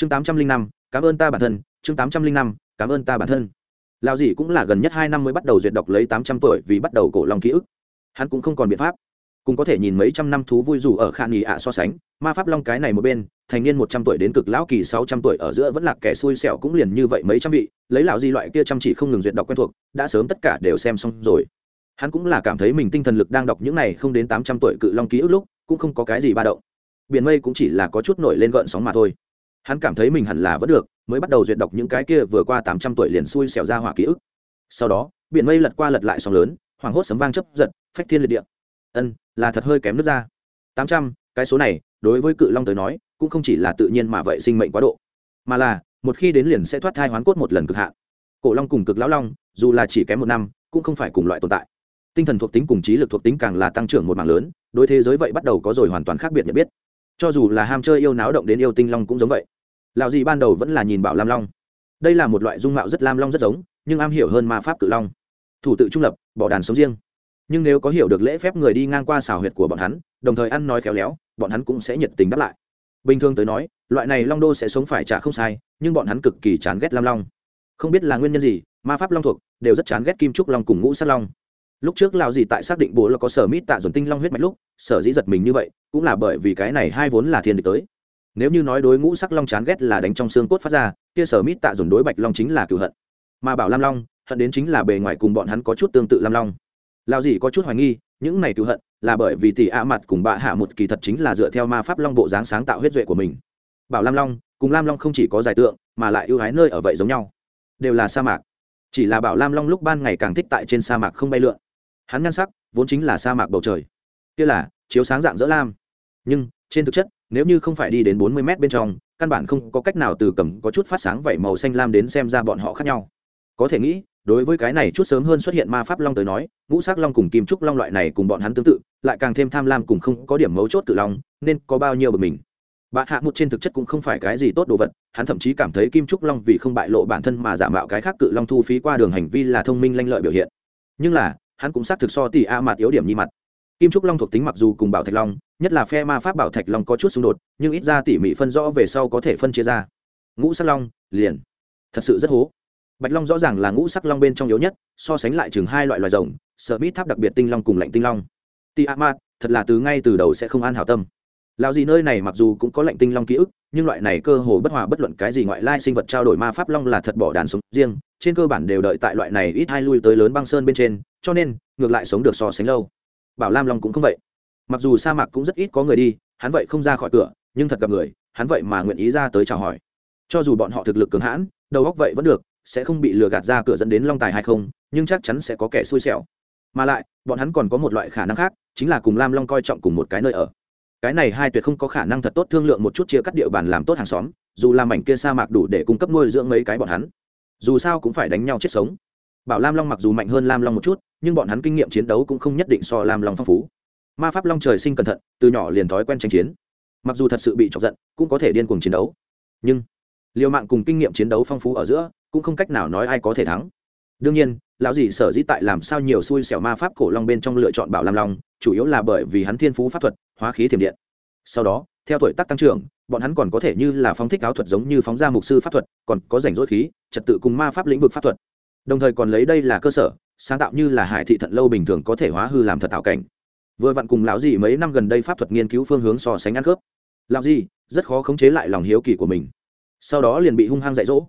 chương tám trăm linh năm, cảm ơn ta bản thân, chương tám trăm linh năm, cảm ơn ta bản thân. Lao dì cũng là gần nhất hai năm mới bắt đầu duyệt đọc lấy tám trăm tuổi vì bắt đầu cổ long ký ức. Hắn cũng không còn biện pháp. Cũng có thể nhìn mấy trăm năm thú vui dù ở khả nghỉ ạ so sánh, ma pháp long cái này một bên, thành niên một trăm tuổi đến cực lão kỳ sáu trăm tuổi ở giữa vẫn là kẻ xui xẻo cũng liền như vậy mấy trăm vị, lấy lão di loại kia chăm chỉ không ngừng duyệt đọc quen thuộc, đã sớm tất cả đều xem xong rồi. Hắn cũng là cảm thấy mình tinh thần lực đang đọc những này không đến tám trăm tuổi cự long ký ức lúc, cũng không có cái gì ba động. Biển mây cũng chỉ là có chút nổi lên gợn sóng mà thôi hắn cảm thấy mình hẳn là vẫn được, mới bắt đầu duyệt đọc những cái kia vừa qua tám trăm tuổi liền xui xẻo ra hỏa ký ức. Sau đó, biển mây lật qua lật lại sóng lớn, hoảng hốt sấm vang chấp giật, phách thiên liệt địa. Ân, là thật hơi kém nước ra. Tám trăm, cái số này, đối với cự long tới nói, cũng không chỉ là tự nhiên mà vậy sinh mệnh quá độ, mà là, một khi đến liền sẽ thoát thai hoán cốt một lần cực hạn. Cổ long cùng cực lão long, dù là chỉ kém một năm, cũng không phải cùng loại tồn tại. Tinh thần thuộc tính cùng trí lực thuộc tính càng là tăng trưởng một mảng lớn, đối thế giới vậy bắt đầu có rồi hoàn toàn khác biệt nhận biết. Cho dù là ham chơi yêu náo động đến yêu tinh long cũng giống vậy lạo gì ban đầu vẫn là nhìn bảo lam long. Đây là một loại dung mạo rất lam long rất giống, nhưng am hiểu hơn ma pháp cự long. Thủ tự trung lập, bỏ đàn sống riêng. Nhưng nếu có hiểu được lễ phép người đi ngang qua xào huyệt của bọn hắn, đồng thời ăn nói khéo léo, bọn hắn cũng sẽ nhiệt tình đáp lại. Bình thường tới nói, loại này long đô sẽ sống phải trả không sai, nhưng bọn hắn cực kỳ chán ghét lam long. Không biết là nguyên nhân gì, ma pháp long thuộc đều rất chán ghét kim trúc long cùng ngũ sát long. Lúc trước lao gì tại xác định bố là có sở mít tạ dồn tinh long huyết mạch lúc, sở dĩ giật mình như vậy, cũng là bởi vì cái này hai vốn là thiên địch tới nếu như nói đối ngũ sắc long chán ghét là đánh trong xương cốt phát ra, kia sở mít tạ dồn đối bạch long chính là cựu hận. Mà bảo lam long, hận đến chính là bề ngoài cùng bọn hắn có chút tương tự lam long. Lao gì có chút hoài nghi, những này cựu hận là bởi vì tỷ ạ mặt cùng bạ hạ một kỳ thật chính là dựa theo ma pháp long bộ dáng sáng tạo huyết duệ của mình. Bảo lam long, cùng lam long không chỉ có giải tượng, mà lại ưu hái nơi ở vậy giống nhau. Đều là sa mạc. Chỉ là bảo lam long lúc ban ngày càng thích tại trên sa mạc không bay lượn. Hắn nhan sắc, vốn chính là sa mạc bầu trời. Kia là, chiếu sáng dạng dỡ lam. Nhưng trên thực chất, nếu như không phải đi đến bốn mươi mét bên trong, căn bản không có cách nào từ cầm có chút phát sáng vẩy màu xanh lam đến xem ra bọn họ khác nhau. Có thể nghĩ, đối với cái này chút sớm hơn xuất hiện ma pháp long tới nói, ngũ sắc long cùng kim trúc long loại này cùng bọn hắn tương tự, lại càng thêm tham lam cùng không có điểm mấu chốt tự long, nên có bao nhiêu bực mình. Bà hạ một trên thực chất cũng không phải cái gì tốt đồ vật, hắn thậm chí cảm thấy kim trúc long vì không bại lộ bản thân mà giả mạo cái khác cự long thu phí qua đường hành vi là thông minh lanh lợi biểu hiện. Nhưng là, hắn cũng xác thực so tỷ a mặt yếu điểm nhi mặt. Kim trúc long thuộc tính mặc dù cùng bảo thạch long nhất là phe ma pháp bảo thạch long có chút xung đột, nhưng ít ra tỉ mỉ phân rõ về sau có thể phân chia ra. Ngũ sắc long, liền. Thật sự rất hố. Bạch long rõ ràng là ngũ sắc long bên trong yếu nhất, so sánh lại chừng hai loại loài rồng sợ mít tháp đặc biệt tinh long cùng lạnh tinh long. Ti mát thật là từ ngay từ đầu sẽ không an hảo tâm. Lão gì nơi này mặc dù cũng có lạnh tinh long ký ức, nhưng loại này cơ hồ bất hòa bất luận cái gì ngoại lai sinh vật trao đổi ma pháp long là thật bỏ đàn sống riêng, trên cơ bản đều đợi tại loại này ít hai lui tới lớn băng sơn bên trên, cho nên, ngược lại sống được so sánh lâu. Bảo lam long cũng không vậy mặc dù sa mạc cũng rất ít có người đi, hắn vậy không ra khỏi cửa, nhưng thật gặp người, hắn vậy mà nguyện ý ra tới chào hỏi. Cho dù bọn họ thực lực cường hãn, đầu óc vậy vẫn được, sẽ không bị lừa gạt ra cửa dẫn đến long tài hay không, nhưng chắc chắn sẽ có kẻ xui xẻo. Mà lại, bọn hắn còn có một loại khả năng khác, chính là cùng lam long coi trọng cùng một cái nơi ở. Cái này hai tuyệt không có khả năng thật tốt thương lượng một chút chia cắt địa bàn làm tốt hàng xóm, dù làm mảnh kia sa mạc đủ để cung cấp nuôi dưỡng mấy cái bọn hắn, dù sao cũng phải đánh nhau chết sống. Bảo lam long mặc dù mạnh hơn lam long một chút, nhưng bọn hắn kinh nghiệm chiến đấu cũng không nhất định so lam long phong phú ma pháp long trời sinh cẩn thận, từ nhỏ liền thói quen tranh chiến. Mặc dù thật sự bị chọc giận, cũng có thể điên cuồng chiến đấu. Nhưng, liều mạng cùng kinh nghiệm chiến đấu phong phú ở giữa, cũng không cách nào nói ai có thể thắng. Đương nhiên, lão dì sở dĩ tại làm sao nhiều xui xẻo ma pháp cổ long bên trong lựa chọn bảo lam long, chủ yếu là bởi vì hắn thiên phú pháp thuật, hóa khí thiểm điện. Sau đó, theo tuổi tác tăng trưởng, bọn hắn còn có thể như là phóng thích áo thuật giống như phóng ra mục sư pháp thuật, còn có rảnh rỗi khí, trật tự cùng ma pháp lĩnh vực pháp thuật. Đồng thời còn lấy đây là cơ sở, sáng tạo như là hải thị thận lâu bình thường có thể hóa hư làm thật tạo cảnh vừa vặn cùng lão dì mấy năm gần đây pháp thuật nghiên cứu phương hướng so sánh ăn khớp. Lão dì, rất khó khống chế lại lòng hiếu kỳ của mình. Sau đó liền bị hung hăng dạy dỗ.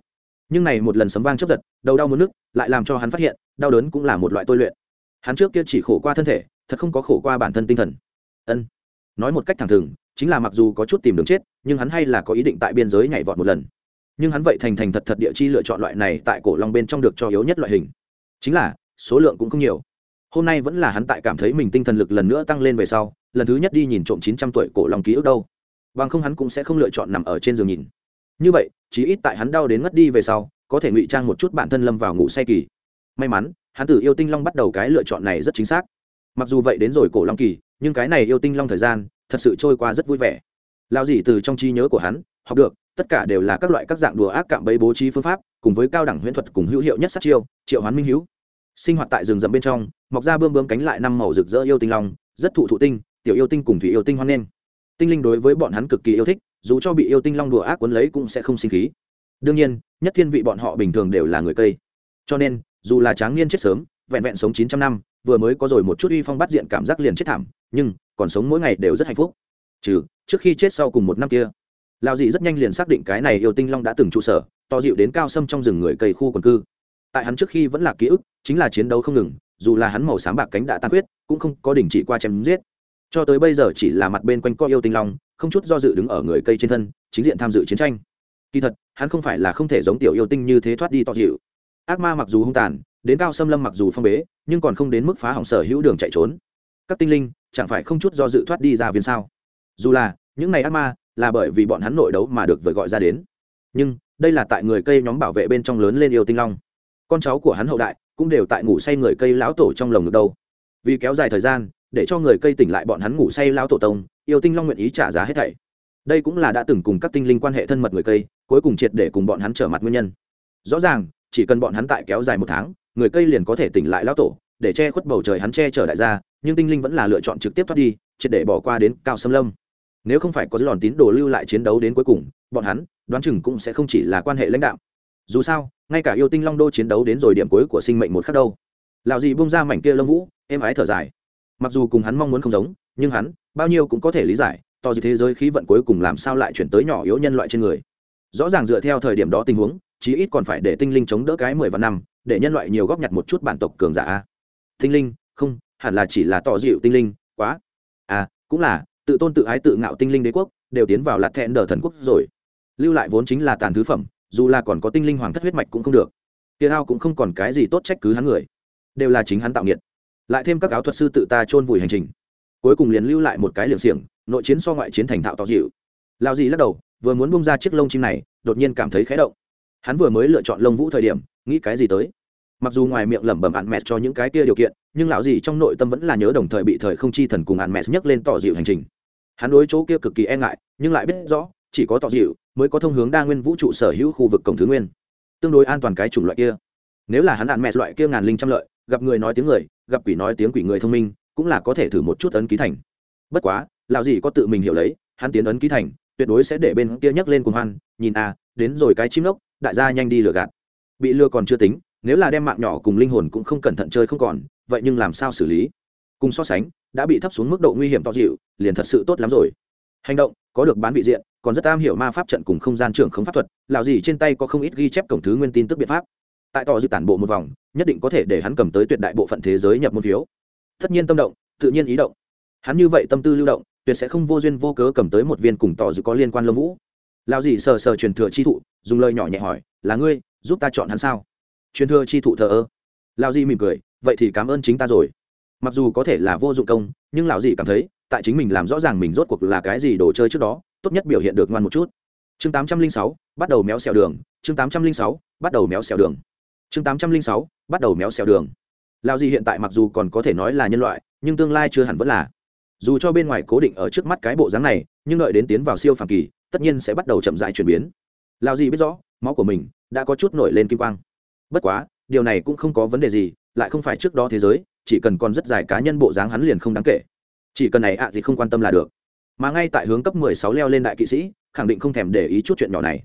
Nhưng này một lần sấm vang chấp giật, đầu đau muốn nước, lại làm cho hắn phát hiện, đau đớn cũng là một loại tôi luyện. Hắn trước kia chỉ khổ qua thân thể, thật không có khổ qua bản thân tinh thần. Ân. Nói một cách thẳng thừng, chính là mặc dù có chút tìm đường chết, nhưng hắn hay là có ý định tại biên giới nhảy vọt một lần. Nhưng hắn vậy thành thành thật thật địa chi lựa chọn loại này tại cổ long bên trong được cho yếu nhất loại hình. Chính là, số lượng cũng không nhiều hôm nay vẫn là hắn tại cảm thấy mình tinh thần lực lần nữa tăng lên về sau, lần thứ nhất đi nhìn trộm chín trăm tuổi cổ long ký ức đâu. Bằng không hắn cũng sẽ không lựa chọn nằm ở trên giường nhìn. Như vậy, chí ít tại hắn đau đến ngất đi về sau, có thể ngụy trang một chút bản thân lâm vào ngủ say kỳ. May mắn, hắn tử yêu tinh long bắt đầu cái lựa chọn này rất chính xác. Mặc dù vậy đến rồi cổ long kỳ, nhưng cái này yêu tinh long thời gian, thật sự trôi qua rất vui vẻ. Lao dỉ từ trong trí nhớ của hắn, học được, tất cả đều là các loại các dạng đùa ác cạm bẫy bố trí phương pháp, cùng với cao đẳng huyễn thuật cùng hữu hiệu nhất sát chiêu, triệu hoán minh hữu sinh hoạt tại rừng rậm bên trong, mọc ra bươm bươm cánh lại năm màu rực rỡ yêu tinh long, rất thụ thụ tinh, tiểu yêu tinh cùng thủy yêu tinh hoan nghênh. Tinh linh đối với bọn hắn cực kỳ yêu thích, dù cho bị yêu tinh long đùa ác quấn lấy cũng sẽ không sinh khí. Đương nhiên, nhất thiên vị bọn họ bình thường đều là người cây. Cho nên, dù là tráng niên chết sớm, vẹn vẹn sống chín trăm năm, vừa mới có rồi một chút uy phong bắt diện cảm giác liền chết thảm, nhưng, còn sống mỗi ngày đều rất hạnh phúc. Trừ, trước khi chết sau cùng một năm kia, lao dị rất nhanh liền xác định cái này yêu tinh long đã từng trụ sở, to dịu đến cao sâm trong rừng người cây khu quần cư tại hắn trước khi vẫn là ký ức, chính là chiến đấu không ngừng, dù là hắn màu xám bạc cánh đã tan huyết cũng không có đình chỉ qua chém giết. Cho tới bây giờ chỉ là mặt bên quanh co yêu tinh long, không chút do dự đứng ở người cây trên thân, chính diện tham dự chiến tranh. Kỳ thật, hắn không phải là không thể giống tiểu yêu tinh như thế thoát đi to dịu. Ác ma mặc dù hung tàn, đến cao xâm lâm mặc dù phong bế, nhưng còn không đến mức phá hỏng sở hữu đường chạy trốn. Các tinh linh, chẳng phải không chút do dự thoát đi ra viên sao? Dù là, những này ác ma, là bởi vì bọn hắn nội đấu mà được vời gọi ra đến. Nhưng, đây là tại người cây nhóm bảo vệ bên trong lớn lên yêu tinh long con cháu của hắn hậu đại cũng đều tại ngủ say người cây lão tổ trong lồng ngực đâu. Vì kéo dài thời gian, để cho người cây tỉnh lại bọn hắn ngủ say lão tổ tông, yêu tinh long nguyện ý trả giá hết thảy. Đây cũng là đã từng cùng các tinh linh quan hệ thân mật người cây, cuối cùng triệt để cùng bọn hắn trở mặt nguyên nhân. Rõ ràng, chỉ cần bọn hắn tại kéo dài một tháng, người cây liền có thể tỉnh lại lão tổ, để che khuất bầu trời hắn che chở đại gia, nhưng tinh linh vẫn là lựa chọn trực tiếp thoát đi, triệt để bỏ qua đến cao xâm lâm. Nếu không phải có lòn tín đồ lưu lại chiến đấu đến cuối cùng, bọn hắn, đoán chừng cũng sẽ không chỉ là quan hệ lãnh đạo. Dù sao ngay cả yêu tinh long đô chiến đấu đến rồi điểm cuối của sinh mệnh một khắc đâu. Lạo dị bung ra mảnh kia lông vũ, êm ái thở dài. Mặc dù cùng hắn mong muốn không giống, nhưng hắn, bao nhiêu cũng có thể lý giải, to gì thế giới khí vận cuối cùng làm sao lại chuyển tới nhỏ yếu nhân loại trên người. Rõ ràng dựa theo thời điểm đó tình huống, chí ít còn phải để tinh linh chống đỡ cái mười vạn năm, để nhân loại nhiều góp nhặt một chút bản tộc cường giả a. Tinh linh, không, hẳn là chỉ là tỏ dịu tinh linh, quá. À cũng là, tự tôn tự ái tự ngạo tinh linh đế quốc, đều tiến vào lạt thẹn đờ thần quốc rồi. Lưu lại vốn chính là tàn thứ phẩm dù là còn có tinh linh hoàng thất huyết mạch cũng không được. Kia ao cũng không còn cái gì tốt trách cứ hắn người. Đều là chính hắn tạo nghiệt. Lại thêm các áo thuật sư tự ta chôn vùi hành trình. Cuối cùng liền lưu lại một cái liệng xiềng, nội chiến so ngoại chiến thành thạo tỏ dịu. Lao gì lắc đầu, vừa muốn bung ra chiếc lông chim này, đột nhiên cảm thấy khé động. Hắn vừa mới lựa chọn lông vũ thời điểm, nghĩ cái gì tới? Mặc dù ngoài miệng lẩm bẩm ạn mẹt cho những cái kia điều kiện, nhưng lão gì trong nội tâm vẫn là nhớ đồng thời bị thời không chi thần cùng ạn mẹt nhấc lên tỏ dịu hành trình. Hắn đối chỗ kia cực kỳ e ngại, nhưng lại biết rõ, chỉ có tỏ dịu mới có thông hướng đa nguyên vũ trụ sở hữu khu vực cổng thứ nguyên. Tương đối an toàn cái chủng loại kia. Nếu là hắn ạn mẹ loại kia ngàn linh trăm lợi, gặp người nói tiếng người, gặp quỷ nói tiếng quỷ người thông minh, cũng là có thể thử một chút ấn ký thành. Bất quá, lão gì có tự mình hiểu lấy, hắn tiến ấn ký thành, tuyệt đối sẽ để bên kia nhấc lên cùng hoan, nhìn a đến rồi cái chim lốc đại gia nhanh đi lừa gạt. Bị lừa còn chưa tính, nếu là đem mạng nhỏ cùng linh hồn cũng không cẩn thận chơi không còn, vậy nhưng làm sao xử lý? Cùng so sánh, đã bị thấp xuống mức độ nguy hiểm to dịu, liền thật sự tốt lắm rồi. Hành động, có được bán vị diện còn rất am hiểu ma pháp trận cùng không gian trưởng không pháp thuật lào gì trên tay có không ít ghi chép cổng thứ nguyên tin tức biện pháp. Tại tỏ dự tản bộ một vòng, nhất định có thể để hắn cầm tới tuyệt đại bộ phận thế giới nhập môn phiếu. Tất nhiên tâm động, tự nhiên ý động. Hắn như vậy tâm tư lưu động, tuyệt sẽ không vô duyên vô cớ cầm tới một viên cùng tỏ dự có liên quan lông vũ. Lao gì sờ sờ truyền thừa chi thụ, dùng lời nhỏ nhẹ hỏi, là ngươi, giúp ta chọn hắn sao? Truyền thừa chi thụ thờ ơ. Lao gì mỉm cười, vậy thì cảm ơn chính ta rồi. Mặc dù có thể là vô dụng công, nhưng lão gì cảm thấy tại chính mình làm rõ ràng mình rốt cuộc là cái gì đồ chơi trước đó, tốt nhất biểu hiện được ngoan một chút. Chương tám trăm linh sáu, bắt đầu méo xẹo đường. Chương tám trăm linh sáu, bắt đầu méo xẹo đường. Chương tám trăm linh sáu, bắt đầu méo xẹo đường. Lão gì hiện tại mặc dù còn có thể nói là nhân loại, nhưng tương lai chưa hẳn vẫn là. Dù cho bên ngoài cố định ở trước mắt cái bộ dáng này, nhưng đợi đến tiến vào siêu phàm kỳ, tất nhiên sẽ bắt đầu chậm dại chuyển biến. Lão gì biết rõ, máu của mình đã có chút nổi lên kim quang. Bất quá, điều này cũng không có vấn đề gì, lại không phải trước đó thế giới, chỉ cần còn rất dài cá nhân bộ dáng hắn liền không đáng kể chỉ cần này ạ thì không quan tâm là được. Mà ngay tại hướng cấp mười sáu leo lên đại kỵ sĩ, khẳng định không thèm để ý chút chuyện nhỏ này.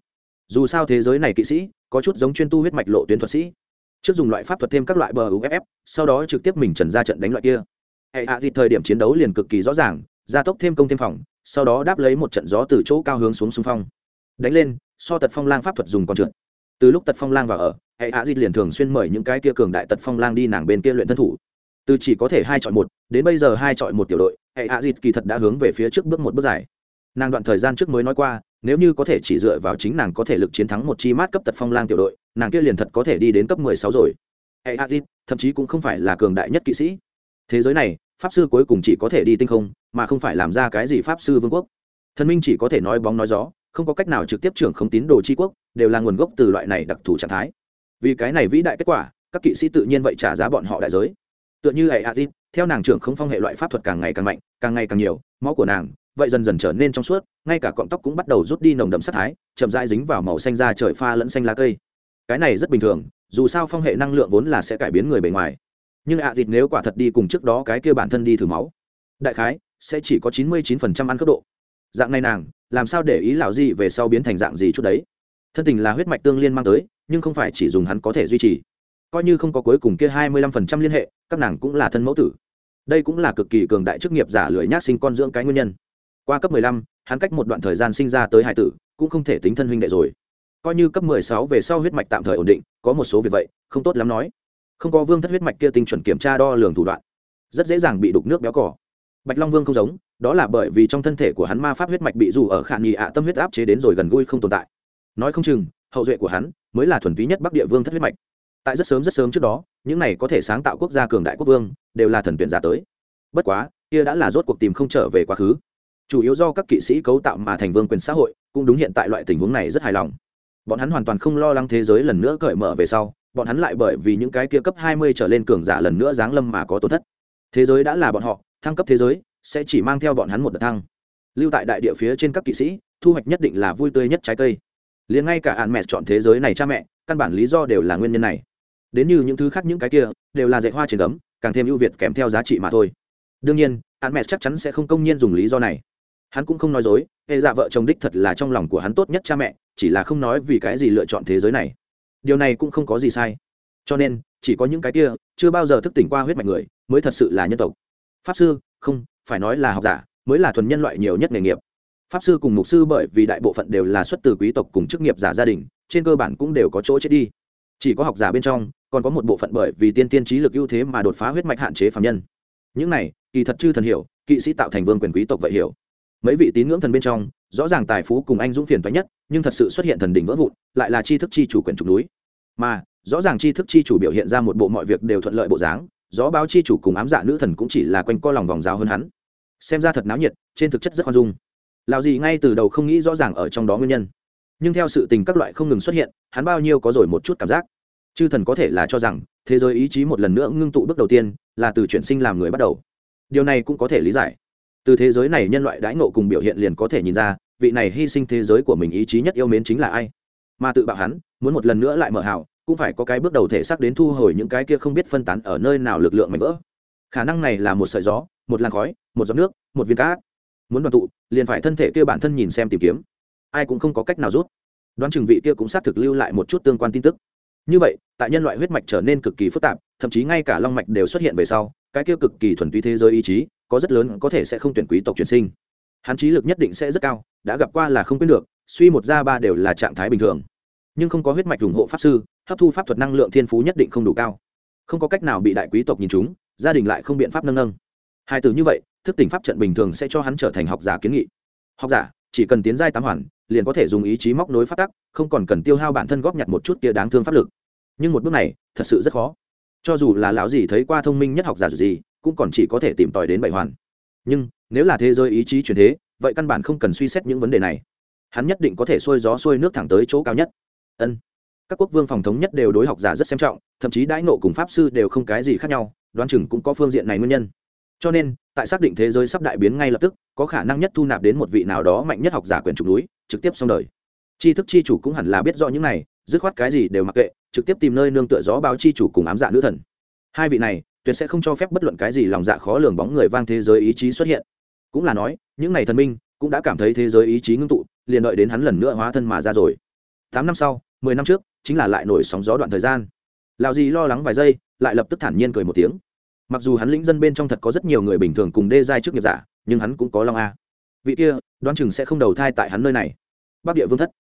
Dù sao thế giới này kỵ sĩ, có chút giống chuyên tu huyết mạch lộ tuyến thuật sĩ. Trước dùng loại pháp thuật thêm các loại bờ uff sau đó trực tiếp mình trần ra trận đánh loại kia. Hệ ạ thì thời điểm chiến đấu liền cực kỳ rõ ràng, gia tốc thêm công thêm phòng, sau đó đáp lấy một trận gió từ chỗ cao hướng xuống xung phong. Đánh lên, so tật phong lang pháp thuật dùng còn trượt. Từ lúc tật phong lang vào ở, hệ hạ dịt liền thường xuyên mời những cái kia cường đại tật phong lang đi nàng bên kia luyện thân thủ. Từ chỉ có thể hai chọn một, đến bây giờ hai chọn một tiểu đội hệ hạ dịt kỳ thật đã hướng về phía trước bước một bước dài. Nàng đoạn thời gian trước mới nói qua, nếu như có thể chỉ dựa vào chính nàng có thể lực chiến thắng một chi mát cấp tật phong lang tiểu đội, nàng kia liền thật có thể đi đến cấp mười sáu rồi. Hệ hạ dịt, thậm chí cũng không phải là cường đại nhất kỵ sĩ. Thế giới này, pháp sư cuối cùng chỉ có thể đi tinh không, mà không phải làm ra cái gì pháp sư vương quốc. Thần minh chỉ có thể nói bóng nói gió, không có cách nào trực tiếp trưởng không tín đồ tri quốc, đều là nguồn gốc từ loại này đặc thù trạng thái. Vì cái này vĩ đại kết quả, các kỵ sĩ tự nhiên vậy trả giá bọn họ đại giới. Tựa như hệ adit theo nàng trưởng không phong hệ loại pháp thuật càng ngày càng mạnh, càng ngày càng nhiều, máu của nàng, vậy dần dần trở nên trong suốt, ngay cả cọng tóc cũng bắt đầu rút đi nồng đậm sắc thái, chậm rãi dính vào màu xanh da trời pha lẫn xanh lá cây. Cái này rất bình thường, dù sao phong hệ năng lượng vốn là sẽ cải biến người bề ngoài. Nhưng ạ à nếu quả thật đi cùng trước đó cái kia bản thân đi thử máu, đại khái, sẽ chỉ có chín mươi chín phần trăm ăn cấp độ. Dạng này nàng, làm sao để ý lão gì về sau biến thành dạng gì chút đấy? Thân tình là huyết mạch tương liên mang tới, nhưng không phải chỉ dùng hắn có thể duy trì. Coi như không có cuối cùng kia hai mươi lăm phần trăm liên hệ, các nàng cũng là thân mẫu tử đây cũng là cực kỳ cường đại chức nghiệp giả lười nhác sinh con dưỡng cái nguyên nhân. Qua cấp mười lăm, hắn cách một đoạn thời gian sinh ra tới hải tử, cũng không thể tính thân huynh đệ rồi. Coi như cấp mười sáu về sau huyết mạch tạm thời ổn định, có một số việc vậy, không tốt lắm nói. Không có vương thất huyết mạch kia tinh chuẩn kiểm tra đo lường thủ đoạn, rất dễ dàng bị đục nước béo cỏ. Bạch long vương không giống, đó là bởi vì trong thân thể của hắn ma pháp huyết mạch bị dù ở khả nghi ạ tâm huyết áp chế đến rồi gần gũi không tồn tại. Nói không chừng, hậu duệ của hắn mới là thuần túy nhất bắc địa vương thất huyết mạch tại rất sớm rất sớm trước đó, những này có thể sáng tạo quốc gia cường đại quốc vương, đều là thần tuyển giả tới. Bất quá, kia đã là rốt cuộc tìm không trở về quá khứ. Chủ yếu do các kỵ sĩ cấu tạo mà thành vương quyền xã hội, cũng đúng hiện tại loại tình huống này rất hài lòng. Bọn hắn hoàn toàn không lo lắng thế giới lần nữa cởi mở về sau, bọn hắn lại bởi vì những cái kia cấp hai mươi trở lên cường giả lần nữa giáng lâm mà có tổn thất. Thế giới đã là bọn họ, thăng cấp thế giới, sẽ chỉ mang theo bọn hắn một đợt thăng. Lưu tại đại địa phía trên các kỵ sĩ, thu hoạch nhất định là vui tươi nhất trái cây. Liền ngay cả hạn mẹ chọn thế giới này cha mẹ, căn bản lý do đều là nguyên nhân này đến như những thứ khác những cái kia, đều là dạy hoa trên gấm, càng thêm ưu việt kèm theo giá trị mà thôi. Đương nhiên, hắn mẹ chắc chắn sẽ không công nhiên dùng lý do này. Hắn cũng không nói dối hệ dạ vợ chồng đích thật là trong lòng của hắn tốt nhất cha mẹ, chỉ là không nói vì cái gì lựa chọn thế giới này. Điều này cũng không có gì sai. Cho nên, chỉ có những cái kia, chưa bao giờ thức tỉnh qua huyết mạch người, mới thật sự là nhân tộc. Pháp sư, không, phải nói là học giả, mới là thuần nhân loại nhiều nhất nghề nghiệp. Pháp sư cùng mục sư bởi vì đại bộ phận đều là xuất từ quý tộc cùng chức nghiệp giả gia đình, trên cơ bản cũng đều có chỗ chết đi. Chỉ có học giả bên trong còn có một bộ phận bởi vì tiên tiên trí lực ưu thế mà đột phá huyết mạch hạn chế phạm nhân. Những này, kỳ thật chư thần hiểu, kỵ sĩ tạo thành vương quyền quý tộc vậy hiểu. Mấy vị tín ngưỡng thần bên trong, rõ ràng tài phú cùng anh dũng phiền toái nhất, nhưng thật sự xuất hiện thần đỉnh vỡ vụn, lại là tri thức chi chủ quyền trục núi. Mà, rõ ràng tri thức chi chủ biểu hiện ra một bộ mọi việc đều thuận lợi bộ dáng, gió báo chi chủ cùng ám dạ nữ thần cũng chỉ là quanh co lòng vòng rào hơn hắn. Xem ra thật náo nhiệt, trên thực chất rất khoan dung. Lào gì ngay từ đầu không nghĩ rõ ràng ở trong đó nguyên nhân. Nhưng theo sự tình các loại không ngừng xuất hiện, hắn bao nhiêu có rồi một chút cảm giác chư thần có thể là cho rằng, thế giới ý chí một lần nữa ngưng tụ bước đầu tiên, là từ chuyển sinh làm người bắt đầu. Điều này cũng có thể lý giải. Từ thế giới này nhân loại đãi nộ cùng biểu hiện liền có thể nhìn ra, vị này hy sinh thế giới của mình ý chí nhất yêu mến chính là ai. Mà tự bạo hắn, muốn một lần nữa lại mở hào, cũng phải có cái bước đầu thể xác đến thu hồi những cái kia không biết phân tán ở nơi nào lực lượng mạnh vỡ. Khả năng này là một sợi gió, một làn khói, một giọt nước, một viên cát. Muốn đoàn tụ, liền phải thân thể kia bản thân nhìn xem tìm kiếm. Ai cũng không có cách nào rút. Đoán chừng vị kia cũng xác thực lưu lại một chút tương quan tin tức như vậy, tại nhân loại huyết mạch trở nên cực kỳ phức tạp, thậm chí ngay cả long mạch đều xuất hiện về sau, cái kia cực kỳ thuần túy thế giới ý chí, có rất lớn có thể sẽ không tuyển quý tộc truyền sinh. Hắn trí lực nhất định sẽ rất cao, đã gặp qua là không quên được, suy một ra ba đều là trạng thái bình thường. Nhưng không có huyết mạch ủng hộ pháp sư, hấp thu pháp thuật năng lượng thiên phú nhất định không đủ cao. Không có cách nào bị đại quý tộc nhìn chúng, gia đình lại không biện pháp nâng nâng. Hai từ như vậy, thức tỉnh pháp trận bình thường sẽ cho hắn trở thành học giả kiến nghị. Học giả, chỉ cần tiến giai tám hoàn liền có thể dùng ý chí móc nối phát tắc, không còn cần tiêu hao bản thân góp nhặt một chút kia đáng thương pháp lực. Nhưng một bước này, thật sự rất khó. Cho dù là lão gì thấy qua thông minh nhất học giả gì, cũng còn chỉ có thể tìm tòi đến bảy hoàn. Nhưng, nếu là thế giới ý chí chuyển thế, vậy căn bản không cần suy xét những vấn đề này. Hắn nhất định có thể xuôi gió xuôi nước thẳng tới chỗ cao nhất. Ân. Các quốc vương phòng thống nhất đều đối học giả rất xem trọng, thậm chí đãi nộ cùng pháp sư đều không cái gì khác nhau, đoán chừng cũng có phương diện này nguyên nhân. Cho nên, tại xác định thế giới sắp đại biến ngay lập tức, có khả năng nhất thu nạp đến một vị nào đó mạnh nhất học giả quyền trục núi trực tiếp xong đời. Tri thức chi chủ cũng hẳn là biết rõ những này, dứt khoát cái gì đều mặc kệ, trực tiếp tìm nơi nương tựa gió báo chi chủ cùng ám dạ nữ thần. Hai vị này, tuyệt sẽ không cho phép bất luận cái gì lòng dạ khó lường bóng người vang thế giới ý chí xuất hiện. Cũng là nói, những này thần minh cũng đã cảm thấy thế giới ý chí ngưng tụ, liền đợi đến hắn lần nữa hóa thân mà ra rồi. Tám năm sau, mười năm trước, chính là lại nổi sóng gió đoạn thời gian. Lào gì lo lắng vài giây, lại lập tức thản nhiên cười một tiếng. Mặc dù hắn lĩnh dân bên trong thật có rất nhiều người bình thường cùng đê giai trước nghiệp giả, nhưng hắn cũng có long a vị kia, đoán chừng sẽ không đầu thai tại hắn nơi này. Bắc địa vương thất.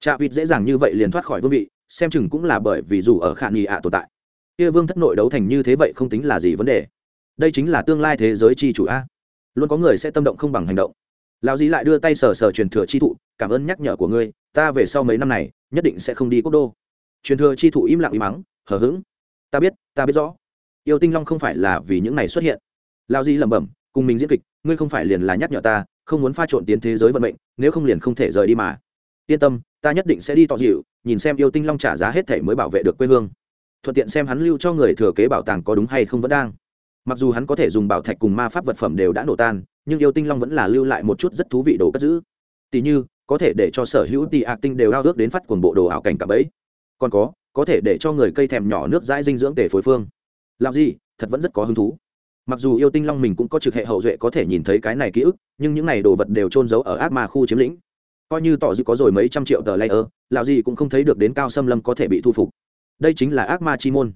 Trạ vịt dễ dàng như vậy liền thoát khỏi vương vị, xem chừng cũng là bởi vì dù ở khả nghi ạ tồn tại. Kia vương thất nội đấu thành như thế vậy không tính là gì vấn đề. Đây chính là tương lai thế giới chi chủ a. Luôn có người sẽ tâm động không bằng hành động. Lão dí lại đưa tay sờ sờ truyền thừa chi thụ, cảm ơn nhắc nhở của ngươi, ta về sau mấy năm này, nhất định sẽ không đi quốc đô. Truyền thừa chi thụ im lặng im mắng, hờ hững. Ta biết ta biết rõ. Yêu tinh long không phải là vì những này xuất hiện. Lao dí lẩm bẩm, cùng mình diễn kịch, ngươi không phải liền là nhắc nhở ta không muốn pha trộn tiến thế giới vận mệnh, nếu không liền không thể rời đi mà. Yên tâm, ta nhất định sẽ đi tỏ dịu, nhìn xem yêu tinh long trả giá hết thể mới bảo vệ được quê hương. Thuận tiện xem hắn lưu cho người thừa kế bảo tàng có đúng hay không vẫn đang. Mặc dù hắn có thể dùng bảo thạch cùng ma pháp vật phẩm đều đã nổ tan, nhưng yêu tinh long vẫn là lưu lại một chút rất thú vị đồ cất giữ. Tỉ như, có thể để cho sở hữu tì ạc tinh đều ao ước đến phát quần bộ đồ ảo cảnh cả bấy còn có có thể để cho người cây thèm nhỏ nước dãi dinh dưỡng tể phối phương. Làm gì, thật vẫn rất có hứng thú mặc dù yêu tinh long mình cũng có trực hệ hậu duệ có thể nhìn thấy cái này ký ức, nhưng những này đồ vật đều trôn giấu ở ác ma khu chiếm lĩnh. Coi như tỏ dư có rồi mấy trăm triệu tờ layer lạo gì cũng không thấy được đến cao xâm lâm có thể bị thu phục. Đây chính là ác ma chi môn.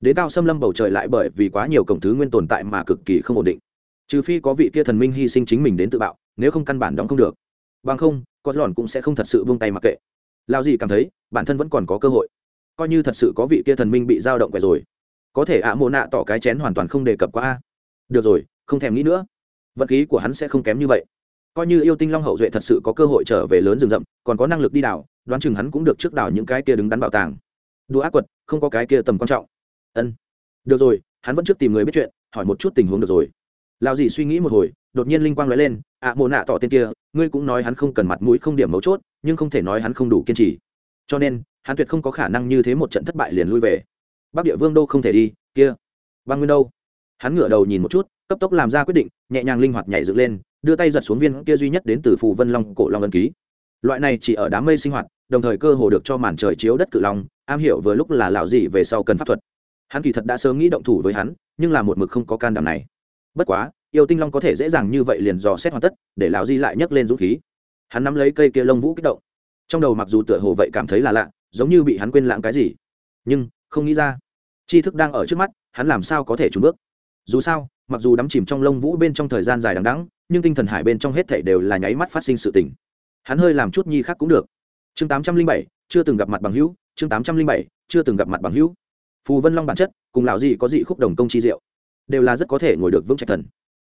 Đến cao xâm lâm bầu trời lại bởi vì quá nhiều cổng thứ nguyên tồn tại mà cực kỳ không ổn định. Trừ phi có vị kia thần minh hy sinh chính mình đến tự bạo, nếu không căn bản đóng không được. Bằng không, có lòn cũng sẽ không thật sự buông tay mặc kệ. Lao gì cảm thấy, bản thân vẫn còn có cơ hội. Coi như thật sự có vị kia thần minh bị dao động quẻ rồi. Có thể ạ mộ nạ tỏ cái chén hoàn toàn không đề cập qua a được rồi, không thèm nghĩ nữa. Vật khí của hắn sẽ không kém như vậy. Coi như yêu tinh long hậu duệ thật sự có cơ hội trở về lớn rừng rậm, còn có năng lực đi đảo, đoán chừng hắn cũng được trước đảo những cái kia đứng đắn bảo tàng. Đùa ác quật, không có cái kia tầm quan trọng. Ân. Được rồi, hắn vẫn trước tìm người biết chuyện, hỏi một chút tình huống được rồi. Lao gì suy nghĩ một hồi, đột nhiên linh quang nói lên à, ạ mồ nạ tỏ tên kia, ngươi cũng nói hắn không cần mặt mũi không điểm mấu chốt, nhưng không thể nói hắn không đủ kiên trì. Cho nên, hắn tuyệt không có khả năng như thế một trận thất bại liền lui về. Bắc địa vương đô không thể đi, kia. Băng nguyên đâu? Hắn ngửa đầu nhìn một chút, cấp tốc làm ra quyết định, nhẹ nhàng linh hoạt nhảy dựng lên, đưa tay giật xuống viên kia duy nhất đến từ phù vân long cổ long ân ký. Loại này chỉ ở đám mây sinh hoạt, đồng thời cơ hồ được cho màn trời chiếu đất cự long, am hiểu vừa lúc là lão gì về sau cần pháp thuật. Hắn kỳ thật đã sớm nghĩ động thủ với hắn, nhưng là một mực không có can đảm này. Bất quá, yêu tinh long có thể dễ dàng như vậy liền dò xét hoàn tất, để lão di lại nhấc lên dũng khí. Hắn nắm lấy cây kia lông vũ kích động. Trong đầu mặc dù tựa hồ vậy cảm thấy là lạ, giống như bị hắn quên lãng cái gì. Nhưng, không nghĩ ra. Tri thức đang ở trước mắt, hắn làm sao có thể trúng bước? Dù sao, mặc dù đắm chìm trong lông vũ bên trong thời gian dài đằng đắng nhưng tinh thần hải bên trong hết thảy đều là nháy mắt phát sinh sự tình. Hắn hơi làm chút nhi khác cũng được. Chương tám trăm linh bảy, chưa từng gặp mặt bằng hữu. Chương tám trăm linh bảy, chưa từng gặp mặt bằng hữu. Phù vân long bản chất, cùng lão gì có dị khúc đồng công chi diệu, đều là rất có thể ngồi được vững trạch thần.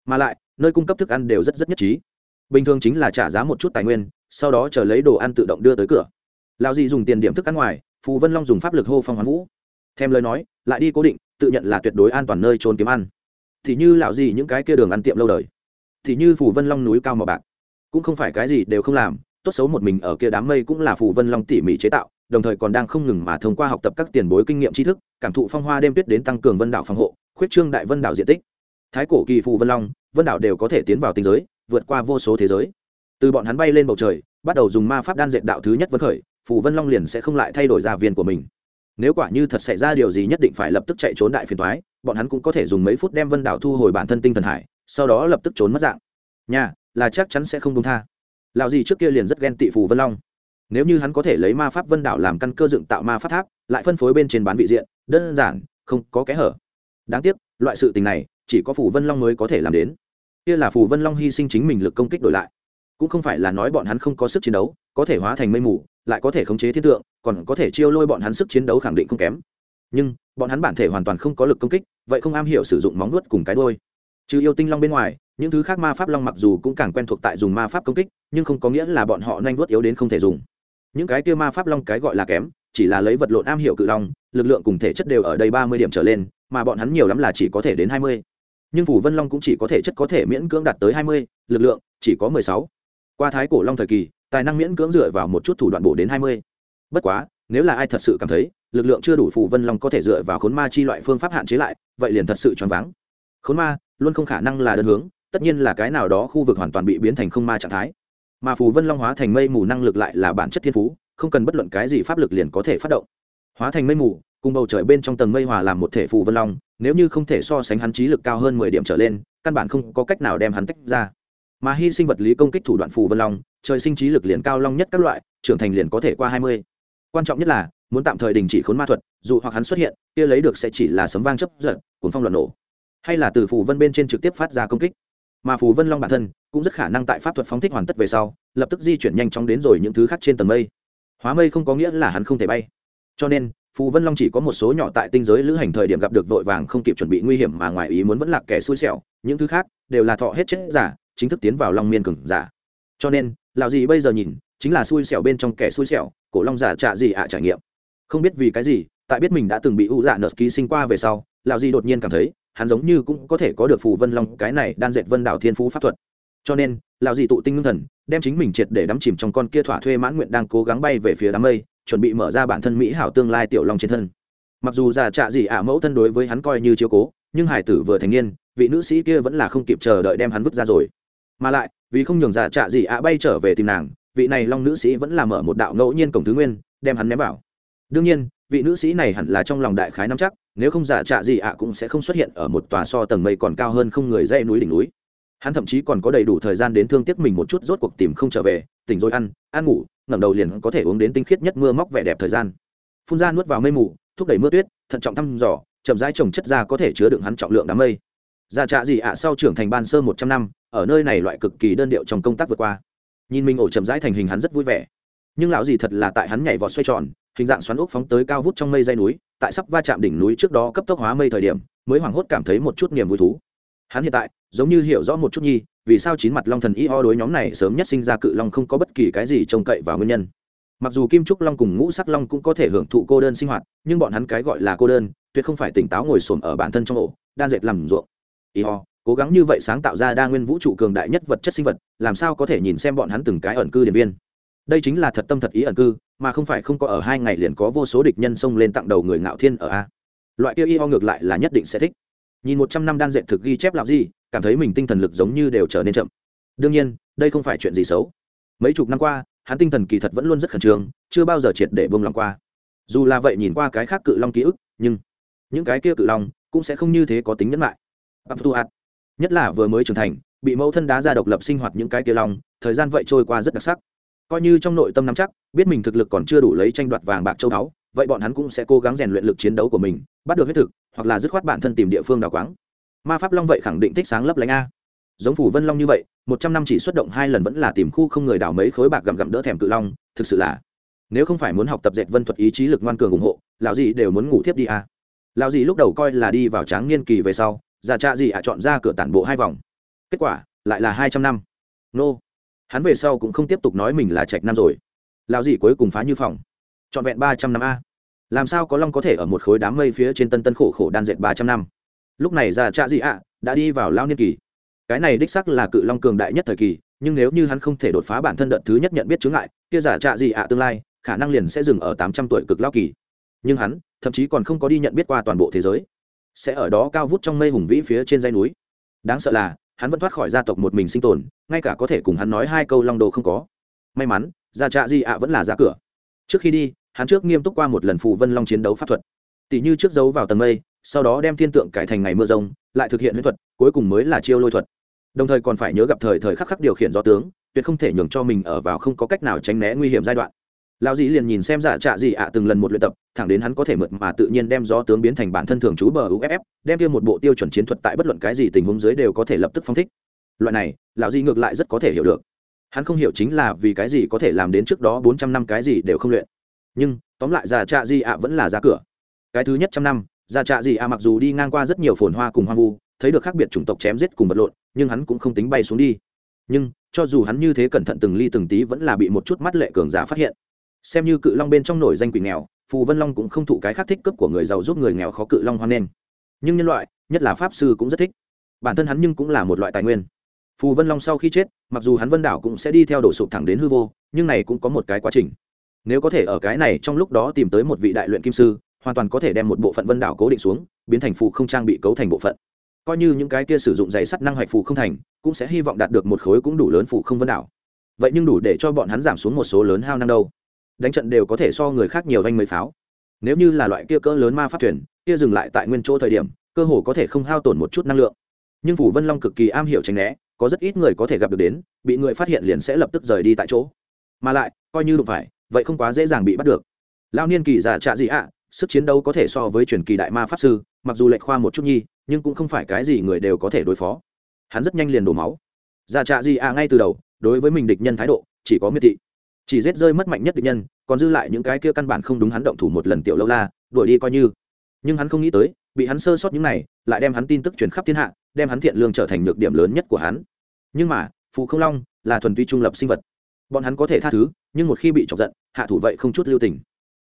Mà lại, nơi cung cấp thức ăn đều rất rất nhất trí. Bình thường chính là trả giá một chút tài nguyên, sau đó chờ lấy đồ ăn tự động đưa tới cửa. Lão gì dùng tiền điểm thức ăn ngoài, phù vân long dùng pháp lực hô phong hoán vũ. Thêm lời nói, lại đi cố định, tự nhận là tuyệt đối an toàn nơi trốn kiếm ăn thì như lão gì những cái kia đường ăn tiệm lâu đời. Thì như phủ vân long núi cao màu bạc. Cũng không phải cái gì đều không làm, tốt xấu một mình ở kia đám mây cũng là phủ vân long tỉ mỉ chế tạo, đồng thời còn đang không ngừng mà thông qua học tập các tiền bối kinh nghiệm tri thức, cảm thụ phong hoa đêm tuyết đến tăng cường vân đảo phòng hộ, khuyết trương đại vân đảo diện tích. Thái cổ kỳ phù vân long, vân đảo đều có thể tiến vào tinh giới, vượt qua vô số thế giới. Từ bọn hắn bay lên bầu trời, bắt đầu dùng ma pháp đan dệt đạo thứ nhất vân khởi, phù vân long liền sẽ không lại thay đổi gia viên của mình nếu quả như thật xảy ra điều gì nhất định phải lập tức chạy trốn đại phiền toái, bọn hắn cũng có thể dùng mấy phút đem vân đảo thu hồi bản thân tinh thần hải, sau đó lập tức trốn mất dạng. Nhà, là chắc chắn sẽ không đúng tha. Lão gì trước kia liền rất ghen tị phù vân long. Nếu như hắn có thể lấy ma pháp vân đảo làm căn cơ dựng tạo ma pháp tháp, lại phân phối bên trên bán vị diện, đơn giản, không có kẽ hở. Đáng tiếc, loại sự tình này, chỉ có phù vân long mới có thể làm đến. Kia là phù vân long hy sinh chính mình lực công kích đổi lại. Cũng không phải là nói bọn hắn không có sức chiến đấu, có thể hóa thành mây mù lại có thể khống chế thiên tượng, còn có thể chiêu lôi bọn hắn sức chiến đấu khẳng định không kém. Nhưng, bọn hắn bản thể hoàn toàn không có lực công kích, vậy không am hiểu sử dụng móng nuốt cùng cái đôi trừ yêu tinh long bên ngoài, những thứ khác ma pháp long mặc dù cũng càng quen thuộc tại dùng ma pháp công kích, nhưng không có nghĩa là bọn họ nhanh vuốt yếu đến không thể dùng. Những cái kia ma pháp long cái gọi là kém, chỉ là lấy vật lộn am hiểu cự long, lực lượng cùng thể chất đều ở đây ba mươi điểm trở lên, mà bọn hắn nhiều lắm là chỉ có thể đến hai mươi. Nhưng phủ vân long cũng chỉ có thể chất có thể miễn cưỡng đạt tới hai mươi, lực lượng chỉ có mười sáu. Qua thái cổ long thời kỳ tài năng miễn cưỡng dựa vào một chút thủ đoạn bổ đến hai mươi. Bất quá, nếu là ai thật sự cảm thấy, lực lượng chưa đủ phù vân long có thể dựa vào khốn ma chi loại phương pháp hạn chế lại, vậy liền thật sự choáng váng. Khốn ma, luôn không khả năng là đơn hướng, tất nhiên là cái nào đó khu vực hoàn toàn bị biến thành không ma trạng thái. Mà phù vân long hóa thành mây mù năng lực lại là bản chất thiên phú, không cần bất luận cái gì pháp lực liền có thể phát động. Hóa thành mây mù, cùng bầu trời bên trong tầng mây hòa làm một thể phù vân long, nếu như không thể so sánh hắn trí lực cao hơn mười điểm trở lên, căn bản không có cách nào đem hắn tách ra mà hy sinh vật lý công kích thủ đoạn phù vân long, trời sinh trí lực liền cao long nhất các loại, trưởng thành liền có thể qua hai mươi. Quan trọng nhất là, muốn tạm thời đình chỉ khốn ma thuật, dù hoặc hắn xuất hiện, kia lấy được sẽ chỉ là sấm vang chấp giật cuốn phong loạn nổ. Hay là từ phù vân bên trên trực tiếp phát ra công kích. Mà phù vân long bản thân, cũng rất khả năng tại pháp thuật phóng thích hoàn tất về sau, lập tức di chuyển nhanh chóng đến rồi những thứ khác trên tầng mây. Hóa mây không có nghĩa là hắn không thể bay. Cho nên, phù vân long chỉ có một số nhỏ tại tinh giới lữ hành thời điểm gặp được vội vàng không kịp chuẩn bị nguy hiểm mà ngoài ý muốn vẫn là kẻ xui xẻo, những thứ khác đều là thọ hết chết giả chính thức tiến vào long miên cường giả. Cho nên lào gì bây giờ nhìn, chính là xui xẻo bên trong kẻ xui xẻo, cổ long giả trạ gì ạ trải nghiệm. Không biết vì cái gì, tại biết mình đã từng bị u dạ nợ ký sinh qua về sau lào gì đột nhiên cảm thấy, hắn giống như cũng có thể có được phù vân long, cái này đan dệt vân đảo thiên phú pháp thuật. Cho nên lào gì tụ tinh ngưng thần, đem chính mình triệt để đắm chìm trong con kia thỏa thuê mãn nguyện đang cố gắng bay về phía đám mây, chuẩn bị mở ra bản thân mỹ hảo tương lai tiểu long trên thân. Mặc dù già trạ gì ả mẫu thân đối với hắn coi như chiếu cố, nhưng hải tử vừa thành niên, vị nữ sĩ kia vẫn là không kịp chờ đợi đem hắn vứt ra rồi mà lại, vì không nhường giả trạ gì ạ bay trở về tìm nàng, vị này long nữ sĩ vẫn làm mở một đạo ngẫu nhiên cổng thứ nguyên, đem hắn ném vào. Đương nhiên, vị nữ sĩ này hẳn là trong lòng đại khái nắm chắc, nếu không giả trạ gì ạ cũng sẽ không xuất hiện ở một tòa so tầng mây còn cao hơn không người dây núi đỉnh núi. Hắn thậm chí còn có đầy đủ thời gian đến thương tiếc mình một chút rốt cuộc tìm không trở về, tỉnh rồi ăn ăn ngủ, ngẩng đầu liền có thể uống đến tinh khiết nhất mưa móc vẻ đẹp thời gian. Phun ra nuốt vào mây mù, thúc đẩy mưa tuyết, thận trọng thăm dò, chậm rãi trồng chất ra có thể chứa đựng hắn trọng lượng đám mây. Giả trạ gì ạ sau trưởng thành ban sơ một trăm năm ở nơi này loại cực kỳ đơn điệu trong công tác vượt qua. Nhìn mình ổ chậm rãi thành hình hắn rất vui vẻ. Nhưng lão gì thật là tại hắn nhảy vọt xoay tròn, hình dạng xoắn ốc phóng tới cao vút trong mây dây núi, tại sắp va chạm đỉnh núi trước đó cấp tốc hóa mây thời điểm, mới hoảng hốt cảm thấy một chút niềm vui thú. Hắn hiện tại, giống như hiểu rõ một chút nhi, vì sao chín mặt long thần y ho đối nhóm này sớm nhất sinh ra cự long không có bất kỳ cái gì trông cậy vào nguyên nhân. Mặc dù kim trúc long cùng ngũ sắc long cũng có thể hưởng thụ cô đơn sinh hoạt, nhưng bọn hắn cái gọi là cô đơn, tuyệt không phải tỉnh táo ngồi xổm ở bản thân trong ổ, đan dệt làm ruộng. Y ho cố gắng như vậy sáng tạo ra đa nguyên vũ trụ cường đại nhất vật chất sinh vật, làm sao có thể nhìn xem bọn hắn từng cái ẩn cư điện viên? Đây chính là thật tâm thật ý ẩn cư, mà không phải không có ở hai ngày liền có vô số địch nhân xông lên tặng đầu người ngạo thiên ở a. Loại kia y ho ngược lại là nhất định sẽ thích. Nhìn một trăm năm đan dệt thực ghi chép làm gì, cảm thấy mình tinh thần lực giống như đều trở nên chậm. Đương nhiên, đây không phải chuyện gì xấu. Mấy chục năm qua, hắn tinh thần kỳ thật vẫn luôn rất khẩn trương, chưa bao giờ triệt để bông lòng qua. Dù là vậy nhìn qua cái khác cự long ký ức, nhưng những cái kia cự long cũng sẽ không như thế có tính nhẫn lại nhất là vừa mới trưởng thành, bị mẫu thân đá ra độc lập sinh hoạt những cái kia long, thời gian vậy trôi qua rất đặc sắc. Coi như trong nội tâm nắm chắc, biết mình thực lực còn chưa đủ lấy tranh đoạt vàng bạc châu báu, vậy bọn hắn cũng sẽ cố gắng rèn luyện lực chiến đấu của mình, bắt được huyết thực, hoặc là dứt khoát bản thân tìm địa phương đào quáng. Ma pháp long vậy khẳng định thích sáng lấp lánh a. Giống phủ vân long như vậy, một trăm năm chỉ xuất động hai lần vẫn là tìm khu không người đào mấy khối bạc gặm gặm đỡ thèm cự long, thực sự là, nếu không phải muốn học tập dệt vân thuật ý chí lực ngoan cường ủng hộ, lão gì đều muốn ngủ tiếp đi a. Lão gì lúc đầu coi là đi vào tráng niên kỳ về sau giả trạ gì ạ chọn ra cửa tản bộ hai vòng. Kết quả, lại là hai trăm năm. Nô. Hắn về sau cũng không tiếp tục nói mình là trạch năm rồi. Lão gì cuối cùng phá như phòng. Trọn vẹn ba trăm năm a. Làm sao có long có thể ở một khối đám mây phía trên tân tân khổ khổ đan dệt ba trăm năm? Lúc này già trạ gì ạ đã đi vào lao niên kỳ. Cái này đích sắc là cự long cường đại nhất thời kỳ, nhưng nếu như hắn không thể đột phá bản thân đợt thứ nhất nhận biết chướng ngại, kia giả trạ gì ạ tương lai, khả năng liền sẽ dừng ở tám trăm tuổi cực lao kỳ. Nhưng hắn, thậm chí còn không có đi nhận biết qua toàn bộ thế giới sẽ ở đó cao vút trong mây hùng vĩ phía trên dây núi. Đáng sợ là, hắn vẫn thoát khỏi gia tộc một mình sinh tồn, ngay cả có thể cùng hắn nói hai câu long đồ không có. May mắn, gia trạ di ạ vẫn là ra cửa. Trước khi đi, hắn trước nghiêm túc qua một lần phù vân long chiến đấu pháp thuật. Tỷ như trước giấu vào tầng mây, sau đó đem thiên tượng cải thành ngày mưa rông, lại thực hiện huyễn thuật, cuối cùng mới là chiêu lôi thuật. Đồng thời còn phải nhớ gặp thời thời khắc khắc điều khiển do tướng, tuyệt không thể nhường cho mình ở vào không có cách nào tránh né nguy hiểm giai đoạn lão dĩ liền nhìn xem giả trạ gì ạ từng lần một luyện tập, thẳng đến hắn có thể mượt mà tự nhiên đem gió tướng biến thành bản thân thường trú bờ uff đem kia một bộ tiêu chuẩn chiến thuật tại bất luận cái gì tình huống dưới đều có thể lập tức phong thích. Loại này, lão dĩ ngược lại rất có thể hiểu được. Hắn không hiểu chính là vì cái gì có thể làm đến trước đó bốn trăm năm cái gì đều không luyện. Nhưng, tóm lại giả trạ gì ạ vẫn là ra cửa. Cái thứ nhất trăm năm giả trạ gì ạ mặc dù đi ngang qua rất nhiều phồn hoa cùng hoang vu, thấy được khác biệt chủng tộc chém giết cùng vật lộn, nhưng hắn cũng không tính bay xuống đi. Nhưng, cho dù hắn như thế cẩn thận từng ly từng tí vẫn là bị một chút mắt lệ cường giả phát hiện xem như cự long bên trong nổi danh quỷ nghèo, phù vân long cũng không thụ cái khác thích cấp của người giàu giúp người nghèo khó cự long hoan nghênh. Nhưng nhân loại, nhất là pháp sư cũng rất thích. Bản thân hắn nhưng cũng là một loại tài nguyên. Phù vân long sau khi chết, mặc dù hắn vân đảo cũng sẽ đi theo đổ sụp thẳng đến hư vô, nhưng này cũng có một cái quá trình. Nếu có thể ở cái này trong lúc đó tìm tới một vị đại luyện kim sư, hoàn toàn có thể đem một bộ phận vân đảo cố định xuống, biến thành phù không trang bị cấu thành bộ phận. Coi như những cái kia sử dụng giày sắt năng hoạch phù không thành, cũng sẽ hy vọng đạt được một khối cũng đủ lớn phù không vân đảo. Vậy nhưng đủ để cho bọn hắn giảm xuống một số lớn hao năng đâu đánh trận đều có thể so người khác nhiều vanh mấy pháo. Nếu như là loại kia cỡ lớn ma pháp thuyền, kia dừng lại tại nguyên chỗ thời điểm, cơ hồ có thể không hao tổn một chút năng lượng. Nhưng phủ vân long cực kỳ am hiểu tránh né, có rất ít người có thể gặp được đến, bị người phát hiện liền sẽ lập tức rời đi tại chỗ. Mà lại, coi như đụng phải, vậy không quá dễ dàng bị bắt được. Lao niên kỳ giả trạ gì ạ, sức chiến đấu có thể so với truyền kỳ đại ma pháp sư, mặc dù lệch khoa một chút nhi, nhưng cũng không phải cái gì người đều có thể đối phó. Hắn rất nhanh liền đổ máu. Giả trạ gì ạ ngay từ đầu, đối với mình địch nhân thái độ, chỉ có miệt thị chỉ giết rơi mất mạnh nhất địch nhân, còn dư lại những cái kia căn bản không đúng hắn động thủ một lần tiểu lâu la, đuổi đi coi như. Nhưng hắn không nghĩ tới, bị hắn sơ sót những này, lại đem hắn tin tức truyền khắp thiên hạ, đem hắn thiện lương trở thành nhược điểm lớn nhất của hắn. Nhưng mà, phù không long là thuần tuy trung lập sinh vật. Bọn hắn có thể tha thứ, nhưng một khi bị chọc giận, hạ thủ vậy không chút lưu tình.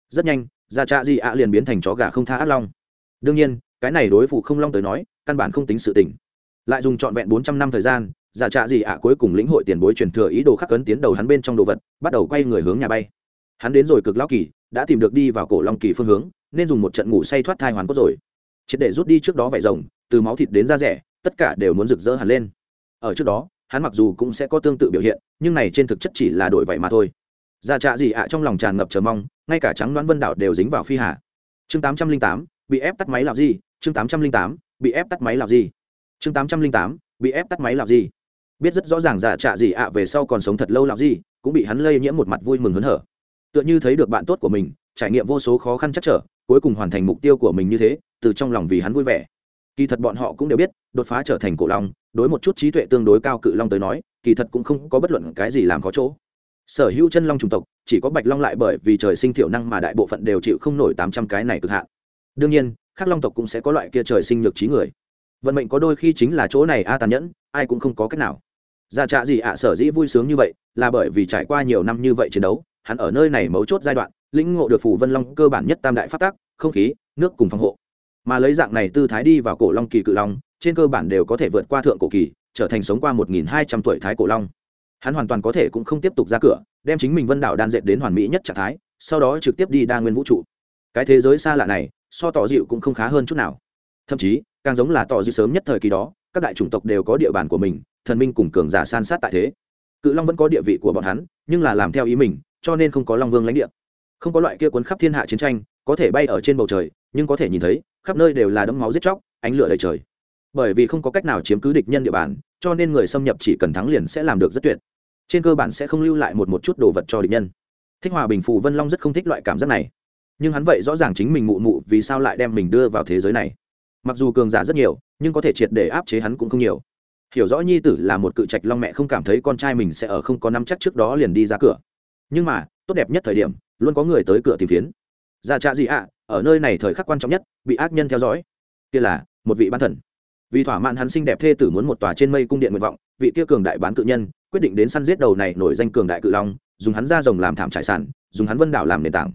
Rất nhanh, gia trạ di ạ liền biến thành chó gà không tha ác long. Đương nhiên, cái này đối phụ không long tới nói, căn bản không tính sự tình. Lại dùng trọn vẹn bốn trăm năm thời gian giả trạ gì ạ à, cuối cùng lĩnh hội tiền bối truyền thừa ý đồ khắc cấn tiến đầu hắn bên trong đồ vật, bắt đầu quay người hướng nhà bay. Hắn đến rồi cực lao kỳ, đã tìm được đi vào cổ long kỳ phương hướng, nên dùng một trận ngủ say thoát thai hoàn cốt rồi. Triệt để rút đi trước đó vải rồng, từ máu thịt đến da rẻ, tất cả đều muốn rực rỡ hẳn lên. Ở trước đó, hắn mặc dù cũng sẽ có tương tự biểu hiện, nhưng này trên thực chất chỉ là đổi vậy mà thôi. Giả trạ gì ạ à, trong lòng tràn ngập chờ mong, ngay cả trắng đoán vân đảo đều dính vào phi hà. Chương tám trăm linh tám, bị ép tắt máy làm gì? Chương tám trăm linh tám, bị ép tắt máy làm gì? Chương tám trăm linh tám, bị ép tắt máy làm gì? Biết rất rõ ràng giả trạ gì ạ à về sau còn sống thật lâu làm gì, cũng bị hắn lây nhiễm một mặt vui mừng hớn hở. Tựa như thấy được bạn tốt của mình, trải nghiệm vô số khó khăn chắc trở, cuối cùng hoàn thành mục tiêu của mình như thế, từ trong lòng vì hắn vui vẻ. Kỳ thật bọn họ cũng đều biết, đột phá trở thành cổ long, đối một chút trí tuệ tương đối cao cự long tới nói, kỳ thật cũng không có bất luận cái gì làm khó chỗ. Sở hữu chân long chủng tộc, chỉ có bạch long lại bởi vì trời sinh thiểu năng mà đại bộ phận đều chịu không nổi tám trăm cái này cực hạn. Đương nhiên, khác long tộc cũng sẽ có loại kia trời sinh nhược trí người vận mệnh có đôi khi chính là chỗ này a tàn nhẫn, ai cũng không có cách nào. Ra trạ gì ạ sở dĩ vui sướng như vậy là bởi vì trải qua nhiều năm như vậy chiến đấu, hắn ở nơi này mấu chốt giai đoạn, lĩnh ngộ được phủ vân long cơ bản nhất tam đại phát tác không khí, nước cùng phòng hộ. Mà lấy dạng này tư thái đi vào cổ long kỳ cự long, trên cơ bản đều có thể vượt qua thượng cổ kỳ, trở thành sống qua một nghìn hai trăm tuổi thái cổ long. Hắn hoàn toàn có thể cũng không tiếp tục ra cửa, đem chính mình vân đảo đan dệt đến hoàn mỹ nhất trạng thái, sau đó trực tiếp đi đa nguyên vũ trụ. Cái thế giới xa lạ này, so tỏ dịu cũng không khá hơn chút nào thậm chí, càng giống là tỏ dư sớm nhất thời kỳ đó, các đại chủng tộc đều có địa bàn của mình, thần minh cùng cường giả san sát tại thế. Cự long vẫn có địa vị của bọn hắn, nhưng là làm theo ý mình, cho nên không có long vương lãnh địa. Không có loại kia cuốn khắp thiên hạ chiến tranh, có thể bay ở trên bầu trời, nhưng có thể nhìn thấy, khắp nơi đều là đấm máu giết chóc, ánh lửa đầy trời. Bởi vì không có cách nào chiếm cứ địch nhân địa bàn, cho nên người xâm nhập chỉ cần thắng liền sẽ làm được rất tuyệt. Trên cơ bản sẽ không lưu lại một một chút đồ vật cho địch nhân. Thích hòa bình phù vân long rất không thích loại cảm giác này. Nhưng hắn vậy rõ ràng chính mình mụ mụ vì sao lại đem mình đưa vào thế giới này mặc dù cường giả rất nhiều, nhưng có thể triệt để áp chế hắn cũng không nhiều. Hiểu rõ nhi tử là một cự trạch long mẹ không cảm thấy con trai mình sẽ ở không có năm chắc trước đó liền đi ra cửa. Nhưng mà, tốt đẹp nhất thời điểm, luôn có người tới cửa tìm phiến. Ra trạ gì ạ, ở nơi này thời khắc quan trọng nhất, bị ác nhân theo dõi. Kia là, một vị ban thần. Vì thỏa mãn hắn sinh đẹp thê tử muốn một tòa trên mây cung điện nguyện vọng, vị kia cường đại bán cự nhân, quyết định đến săn giết đầu này nổi danh cường đại cự long, dùng hắn ra rồng làm thảm trải sản dùng hắn vân đảo làm nền tảng.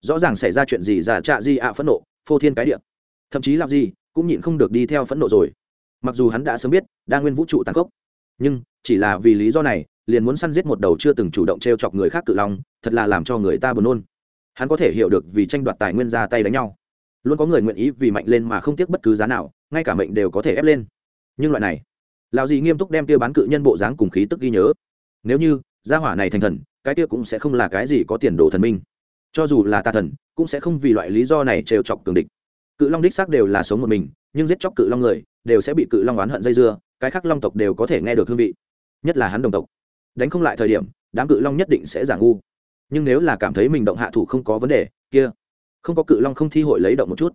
Rõ ràng xảy ra chuyện gì giả trạ di ạ phẫn nộ, phô thiên cái địa. Thậm chí làm gì cũng nhịn không được đi theo phẫn nộ rồi. Mặc dù hắn đã sớm biết, đa nguyên vũ trụ tàn khốc, nhưng chỉ là vì lý do này, liền muốn săn giết một đầu chưa từng chủ động t r e o chọc người khác cự long, thật là làm cho người ta buồn nôn. Hắn có thể hiểu được vì tranh đoạt tài nguyên ra tay đánh nhau. Luôn có người nguyện ý vì mạnh lên mà không tiếc bất cứ giá nào, ngay cả mệnh đều có thể ép lên. Nhưng loại này lào gì nghiêm túc đem tiêu bán cự nhân bộ dáng cùng khí tức ghi nhớ. Nếu như, gia hỏa này thành thần, cái kia cũng sẽ không là cái gì có tiền đồ thần minh. Cho dù là tà thần, cũng sẽ không vì loại lý do này trêu chọc cường địch cự long đích xác đều là sống một mình, nhưng giết chóc cự long người đều sẽ bị cự long oán hận dây dưa, cái khác long tộc đều có thể nghe được hương vị, nhất là hắn đồng tộc. Đánh không lại thời điểm, đám cự long nhất định sẽ giả ngu. Nhưng nếu là cảm thấy mình động hạ thủ không có vấn đề, kia, không có cự long không thi hội lấy động một chút.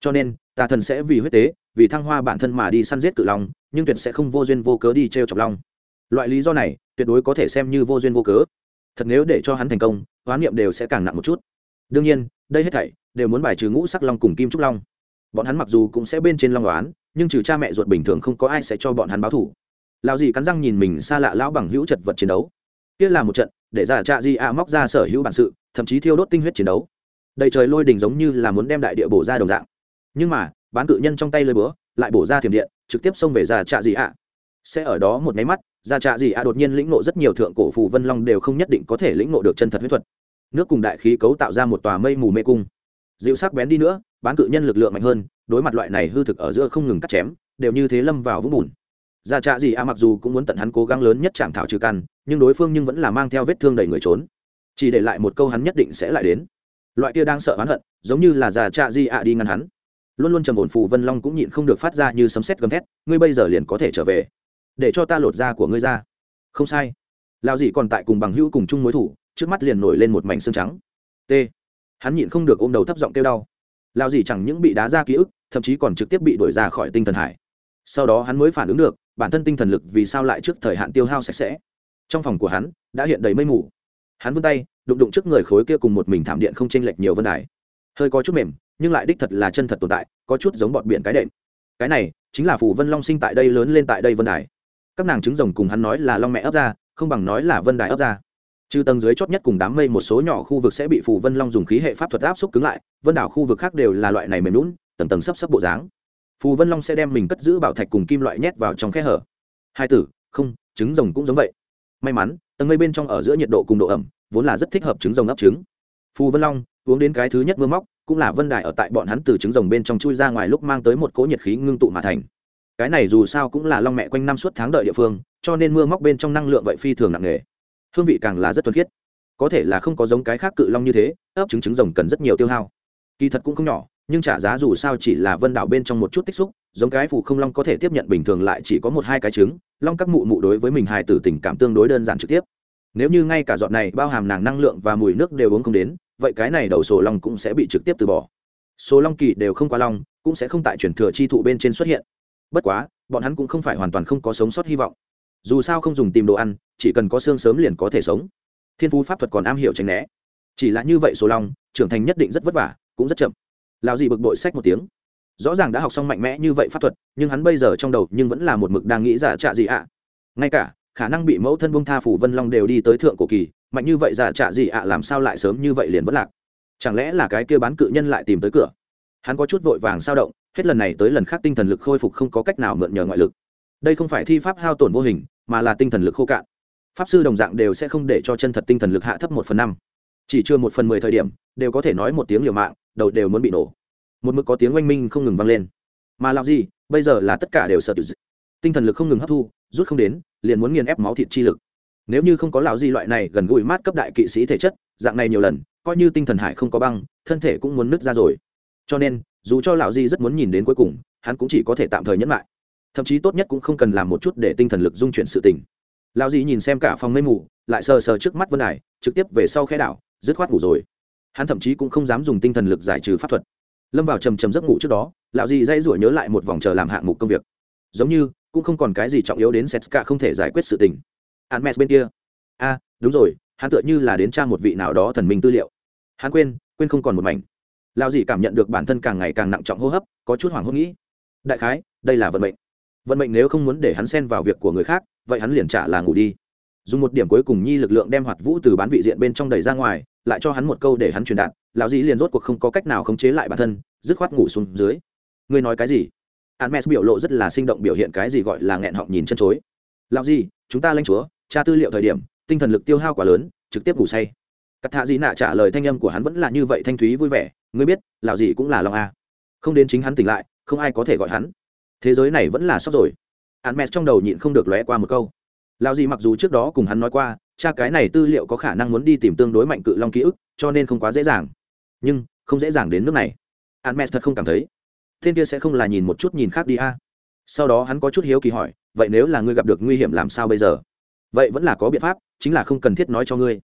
Cho nên, tà thần sẽ vì huyết tế, vì thăng hoa bản thân mà đi săn giết cự long, nhưng tuyệt sẽ không vô duyên vô cớ đi t r e o chọc long. Loại lý do này, tuyệt đối có thể xem như vô duyên vô cớ. Thật nếu để cho hắn thành công hoán niệm đều sẽ càng nặng một chút. Đương nhiên, đây hết thảy đều muốn bài trừ ngũ sắc long cùng kim trúc long. Bọn hắn mặc dù cũng sẽ bên trên long đoán nhưng trừ cha mẹ ruột bình thường không có ai sẽ cho bọn hắn báo thủ lão dì cắn răng nhìn mình xa lạ lão bằng hữu chật vật chiến đấu. Kia là một trận, để giả trạ di a móc ra sở hữu bản sự, thậm chí thiêu đốt tinh huyết chiến đấu. Đầy trời lôi đình giống như là muốn đem đại địa bổ ra đồng dạng. Nhưng mà, bán cự nhân trong tay lơi búa, lại bổ ra thiểm điện, trực tiếp xông về giả trạ di a sẽ ở đó một máy mắt, giả trạ di a đột nhiên lĩnh nộ rất nhiều thượng cổ phù vân long đều không nhất định có thể lĩnh nộ được chân thật huyết thuật. Nước cùng đại khí cấu tạo ra một tòa mây mù mê cung dịu sắc bén đi nữa, bán cự nhân lực lượng mạnh hơn, đối mặt loại này hư thực ở giữa không ngừng cắt chém, đều như thế lâm vào vũng bùn. Ra trạ gì a mặc dù cũng muốn tận hắn cố gắng lớn nhất chạm thảo trừ căn, nhưng đối phương nhưng vẫn là mang theo vết thương đầy người trốn. Chỉ để lại một câu hắn nhất định sẽ lại đến. Loại kia đang sợ hắn hận, giống như là già trạ di ạ đi ngăn hắn. Luôn luôn trầm ổn phù vân long cũng nhịn không được phát ra như sấm sét gầm thét, ngươi bây giờ liền có thể trở về. Để cho ta lột da của ngươi ra. Không sai. Lao gì còn tại cùng bằng hữu cùng chung mối thủ, trước mắt liền nổi lên một mảnh xương trắng. T hắn nhịn không được ôm đầu thấp giọng kêu đau. Lao gì chẳng những bị đá ra ký ức, thậm chí còn trực tiếp bị đuổi ra khỏi tinh thần hải. Sau đó hắn mới phản ứng được, bản thân tinh thần lực vì sao lại trước thời hạn tiêu hao sạch sẽ. Trong phòng của hắn, đã hiện đầy mây mù. Hắn vươn tay, đụng đụng trước người khối kia cùng một mình thảm điện không chênh lệch nhiều vân đài. Hơi có chút mềm, nhưng lại đích thật là chân thật tồn tại, có chút giống bọt biển cái đệm. Cái này, chính là phù vân long sinh tại đây lớn lên tại đây vân đài. Các nàng trứng rồng cùng hắn nói là long mẹ ấp ra, không bằng nói là vân đài ấp ra trừ tầng dưới chót nhất cùng đám mây một số nhỏ khu vực sẽ bị phù vân long dùng khí hệ pháp thuật áp xúc cứng lại, vân đảo khu vực khác đều là loại này mềm lún tầng tầng sấp sấp bộ dáng. Phù vân long sẽ đem mình cất giữ bảo thạch cùng kim loại nhét vào trong khe hở. Hai tử, không, trứng rồng cũng giống vậy. May mắn, tầng mây bên trong ở giữa nhiệt độ cùng độ ẩm, vốn là rất thích hợp trứng rồng ấp trứng. Phù vân long, uống đến cái thứ nhất mưa móc, cũng là vân đài ở tại bọn hắn từ trứng rồng bên trong chui ra ngoài lúc mang tới một cỗ nhiệt khí ngưng tụ mà thành. Cái này dù sao cũng là long mẹ quanh năm suốt tháng đợi địa phương, cho nên mưa móc bên trong năng lượng vậy phi thường nặng nề hương vị càng là rất thuần khiết. Có thể là không có giống cái khác cự long như thế, ấp trứng trứng rồng cần rất nhiều tiêu hao. Kỳ thật cũng không nhỏ, nhưng trả giá dù sao chỉ là vân đảo bên trong một chút tích xúc, giống cái phù không long có thể tiếp nhận bình thường lại chỉ có một hai cái trứng, long các mụ mụ đối với mình hài tử tình cảm tương đối đơn giản trực tiếp. Nếu như ngay cả dọn này bao hàm nàng năng lượng và mùi nước đều uống không đến, vậy cái này đầu sổ long cũng sẽ bị trực tiếp từ bỏ. Số long kỳ đều không qua long, cũng sẽ không tại chuyển thừa chi thụ bên trên xuất hiện. Bất quá, bọn hắn cũng không phải hoàn toàn không có sống sót hy vọng dù sao không dùng tìm đồ ăn, chỉ cần có xương sớm liền có thể sống. Thiên phú pháp thuật còn am hiểu tránh né. Chỉ là như vậy số long, trưởng thành nhất định rất vất vả, cũng rất chậm. Lao dì bực bội sách một tiếng. Rõ ràng đã học xong mạnh mẽ như vậy pháp thuật, nhưng hắn bây giờ trong đầu nhưng vẫn là một mực đang nghĩ giả trạ gì ạ. Ngay cả, khả năng bị mẫu thân bông tha phủ vân long đều đi tới thượng cổ kỳ, mạnh như vậy giả trạ gì ạ làm sao lại sớm như vậy liền vẫn lạc? Chẳng lẽ là cái kia bán cự nhân lại tìm tới cửa? Hắn có chút vội vàng sao động, hết lần này tới lần khác tinh thần lực khôi phục không có cách nào mượn nhờ ngoại lực đây không phải thi pháp hao tổn vô hình, mà là tinh thần lực khô cạn. Pháp sư đồng dạng đều sẽ không để cho chân thật tinh thần lực hạ thấp một phần năm. Chỉ chưa một phần mười thời điểm, đều có thể nói một tiếng liều mạng, đầu đều muốn bị nổ. Một mực có tiếng oanh minh không ngừng vang lên. Mà làm gì, bây giờ là tất cả đều sợ tinh thần lực không ngừng hấp thu, rút không đến, liền muốn nghiền ép máu thịt chi lực. Nếu như không có lão di loại này gần gũi mát cấp đại kỵ sĩ thể chất, dạng này nhiều lần, coi như tinh thần hải không có băng, thân thể cũng muốn nứt ra rồi. Cho nên, dù cho lão di rất muốn nhìn đến cuối cùng, hắn cũng chỉ có thể tạm thời nhẫn lại thậm chí tốt nhất cũng không cần làm một chút để tinh thần lực dung chuyển sự tình. Lão dì nhìn xem cả phòng mây mù, lại sờ sờ trước mắt vân đài, trực tiếp về sau khe đảo, dứt khoát ngủ rồi. Hắn thậm chí cũng không dám dùng tinh thần lực giải trừ pháp thuật. Lâm vào trầm trầm giấc ngủ trước đó, lão dì dây rủi nhớ lại một vòng chờ làm hạng mục công việc. Giống như, cũng không còn cái gì trọng yếu đến setska không thể giải quyết sự tình. Hermes bên kia. A, đúng rồi, hắn tựa như là đến tra một vị nào đó thần minh tư liệu. Hắn quên quên không còn một mảnh. Lão dì cảm nhận được bản thân càng ngày càng nặng trọng hô hấp, có chút hoảng hốt nghĩ. Đại khái, đây là vận mệnh vận mệnh nếu không muốn để hắn xen vào việc của người khác vậy hắn liền trả là ngủ đi. Dùng một điểm cuối cùng nhi lực lượng đem hoạt vũ từ bán vị diện bên trong đẩy ra ngoài lại cho hắn một câu để hắn truyền đạt lão Dĩ liền rốt cuộc không có cách nào khống chế lại bản thân dứt khoát ngủ xuống dưới. Ngươi nói cái gì? Hermes biểu lộ rất là sinh động biểu hiện cái gì gọi là nghẹn họng nhìn chân chối. Lão gì, chúng ta lãnh chúa tra tư liệu thời điểm tinh thần lực tiêu hao quá lớn trực tiếp ngủ say. Cắt thạ Dĩ nạ trả lời thanh âm của hắn vẫn là như vậy thanh thúy vui vẻ ngươi biết lão gì cũng là lòng a. Không đến chính hắn tỉnh lại không ai có thể gọi hắn thế giới này vẫn là sót rồi. Hắn mẹ trong đầu nhịn không được lóe qua một câu. Lão gì mặc dù trước đó cùng hắn nói qua, cha cái này tư liệu có khả năng muốn đi tìm tương đối mạnh cự long ký ức, cho nên không quá dễ dàng. Nhưng, không dễ dàng đến nước này. Hắn mẹ thật không cảm thấy. Thiên kia sẽ không là nhìn một chút nhìn khác đi a. Sau đó hắn có chút hiếu kỳ hỏi, vậy nếu là ngươi gặp được nguy hiểm làm sao bây giờ? Vậy vẫn là có biện pháp, chính là không cần thiết nói cho ngươi.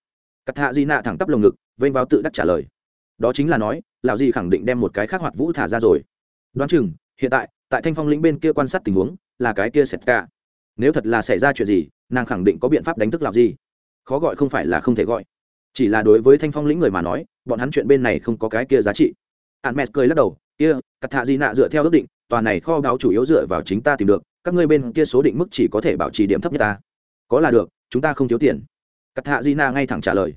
Cắt hạ di nạ thẳng tắp lồng ngực, vênh vào tự đắc trả lời. Đó chính là nói, lão di khẳng định đem một cái khác hoạt vũ thả ra rồi. Đoán chừng, hiện tại tại thanh phong lĩnh bên kia quan sát tình huống, là cái kia sệt cả nếu thật là xảy ra chuyện gì, nàng khẳng định có biện pháp đánh thức lão gì khó gọi không phải là không thể gọi. Chỉ là đối với thanh phong lĩnh người mà nói, bọn hắn chuyện bên này không có cái kia giá trị. Hạn mẹ cười lắc đầu, kia cắt hạ di nạ dựa theo ước định, tòa này kho báo chủ yếu dựa vào chính ta tìm được, các ngươi bên kia số định mức chỉ có thể bảo trì điểm thấp nhất ta. Có là được, chúng ta không thiếu tiền. Cắt hạ di nạ ngay thẳng trả lời.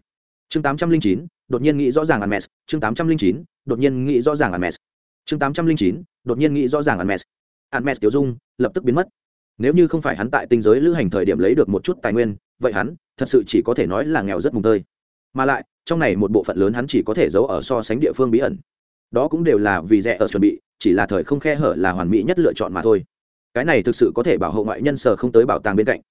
Chương tám trăm linh chín, đột nhiên nghĩ rõ ràng hạn mes chương tám trăm linh chín, đột nhiên nghĩ rõ ràng hạn mes chương tám trăm linh chín đột nhiên nghĩ rõ ràng ăn Anmes ăn tiểu dung lập tức biến mất. Nếu như không phải hắn tại tinh giới lữ hành thời điểm lấy được một chút tài nguyên vậy hắn thật sự chỉ có thể nói là nghèo rất mùng tơi. Mà lại trong này một bộ phận lớn hắn chỉ có thể giấu ở so sánh địa phương bí ẩn. Đó cũng đều là vì rẻ ở chuẩn bị chỉ là thời không khe hở là hoàn mỹ nhất lựa chọn mà thôi. Cái này thực sự có thể bảo hộ ngoại nhân sở không tới bảo tàng bên cạnh.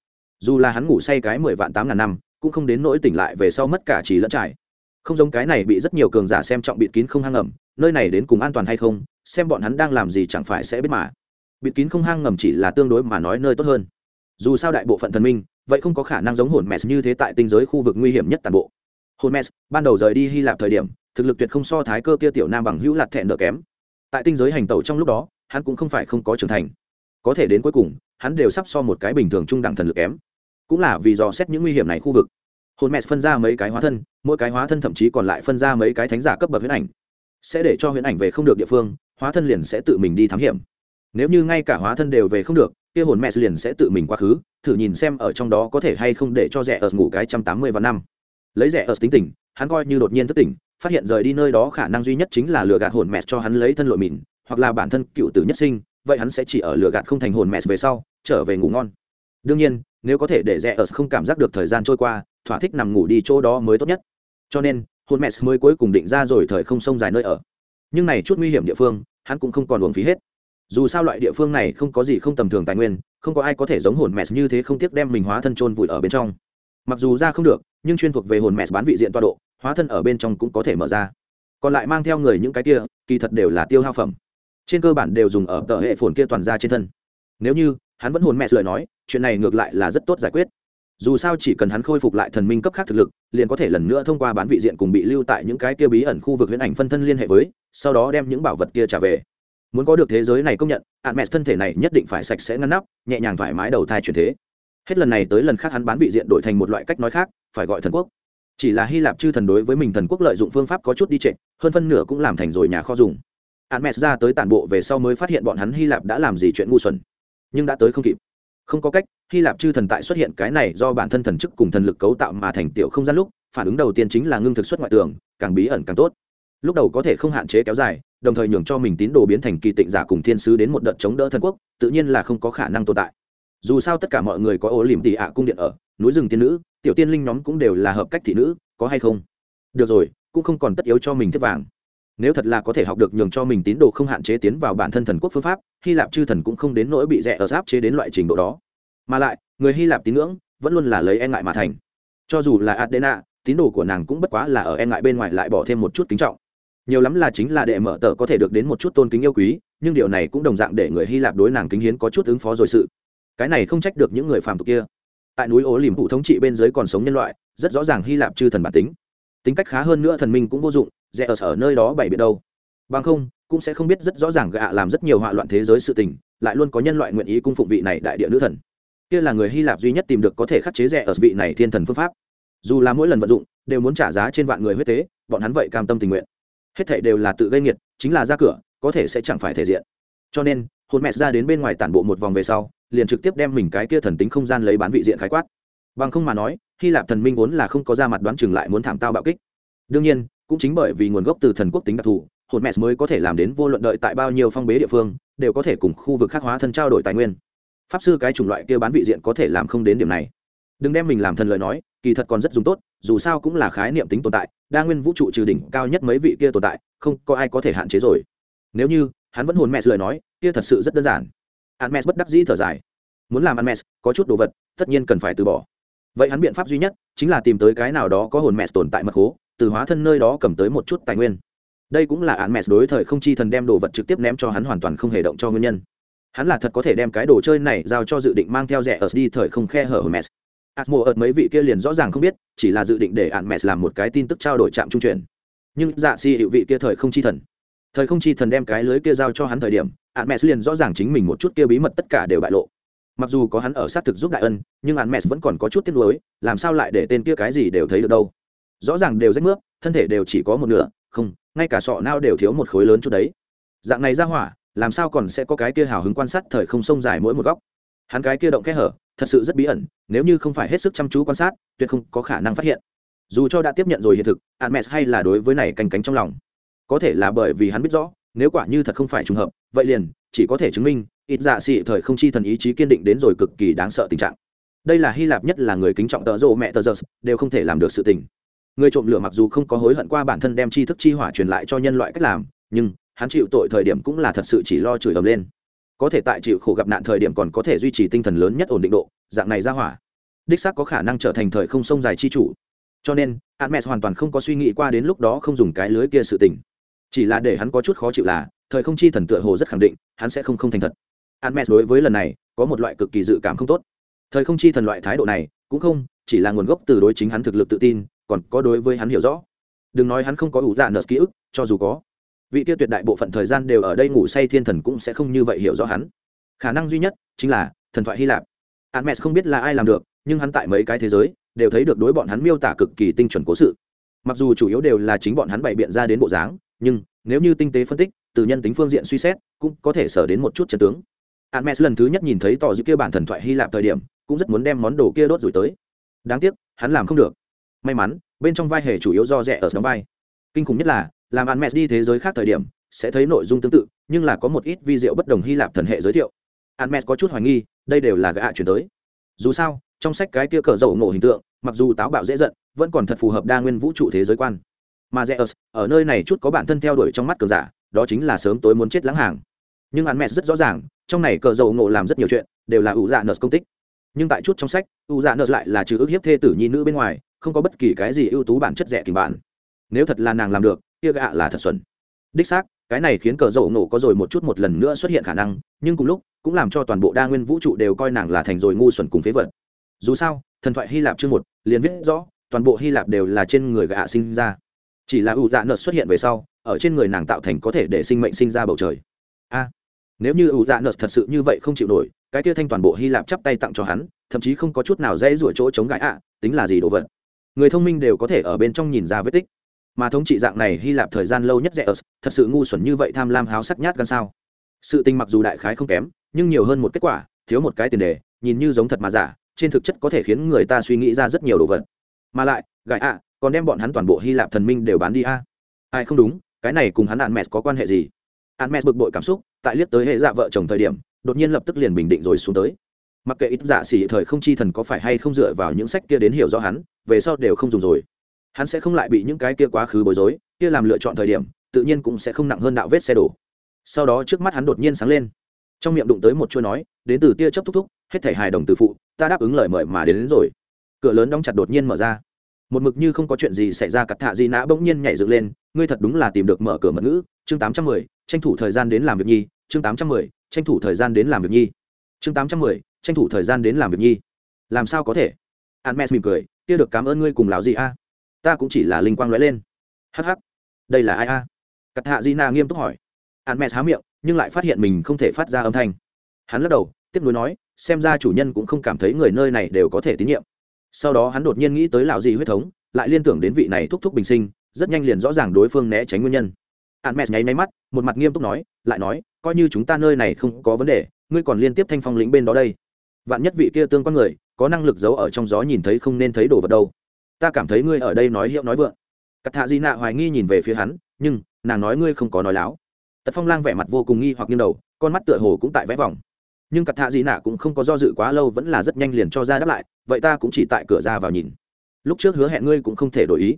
Dù là hắn ngủ say cái mười vạn tám ngàn năm cũng không đến nỗi tỉnh lại về sau mất cả trí lẫn trải. Không giống cái này bị rất nhiều cường giả xem trọng bịt kín không hang ẩm, nơi này đến cùng an toàn hay không xem bọn hắn đang làm gì chẳng phải sẽ biết mà. Bịt kín không hang ngầm chỉ là tương đối mà nói nơi tốt hơn. Dù sao đại bộ phận thần minh, vậy không có khả năng giống hồn mess như thế tại tinh giới khu vực nguy hiểm nhất toàn bộ. Hồn mess ban đầu rời đi hy lạp thời điểm, thực lực tuyệt không so thái cơ kia tiểu nam bằng hữu lạt thẹn nợ kém. Tại tinh giới hành tẩu trong lúc đó, hắn cũng không phải không có trưởng thành. Có thể đến cuối cùng, hắn đều sắp so một cái bình thường trung đẳng thần lực kém. Cũng là vì dò xét những nguy hiểm này khu vực. Hồn mẹ phân ra mấy cái hóa thân, mỗi cái hóa thân thậm chí còn lại phân ra mấy cái thánh giả cấp bậc huyễn ảnh. Sẽ để cho huyễn ảnh về không được địa phương hóa thân liền sẽ tự mình đi thám hiểm. Nếu như ngay cả hóa thân đều về không được, kia hồn mẹ liền sẽ tự mình quá khứ, thử nhìn xem ở trong đó có thể hay không để cho rẻ ở ngủ cái trăm tám mươi và năm. Lấy rẻ ở tính tình, hắn coi như đột nhiên thất tỉnh, phát hiện rời đi nơi đó khả năng duy nhất chính là lừa gạt hồn mẹ cho hắn lấy thân lội mìn hoặc là bản thân cựu tử nhất sinh, vậy hắn sẽ chỉ ở lừa gạt không thành hồn mẹ về sau, trở về ngủ ngon. Đương nhiên, nếu có thể để rẻ ở không cảm giác được thời gian trôi qua, thỏa thích nằm ngủ đi chỗ đó mới tốt nhất. Cho nên, hồn mẹ mới cuối cùng định ra rồi thời không sông dài nơi ở nhưng này chút nguy hiểm địa phương, hắn cũng không còn uống phí hết. Dù sao loại địa phương này không có gì không tầm thường tài nguyên, không có ai có thể giống hồn mẹ như thế không tiếc đem mình hóa thân trôn vùi ở bên trong. Mặc dù ra không được, nhưng chuyên thuộc về hồn mẹ bán vị diện toa độ, hóa thân ở bên trong cũng có thể mở ra. Còn lại mang theo người những cái kia, kỳ thật đều là tiêu hao phẩm. Trên cơ bản đều dùng ở tờ hệ phồn kia toàn ra trên thân. Nếu như, hắn vẫn hồn mẹ lời nói, chuyện này ngược lại là rất tốt giải quyết dù sao chỉ cần hắn khôi phục lại thần minh cấp khác thực lực, liền có thể lần nữa thông qua bán vị diện cùng bị lưu tại những cái kia bí ẩn khu vực huyễn ảnh phân thân liên hệ với, sau đó đem những bảo vật kia trả về. Muốn có được thế giới này công nhận ạn mẹ thân thể này nhất định phải sạch sẽ ngăn nắp, nhẹ nhàng thoải mái đầu thai chuyển thế. Hết lần này tới lần khác hắn bán vị diện đổi thành một loại cách nói khác, phải gọi thần quốc. Chỉ là hy lạp chư thần đối với mình thần quốc lợi dụng phương pháp có chút đi trệ, hơn phân nửa cũng làm thành rồi nhà kho dùng. Ạn mẹ ra tới tản bộ về sau mới phát hiện bọn hắn hy lạp đã làm gì chuyện ngu xuẩn. Nhưng đã tới không kịp không có cách, hy lạp chư thần tại xuất hiện cái này do bản thân thần chức cùng thần lực cấu tạo mà thành tiểu không gian lúc, phản ứng đầu tiên chính là ngưng thực xuất ngoại tường, càng bí ẩn càng tốt. Lúc đầu có thể không hạn chế kéo dài, đồng thời nhường cho mình tín đồ biến thành kỳ tịnh giả cùng thiên sứ đến một đợt chống đỡ thần quốc, tự nhiên là không có khả năng tồn tại. Dù sao tất cả mọi người có ô liềm tị ạ cung điện ở, núi rừng tiên nữ, tiểu tiên linh nhóm cũng đều là hợp cách thị nữ, có hay không? Được rồi, cũng không còn tất yếu cho mình thiết vàng nếu thật là có thể học được nhường cho mình tín đồ không hạn chế tiến vào bản thân thần quốc phương pháp, hy lạp chư thần cũng không đến nỗi bị rẽ ở giáp chế đến loại trình độ đó. Mà lại, người hy lạp tín ngưỡng vẫn luôn là lấy e ngại mà thành. Cho dù là adena, tín đồ của nàng cũng bất quá là ở e ngại bên ngoài lại bỏ thêm một chút kính trọng. Nhiều lắm là chính là để mở tờ có thể được đến một chút tôn kính yêu quý, nhưng điều này cũng đồng dạng để người hy lạp đối nàng kính hiến có chút ứng phó rồi sự. Cái này không trách được những người phàm tục kia. Tại núi ố liềm phụ thống trị bên dưới còn sống nhân loại, rất rõ ràng hy lạp chư thần bản tính. Tính cách khá hơn nữa thần minh cũng vô dụng rẽ ở nơi đó bày biện đâu. Bằng không, cũng sẽ không biết rất rõ ràng gạ làm rất nhiều họa loạn thế giới sự tình, lại luôn có nhân loại nguyện ý cung phụng vị này đại địa nữ thần. Kia là người hy lạp duy nhất tìm được có thể khắc chế rẻ ở vị này thiên thần phương pháp. Dù là mỗi lần vận dụng, đều muốn trả giá trên vạn người huyết tế, bọn hắn vậy cam tâm tình nguyện. Hết thảy đều là tự gây nghiệt, chính là ra cửa, có thể sẽ chẳng phải thể diện. Cho nên hôn mẹ ra đến bên ngoài tản bộ một vòng về sau, liền trực tiếp đem mình cái kia thần tính không gian lấy bán vị diện khái quát. Bằng không mà nói, hy lạp thần minh vốn là không có ra mặt đoán chừng lại muốn thảm tao bạo kích. Đương nhiên cũng chính bởi vì nguồn gốc từ thần quốc tính đặc thù, hồn mẹ mới có thể làm đến vô luận đợi tại bao nhiêu phong bế địa phương, đều có thể cùng khu vực khác hóa thân trao đổi tài nguyên. Pháp sư cái chủng loại kia bán vị diện có thể làm không đến điểm này. Đừng đem mình làm thần lời nói, kỳ thật còn rất dùng tốt, dù sao cũng là khái niệm tính tồn tại, đa nguyên vũ trụ trừ đỉnh cao nhất mấy vị kia tồn tại, không có ai có thể hạn chế rồi. Nếu như, hắn vẫn hồn mẹ lời nói, kia thật sự rất đơn giản. Hermes bất đắc dĩ thở dài. Muốn làm Hermes có chút đồ vật, tất nhiên cần phải từ bỏ. Vậy hắn biện pháp duy nhất, chính là tìm tới cái nào đó có hồn mẹ tồn tại mật khố từ hóa thân nơi đó cầm tới một chút tài nguyên đây cũng là án Hermes đối thời không chi thần đem đồ vật trực tiếp ném cho hắn hoàn toàn không hề động cho nguyên nhân hắn là thật có thể đem cái đồ chơi này giao cho dự định mang theo rẻ ở đi thời không khe hở Hermes Atmo ợt mấy vị kia liền rõ ràng không biết, chỉ là dự định để án Hermes làm một cái tin tức trao đổi chạm trung chuyển. Nhưng dạ si hiệu vị kia thời không chi thần. Thời không chi thần đem cái lưới kia giao cho hắn thời điểm, án Hermes liền rõ ràng chính mình một chút kia bí mật tất cả đều bại lộ. Mặc dù có hắn ở sát thực giúp đại ân, nhưng án Hermes vẫn còn có chút tiếc nuối, làm sao lại để tên kia cái gì đều thấy được đâu. Rõ ràng đều rách mướp, thân thể đều chỉ có một nửa, không, ngay cả sọ nao đều thiếu một khối lớn chút đấy. Dạng này ra hỏa, làm sao còn sẽ có cái kia hào hứng quan sát thời không sông dài mỗi một góc? Hắn cái kia động kẽ hở thật sự rất bí ẩn nếu như không phải hết sức chăm chú quan sát tuyệt không có khả năng phát hiện. Dù cho đã tiếp nhận rồi hiện thực hạn mẹ hay là đối với này canh cánh trong lòng. Có thể là bởi vì hắn biết rõ nếu quả như thật không phải trùng hợp vậy liền chỉ có thể chứng minh ít dạ xị thời không chi thần ý chí kiên định đến rồi cực kỳ đáng sợ tình trạng. Đây là hy lạp nhất là người kính trọng tợ rộ mẹ tờ giơ đều không thể làm được sự tình người trộm lửa mặc dù không có hối hận qua bản thân đem tri thức chi hỏa truyền lại cho nhân loại cách làm, nhưng hắn chịu tội thời điểm cũng là thật sự chỉ lo chửi ầm lên. Có thể tại chịu khổ gặp nạn thời điểm còn có thể duy trì tinh thần lớn nhất ổn định độ, dạng này ra hỏa, đích xác có khả năng trở thành thời không sông dài chi chủ. Cho nên Hermes hoàn toàn không có suy nghĩ qua đến lúc đó không dùng cái lưới kia sự tình. Chỉ là để hắn có chút khó chịu là, thời không chi thần tựa hồ rất khẳng định, hắn sẽ không không thành thật. Hermes đối với lần này, có một loại cực kỳ dự cảm không tốt. Thời không chi thần loại thái độ này, cũng không chỉ là nguồn gốc từ đối chính hắn thực lực tự tin còn có đối với hắn hiểu rõ. Đừng nói hắn không có ủ dạ nợ ký ức, cho dù có. Vị tiêu tuyệt đại bộ phận thời gian đều ở đây ngủ say thiên thần cũng sẽ không như vậy hiểu rõ hắn. Khả năng duy nhất chính là thần thoại hy lạp. Hermes không biết là ai làm được, nhưng hắn tại mấy cái thế giới đều thấy được đối bọn hắn miêu tả cực kỳ tinh chuẩn cố sự. Mặc dù chủ yếu đều là chính bọn hắn bày biện ra đến bộ dáng, nhưng nếu như tinh tế phân tích, từ nhân tính phương diện suy xét, cũng có thể sở đến một chút chân tướng. Hermes lần thứ nhất nhìn thấy tỏ dữ kia bản thần thoại hy lạp thời điểm, cũng rất muốn đem món đồ kia đốt rủi tới. Đáng tiếc, hắn làm không được may mắn, bên trong vai hề chủ yếu do rẻ ở đóng vai. Kinh khủng nhất là, làm ăn mẹ đi thế giới khác thời điểm, sẽ thấy nội dung tương tự, nhưng là có một ít vi diệu bất đồng hy lạp thần hệ giới thiệu. Ăn mẹ có chút hoài nghi, đây đều là gạ chuyển tới. Dù sao, trong sách cái kia cờ dầu ngộ hình tượng, mặc dù táo bạo dễ giận, vẫn còn thật phù hợp đa nguyên vũ trụ thế giới quan. Mà rẻ ở nơi này chút có bản thân theo đuổi trong mắt cờ giả, đó chính là sớm tối muốn chết lãng hàng. Nhưng ăn mẹ rất rõ ràng, trong này cờ dầu ngộ làm rất nhiều chuyện, đều là ủ dạ nợ công tích. Nhưng tại chút trong sách, ủ dạ nợ lại là trừ ước hiếp thê tử nhi nữ bên ngoài không có bất kỳ cái gì ưu tú bản chất rẻ kìm bản. Nếu thật là nàng làm được, kia gạ là thật xuẩn. Đích xác, cái này khiến cờ dầu nổ có rồi một chút một lần nữa xuất hiện khả năng, nhưng cùng lúc, cũng làm cho toàn bộ đa nguyên vũ trụ đều coi nàng là thành rồi ngu xuẩn cùng phế vật. Dù sao, thần thoại hy lạp chương một liền viết rõ, toàn bộ hy lạp đều là trên người gạ sinh ra. Chỉ là ủ dạ nợt xuất hiện về sau, ở trên người nàng tạo thành có thể để sinh mệnh sinh ra bầu trời. A, nếu như ủ dạ nợt thật sự như vậy không chịu nổi, cái kia thanh toàn bộ hy lạp chắp tay tặng cho hắn, thậm chí không có chút nào dễ rủa chỗ chống gãi ạ, tính là gì đồ vật? Người thông minh đều có thể ở bên trong nhìn ra vết tích. Mà thống trị dạng này hy lạp thời gian lâu nhất rẻ ớt, thật sự ngu xuẩn như vậy tham lam háo sắc nhát gan sao? Sự tình mặc dù đại khái không kém, nhưng nhiều hơn một kết quả, thiếu một cái tiền đề, nhìn như giống thật mà giả, trên thực chất có thể khiến người ta suy nghĩ ra rất nhiều đồ vật. Mà lại gãi ạ, còn đem bọn hắn toàn bộ hy lạp thần minh đều bán đi a. Ai không đúng, cái này cùng hắn ạn mẹ có quan hệ gì? Ạn mẹ bực bội cảm xúc, tại liếc tới hệ dạ vợ chồng thời điểm, đột nhiên lập tức liền bình định rồi xuống tới mặc kệ ít giả xỉ thời không chi thần có phải hay không dựa vào những sách kia đến hiểu rõ hắn về sau đều không dùng rồi. Hắn sẽ không lại bị những cái kia quá khứ bối rối kia làm lựa chọn thời điểm tự nhiên cũng sẽ không nặng hơn đạo vết xe đổ. Sau đó trước mắt hắn đột nhiên sáng lên. Trong miệng đụng tới một chuôi nói đến từ tia chấp thúc thúc hết thể hài đồng từ phụ ta đáp ứng lời mời mà đến, đến rồi. Cửa lớn đóng chặt đột nhiên mở ra. Một mực như không có chuyện gì xảy ra cặt thạ di nã bỗng nhiên nhảy dựng lên ngươi thật đúng là tìm được mở cửa mật ngữ chương tám trăm mười tranh thủ thời gian đến làm việc nhi chương tám trăm mười tranh thủ thời gian đến làm việc nhi chương tám trăm mười tranh thủ thời gian đến làm việc nhi. Làm sao có thể? An mẹ mỉm cười, kia được cảm ơn ngươi cùng lão gì a? Ta cũng chỉ là linh quang lóe lên. Hh đây là ai a? Cắt hạ di na nghiêm túc hỏi. An mẹ há miệng, nhưng lại phát hiện mình không thể phát ra âm thanh. Hắn lắc đầu, tiếp nối nói, xem ra chủ nhân cũng không cảm thấy người nơi này đều có thể tín nhiệm. Sau đó hắn đột nhiên nghĩ tới lão gì huyết thống, lại liên tưởng đến vị này thúc thúc bình sinh, rất nhanh liền rõ ràng đối phương né tránh nguyên nhân. An mẹ nháy máy mắt, một mặt nghiêm túc nói, lại nói, coi như chúng ta nơi này không có vấn đề, ngươi còn liên tiếp thanh phong lĩnh bên đó đây vạn nhất vị kia tương quan người, có năng lực giấu ở trong gió nhìn thấy không nên thấy đồ vật đâu. Ta cảm thấy ngươi ở đây nói hiệu nói vượng. Cắt thạ di nạ hoài nghi nhìn về phía hắn, nhưng, nàng nói ngươi không có nói láo. Tật phong lang vẻ mặt vô cùng nghi hoặc nghiêng đầu, con mắt tựa hồ cũng tại vẽ vòng. Nhưng cắt thạ di nạ cũng không có do dự quá lâu, vẫn là rất nhanh liền cho ra đáp lại, vậy ta cũng chỉ tại cửa ra vào nhìn. Lúc trước hứa hẹn ngươi cũng không thể đổi ý.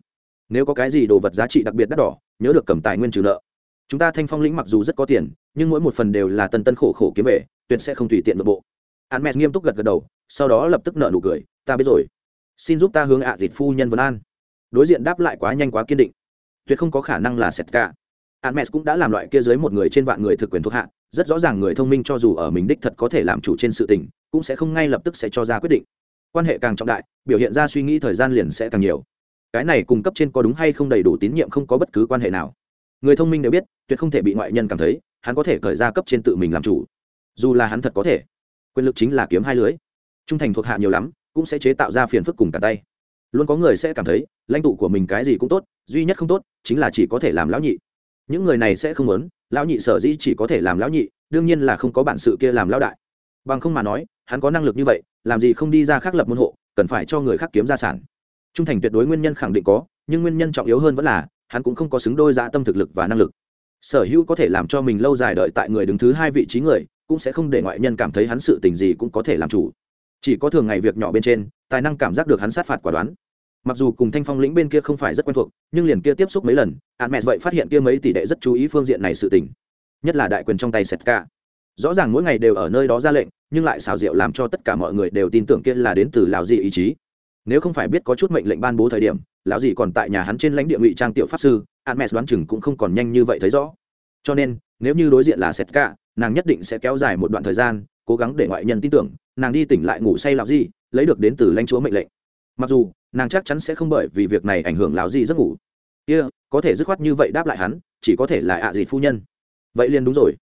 Nếu có cái gì đồ vật giá trị đặc biệt đắt đỏ, nhớ được cầm tài nguyên trừ nợ. Chúng ta thanh phong lĩnh mặc dù rất có tiền, nhưng mỗi một phần đều là tân tân khổ khổ kiếm về, tuyệt sẽ không tùy tiện nội bộ hắn mẹ nghiêm túc gật gật đầu, sau đó lập tức nợ nụ cười, ta biết rồi. Xin giúp ta hướng ạ à dịt phu nhân vân an. Đối diện đáp lại quá nhanh quá kiên định. Tuyệt không có khả năng là sét cả hắn mẹ cũng đã làm loại kia dưới một người trên vạn người thực quyền thuộc hạ, rất rõ ràng người thông minh cho dù ở mình đích thật có thể làm chủ trên sự tình, cũng sẽ không ngay lập tức sẽ cho ra quyết định. Quan hệ càng trọng đại, biểu hiện ra suy nghĩ thời gian liền sẽ càng nhiều. Cái này cung cấp trên có đúng hay không đầy đủ tín nhiệm không có bất cứ quan hệ nào. Người thông minh đều biết, tuyệt không thể bị ngoại nhân cảm thấy, hắn có thể khởi ra cấp trên tự mình làm chủ. Dù là hắn thật có thể quyền lực chính là kiếm hai lưới. Trung thành thuộc hạ nhiều lắm, cũng sẽ chế tạo ra phiền phức cùng cả tay. Luôn có người sẽ cảm thấy, lãnh tụ của mình cái gì cũng tốt, duy nhất không tốt, chính là chỉ có thể làm lão nhị. Những người này sẽ không muốn, lão nhị sở dĩ chỉ có thể làm lão nhị, đương nhiên là không có bản sự kia làm lão đại. Bằng không mà nói, hắn có năng lực như vậy, làm gì không đi ra khác lập môn hộ, cần phải cho người khác kiếm gia sản. Trung thành tuyệt đối nguyên nhân khẳng định có, nhưng nguyên nhân trọng yếu hơn vẫn là, hắn cũng không có xứng đôi dạ tâm thực lực và năng lực. Sở hữu có thể làm cho mình lâu dài đợi tại người đứng thứ hai vị trí người cũng sẽ không để ngoại nhân cảm thấy hắn sự tình gì cũng có thể làm chủ. Chỉ có thường ngày việc nhỏ bên trên, tài năng cảm giác được hắn sát phạt quả đoán. Mặc dù cùng thanh phong lĩnh bên kia không phải rất quen thuộc, nhưng liền kia tiếp xúc mấy lần hạn mẹ vậy phát hiện kia mấy tỷ đệ rất chú ý phương diện này sự tình. Nhất là đại quyền trong tay setka. Rõ ràng mỗi ngày đều ở nơi đó ra lệnh, nhưng lại xào rượu làm cho tất cả mọi người đều tin tưởng kia là đến từ lào dị ý chí. Nếu không phải biết có chút mệnh lệnh ban bố thời điểm, lão dị còn tại nhà hắn trên lãnh địa ngụy trang tiểu pháp sư hạn mẹ đoán chừng cũng không còn nhanh như vậy thấy rõ. Cho nên, nếu như đối diện là setka nàng nhất định sẽ kéo dài một đoạn thời gian cố gắng để ngoại nhân tin tưởng nàng đi tỉnh lại ngủ say lào gì lấy được đến từ lãnh chúa mệnh lệnh. Mặc dù nàng chắc chắn sẽ không bởi vì việc này ảnh hưởng lào gì giấc ngủ. Kia、yeah, có thể dứt khoát như vậy đáp lại hắn chỉ có thể là ạ à gì phu nhân. Vậy liền đúng rồi.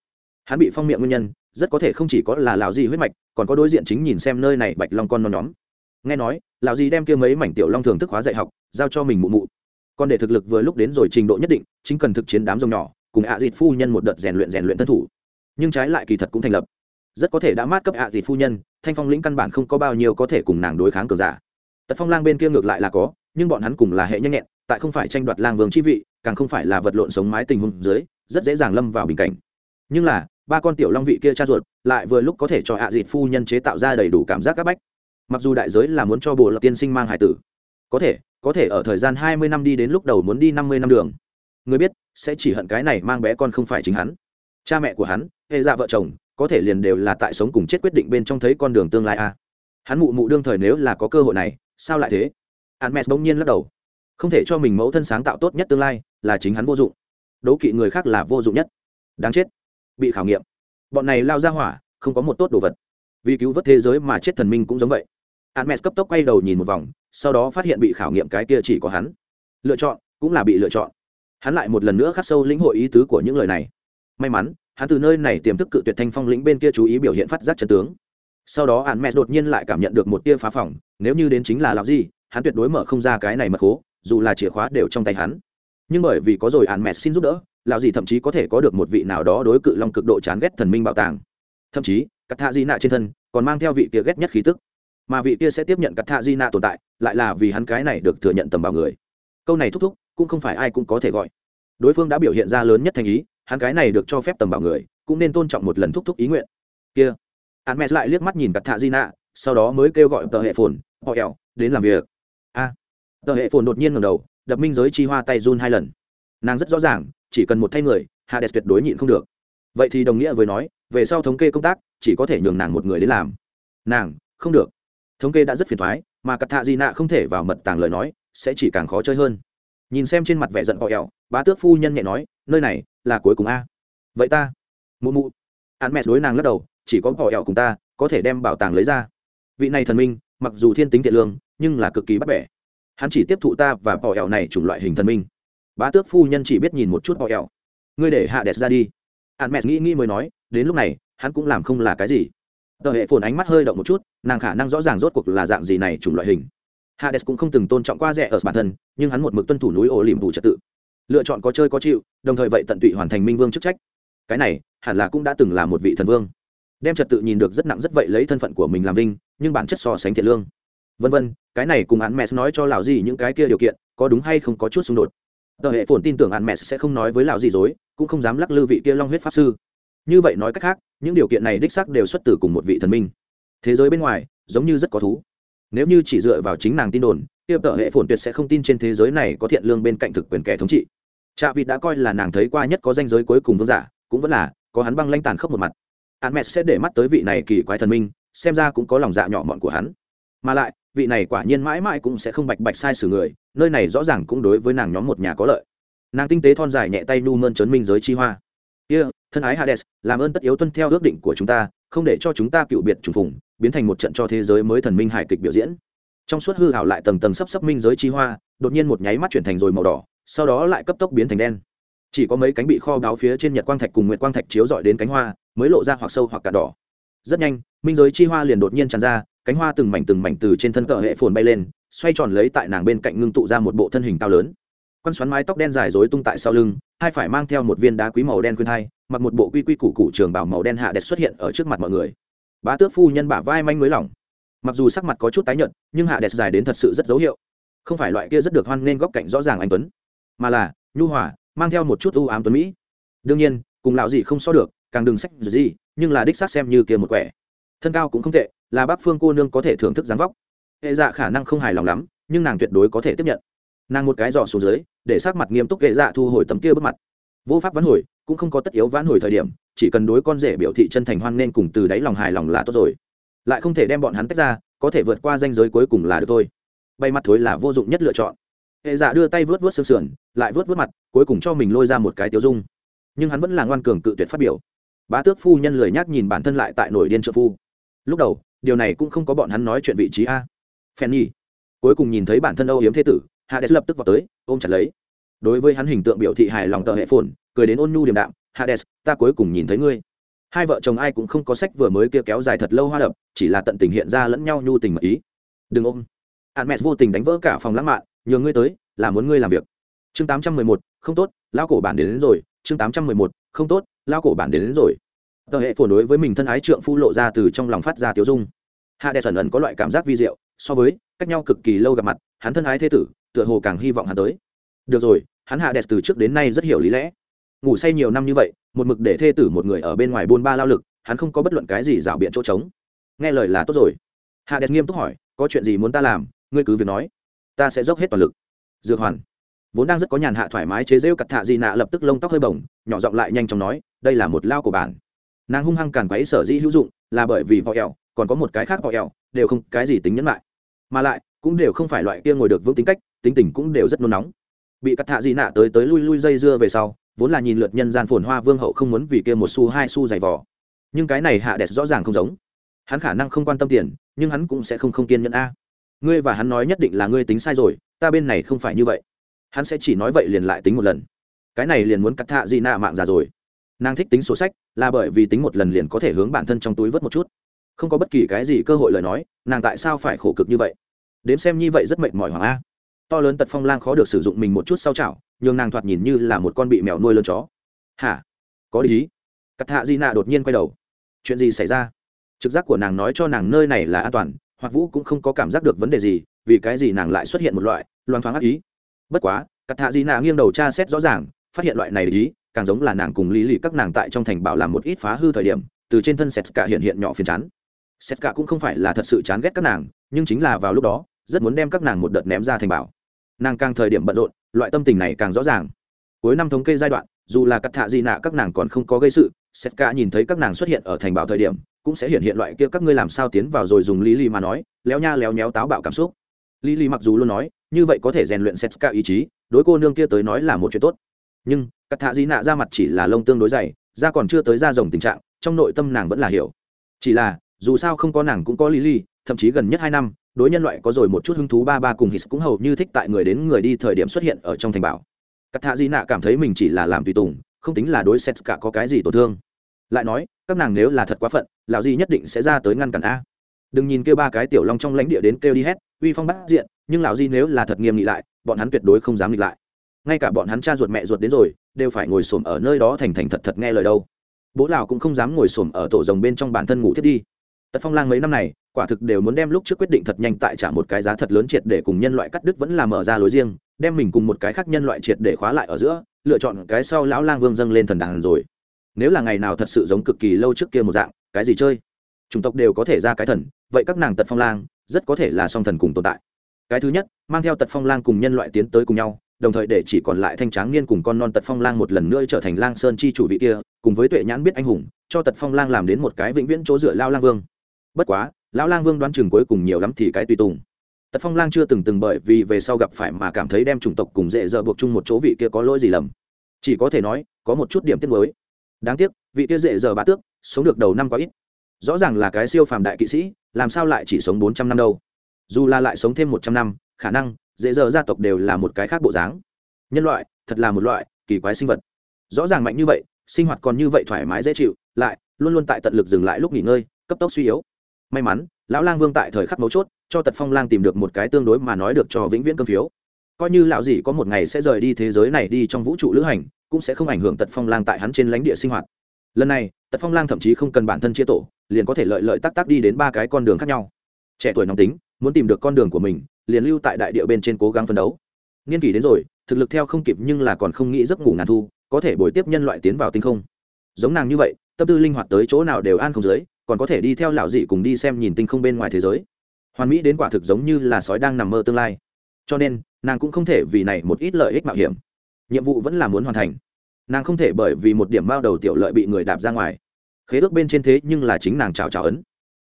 Hắn bị phong miệng nguyên nhân rất có thể không chỉ có là lào gì huyết mạch còn có đối diện chính nhìn xem nơi này bạch long con non nhóm. Nghe nói lào gì đem kia mấy mảnh tiểu long thường thức hóa dạy học giao cho mình mụ mụ. Còn để thực lực vừa lúc đến rồi trình độ nhất định chính cần thực chiến đám rồng nhỏ cùng ạ à phu nhân một đợt rèn luyện rèn luyện thân thủ nhưng trái lại kỳ thật cũng thành lập. Rất có thể đã mát cấp ạ à phu nhân, thanh phong lĩnh căn bản không có bao nhiêu có thể cùng nàng đối kháng cường giả. Tật phong lang bên kia ngược lại là có, nhưng bọn hắn cùng là hệ nhanh nhẹn, tại không phải tranh đoạt lang vương chi vị, càng không phải là vật lộn sống mái tình hôn dưới, rất dễ dàng lâm vào bình cảnh. Nhưng là, ba con tiểu long vị kia cha ruột, lại vừa lúc có thể cho ạ à phu nhân chế tạo ra đầy đủ cảm giác các bách. Mặc dù đại giới là muốn cho bộ lập tiên sinh mang hải tử, có thể có thể ở thời gian hai mươi năm đi đến lúc đầu muốn đi năm mươi năm đường. Người biết, sẽ chỉ hận cái này mang bé con không phải chính hắn. Cha mẹ của hắn hệ dạ vợ chồng, có thể liền đều là tại sống cùng chết quyết định bên trong thấy con đường tương lai a. À. hắn mụ mụ đương thời nếu là có cơ hội này, sao lại thế? Hắn mẹ bỗng nhiên lắc đầu. Không thể cho mình mẫu thân sáng tạo tốt nhất tương lai, là chính hắn vô dụng. Đố kỵ người khác là vô dụng nhất. Đáng chết. Bị khảo nghiệm. Bọn này lao ra hỏa, không có một tốt đồ vật. Vì cứu vớt thế giới mà chết thần minh cũng giống vậy. Hermes cấp tốc quay đầu nhìn một vòng, sau đó phát hiện bị khảo nghiệm cái kia chỉ có hắn. Lựa chọn cũng là bị lựa chọn. Hắn lại một lần nữa khắc sâu lĩnh hội ý tứ của những lời này. May mắn hắn từ nơi này tiềm thức cự tuyệt thanh phong lĩnh bên kia chú ý biểu hiện phát giác chân tướng. Sau đó hắn mẹ đột nhiên lại cảm nhận được một tia phá phỏng nếu như đến chính là làm gì, hắn tuyệt đối mở không ra cái này mật khố, dù là chìa khóa đều trong tay hắn. Nhưng bởi vì có rồi hắn mẹ xin giúp đỡ, lão gì thậm chí có thể có được một vị nào đó đối cự long cực độ chán ghét thần minh bảo tàng. Thậm chí cắt thạ di nạ trên thân còn mang theo vị kia ghét nhất khí tức. Mà vị kia sẽ tiếp nhận cắt thạ di nạ tồn tại, lại là vì hắn cái này được thừa nhận tầm bảo người. Câu này thúc thúc, cũng không phải ai cũng có thể gọi. Đối phương đã biểu hiện ra lớn nhất thành ý hắn cái này được cho phép tầm bảo người, cũng nên tôn trọng một lần thúc thúc ý nguyện. Kia. Hắn mẹ lại liếc mắt nhìn cắt thạ di nạ sau đó mới kêu gọi tờ hệ phồn, họ ẹo đến làm việc. A. Tờ hệ phồn đột nhiên ngầm đầu, đập minh giới chi hoa tay run hai lần. Nàng rất rõ ràng, chỉ cần một thay người, hades tuyệt đối nhịn không được. Vậy thì đồng nghĩa với nói, về sau thống kê công tác, chỉ có thể nhường nàng một người đến làm. Nàng, không được. Thống kê đã rất phiền thoái, mà cặp thạ di nạ không thể vào mật tàng lời nói, sẽ chỉ càng khó chơi hơn. Nhìn xem trên mặt vẻ giận họ ẹo bá tước phu nhân nhẹ nói, nơi này là cuối cùng a. Vậy ta, mụ mụ. Hắn mẹ đối nàng lắc đầu, chỉ có bỏ ẹo cùng ta, có thể đem bảo tàng lấy ra. Vị này thần minh, mặc dù thiên tính thiện lương, nhưng là cực kỳ bắt bẻ. Hắn chỉ tiếp thụ ta và bỏ ẹo này chủng loại hình thần minh. Bá tước phu nhân chỉ biết nhìn một chút bỏ ẹo. Ngươi để hạ đẹp ra đi. Hắn mẹ nghĩ nghĩ mới nói, đến lúc này, hắn cũng làm không là cái gì. Tờ hệ phồn ánh mắt hơi động một chút, nàng khả năng rõ ràng rốt cuộc là dạng gì này chủng loại hình. Hades cũng không từng tôn trọng qua rẻ ở bản thân, nhưng hắn một mực tuân thủ núi ổ liềm vụ trật tự lựa chọn có chơi có chịu, đồng thời vậy tận tụy hoàn thành minh vương chức trách. Cái này, hẳn là cũng đã từng là một vị thần vương. Đem trật tự nhìn được rất nặng rất vậy lấy thân phận của mình làm vinh, nhưng bản chất so sánh thiện lương. Vân vân, cái này cùng hắn mẹ nói cho lão gì những cái kia điều kiện, có đúng hay không có chút xung đột? Tờ hệ phồn tin tưởng hắn mẹ sẽ không nói với lão gì dối, cũng không dám lắc lư vị kia long huyết pháp sư. Như vậy nói cách khác, những điều kiện này đích xác đều xuất từ cùng một vị thần minh. Thế giới bên ngoài, giống như rất có thú. Nếu như chỉ dựa vào chính nàng tin đồn, kia tờ hệ phồn tuyệt sẽ không tin trên thế giới này có thiện lương bên cạnh thực quyền kẻ thống trị trạ vịt đã coi là nàng thấy qua nhất có danh giới cuối cùng vương giả cũng vẫn là có hắn băng lanh tàn khốc một mặt. Hắn mẹ sẽ để mắt tới vị này kỳ quái thần minh xem ra cũng có lòng dạ nhỏ mọn của hắn. Mà lại vị này quả nhiên mãi mãi cũng sẽ không bạch bạch sai xử người nơi này rõ ràng cũng đối với nàng nhóm một nhà có lợi. Nàng tinh tế thon dài nhẹ tay nu mơn trấn minh giới chi hoa. Kia、yeah, thân ái hades làm ơn tất yếu tuân theo ước định của chúng ta không để cho chúng ta cựu biệt trùng phùng biến thành một trận cho thế giới mới thần minh hải kịch biểu diễn. Trong suốt hư hảo lại tầng tầng sắp sắp minh giới chi hoa đột nhiên một nháy mắt chuyển thành rồi màu đỏ sau đó lại cấp tốc biến thành đen. Chỉ có mấy cánh bị kho đáo phía trên nhật quang thạch cùng nguyệt quang thạch chiếu dọi đến cánh hoa, mới lộ ra hoặc sâu hoặc cả đỏ. Rất nhanh, minh giới chi hoa liền đột nhiên tràn ra, cánh hoa từng mảnh từng mảnh từ trên thân cờ hệ phồn bay lên, xoay tròn lấy tại nàng bên cạnh ngưng tụ ra một bộ thân hình cao lớn. Quan xoắn mái tóc đen dài dối tung tại sau lưng, hai phải mang theo một viên đá quý màu đen khuyên hai mặc một bộ quy quy củ củ trường bảo màu đen hạ đẹp xuất hiện ở trước mặt mọi người. Bá tước phu nhân bả vai manh mới lỏng. Mặc dù sắc mặt có chút tái nhợt, nhưng hạ đẹp dài đến thật sự rất dấu hiệu. Không phải loại kia rất được hoan nên góc cạnh rõ ràng anh tuấn mà là, nhu hòa, mang theo một chút ưu ám tuấn mỹ. Đương nhiên, cùng lão gì không so được, càng đừng sách gì, nhưng là đích xác xem như kia một quẻ. Thân cao cũng không tệ, là bác phương cô nương có thể thưởng thức dáng vóc. Hệ dạ khả năng không hài lòng lắm, nhưng nàng tuyệt đối có thể tiếp nhận. Nàng một cái giỏ xuống dưới, để sát mặt nghiêm túc hệ dạ thu hồi tấm kia bước mặt. Vô pháp vãn hồi, cũng không có tất yếu vãn hồi thời điểm, chỉ cần đối con rể biểu thị chân thành hoan nên cùng từ đáy lòng hài lòng là tốt rồi. Lại không thể đem bọn hắn tách ra, có thể vượt qua danh giới cuối cùng là được thôi. Bay mặt thối là vô dụng nhất lựa chọn hệ dạ đưa tay vớt vớt xương sườn, lại vớt vớt mặt, cuối cùng cho mình lôi ra một cái tiêu dung. Nhưng hắn vẫn là ngoan cường cự tuyệt phát biểu. Bá tước phu nhân lười nhác nhìn bản thân lại tại nổi điên trợ phu. Lúc đầu, điều này cũng không có bọn hắn nói chuyện vị trí a. Phen nhi cuối cùng nhìn thấy bản thân âu hiếm thế tử hades lập tức vào tới, ôm chặt lấy. Đối với hắn hình tượng biểu thị hài lòng tờ hệ phồn, cười đến ôn nhu điềm đạm hades ta cuối cùng nhìn thấy ngươi. Hai vợ chồng ai cũng không có sách vừa mới kia kéo dài thật lâu hoa đập, chỉ là tận tình hiện ra lẫn nhau nhu tình mật ý. Đừng ôm. Hạn mẹ vô tình đánh vỡ cả phòng lãng mạn nhường ngươi tới là muốn ngươi làm việc. Chương tám trăm mười một không tốt lao cổ bản đến, đến rồi. Chương tám trăm mười một không tốt lao cổ bản đến, đến rồi. Tờ hệ phổ đối với mình thân ái trượng phu lộ ra từ trong lòng phát ra tiếu dung. Hạ đè sẩn ẩn có loại cảm giác vi diệu so với cách nhau cực kỳ lâu gặp mặt hắn thân ái thế tử tựa hồ càng hy vọng hắn tới. Được rồi hắn hạ đẹp từ trước đến nay rất hiểu lý lẽ. Ngủ say nhiều năm như vậy một mực để thê tử một người ở bên ngoài buôn ba lao lực hắn không có bất luận cái gì rảo biện chỗ trống. Nghe lời là tốt rồi. Hạ đẹp nghiêm túc hỏi có chuyện gì muốn ta làm? Ngươi cứ việc nói ta sẽ dốc hết toàn lực. Dược hoàn. Vốn đang rất có nhàn hạ thoải mái chế rêu cặt thạ di nạ lập tức lông tóc hơi bồng, nhỏ giọng lại nhanh chóng nói, đây là một lao của bản nàng hung hăng càn quấy sở dĩ hữu dụng, là bởi vì họ ẻo, còn có một cái khác họ ẻo, đều không, cái gì tính nhẫn lại. Mà lại, cũng đều không phải loại kia ngồi được vững tính cách, tính tình cũng đều rất nôn nóng. Bị cắt thạ gì nạ tới tới lui lui dây dưa về sau, vốn là nhìn lượt nhân gian phồn hoa vương hậu không muốn vì kia một xu, hai xu dày vỏ nhưng cái này hạ đẹp rõ ràng không giống. Hắn khả năng không quan tâm tiền, nhưng hắn cũng sẽ không không kiên nhẫn a ngươi và hắn nói nhất định là ngươi tính sai rồi, ta bên này không phải như vậy. Hắn sẽ chỉ nói vậy liền lại tính một lần. Cái này liền muốn cắt thạ gì nạ mạng già rồi. Nàng thích tính sổ sách, là bởi vì tính một lần liền có thể hướng bản thân trong túi vớt một chút. Không có bất kỳ cái gì cơ hội lời nói, nàng tại sao phải khổ cực như vậy? Đếm xem như vậy rất mệt mỏi hoàng a. To lớn tật phong lang khó được sử dụng mình một chút sau chảo, nhường nàng thoạt nhìn như là một con bị mèo nuôi lớn chó. Hả? Có lý. Cắt thạ di nạ đột nhiên quay đầu. Chuyện gì xảy ra? Trực giác của nàng nói cho nàng nơi này là an toàn hoặc vũ cũng không có cảm giác được vấn đề gì, vì cái gì nàng lại xuất hiện một loại loang thoáng ác ý. Bất quá cắt hạ di nạ nghiêng đầu tra xét rõ ràng, phát hiện loại này ý, càng giống là nàng cùng lý lì các nàng tại trong thành bảo làm một ít phá hư thời điểm, từ trên thân sét cả hiện hiện nhỏ phiền chán. Sét cả cũng không phải là thật sự chán ghét các nàng, nhưng chính là vào lúc đó, rất muốn đem các nàng một đợt ném ra thành bảo. Nàng càng thời điểm bận rộn, loại tâm tình này càng rõ ràng. Cuối năm thống kê giai đoạn, dù là cắt thạ gì nạ các nàng còn không có gây sự sét cả nhìn thấy các nàng xuất hiện ở thành bảo thời điểm cũng sẽ hiện hiện loại kia các ngươi làm sao tiến vào rồi dùng lý lì mà nói, léo nha léo nhéo táo bạo cảm xúc. Lý lì mặc dù luôn nói, như vậy có thể rèn luyện sét cả ý chí, đối cô nương kia tới nói là một chuyện tốt. Nhưng cắt thạ Di nạ ra mặt chỉ là lông tương đối dày, da còn chưa tới da rồng tình trạng, trong nội tâm nàng vẫn là hiểu. Chỉ là, dù sao không có nàng cũng có lý lì thậm chí gần nhất hai năm, đối nhân loại có rồi một chút hứng thú ba ba cùng hít cũng hầu như thích tại người đến người đi thời điểm xuất hiện ở trong thành bảo. Cắt thạ di nạ cảm thấy mình chỉ là làm tùy tùng, không tính là đối xét cả có cái gì tổn thương. Lại nói các nàng nếu là thật quá phận, lão di nhất định sẽ ra tới ngăn cản a. Đừng nhìn kêu ba cái tiểu long trong lãnh địa đến kêu đi hết, uy phong bắt diện, nhưng lão di nếu là thật nghiêm nghị lại, bọn hắn tuyệt đối không dám nghịch lại. Ngay cả bọn hắn cha ruột mẹ ruột đến rồi, đều phải ngồi xổm ở nơi đó thành thành thật thật nghe lời đâu. Bố lão cũng không dám ngồi xổm ở tổ rồng bên trong bản thân ngủ thiết đi. Tật phong lang mấy năm này, quả thực đều muốn đem lúc trước quyết định thật nhanh tại trả một cái giá thật lớn triệt để cùng nhân loại cắt đứt vẫn là mở ra lối riêng, đem mình cùng một cái khác nhân loại triệt để khóa lại ở giữa, lựa chọn cái sau lão lang vương dâng lên thần đàn rồi nếu là ngày nào thật sự giống cực kỳ lâu trước kia một dạng, cái gì chơi? Chủng tộc đều có thể ra cái thần, vậy các nàng tật phong lang rất có thể là song thần cùng tồn tại. Cái thứ nhất, mang theo tật phong lang cùng nhân loại tiến tới cùng nhau, đồng thời để chỉ còn lại thanh tráng niên cùng con non tật phong lang một lần nữa trở thành lang sơn chi chủ vị kia, cùng với tuệ nhãn biết anh hùng, cho tật phong lang làm đến một cái vĩnh viễn chỗ dựa lao lang vương. Bất quá lão lang vương đoán chừng cuối cùng nhiều lắm thì cái tùy tùng. Tật phong lang chưa từng từng bởi vì về sau gặp phải mà cảm thấy đem chủng tộc cùng dễ dở buộc chung một chỗ vị kia có lỗi gì lầm. Chỉ có thể nói, có một chút điểm tiếc mới đáng tiếc, vị kia dễ giờ bá tước, sống được đầu năm quá ít. Rõ ràng là cái siêu phàm đại kỵ sĩ, làm sao lại chỉ sống bốn trăm năm đâu? Dù là lại sống thêm một trăm năm, khả năng, dễ giờ gia tộc đều là một cái khác bộ dáng. Nhân loại, thật là một loại kỳ quái sinh vật. Rõ ràng mạnh như vậy, sinh hoạt còn như vậy thoải mái dễ chịu, lại, luôn luôn tại tận lực dừng lại lúc nghỉ ngơi, cấp tốc suy yếu. May mắn, lão lang vương tại thời khắc mấu chốt, cho tật phong lang tìm được một cái tương đối mà nói được cho vĩnh viễn cơm phiếu. Coi như lão dì có một ngày sẽ rời đi thế giới này đi trong vũ trụ lữ hành cũng sẽ không ảnh hưởng tật phong lang tại hắn trên lãnh địa sinh hoạt. Lần này, tật phong lang thậm chí không cần bản thân chia tổ, liền có thể lợi lợi tắc tắc đi đến ba cái con đường khác nhau. Trẻ tuổi nóng tính, muốn tìm được con đường của mình, liền lưu tại đại địa bên trên cố gắng phấn đấu. Niên kỷ đến rồi, thực lực theo không kịp nhưng là còn không nghĩ giấc ngủ ngàn thu, có thể bồi tiếp nhân loại tiến vào tinh không. Giống nàng như vậy, tâm tư linh hoạt tới chỗ nào đều an không dưới, còn có thể đi theo lão dị cùng đi xem nhìn tinh không bên ngoài thế giới. Hoàn mỹ đến quả thực giống như là sói đang nằm mơ tương lai. Cho nên, nàng cũng không thể vì này một ít lợi ích mạo hiểm nhiệm vụ vẫn là muốn hoàn thành. Nàng không thể bởi vì một điểm bao đầu tiểu lợi bị người đạp ra ngoài. Khế ước bên trên thế nhưng là chính nàng chào chào ấn.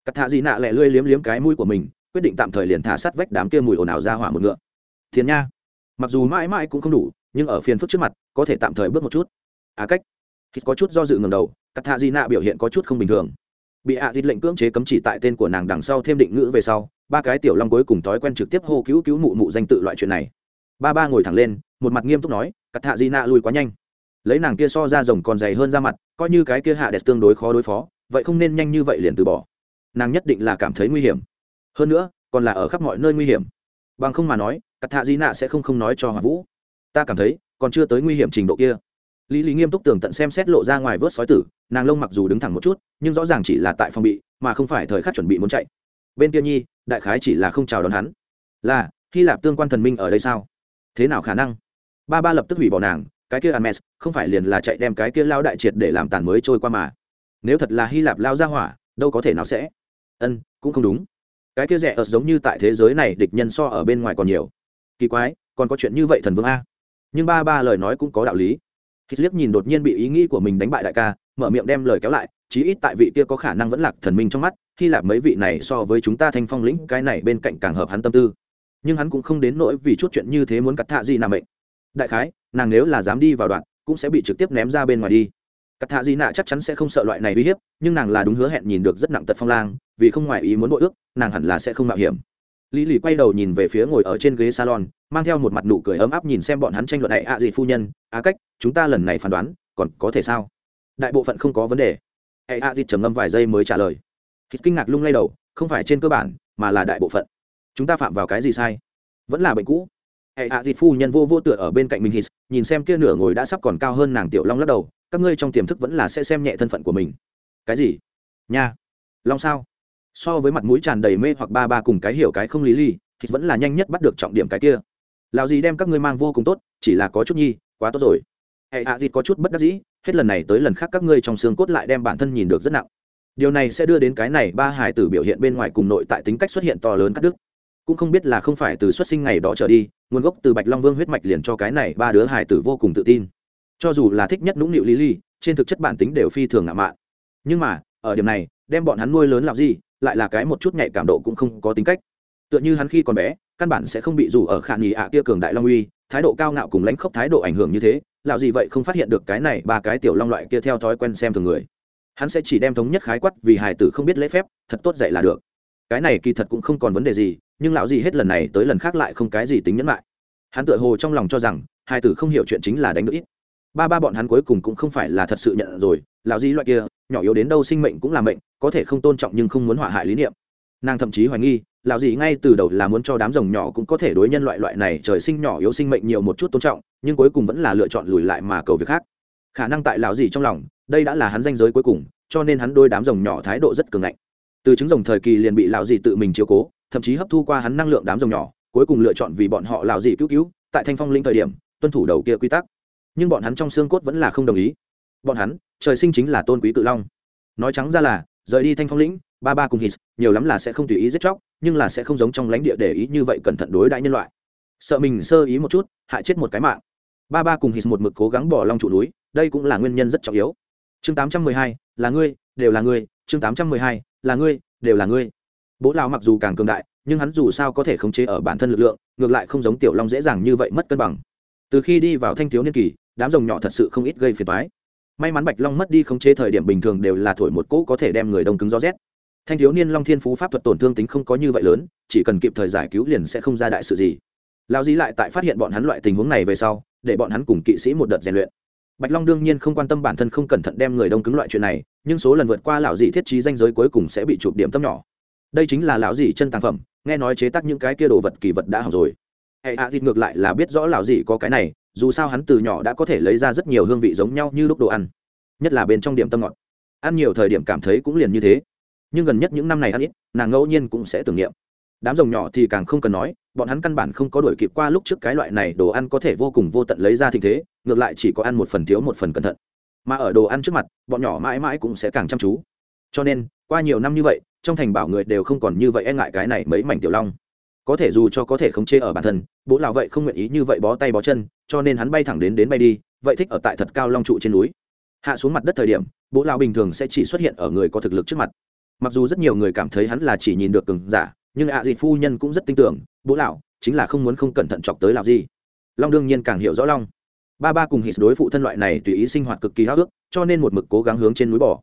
Cắt thạ dị nạ lẹ lươi liếm liếm cái mũi của mình, quyết định tạm thời liền thả sắt vách đám kia mùi ồn ào ra hỏa một ngựa. Thiền nha. Mặc dù mãi mãi cũng không đủ, nhưng ở phiền phức trước mặt, có thể tạm thời bước một chút. À cách. Thì có chút do dự ngầm đầu, cắt thạ dị nạ biểu hiện có chút không bình thường. Bị ạ à lệnh cưỡng chế cấm chỉ tại tên của nàng đằng sau thêm định ngữ về sau, ba cái tiểu long cuối cùng thói quen trực tiếp hô cứu cứu mụ mụ danh tự loại chuyện này ba ba ngồi thẳng lên, một mặt nghiêm túc nói, cắt hạ di nạ lùi quá nhanh. Lấy nàng kia so ra rồng còn dày hơn ra mặt, coi như cái kia hạ đẹp tương đối khó đối phó, vậy không nên nhanh như vậy liền từ bỏ. Nàng nhất định là cảm thấy nguy hiểm. Hơn nữa, còn là ở khắp mọi nơi nguy hiểm. Bằng không mà nói, cắt hạ di nạ sẽ không không nói cho hoàng vũ. Ta cảm thấy, còn chưa tới nguy hiểm trình độ kia. Lý lý nghiêm túc tường tận xem xét lộ ra ngoài vớt sói tử, nàng lông mặc dù đứng thẳng một chút, nhưng rõ ràng chỉ là tại phòng bị, mà không phải thời khắc chuẩn bị muốn chạy. Bên kia nhi, đại khái chỉ là không chào đón hắn. Là, hy lạp tương quan thần minh ở đây sao? Thế nào khả năng? Ba ba lập tức hủy bỏ nàng, cái kia Hermes không phải liền là chạy đem cái kia lao đại triệt để làm tàn mới trôi qua mà. Nếu thật là hy lạp lao ra hỏa, đâu có thể nào sẽ? Ân, cũng không đúng. Cái kia rẻ ớt giống như tại thế giới này địch nhân so ở bên ngoài còn nhiều. Kỳ quái, còn có chuyện như vậy thần vương a. Nhưng ba ba lời nói cũng có đạo lý. Hít liếc nhìn đột nhiên bị ý nghĩ của mình đánh bại đại ca, mở miệng đem lời kéo lại, chí ít tại vị kia có khả năng vẫn lạc thần minh trong mắt, hy lạp mấy vị này so với chúng ta thanh phong lĩnh, cái này bên cạnh càng hợp hắn tâm tư nhưng hắn cũng không đến nỗi vì chút chuyện như thế muốn cắt thạ gì nào mệnh. Đại khái, nàng nếu là dám đi vào đoạn, cũng sẽ bị trực tiếp ném ra bên ngoài đi. Cắt thạ di nạ chắc chắn sẽ không sợ loại này uy hiếp, nhưng nàng là đúng hứa hẹn nhìn được rất nặng tật phong lang, vì không ngoài ý muốn bội ước, nàng hẳn là sẽ không mạo hiểm. Lý lì quay đầu nhìn về phía ngồi ở trên ghế salon, mang theo một mặt nụ cười ấm áp nhìn xem bọn hắn tranh luận này ạ gì phu nhân, á cách, chúng ta lần này phán đoán, còn có thể sao? Đại bộ phận không có vấn đề. Hệ ạ gì trầm ngâm vài giây mới trả lời. Hít kinh ngạc lung lay đầu, không phải trên cơ bản, mà là đại bộ phận chúng ta phạm vào cái gì sai? Vẫn là bệnh cũ. Hệ hạ thịt phu nhân vô vô tựa ở bên cạnh mình hít, nhìn xem kia nửa ngồi đã sắp còn cao hơn nàng tiểu long lắc đầu, các ngươi trong tiềm thức vẫn là sẽ xem nhẹ thân phận của mình. Cái gì? Nha. Long sao? So với mặt mũi tràn đầy mê hoặc ba ba cùng cái hiểu cái không lý ly thì vẫn là nhanh nhất bắt được trọng điểm cái kia. Lào gì đem các ngươi mang vô cùng tốt, chỉ là có chút nhi, quá tốt rồi. Hệ hạ thịt có chút bất đắc dĩ, hết lần này tới lần khác các ngươi trong xương cốt lại đem bản thân nhìn được rất nặng. Điều này sẽ đưa đến cái này ba hải tử biểu hiện bên ngoài cùng nội tại tính cách xuất hiện to lớn các đức cũng không biết là không phải từ xuất sinh ngày đó trở đi, nguồn gốc từ bạch long vương huyết mạch liền cho cái này ba đứa hải tử vô cùng tự tin. Cho dù là thích nhất nũng nịu lý ly, trên thực chất bản tính đều phi thường ngạo mạn. Nhưng mà, ở điểm này, đem bọn hắn nuôi lớn làm gì, lại là cái một chút nhạy cảm độ cũng không có tính cách. Tựa như hắn khi còn bé, căn bản sẽ không bị dù ở khả nghỉ ạ kia cường đại long uy, thái độ cao ngạo cùng lãnh khốc thái độ ảnh hưởng như thế lạo gì vậy không phát hiện được cái này ba cái tiểu long loại kia theo thói quen xem thường người. Hắn sẽ chỉ đem thống nhất khái quát vì hải tử không biết lễ phép, thật tốt dạy là được. Cái này kỳ thật cũng không còn vấn đề gì nhưng lão gì hết lần này tới lần khác lại không cái gì tính nhẫn lại. Hắn tựa hồ trong lòng cho rằng, hai tử không hiểu chuyện chính là đánh được ít. Ba ba bọn hắn cuối cùng cũng không phải là thật sự nhận rồi, lão gì loại kia, nhỏ yếu đến đâu sinh mệnh cũng là mệnh, có thể không tôn trọng nhưng không muốn hỏa hại lý niệm. Nàng thậm chí hoài nghi, lão gì ngay từ đầu là muốn cho đám rồng nhỏ cũng có thể đối nhân loại loại này trời sinh nhỏ yếu sinh mệnh nhiều một chút tôn trọng, nhưng cuối cùng vẫn là lựa chọn lùi lại mà cầu việc khác. Khả năng tại lão gì trong lòng, đây đã là hắn danh giới cuối cùng, cho nên hắn đôi đám rồng nhỏ thái độ rất cường ngạnh. Từ trứng rồng thời kỳ liền bị lão gì tự mình chiếu cố thậm chí hấp thu qua hắn năng lượng đám rồng nhỏ, cuối cùng lựa chọn vì bọn họ lão gì cứu cứu, tại thanh phong linh thời điểm, tuân thủ đầu kia quy tắc. Nhưng bọn hắn trong xương cốt vẫn là không đồng ý. Bọn hắn, trời sinh chính là tôn quý cự long. Nói trắng ra là, rời đi thanh phong lĩnh, ba ba cùng hít nhiều lắm là sẽ không tùy ý giết chóc, nhưng là sẽ không giống trong lãnh địa để ý như vậy cẩn thận đối đại nhân loại. Sợ mình sơ ý một chút, hại chết một cái mạng. Ba ba cùng hít một mực cố gắng bỏ long trụ núi, đây cũng là nguyên nhân rất trọng yếu. Chương tám trăm mười hai, là ngươi, đều là ngươi. Chương tám trăm mười hai, là ngươi, đều là ngươi bố lao mặc dù càng cường đại, nhưng hắn dù sao có thể khống chế ở bản thân lực lượng, ngược lại không giống tiểu long dễ dàng như vậy mất cân bằng. Từ khi đi vào thanh thiếu niên kỳ, đám rồng nhỏ thật sự không ít gây phiền toái. May mắn bạch long mất đi khống chế thời điểm bình thường đều là thổi một cỗ có thể đem người đông cứng gió rét. Thanh thiếu niên long thiên phú pháp thuật tổn thương tính không có như vậy lớn, chỉ cần kịp thời giải cứu liền sẽ không ra đại sự gì. Lao dí lại tại phát hiện bọn hắn loại tình huống này về sau, để bọn hắn cùng kỵ sĩ một đợt rèn luyện. Bạch long đương nhiên không quan tâm bản thân không cẩn thận đem người đông cứng loại chuyện này, nhưng số lần vượt qua lão dị thiết trí danh giới cuối cùng sẽ bị chụp điểm tâm nhỏ đây chính là lão dì chân tàng phẩm, nghe nói chế tác những cái kia đồ vật kỳ vật đã hỏng rồi. Hệ hạ à, thịt ngược lại là biết rõ lão dì có cái này, dù sao hắn từ nhỏ đã có thể lấy ra rất nhiều hương vị giống nhau như lúc đồ ăn, nhất là bên trong điểm tâm ngọt. Ăn nhiều thời điểm cảm thấy cũng liền như thế. Nhưng gần nhất những năm này ăn ít, nàng ngẫu nhiên cũng sẽ tưởng niệm. Đám rồng nhỏ thì càng không cần nói, bọn hắn căn bản không có đổi kịp qua lúc trước cái loại này đồ ăn có thể vô cùng vô tận lấy ra tình thế, ngược lại chỉ có ăn một phần thiếu một phần cẩn thận. Mà ở đồ ăn trước mặt, bọn nhỏ mãi mãi cũng sẽ càng chăm chú. Cho nên, qua nhiều năm như vậy trong thành bảo người đều không còn như vậy e ngại cái này mấy mảnh tiểu long. Có thể dù cho có thể không chê ở bản thân, bố lão vậy không nguyện ý như vậy bó tay bó chân, cho nên hắn bay thẳng đến đến bay đi, vậy thích ở tại thật cao long trụ trên núi. Hạ xuống mặt đất thời điểm, bố lão bình thường sẽ chỉ xuất hiện ở người có thực lực trước mặt. Mặc dù rất nhiều người cảm thấy hắn là chỉ nhìn được cường giả, nhưng ạ à gì phu nhân cũng rất tin tưởng, bố lão chính là không muốn không cẩn thận chọc tới lão gì. Long đương nhiên càng hiểu rõ long. Ba ba cùng hít đối phụ thân loại này tùy ý sinh hoạt cực kỳ háo ước cho nên một mực cố gắng hướng trên núi bỏ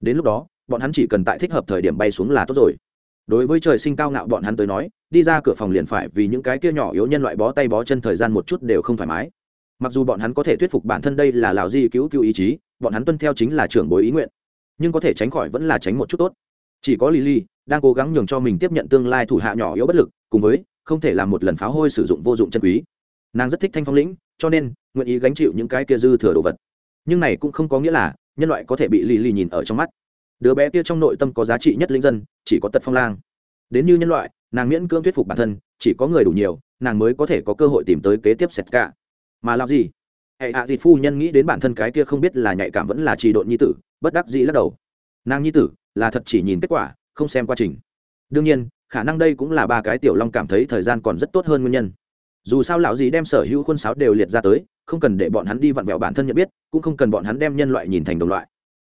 đến lúc đó bọn hắn chỉ cần tại thích hợp thời điểm bay xuống là tốt rồi. Đối với trời sinh cao ngạo bọn hắn tới nói, đi ra cửa phòng liền phải vì những cái kia nhỏ yếu nhân loại bó tay bó chân thời gian một chút đều không thoải mái. Mặc dù bọn hắn có thể thuyết phục bản thân đây là lào di cứu cứu ý chí, bọn hắn tuân theo chính là trưởng bối ý nguyện. Nhưng có thể tránh khỏi vẫn là tránh một chút tốt. Chỉ có lily, đang cố gắng nhường cho mình tiếp nhận tương lai thủ hạ nhỏ yếu bất lực, cùng với, không thể làm một lần pháo hôi sử dụng vô dụng chân quý. Nàng rất thích thanh phong lĩnh, cho nên, nguyện ý gánh chịu những cái kia dư thừa đồ vật. Nhưng này cũng không có nghĩa là, nhân loại có thể bị lì lì nhìn ở trong mắt đứa bé kia trong nội tâm có giá trị nhất linh dân, chỉ có tật phong lang. Đến như nhân loại, nàng miễn cưỡng thuyết phục bản thân, chỉ có người đủ nhiều, nàng mới có thể có cơ hội tìm tới kế tiếp sệt cả. Mà làm gì? Hệ hạ à phu nhân nghĩ đến bản thân cái kia không biết là nhạy cảm vẫn là trì độn nhi tử, bất đắc dĩ lắc đầu. Nàng nhi tử, là thật chỉ nhìn kết quả, không xem quá trình. Đương nhiên, khả năng đây cũng là ba cái tiểu long cảm thấy thời gian còn rất tốt hơn nguyên nhân. Dù sao lão gì đem sở hữu khuôn sáo đều liệt ra tới, không cần để bọn hắn đi vặn vẹo bản thân nhận biết, cũng không cần bọn hắn đem nhân loại nhìn thành đồng loại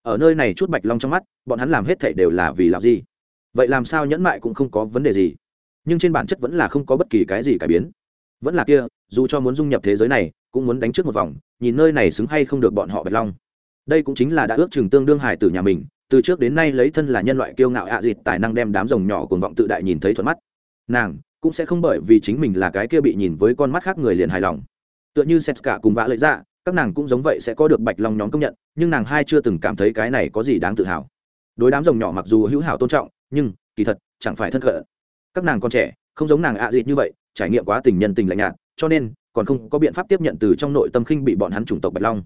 ở nơi này chút bạch long trong mắt bọn hắn làm hết thảy đều là vì làm gì? Vậy làm sao nhẫn mại cũng không có vấn đề gì. Nhưng trên bản chất vẫn là không có bất kỳ cái gì cải biến. Vẫn là kia dù cho muốn dung nhập thế giới này cũng muốn đánh trước một vòng nhìn nơi này xứng hay không được bọn họ bạch long. Đây cũng chính là đã ước chừng tương đương hải tử nhà mình từ trước đến nay lấy thân là nhân loại kiêu ngạo ạ à dịt tài năng đem đám rồng nhỏ cuồng vọng tự đại nhìn thấy thuận mắt. Nàng cũng sẽ không bởi vì chính mình là cái kia bị nhìn với con mắt khác người liền hài lòng. Tựa như sét cả cùng vã lợi dạ, các nàng cũng giống vậy sẽ có được bạch long nhóm công nhận, nhưng nàng hai chưa từng cảm thấy cái này có gì đáng tự hào. Đối đám rồng nhỏ mặc dù hữu hảo tôn trọng, nhưng, kỳ thật, chẳng phải thân cận. Các nàng còn trẻ, không giống nàng ạ à dịt như vậy, trải nghiệm quá tình nhân tình lạnh nhạt, cho nên, còn không có biện pháp tiếp nhận từ trong nội tâm khinh bị bọn hắn chủng tộc bạch long.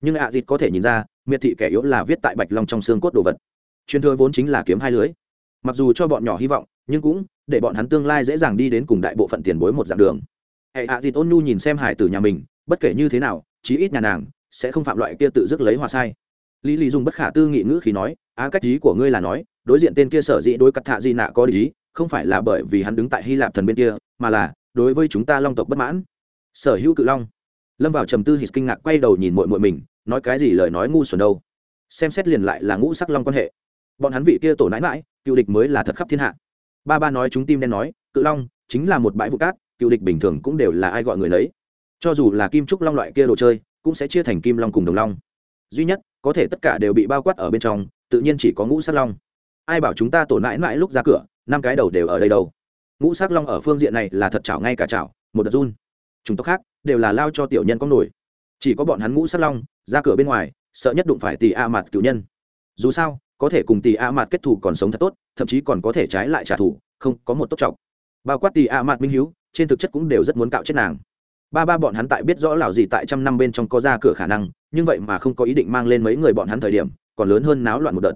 Nhưng ạ à dịt có thể nhìn ra, miệt thị kẻ yếu là viết tại bạch long trong xương cốt đồ vật. Truyền thừa vốn chính là kiếm hai lưới. Mặc dù cho bọn nhỏ hy vọng, nhưng cũng để bọn hắn tương lai dễ dàng đi đến cùng đại bộ phận tiền bối một dạng đường. Hệ ạ dịt ôn nhu nhìn xem hải tử nhà mình, bất kể như thế nào chí ít nhà nàng sẽ không phạm loại kia tự dứt lấy hòa sai. Lý lý dùng bất khả tư nghị ngữ khi nói, á, cách ý của ngươi là nói, đối diện tên kia sở dĩ đối cắt thạ di nạ có lý, không phải là bởi vì hắn đứng tại hy lạp thần bên kia, mà là đối với chúng ta long tộc bất mãn. Sở hữu cự long. Lâm vào trầm tư hít kinh ngạc quay đầu nhìn mội mội mình, nói cái gì lời nói ngu xuẩn đâu. Xem xét liền lại là ngũ sắc long quan hệ. Bọn hắn vị kia tổ nãi mãi cựu địch mới là thật khắp thiên hạ. Ba ba nói chúng tim đen nói, cự long, chính là một bãi vụ cát, cựu địch bình thường cũng đều là ai gọi người lấy cho dù là kim trúc long loại kia đồ chơi, cũng sẽ chia thành kim long cùng đồng long. Duy nhất, có thể tất cả đều bị bao quát ở bên trong, tự nhiên chỉ có ngũ sắc long. Ai bảo chúng ta tổ mãi mãi lúc ra cửa, năm cái đầu đều ở đây đâu? Ngũ sắc long ở phương diện này là thật chảo ngay cả chảo, một đợt run. Chúng tộc khác, đều là lao cho tiểu nhân có nổi. Chỉ có bọn hắn ngũ sắc long, ra cửa bên ngoài, sợ nhất đụng phải tỷ a mặt cựu nhân. Dù sao, có thể cùng tỷ a mặt kết thù còn sống thật tốt, thậm chí còn có thể trái lại trả thù, không có một tốt trọng. Bao quát tỷ a mặt minh hiếu, trên thực chất cũng đều rất muốn cạo chết nàng ba ba bọn hắn tại biết rõ lào gì tại trăm năm bên trong có ra cửa khả năng, nhưng vậy mà không có ý định mang lên mấy người bọn hắn thời điểm, còn lớn hơn náo loạn một đợt.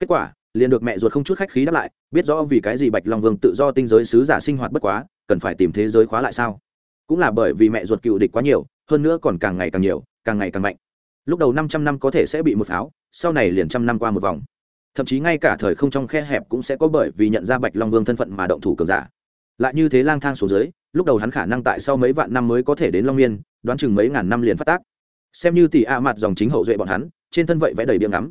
Kết quả, liền được mẹ ruột không chút khách khí đáp lại, biết rõ vì cái gì bạch long vương tự do tinh giới sứ giả sinh hoạt bất quá, cần phải tìm thế giới khóa lại sao? Cũng là bởi vì mẹ ruột cựu địch quá nhiều, hơn nữa còn càng ngày càng nhiều, càng ngày càng mạnh. Lúc đầu năm trăm năm có thể sẽ bị một pháo, sau này liền trăm năm qua một vòng. Thậm chí ngay cả thời không trong khe hẹp cũng sẽ có bởi vì nhận ra bạch long vương thân phận mà động thủ cường giả lại như thế lang thang xuống dưới, lúc đầu hắn khả năng tại sau mấy vạn năm mới có thể đến long miên, đoán chừng mấy ngàn năm liền phát tác. Xem như tỷ a mặt dòng chính hậu duệ bọn hắn, trên thân vậy vẽ đầy biếng ngắm.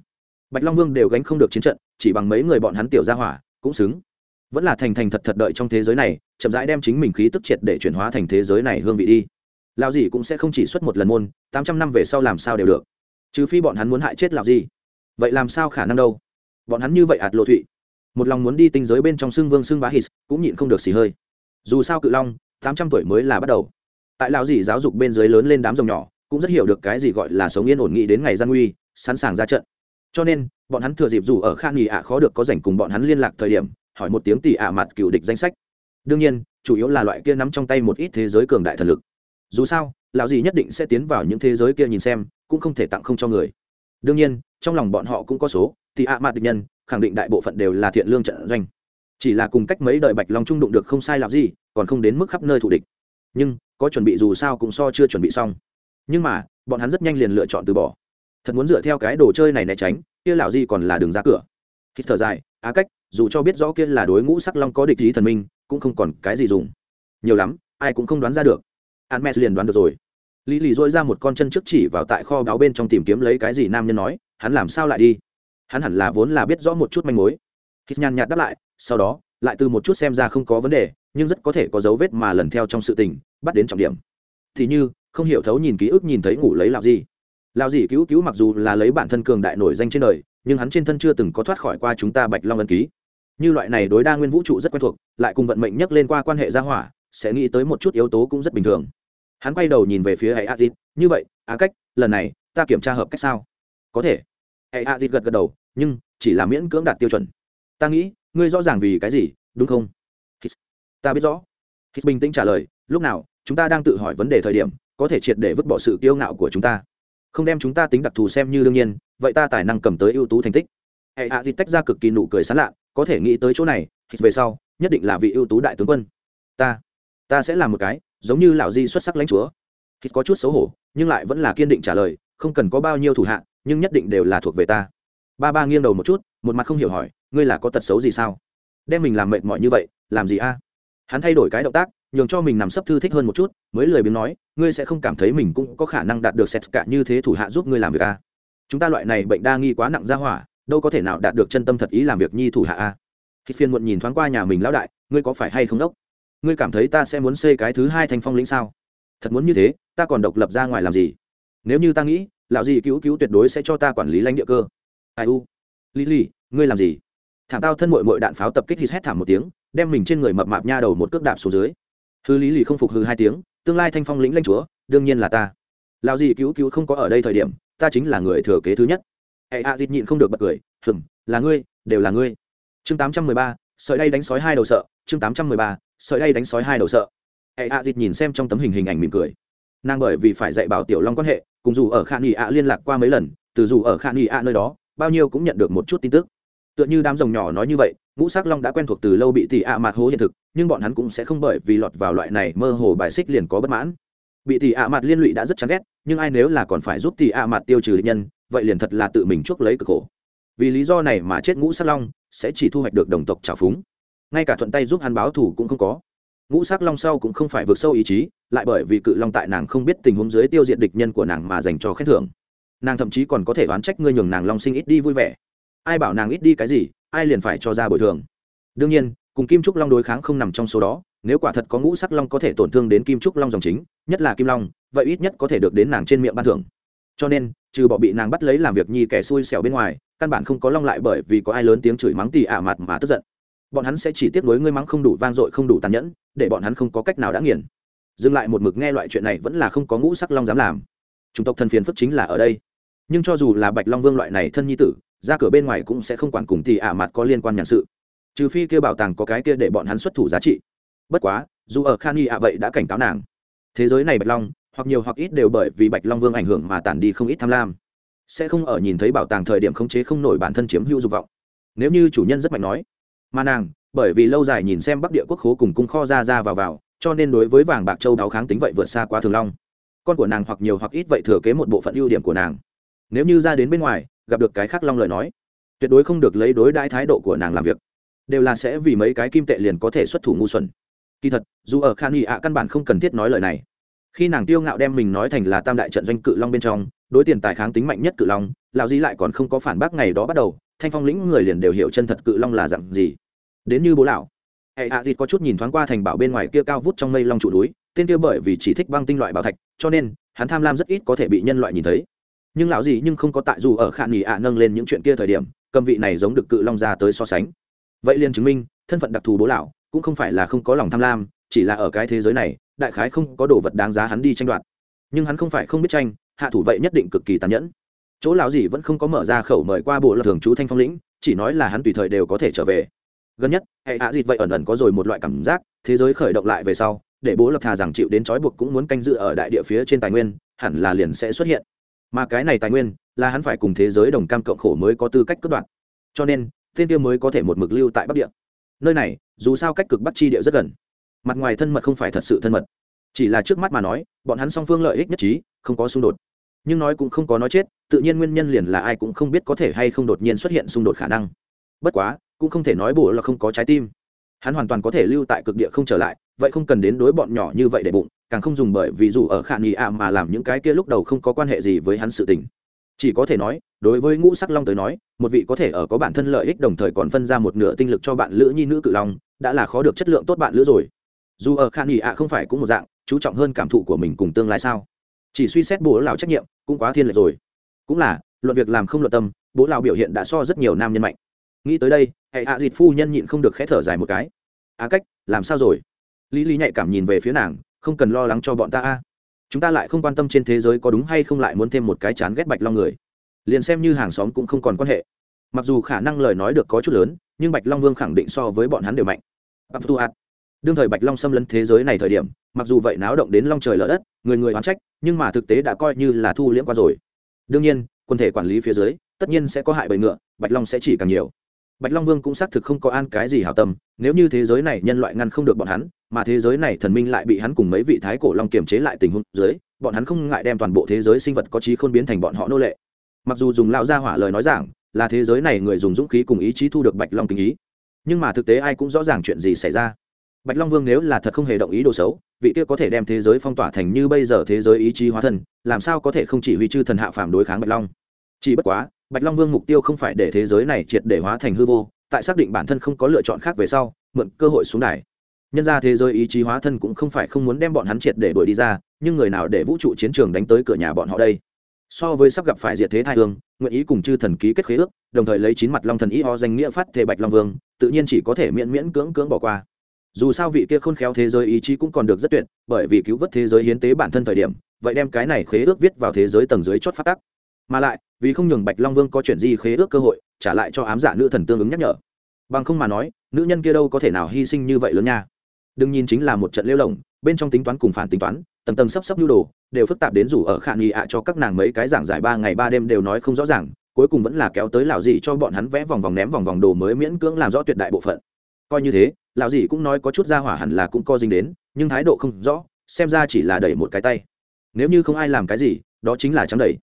Bạch long vương đều gánh không được chiến trận, chỉ bằng mấy người bọn hắn tiểu gia hỏa, cũng xứng. Vẫn là thành thành thật thật đợi trong thế giới này, chậm rãi đem chính mình khí tức triệt để chuyển hóa thành thế giới này hương vị đi. Lao gì cũng sẽ không chỉ xuất một lần môn, tám trăm năm về sau làm sao đều được. Trừ phi bọn hắn muốn hại chết lao gì vậy làm sao khả năng đâu? Bọn hắn như vậy ạt lộ thụy một lòng muốn đi tinh giới bên trong xương vương xương bá hít cũng nhịn không được xì hơi. Dù sao cự long, tám trăm tuổi mới là bắt đầu. Tại lão dì giáo dục bên dưới lớn lên đám rồng nhỏ, cũng rất hiểu được cái gì gọi là sống yên ổn nghị đến ngày gian nguy, sẵn sàng ra trận. Cho nên, bọn hắn thừa dịp dù ở khan nghỉ ạ khó được có rảnh cùng bọn hắn liên lạc thời điểm, hỏi một tiếng tỷ ạ mặt cựu địch danh sách. Đương nhiên, chủ yếu là loại kia nắm trong tay một ít thế giới cường đại thần lực. Dù sao, lão dì nhất định sẽ tiến vào những thế giới kia nhìn xem, cũng không thể tặng không cho người. Đương nhiên, trong lòng bọn họ cũng có số tỷ ạ mặt địch nhân khẳng định đại bộ phận đều là thiện lương trận doanh. Chỉ là cùng cách mấy đời bạch long trung đụng được không sai làm gì, còn không đến mức khắp nơi thủ địch. Nhưng, có chuẩn bị dù sao cũng so chưa chuẩn bị xong. Nhưng mà, bọn hắn rất nhanh liền lựa chọn từ bỏ. Thật muốn dựa theo cái đồ chơi này né tránh, kia lão gì còn là đường ra cửa. Khi thở dài, á cách, dù cho biết rõ kia là đối ngũ sắc long có địch ý thần minh, cũng không còn cái gì dùng. Nhiều lắm, ai cũng không đoán ra được. An mes liền đoán được rồi. Lý lì dôi ra một con chân trước chỉ vào tại kho báo bên trong tìm kiếm lấy cái gì nam nhân nói, hắn làm sao lại đi? Hắn hẳn là vốn là biết rõ một chút manh mối. Hít nhàn nhạt đáp lại, sau đó, lại từ một chút xem ra không có vấn đề, nhưng rất có thể có dấu vết mà lần theo trong sự tình, bắt đến trọng điểm. Thì như, không hiểu thấu nhìn ký ức nhìn thấy ngủ lấy lạo gì lạo gì cứu cứu mặc dù là lấy bản thân cường đại nổi danh trên đời, nhưng hắn trên thân chưa từng có thoát khỏi qua chúng ta bạch long ân ký. Như loại này đối đa nguyên vũ trụ rất quen thuộc, lại cùng vận mệnh nhắc lên qua quan hệ gia hỏa, sẽ nghĩ tới một chút yếu tố cũng rất bình thường. Hắn quay đầu nhìn về phía hệ a như vậy á cách, lần này, ta kiểm tra hợp cách sao? Có thể hệ a gật gật đầu, nhưng chỉ là miễn cưỡng đạt tiêu chuẩn. Ta nghĩ, ngươi rõ ràng vì cái gì, đúng không? Hít. ta biết rõ. Hít bình tĩnh trả lời, lúc nào, chúng ta đang tự hỏi vấn đề thời điểm, có thể triệt để vứt bỏ sự kiêu ngạo của chúng ta. Không đem chúng ta tính đặc thù xem như đương nhiên, vậy ta tài năng cầm tới ưu tú thành tích. Hệ hạ dịt tách ra cực kỳ nụ cười sán lạ, có thể nghĩ tới chỗ này, Hít về sau, nhất định là vị ưu tú đại tướng quân. Ta ta sẽ làm một cái, giống như lão di xuất sắc lãnh chúa. Hít có chút xấu hổ, nhưng lại vẫn là kiên định trả lời không cần có bao nhiêu thủ hạ, nhưng nhất định đều là thuộc về ta. Ba ba nghiêng đầu một chút, một mặt không hiểu hỏi, ngươi là có tật xấu gì sao? Đem mình làm mệt mỏi như vậy, làm gì a? Hắn thay đổi cái động tác, nhường cho mình nằm sấp thư thích hơn một chút, mới lười biếng nói, ngươi sẽ không cảm thấy mình cũng có khả năng đạt được sét cả như thế thủ hạ giúp ngươi làm việc a. Chúng ta loại này bệnh đa nghi quá nặng ra hỏa, đâu có thể nào đạt được chân tâm thật ý làm việc nhi thủ hạ a. Khi phiên muộn nhìn thoáng qua nhà mình lão đại, ngươi có phải hay không đốc? Ngươi cảm thấy ta sẽ muốn xây cái thứ hai thành phong lĩnh sao? Thật muốn như thế, ta còn độc lập ra ngoài làm gì? Nếu như ta nghĩ, lão gì cứu cứu tuyệt đối sẽ cho ta quản lý lãnh địa cơ. Ai u? Lý lý ngươi làm gì? Thảm tao thân mội mội đạn pháo tập kích hít hét thảm một tiếng, đem mình trên người mập mạp nha đầu một cước đạp xuống dưới. Hư lý lì không phục hư hai tiếng, tương lai thanh phong lĩnh lãnh chúa, đương nhiên là ta. Lão gì cứu cứu không có ở đây thời điểm, ta chính là người thừa kế thứ nhất. Hệ a, dịt nhịn không được bật cười hừng là ngươi, đều là ngươi. Chương tám trăm mười ba, sợi đây đánh sói hai đầu sợ. Chương tám trăm mười ba, sợi đây đánh sói hai đầu sợ. Hệ a, dịt nhìn xem trong tấm hình hình ảnh mỉm cười. Nàng bởi vì phải dạy bảo tiểu long quan hệ cùng dù ở khả nghị ạ liên lạc qua mấy lần, từ dù ở khả nghị ạ nơi đó, bao nhiêu cũng nhận được một chút tin tức. Tựa như đám rồng nhỏ nói như vậy, ngũ sắc long đã quen thuộc từ lâu bị tỷ ạ mạt hố hiện thực, nhưng bọn hắn cũng sẽ không bởi vì lọt vào loại này mơ hồ bài xích liền có bất mãn. Bị tỷ ạ mạt liên lụy đã rất chán ghét, nhưng ai nếu là còn phải giúp tỷ ạ mạt tiêu trừ định nhân, vậy liền thật là tự mình chuốc lấy cực khổ. Vì lý do này mà chết ngũ sắc long sẽ chỉ thu hoạch được đồng tộc trào phúng. Ngay cả thuận tay giúp hắn báo thủ cũng không có ngũ sắc long sau cũng không phải vượt sâu ý chí, lại bởi vì cự long tại nàng không biết tình huống dưới tiêu diệt địch nhân của nàng mà dành cho khen thưởng. Nàng thậm chí còn có thể oán trách ngươi nhường nàng long sinh ít đi vui vẻ. Ai bảo nàng ít đi cái gì, ai liền phải cho ra bồi thường. Đương nhiên, cùng kim trúc long đối kháng không nằm trong số đó, nếu quả thật có ngũ sắc long có thể tổn thương đến kim trúc long dòng chính, nhất là kim long, vậy ít nhất có thể được đến nàng trên miệng ban thưởng. Cho nên, trừ bỏ bị nàng bắt lấy làm việc nhi kẻ xui xẻo bên ngoài, căn bản không có long lại bởi vì có ai lớn tiếng chửi mắng tì ả mặt mà tức giận bọn hắn sẽ chỉ tiếp nối ngươi mắng không đủ vang dội không đủ tàn nhẫn, để bọn hắn không có cách nào đã nghiền. Dừng lại một mực nghe loại chuyện này vẫn là không có ngũ sắc long dám làm. Chủng tộc thần phiền phức chính là ở đây. Nhưng cho dù là bạch long vương loại này thân nhi tử, ra cửa bên ngoài cũng sẽ không quản cùng thì ả mặt có liên quan nhàn sự. Trừ phi kia bảo tàng có cái kia để bọn hắn xuất thủ giá trị. Bất quá, dù ở khan y ạ vậy đã cảnh cáo nàng. Thế giới này bạch long, hoặc nhiều hoặc ít đều bởi vì bạch long vương ảnh hưởng mà tản đi không ít tham lam. Sẽ không ở nhìn thấy bảo tàng thời điểm khống chế không nổi bản thân chiếm hữu dục vọng. Nếu như chủ nhân rất mạnh nói mà nàng, bởi vì lâu dài nhìn xem bắc địa quốc khố cùng cung kho ra ra vào vào, cho nên đối với vàng bạc châu đáo kháng tính vậy vượt xa quá thường long. Con của nàng hoặc nhiều hoặc ít vậy thừa kế một bộ phận ưu điểm của nàng. Nếu như ra đến bên ngoài, gặp được cái khác long lời nói, tuyệt đối không được lấy đối đãi thái độ của nàng làm việc. Đều là sẽ vì mấy cái kim tệ liền có thể xuất thủ ngu xuẩn. Kỳ thật, dù ở khan nghị ạ căn bản không cần thiết nói lời này. Khi nàng tiêu ngạo đem mình nói thành là tam đại trận doanh cự long bên trong, đối tiền tài kháng tính mạnh nhất cự long, lão di lại còn không có phản bác ngày đó bắt đầu thanh phong lĩnh người liền đều hiểu chân thật cự long là dặn gì. Đến như bố lão, hệ hạ à có chút nhìn thoáng qua thành bảo bên ngoài kia cao vút trong mây long trụ núi, tên kia bởi vì chỉ thích băng tinh loại bảo thạch, cho nên, hắn tham lam rất ít có thể bị nhân loại nhìn thấy. Nhưng lão gì nhưng không có tại dù ở khả nghỉ ạ nâng lên những chuyện kia thời điểm, cầm vị này giống được cự long ra tới so sánh. Vậy liền chứng minh, thân phận đặc thù bố lão cũng không phải là không có lòng tham lam, chỉ là ở cái thế giới này, đại khái không có đồ vật đáng giá hắn đi tranh đoạt. Nhưng hắn không phải không biết tranh, hạ thủ vậy nhất định cực kỳ tàn nhẫn chỗ lão gì vẫn không có mở ra khẩu mời qua bộ lạc thường chú thanh phong lĩnh, chỉ nói là hắn tùy thời đều có thể trở về. Gần nhất, hệ hạ dịt vậy ẩn ẩn có rồi một loại cảm giác, thế giới khởi động lại về sau, để bố lập thà rằng chịu đến trói buộc cũng muốn canh dự ở đại địa phía trên tài nguyên, hẳn là liền sẽ xuất hiện. Mà cái này tài nguyên, là hắn phải cùng thế giới đồng cam cộng khổ mới có tư cách cất đoạn cho nên tên tiêu mới có thể một mực lưu tại bắc địa. Nơi này, dù sao cách cực bắc chi địa rất gần. Mặt ngoài thân mật không phải thật sự thân mật. Chỉ là trước mắt mà nói, bọn hắn song phương lợi ích nhất trí, không có xung đột nhưng nói cũng không có nói chết, tự nhiên nguyên nhân liền là ai cũng không biết có thể hay không đột nhiên xuất hiện xung đột khả năng. Bất quá, cũng không thể nói bổ là không có trái tim. Hắn hoàn toàn có thể lưu tại cực địa không trở lại, vậy không cần đến đối bọn nhỏ như vậy để bụng, càng không dùng bởi vì dù ở khả nghị ạ mà làm những cái kia lúc đầu không có quan hệ gì với hắn sự tình. Chỉ có thể nói, đối với ngũ sắc long tới nói, một vị có thể ở có bản thân lợi ích đồng thời còn phân ra một nửa tinh lực cho bạn lữ nhi nữ cự long, đã là khó được chất lượng tốt bạn lữ rồi. Dù ở khả nghị ạ không phải cũng một dạng, chú trọng hơn cảm thụ của mình cùng tương lai sao? Chỉ suy xét bố lão trách nhiệm cũng quá thiên lệch rồi. Cũng là, luận việc làm không luận tâm, bố lão biểu hiện đã so rất nhiều nam nhân mạnh. Nghĩ tới đây, hệ hạ dịt phu nhân nhịn không được khẽ thở dài một cái. Á cách, làm sao rồi? Lý lý nhạy cảm nhìn về phía nàng, không cần lo lắng cho bọn ta a. Chúng ta lại không quan tâm trên thế giới có đúng hay không lại muốn thêm một cái chán ghét bạch long người. Liền xem như hàng xóm cũng không còn quan hệ. Mặc dù khả năng lời nói được có chút lớn, nhưng bạch long vương khẳng định so với bọn hắn đều mạnh. Đương thời bạch long xâm lấn thế giới này thời điểm, mặc dù vậy náo động đến long trời lở đất người người oán trách, nhưng mà thực tế đã coi như là thu liễm qua rồi. Đương nhiên, quân thể quản lý phía dưới, tất nhiên sẽ có hại bầy ngựa, bạch long sẽ chỉ càng nhiều. Bạch long vương cũng xác thực không có an cái gì hảo tâm, nếu như thế giới này nhân loại ngăn không được bọn hắn, mà thế giới này thần minh lại bị hắn cùng mấy vị thái cổ long kiềm chế lại tình huống dưới, bọn hắn không ngại đem toàn bộ thế giới sinh vật có trí khôn biến thành bọn họ nô lệ. Mặc dù dùng lão gia hỏa lời nói giảng, là thế giới này người dùng dũng khí cùng ý chí thu được bạch long kính ý. Nhưng mà thực tế ai cũng rõ ràng chuyện gì xảy ra bạch long vương nếu là thật không hề động ý đồ xấu, vị kia có thể đem thế giới phong tỏa thành như bây giờ thế giới ý chí hóa thân, làm sao có thể không chỉ huy chư thần hạ phàm đối kháng bạch long? Chỉ bất quá, bạch long vương mục tiêu không phải để thế giới này triệt để hóa thành hư vô, tại xác định bản thân không có lựa chọn khác về sau, mượn cơ hội xuống đài. Nhân ra thế giới ý chí hóa thân cũng không phải không muốn đem bọn hắn triệt để đuổi đi ra, nhưng người nào để vũ trụ chiến trường đánh tới cửa nhà bọn họ đây? So với sắp gặp phải diệt thế thai hương, nguyện ý cùng chư thần ký kết khế ước, đồng thời lấy chín mặt long thần ý ho danh nghĩa phát thể bạch long vương, tự nhiên chỉ có thể miễn miễn cưỡng cưỡng bỏ qua dù sao vị kia khôn khéo thế giới ý chí cũng còn được rất tuyệt, bởi vì cứu vớt thế giới hiến tế bản thân thời điểm, vậy đem cái này khế ước viết vào thế giới tầng dưới chót phát tắc. Mà lại, vì không nhường bạch long vương có chuyện gì khế ước cơ hội, trả lại cho ám giả nữ thần tương ứng nhắc nhở. Bằng không mà nói, nữ nhân kia đâu có thể nào hy sinh như vậy lớn nha. Đừng nhìn chính là một trận lêu lồng, bên trong tính toán cùng phản tính toán, tầng tầng sắp sắp nhu đồ, đều phức tạp đến rủ ở khả nghi ạ cho các nàng mấy cái giảng giải ba ngày ba đêm đều nói không rõ ràng, cuối cùng vẫn là kéo tới lão dị cho bọn hắn vẽ vòng vòng ném vòng vòng đồ mới miễn cưỡng làm rõ tuyệt đại bộ phận. Coi như thế lão gì cũng nói có chút ra hỏa hẳn là cũng co dính đến, nhưng thái độ không rõ, xem ra chỉ là đẩy một cái tay. Nếu như không ai làm cái gì, đó chính là trắng đẩy.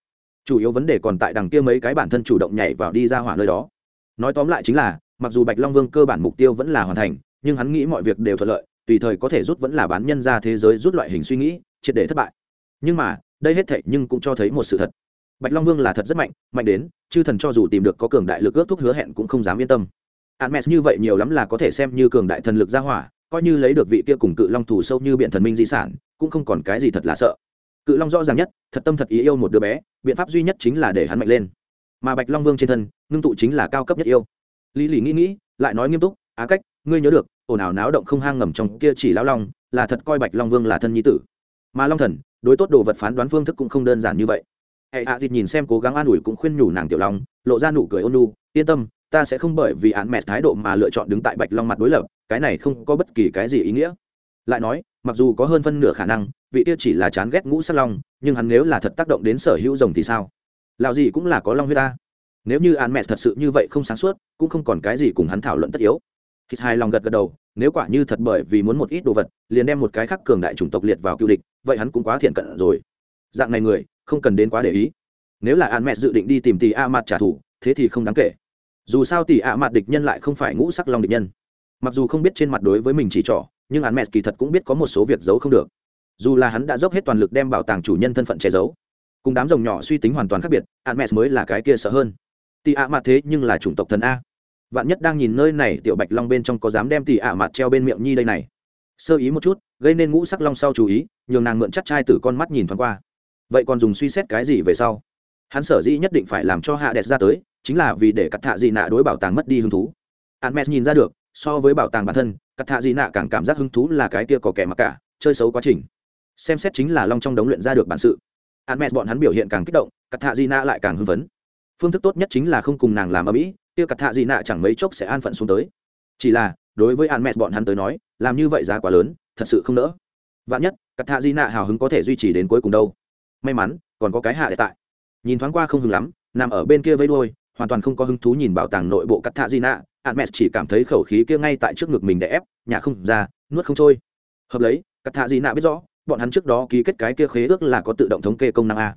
Chủ yếu vấn đề còn tại đằng kia mấy cái bản thân chủ động nhảy vào đi ra hỏa nơi đó. Nói tóm lại chính là, mặc dù bạch long vương cơ bản mục tiêu vẫn là hoàn thành, nhưng hắn nghĩ mọi việc đều thuận lợi, tùy thời có thể rút vẫn là bán nhân ra thế giới rút loại hình suy nghĩ, triệt để thất bại. Nhưng mà, đây hết thệ nhưng cũng cho thấy một sự thật. Bạch long vương là thật rất mạnh mạnh đến, chư thần cho dù tìm được có cường đại lực ước thúc hứa hẹn cũng không dám yên tâm. Hermes như vậy nhiều lắm là có thể xem như cường đại thần lực ra hỏa, coi như lấy được vị kia cùng cự long thủ sâu như biện thần minh di sản, cũng không còn cái gì thật là sợ. Cự long rõ ràng nhất, thật tâm thật ý yêu một đứa bé, biện pháp duy nhất chính là để hắn mạnh lên. Mà bạch long vương trên thân, ngưng tụ chính là cao cấp nhất yêu. Lý Lý nghĩ nghĩ, lại nói nghiêm túc, á cách, ngươi nhớ được, ồn ào náo động không hang ngầm trong kia chỉ lão long, là thật coi bạch long vương là thân nhi tử. Mà long thần, đối tốt đồ vật phán đoán phương thức cũng không đơn giản như vậy. Hệ hạ à nhìn xem cố gắng an ủi cũng khuyên nhủ nàng tiểu long, lộ ra nụ cười ôn nu yên tâm ta sẽ không bởi vì án mẹ thái độ mà lựa chọn đứng tại bạch long mặt đối lập, cái này không có bất kỳ cái gì ý nghĩa. Lại nói, mặc dù có hơn phân nửa khả năng, vị kia chỉ là chán ghét ngũ sắc long, nhưng hắn nếu là thật tác động đến sở hữu rồng thì sao? Lào gì cũng là có long huyết ta. Nếu như án mẹ thật sự như vậy không sáng suốt, cũng không còn cái gì cùng hắn thảo luận tất yếu. Hít hai lòng gật gật đầu, nếu quả như thật bởi vì muốn một ít đồ vật, liền đem một cái khác cường đại chủng tộc liệt vào cựu địch, vậy hắn cũng quá thiện cận rồi. Dạng này người, không cần đến quá để ý. Nếu là án mẹ dự định đi tìm tì a mặt trả thù, thế thì không đáng kể dù sao tỷ a mặt địch nhân lại không phải ngũ sắc long địch nhân. Mặc dù không biết trên mặt đối với mình chỉ trỏ, nhưng hắn mẹ kỳ thật cũng biết có một số việc giấu không được. Dù là hắn đã dốc hết toàn lực đem bảo tàng chủ nhân thân phận che giấu, cùng đám rồng nhỏ suy tính hoàn toàn khác biệt, hắn mẹ mới là cái kia sợ hơn. Tỷ a mặt thế nhưng là chủng tộc thần a. Vạn nhất đang nhìn nơi này, tiểu bạch long bên trong có dám đem tỷ a mặt treo bên miệng nhi đây này. Sơ ý một chút, gây nên ngũ sắc long sau chú ý, nhường nàng mượn chắc trai từ con mắt nhìn thoáng qua. Vậy còn dùng suy xét cái gì về sau? Hắn sở dĩ nhất định phải làm cho hạ đẹp ra tới chính là vì để cắt thạ dị nạ đối bảo tàng mất đi hứng thú. Hắn mẹ nhìn ra được, so với bảo tàng bản thân, cắt thạ dị nạ càng cảm giác hứng thú là cái kia có kẻ mặc cả, chơi xấu quá trình. Xem xét chính là long trong đống luyện ra được bản sự. Hắn mẹ bọn hắn biểu hiện càng kích động, cắt thạ dị nạ lại càng hưng phấn. Phương thức tốt nhất chính là không cùng nàng làm ở mỹ kia cắt thạ dị nạ chẳng mấy chốc sẽ an phận xuống tới. Chỉ là, đối với hắn mẹ bọn hắn tới nói, làm như vậy giá quá lớn, thật sự không nỡ. Vạn nhất, cắt thạ dị nạ hào hứng có thể duy trì đến cuối cùng đâu. May mắn, còn có cái hạ để tại. Nhìn thoáng qua không hứng lắm, nằm ở bên kia vây đuôi hoàn toàn không có hứng thú nhìn bảo tàng nội bộ cắt thạ di nạ. Hạn mẹ chỉ cảm thấy khẩu khí kia ngay tại trước ngực mình đè ép nhà không ra nuốt không trôi. Hợp lấy cắt thạ di nạ biết rõ bọn hắn trước đó ký kết cái kia khế ước là có tự động thống kê công năng a.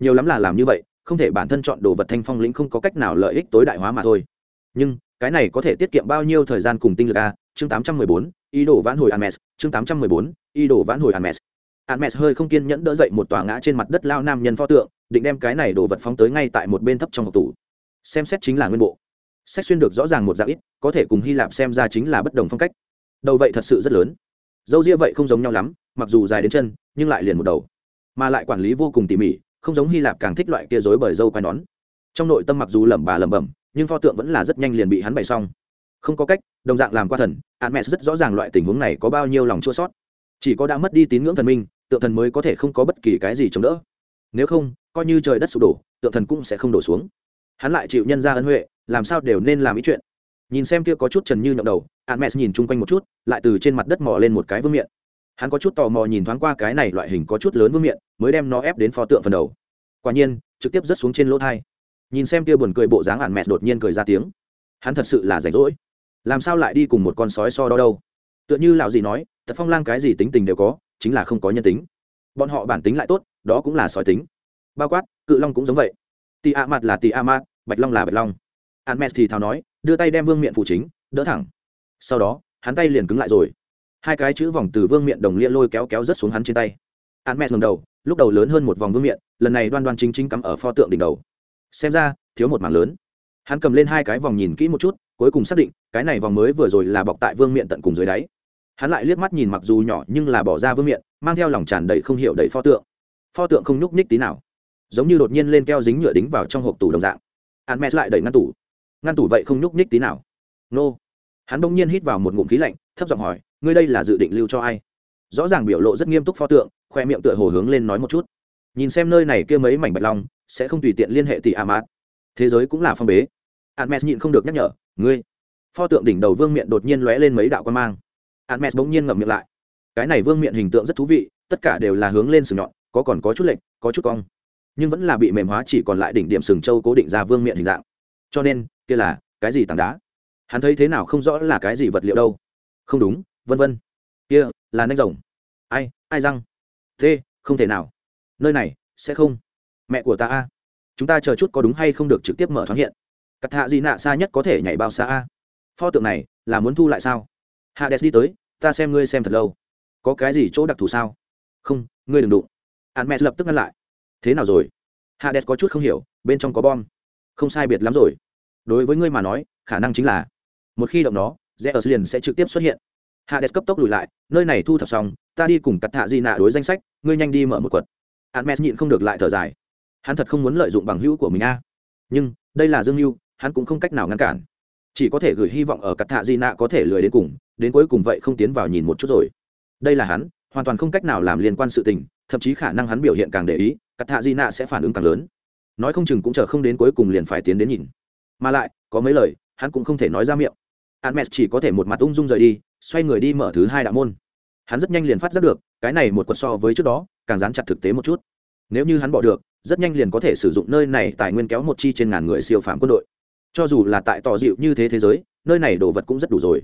Nhiều lắm là làm như vậy không thể bản thân chọn đồ vật thanh phong lĩnh không có cách nào lợi ích tối đại hóa mà thôi. Nhưng cái này có thể tiết kiệm bao nhiêu thời gian cùng tinh lực a? Chương 814, ý đồ vãn hồi Hermes, chương 814, ý đồ vãn hồi Hermes. Hermes hơi không kiên nhẫn đỡ dậy một tòa ngã trên mặt đất lao nam nhân pho tượng, định đem cái này đồ vật phóng tới ngay tại một bên thấp trong hộp tủ. Xem xét chính là nguyên bộ. Sách xuyên được rõ ràng một dạng ít, có thể cùng Hy Lạp xem ra chính là bất đồng phong cách. Đầu vậy thật sự rất lớn. Dâu ria vậy không giống nhau lắm, mặc dù dài đến chân, nhưng lại liền một đầu. Mà lại quản lý vô cùng tỉ mỉ, không giống Hy Lạp càng thích loại kia rối bởi dâu quai nón. Trong nội tâm mặc dù lẩm bà lẩm bẩm, nhưng pho tượng vẫn là rất nhanh liền bị hắn bày xong. Không có cách, đồng dạng làm qua thần, Hermes rất rõ ràng loại tình huống này có bao nhiêu lòng chua sót. Chỉ có đã mất đi tín ngưỡng thần minh, tượng thần mới có thể không có bất kỳ cái gì chống đỡ nếu không coi như trời đất sụp đổ tượng thần cũng sẽ không đổ xuống hắn lại chịu nhân ra ân huệ, làm sao đều nên làm ý chuyện. Nhìn xem kia có chút trần như nhậu đầu Hermes nhìn chung quanh một chút, lại từ trên mặt đất mò lên một cái vương miện. Hắn có chút tò mò nhìn thoáng qua cái này loại hình có chút lớn vương miện, mới đem nó ép đến pho tượng phần đầu. Quả nhiên, trực tiếp rớt xuống trên lỗ thai. Nhìn xem kia buồn cười bộ dáng Hermes đột nhiên cười ra tiếng. Hắn thật sự là rảnh rỗi. Làm sao lại đi cùng một con sói so đo đâu? Tựa như lão gì nói tật phong lang cái gì tính tình đều có, chính là không có nhân tính. Bọn họ bản tính lại tốt, đó cũng là sói tính. Bao quát, cự long cũng giống vậy tì a mặt là tì a mặt bạch long là bạch long. Hắn mẹ thì thào nói, đưa tay đem vương miện phụ chính, đỡ thẳng. Sau đó, hắn tay liền cứng lại rồi. Hai cái chữ vòng từ vương miện đồng lia lôi kéo kéo rất xuống hắn trên tay. Hắn mẹ ngầm đầu, lúc đầu lớn hơn một vòng vương miện, lần này đoan đoan chính chính cắm ở pho tượng đỉnh đầu. Xem ra, thiếu một mảng lớn. Hắn cầm lên hai cái vòng nhìn kỹ một chút, cuối cùng xác định, cái này vòng mới vừa rồi là bọc tại vương miện tận cùng dưới đáy. Hắn lại liếc mắt nhìn mặc dù nhỏ nhưng là bỏ ra vương miện, mang theo lòng tràn đầy không hiểu đầy pho tượng. Pho tượng không nhúc nhích tí nào giống như đột nhiên lên keo dính nhựa đính vào trong hộp tủ đồng dạng. Hắn mẹ lại đẩy ngăn tủ. Ngăn tủ vậy không nhúc nhích tí nào. Nô. Hắn bỗng nhiên hít vào một ngụm khí lạnh, thấp giọng hỏi, ngươi đây là dự định lưu cho ai? Rõ ràng biểu lộ rất nghiêm túc pho tượng, khoe miệng tựa hồ hướng lên nói một chút. Nhìn xem nơi này kia mấy mảnh bạch long, sẽ không tùy tiện liên hệ tỷ a mát thế giới cũng là phong bế. Admes nhịn không được nhắc nhở, ngươi. Pho tượng đỉnh đầu vương miện đột nhiên lóe lên mấy đạo quan mang. Admes bỗng nhiên ngậm miệng lại. Cái này vương miện hình tượng rất thú vị, tất cả đều là hướng lên sừng nhọn, có còn có chút lệch, có chút cong nhưng vẫn là bị mềm hóa chỉ còn lại đỉnh điểm sừng châu cố định ra vương miện hình dạng. Cho nên, kia là, cái gì tảng đá? Hắn thấy thế nào không rõ là cái gì vật liệu đâu. Không đúng, vân vân. Kia, là nanh rồng. Ai ai răng? Thế, không thể nào. Nơi này, sẽ không. Mẹ của ta a. Chúng ta chờ chút có đúng hay không được trực tiếp mở thoáng hiện. Cắt hạ gì nạ xa nhất có thể nhảy bao xa a. Pho tượng này, là muốn thu lại sao? Hades đi tới, ta xem ngươi xem thật lâu. Có cái gì chỗ đặc thù sao? Không, ngươi đừng đụng. Hắn mẹ lập tức ngăn lại thế nào rồi? Hades có chút không hiểu, bên trong có bom. Không sai biệt lắm rồi. Đối với ngươi mà nói, khả năng chính là, một khi động nó, zeus liền sẽ trực tiếp xuất hiện. Hades cấp tốc lùi lại, nơi này thu thập xong, ta đi cùng cắt Thạ di nạ đối danh sách, ngươi nhanh đi mở một quật. Hermes nhịn không được lại thở dài. Hắn thật không muốn lợi dụng bằng hữu của mình a. Nhưng, đây là dương mưu hắn cũng không cách nào ngăn cản. Chỉ có thể gửi hy vọng ở cắt Thạ di nạ có thể lười đến cùng, đến cuối cùng vậy không tiến vào nhìn một chút rồi. Đây là hắn, hoàn toàn không cách nào làm liên quan sự tình thậm chí khả năng hắn biểu hiện càng để ý cắt hạ di nạ sẽ phản ứng càng lớn. Nói không chừng cũng chờ không đến cuối cùng liền phải tiến đến nhìn. Mà lại, có mấy lời, hắn cũng không thể nói ra miệng. Hermes chỉ có thể một mặt ung dung rời đi, xoay người đi mở thứ hai đạo môn. Hắn rất nhanh liền phát giác được, cái này một quật so với trước đó, càng dán chặt thực tế một chút. Nếu như hắn bỏ được, rất nhanh liền có thể sử dụng nơi này tài nguyên kéo một chi trên ngàn người siêu phạm quân đội. Cho dù là tại tò dịu như thế thế giới, nơi này đồ vật cũng rất đủ rồi.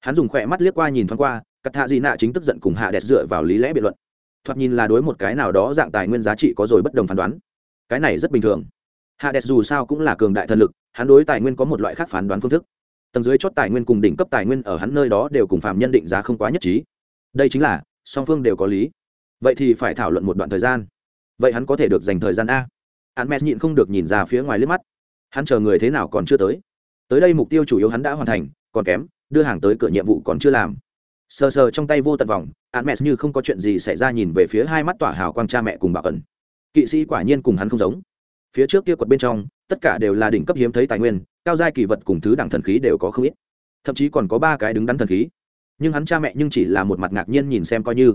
Hắn dùng khỏe mắt liếc qua nhìn thoáng qua cắt hạ dị nạ chính tức giận cùng hạ đẹp dựa vào lý lẽ biện luận thoạt nhìn là đối một cái nào đó dạng tài nguyên giá trị có rồi bất đồng phán đoán. Cái này rất bình thường. Hades dù sao cũng là cường đại thần lực, hắn đối tài nguyên có một loại khác phán đoán phương thức. Tầng dưới chót tài nguyên cùng đỉnh cấp tài nguyên ở hắn nơi đó đều cùng phạm nhân định giá không quá nhất trí. Đây chính là, song phương đều có lý. Vậy thì phải thảo luận một đoạn thời gian. Vậy hắn có thể được dành thời gian a? Hắn mẹ nhịn không được nhìn ra phía ngoài liếc mắt. Hắn chờ người thế nào còn chưa tới? Tới đây mục tiêu chủ yếu hắn đã hoàn thành, còn kém, đưa hàng tới cửa nhiệm vụ còn chưa làm sờ sờ trong tay vô tận vòng án mẹ như không có chuyện gì xảy ra nhìn về phía hai mắt tỏa hào quang cha mẹ cùng bảo ẩn. Kỵ sĩ quả nhiên cùng hắn không giống. Phía trước kia quật bên trong tất cả đều là đỉnh cấp hiếm thấy tài nguyên cao giai kỳ vật cùng thứ đẳng thần khí đều có không ít. Thậm chí còn có ba cái đứng đắn thần khí. Nhưng hắn cha mẹ nhưng chỉ là một mặt ngạc nhiên nhìn xem coi như.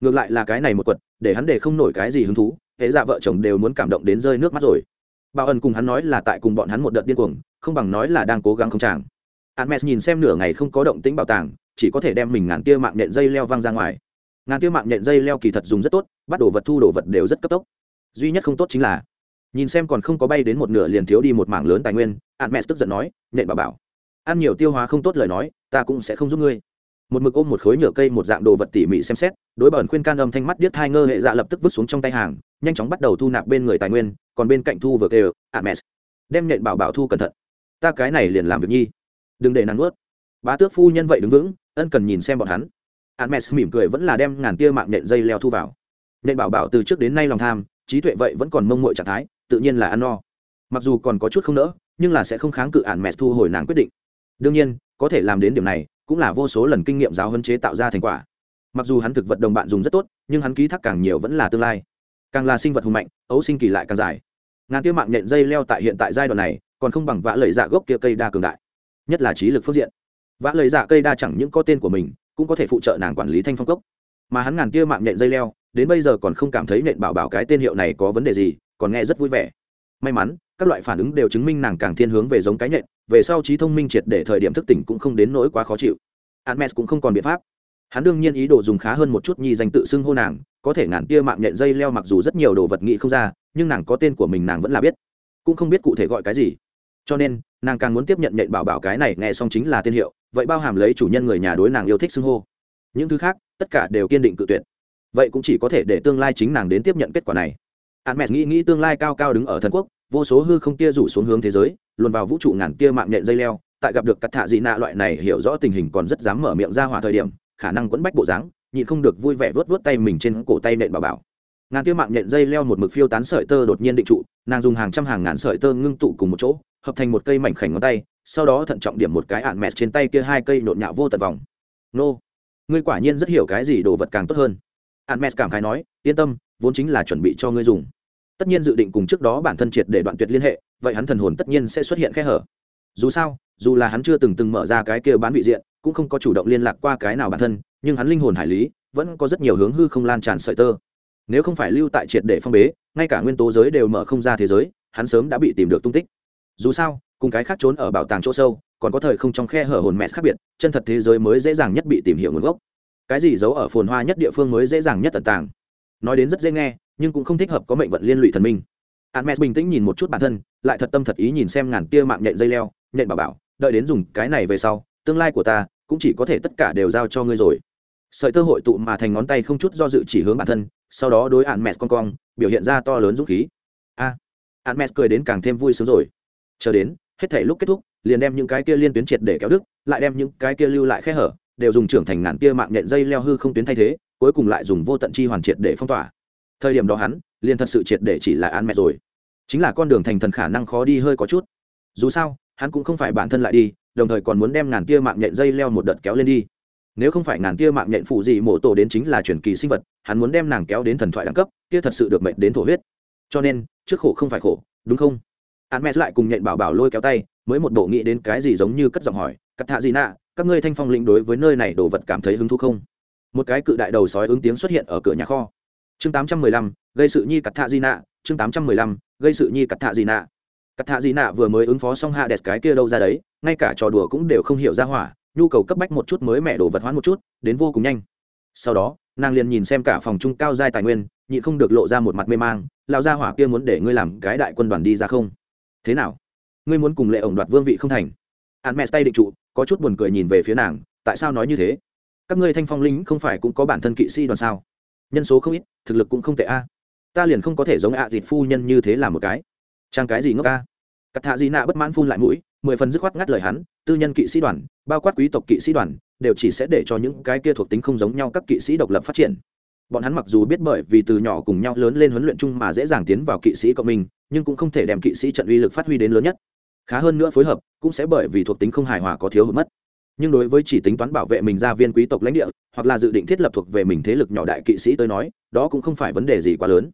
Ngược lại là cái này một quật để hắn để không nổi cái gì hứng thú hệ dạ vợ chồng đều muốn cảm động đến rơi nước mắt rồi. Bảo ẩn cùng hắn nói là tại cùng bọn hắn một đợt điên cuồng không bằng nói là đang cố gắng không chàng. Hermes nhìn xem nửa ngày không có động tĩnh bảo tàng, chỉ có thể đem mình ngàn tia mạng nhện dây leo văng ra ngoài. Ngàn tia mạng nhện dây leo kỳ thật dùng rất tốt, bắt đồ vật thu đồ vật đều rất cấp tốc. Duy nhất không tốt chính là, nhìn xem còn không có bay đến một nửa liền thiếu đi một mảng lớn tài nguyên, Hermes tức giận nói, nhện bà bảo, ăn nhiều tiêu hóa không tốt lời nói, ta cũng sẽ không giúp ngươi. Một mực ôm một khối nhựa cây một dạng đồ vật tỉ mỉ xem xét, đối bẩn khuyên can âm thanh mắt điếc hai ngơ hệ dạ lập tức vứt xuống trong tay hàng, nhanh chóng bắt đầu thu nạp bên người tài nguyên, còn bên cạnh thu vừa kêu, mẹ đem nhện bảo bảo thu cẩn thận. Ta cái này liền làm việc nhi đừng để nàng nuốt bá tước phu nhân vậy đứng vững ân cần nhìn xem bọn hắn. Hắn mẹ mỉm cười vẫn là đem ngàn tia mạng nện dây leo thu vào. Nện bảo bảo từ trước đến nay lòng tham, trí tuệ vậy vẫn còn mông mội trạng thái, tự nhiên là ăn no. Mặc dù còn có chút không nỡ, nhưng là sẽ không kháng cự ản mẹ thu hồi nàng quyết định. Đương nhiên, có thể làm đến điểm này, cũng là vô số lần kinh nghiệm giáo huấn chế tạo ra thành quả. Mặc dù hắn thực vật đồng bạn dùng rất tốt, nhưng hắn ký thác càng nhiều vẫn là tương lai. Càng là sinh vật hùng mạnh, ấu sinh kỳ lại càng dài. Ngàn tia mạng nện dây leo tại hiện tại giai đoạn này, còn không bằng vã lời dạ gốc kia cây đa cường đại. Nhất là trí lực phương diện vã lời dạ cây đa chẳng những có tên của mình, cũng có thể phụ trợ nàng quản lý thanh phong cốc. Mà hắn ngàn tia mạng nhện dây leo, đến bây giờ còn không cảm thấy nện bảo bảo cái tên hiệu này có vấn đề gì, còn nghe rất vui vẻ. May mắn, các loại phản ứng đều chứng minh nàng càng thiên hướng về giống cái nhện về sau trí thông minh triệt để thời điểm thức tỉnh cũng không đến nỗi quá khó chịu. Hermes cũng không còn biện pháp. Hắn đương nhiên ý đồ dùng khá hơn một chút nhi danh tự xưng hô nàng, có thể ngàn tia mạng nhện dây leo mặc dù rất nhiều đồ vật nghị không ra, nhưng nàng có tên của mình nàng vẫn là biết, cũng không biết cụ thể gọi cái gì. Cho nên, nàng càng muốn tiếp nhận nhện bảo bảo cái này nghe xong chính là tên hiệu vậy bao hàm lấy chủ nhân người nhà đối nàng yêu thích xưng hô. Những thứ khác, tất cả đều kiên định cự tuyệt. Vậy cũng chỉ có thể để tương lai chính nàng đến tiếp nhận kết quả này. Hắn mẹ nghĩ nghĩ tương lai cao cao đứng ở thần quốc, vô số hư không tia rủ xuống hướng thế giới, luồn vào vũ trụ ngàn tia mạng nhện dây leo, tại gặp được cắt thạ dị nạ loại này hiểu rõ tình hình còn rất dám mở miệng ra hỏa thời điểm, khả năng quẫn bách bộ dáng, nhịn không được vui vẻ vớt vớt tay mình trên cổ tay nện bảo bảo. Ngàn tia mạng nhện dây leo một mực phiêu tán sợi tơ đột nhiên định trụ, nàng dùng hàng trăm hàng ngàn sợi tơ ngưng tụ cùng một chỗ, hợp thành một cây mảnh khảnh ngón tay sau đó thận trọng điểm một cái ạn mẹt trên tay kia hai cây nhộn nhạo vô tận vòng. Nô, ngươi quả nhiên rất hiểu cái gì đồ vật càng tốt hơn. Hạn mẹt cảm khái nói, yên tâm, vốn chính là chuẩn bị cho ngươi dùng. Tất nhiên dự định cùng trước đó bản thân triệt để đoạn tuyệt liên hệ, vậy hắn thần hồn tất nhiên sẽ xuất hiện khe hở. Dù sao, dù là hắn chưa từng từng mở ra cái kia bán vị diện, cũng không có chủ động liên lạc qua cái nào bản thân, nhưng hắn linh hồn hải lý, vẫn có rất nhiều hướng hư không lan tràn sợi tơ. Nếu không phải lưu tại triệt để phong bế, ngay cả nguyên tố giới đều mở không ra thế giới, hắn sớm đã bị tìm được tung tích. Dù sao cùng cái khác trốn ở bảo tàng chỗ sâu còn có thời không trong khe hở hồn mẹ khác biệt chân thật thế giới mới dễ dàng nhất bị tìm hiểu nguồn gốc cái gì giấu ở phồn hoa nhất địa phương mới dễ dàng nhất tận tàng nói đến rất dễ nghe nhưng cũng không thích hợp có mệnh vận liên lụy thần minh Hermes bình tĩnh nhìn một chút bản thân, lại thật tâm thật ý nhìn xem ngàn tia mạng nhện dây leo, nhện bảo bảo, đợi đến dùng cái này về sau, tương lai của ta cũng chỉ có thể tất cả đều giao cho ngươi rồi. Sợi tơ hội tụ mà thành ngón tay không chút do dự chỉ hướng bản thân, sau đó đối Hermes con cong, biểu hiện ra to lớn dũng khí. A. À, Hermes cười đến càng thêm vui sướng rồi. Chờ đến, hết thể lúc kết thúc, liền đem những cái kia liên tuyến triệt để kéo đứt, lại đem những cái kia lưu lại khe hở, đều dùng trưởng thành ngàn kia mạng nhện dây leo hư không tuyến thay thế, cuối cùng lại dùng vô tận chi hoàn triệt để phong tỏa. Thời điểm đó hắn, liền thật sự triệt để chỉ là an mẹ rồi. Chính là con đường thành thần khả năng khó đi hơi có chút. Dù sao hắn cũng không phải bản thân lại đi đồng thời còn muốn đem ngàn tia mạng nhện dây leo một đợt kéo lên đi. Nếu không phải ngàn tia mạng nhện phụ gì mổ tổ đến chính là truyền kỳ sinh vật hắn muốn đem nàng kéo đến thần thoại đẳng cấp kia thật sự được mệnh đến thổ huyết. Cho nên trước khổ không phải khổ đúng không? Hắn mẹ lại cùng nhện bảo bảo lôi kéo tay, mới một bộ nghĩ đến cái gì giống như cất giọng hỏi, cắt thạ gì nạ, các ngươi thanh phong lĩnh đối với nơi này đồ vật cảm thấy hứng thú không? Một cái cự đại đầu sói ứng tiếng xuất hiện ở cửa nhà kho. Chương tám trăm mười lăm, gây sự nhi cắt thạ gì nạ, chương tám trăm mười lăm, gây sự nhi cắt thạ gì nạ. Cắt thạ gì nạ vừa mới ứng phó xong hạ đẹp cái kia đâu ra đấy, ngay cả trò đùa cũng đều không hiểu ra hỏa, nhu cầu cấp bách một chút mới mẹ đồ vật hoán một chút, đến vô cùng nhanh. Sau đó, nàng liền nhìn xem cả phòng trung cao giai tài nguyên, nhịn không được lộ ra một mặt mê mang, lão gia hỏa kia muốn để ngươi làm cái đại quân đoàn đi ra không? Thế nào? Ngươi muốn cùng lệ ổng đoạt vương vị không thành? Hắn mẹ tay định trụ, có chút buồn cười nhìn về phía nàng, tại sao nói như thế? Các ngươi thanh phong linh không phải cũng có bản thân kỵ sĩ đoàn sao? Nhân số không ít, thực lực cũng không tệ a. Ta liền không có thể giống ạ à phu nhân như thế làm một cái. Trang cái gì ngốc a? cắt thạ gì nạ bất mãn phun lại mũi, mười phần dứt khoát ngắt lời hắn, tư nhân kỵ sĩ đoàn, bao quát quý tộc kỵ sĩ đoàn, đều chỉ sẽ để cho những cái kia thuộc tính không giống nhau các kỵ sĩ độc lập phát triển bọn hắn mặc dù biết bởi vì từ nhỏ cùng nhau lớn lên huấn luyện chung mà dễ dàng tiến vào kỵ sĩ cộng minh, nhưng cũng không thể đem kỵ sĩ trận uy lực phát huy đến lớn nhất. Khá hơn nữa phối hợp, cũng sẽ bởi vì thuộc tính không hài hòa có thiếu hụt mất. Nhưng đối với chỉ tính toán bảo vệ mình ra viên quý tộc lãnh địa, hoặc là dự định thiết lập thuộc về mình thế lực nhỏ đại kỵ sĩ tới nói, đó cũng không phải vấn đề gì quá lớn.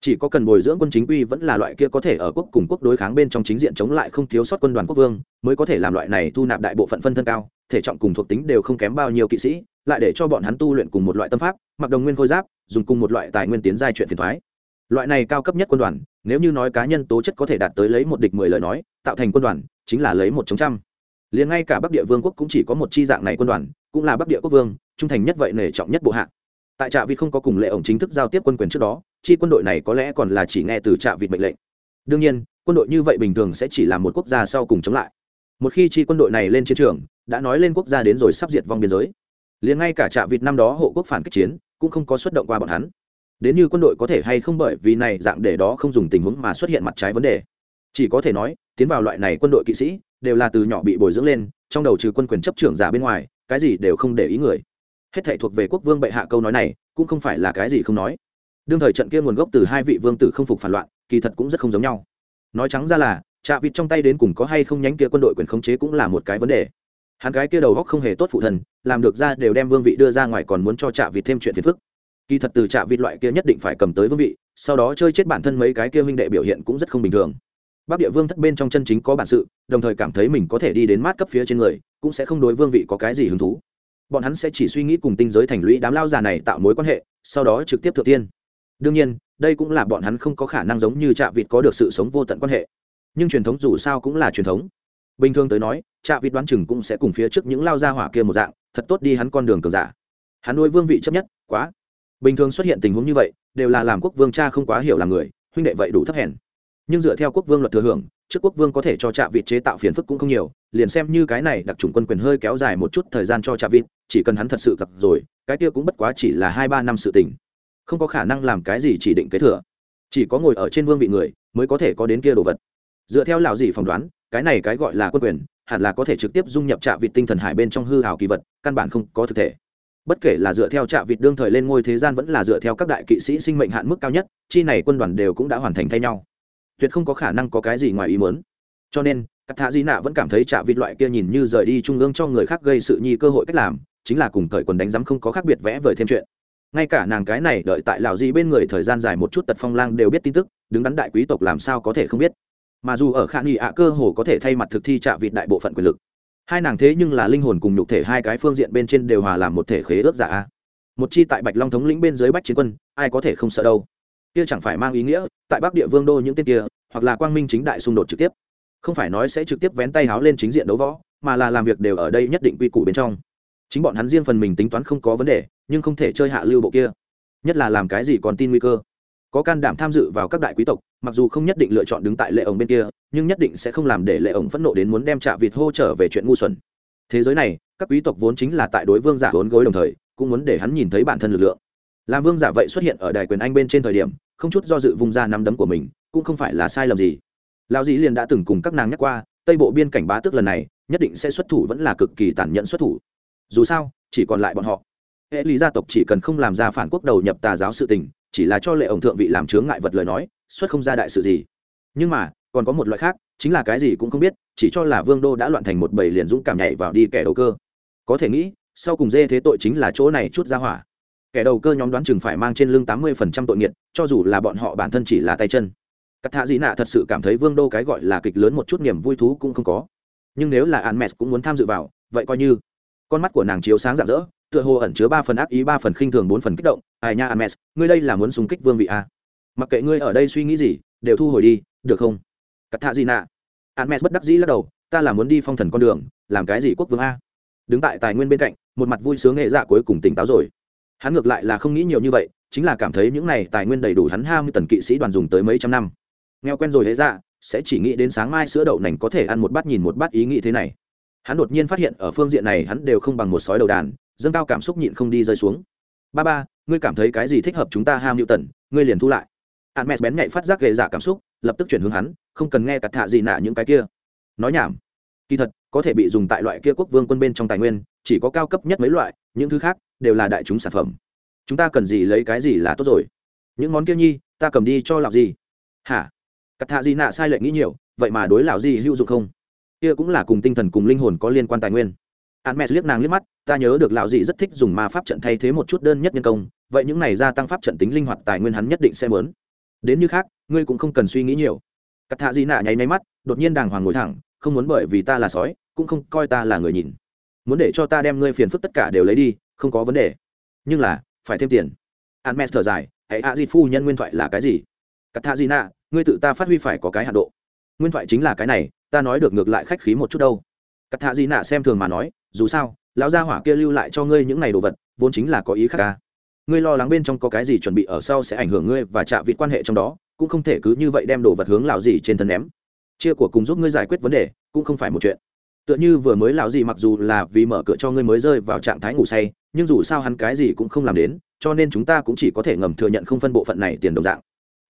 Chỉ có cần bồi dưỡng quân chính quy vẫn là loại kia có thể ở quốc cùng quốc đối kháng bên trong chính diện chống lại không thiếu sót quân đoàn quốc vương, mới có thể làm loại này thu nạp đại bộ phận phân thân cao, thể trọng cùng thuộc tính đều không kém bao nhiêu kỵ sĩ lại để cho bọn hắn tu luyện cùng một loại tâm pháp, mặc đồng nguyên khôi giáp, dùng cùng một loại tài nguyên tiến giai chuyện phiền thoái. Loại này cao cấp nhất quân đoàn, nếu như nói cá nhân tố chất có thể đạt tới lấy một địch mười lời nói, tạo thành quân đoàn, chính là lấy một chống trăm. Liền ngay cả bắc địa vương quốc cũng chỉ có một chi dạng này quân đoàn, cũng là bắc địa quốc vương, trung thành nhất vậy nể trọng nhất bộ hạ. Tại trạ vịt không có cùng lệ ổng chính thức giao tiếp quân quyền trước đó, chi quân đội này có lẽ còn là chỉ nghe từ trạ vịt mệnh lệnh. Đương nhiên, quân đội như vậy bình thường sẽ chỉ là một quốc gia sau cùng chống lại. Một khi chi quân đội này lên chiến trường, đã nói lên quốc gia đến rồi sắp diệt vong biên giới liền ngay cả trạ vịt năm đó hộ quốc phản kích chiến cũng không có xuất động qua bọn hắn. Đến như quân đội có thể hay không bởi vì này dạng để đó không dùng tình huống mà xuất hiện mặt trái vấn đề. Chỉ có thể nói, tiến vào loại này quân đội kỵ sĩ đều là từ nhỏ bị bồi dưỡng lên, trong đầu trừ quân quyền chấp trưởng giả bên ngoài, cái gì đều không để ý người. Hết thảy thuộc về quốc vương bệ hạ câu nói này, cũng không phải là cái gì không nói. Đương thời trận kia nguồn gốc từ hai vị vương tử không phục phản loạn, kỳ thật cũng rất không giống nhau. Nói trắng ra là, trạ vịt trong tay đến cùng có hay không nhánh kia quân đội quyền khống chế cũng là một cái vấn đề hắn cái kia đầu góc không hề tốt phụ thần làm được ra đều đem vương vị đưa ra ngoài còn muốn cho trạ vịt thêm chuyện phiền phức. Kỳ thật từ trạ vịt loại kia nhất định phải cầm tới vương vị, sau đó chơi chết bản thân mấy cái kia huynh đệ biểu hiện cũng rất không bình thường. Bắc địa vương thất bên trong chân chính có bản sự, đồng thời cảm thấy mình có thể đi đến mát cấp phía trên người, cũng sẽ không đối vương vị có cái gì hứng thú. Bọn hắn sẽ chỉ suy nghĩ cùng tinh giới thành lũy đám lao già này tạo mối quan hệ, sau đó trực tiếp thượng tiên. Đương nhiên, đây cũng là bọn hắn không có khả năng giống như trạ vịt có được sự sống vô tận quan hệ. Nhưng truyền thống dù sao cũng là truyền thống bình thường tới nói, trạ vịt đoán chừng cũng sẽ cùng phía trước những lao gia hỏa kia một dạng, thật tốt đi hắn con đường cường giả. Hắn nuôi vương vị chấp nhất, quá. Bình thường xuất hiện tình huống như vậy, đều là làm quốc vương cha không quá hiểu là người, huynh đệ vậy đủ thấp hèn. Nhưng dựa theo quốc vương luật thừa hưởng, trước quốc vương có thể cho trạ vịt chế tạo phiền phức cũng không nhiều, liền xem như cái này đặc trùng quân quyền hơi kéo dài một chút thời gian cho trạ vịt, chỉ cần hắn thật sự giặc rồi, cái kia cũng bất quá chỉ là hai ba năm sự tình. Không có khả năng làm cái gì chỉ định kế thừa. Chỉ có ngồi ở trên vương vị người, mới có thể có đến kia đồ vật. Dựa theo lão gì phỏng đoán cái này cái gọi là quân quyền, hẳn là có thể trực tiếp dung nhập trạ vịt tinh thần hải bên trong hư hào kỳ vật, căn bản không có thực thể. Bất kể là dựa theo trạ vịt đương thời lên ngôi thế gian vẫn là dựa theo các đại kỵ sĩ sinh mệnh hạn mức cao nhất, chi này quân đoàn đều cũng đã hoàn thành thay nhau. Tuyệt không có khả năng có cái gì ngoài ý muốn. Cho nên các thạ di nạ vẫn cảm thấy trạ vịt loại kia nhìn như rời đi trung ương cho người khác gây sự nhi cơ hội cách làm, chính là cùng cởi quần đánh giám không có khác biệt vẽ vời thêm chuyện. Ngay cả nàng cái này đợi tại lào gì bên người thời gian dài một chút tật phong lang đều biết tin tức, đứng đắn đại quý tộc làm sao có thể không biết mà dù ở khả nghị ạ cơ hồ có thể thay mặt thực thi trạ vịt đại bộ phận quyền lực, hai nàng thế nhưng là linh hồn cùng nhục thể hai cái phương diện bên trên đều hòa làm một thể khế ước giả một chi tại bạch long thống lĩnh bên dưới bách chiến quân, ai có thể không sợ đâu. Kia chẳng phải mang ý nghĩa, tại bắc địa vương đô những tên kia, hoặc là quang minh chính đại xung đột trực tiếp. Không phải nói sẽ trực tiếp vén tay háo lên chính diện đấu võ, mà là làm việc đều ở đây nhất định quy củ bên trong. Chính bọn hắn riêng phần mình tính toán không có vấn đề, nhưng không thể chơi hạ lưu bộ kia. Nhất là làm cái gì còn tin nguy cơ. Có can đảm tham dự vào các đại quý tộc mặc dù không nhất định lựa chọn đứng tại lệ ổng bên kia, nhưng nhất định sẽ không làm để lệ ổng phẫn nộ đến muốn đem trạ vịt hô trở về chuyện ngu xuẩn. Thế giới này, các quý tộc vốn chính là tại đối vương giả vốn gối đồng thời, cũng muốn để hắn nhìn thấy bản thân lực lượng. Làm vương giả vậy xuất hiện ở đài quyền anh bên trên thời điểm, không chút do dự vung ra nắm đấm của mình, cũng không phải là sai lầm gì. Lão dĩ liền đã từng cùng các nàng nhắc qua, tây bộ biên cảnh bá tước lần này, nhất định sẽ xuất thủ vẫn là cực kỳ tàn nhẫn xuất thủ. Dù sao, chỉ còn lại bọn họ. Hệ lý gia tộc chỉ cần không làm ra phản quốc đầu nhập tà giáo sự tình, chỉ là cho lệ ổng thượng vị làm chướng ngại vật lời nói xuất không ra đại sự gì. Nhưng mà, còn có một loại khác, chính là cái gì cũng không biết, chỉ cho là vương đô đã loạn thành một bầy liền dũng cảm nhảy vào đi kẻ đầu cơ. Có thể nghĩ, sau cùng dê thế tội chính là chỗ này chút ra hỏa. Kẻ đầu cơ nhóm đoán chừng phải mang trên lưng tám mươi phần trăm tội nghiệt, cho dù là bọn họ bản thân chỉ là tay chân. Cắt thạ dị nạ thật sự cảm thấy vương đô cái gọi là kịch lớn một chút niềm vui thú cũng không có. Nhưng nếu là an mẹ cũng muốn tham dự vào, vậy coi như. Con mắt của nàng chiếu sáng rạng rỡ, tựa hồ ẩn chứa ba phần ác ý, ba phần khinh thường, bốn phần kích động. Ai nha an mẹ ngươi đây là muốn súng kích vương vị a mặc kệ ngươi ở đây suy nghĩ gì, đều thu hồi đi, được không? Cắt thạ gì nạ an mẹ bất đắc dĩ lắc đầu, ta là muốn đi phong thần con đường, làm cái gì quốc vương a? Đứng tại tài nguyên bên cạnh, một mặt vui sướng nghệ dạ cuối cùng tỉnh táo rồi. Hắn ngược lại là không nghĩ nhiều như vậy, chính là cảm thấy những này tài nguyên đầy đủ hắn hai mươi tần kỵ sĩ đoàn dùng tới mấy trăm năm. Nghèo quen rồi hệ dạ sẽ chỉ nghĩ đến sáng mai sữa đậu nành có thể ăn một bát nhìn một bát ý nghĩ thế này. Hắn đột nhiên phát hiện ở phương diện này hắn đều không bằng một sói đầu đàn, dâng cao cảm xúc nhịn không đi rơi xuống. Ba ba, ngươi cảm thấy cái gì thích hợp chúng ta ham hữu tần ngươi liền thu lại hạn mẹ bén nhạy phát giác ghệ dạ cảm xúc, lập tức chuyển hướng hắn, không cần nghe cặt thạ gì nạ những cái kia. Nói nhảm. Kỳ thật, có thể bị dùng tại loại kia quốc vương quân bên trong tài nguyên, chỉ có cao cấp nhất mấy loại, những thứ khác đều là đại chúng sản phẩm. Chúng ta cần gì lấy cái gì là tốt rồi? Những món kia nhi, ta cầm đi cho làm gì? Hả? Cặt thạ gì nạ sai lệch nghĩ nhiều, vậy mà đối lão gì hữu dụng không? Kia cũng là cùng tinh thần cùng linh hồn có liên quan tài nguyên. An mẹ liếc nàng liếc mắt, ta nhớ được lão dị rất thích dùng ma pháp trận thay thế một chút đơn nhất nhân công, vậy những này gia tăng pháp trận tính linh hoạt tài nguyên hắn nhất định sẽ mớn đến như khác, ngươi cũng không cần suy nghĩ nhiều. Cắt thạ dị nạ nháy máy mắt, đột nhiên đàng hoàng ngồi thẳng, không muốn bởi vì ta là sói, cũng không coi ta là người nhìn. Muốn để cho ta đem ngươi phiền phức tất cả đều lấy đi, không có vấn đề. Nhưng là, phải thêm tiền. An mẹ thở dài, hãy a di phu nhân nguyên thoại là cái gì? Cắt thạ dị nạ, ngươi tự ta phát huy phải có cái hạ độ. Nguyên thoại chính là cái này, ta nói được ngược lại khách khí một chút đâu. Cắt thạ dị nạ xem thường mà nói, dù sao, lão gia hỏa kia lưu lại cho ngươi những này đồ vật, vốn chính là có ý khác ca ngươi lo lắng bên trong có cái gì chuẩn bị ở sau sẽ ảnh hưởng ngươi và chạm vịt quan hệ trong đó, cũng không thể cứ như vậy đem đồ vật hướng lão gì trên thân ném. Chia của cùng giúp ngươi giải quyết vấn đề, cũng không phải một chuyện. Tựa như vừa mới lão gì mặc dù là vì mở cửa cho ngươi mới rơi vào trạng thái ngủ say, nhưng dù sao hắn cái gì cũng không làm đến, cho nên chúng ta cũng chỉ có thể ngầm thừa nhận không phân bộ phận này tiền đồng dạng.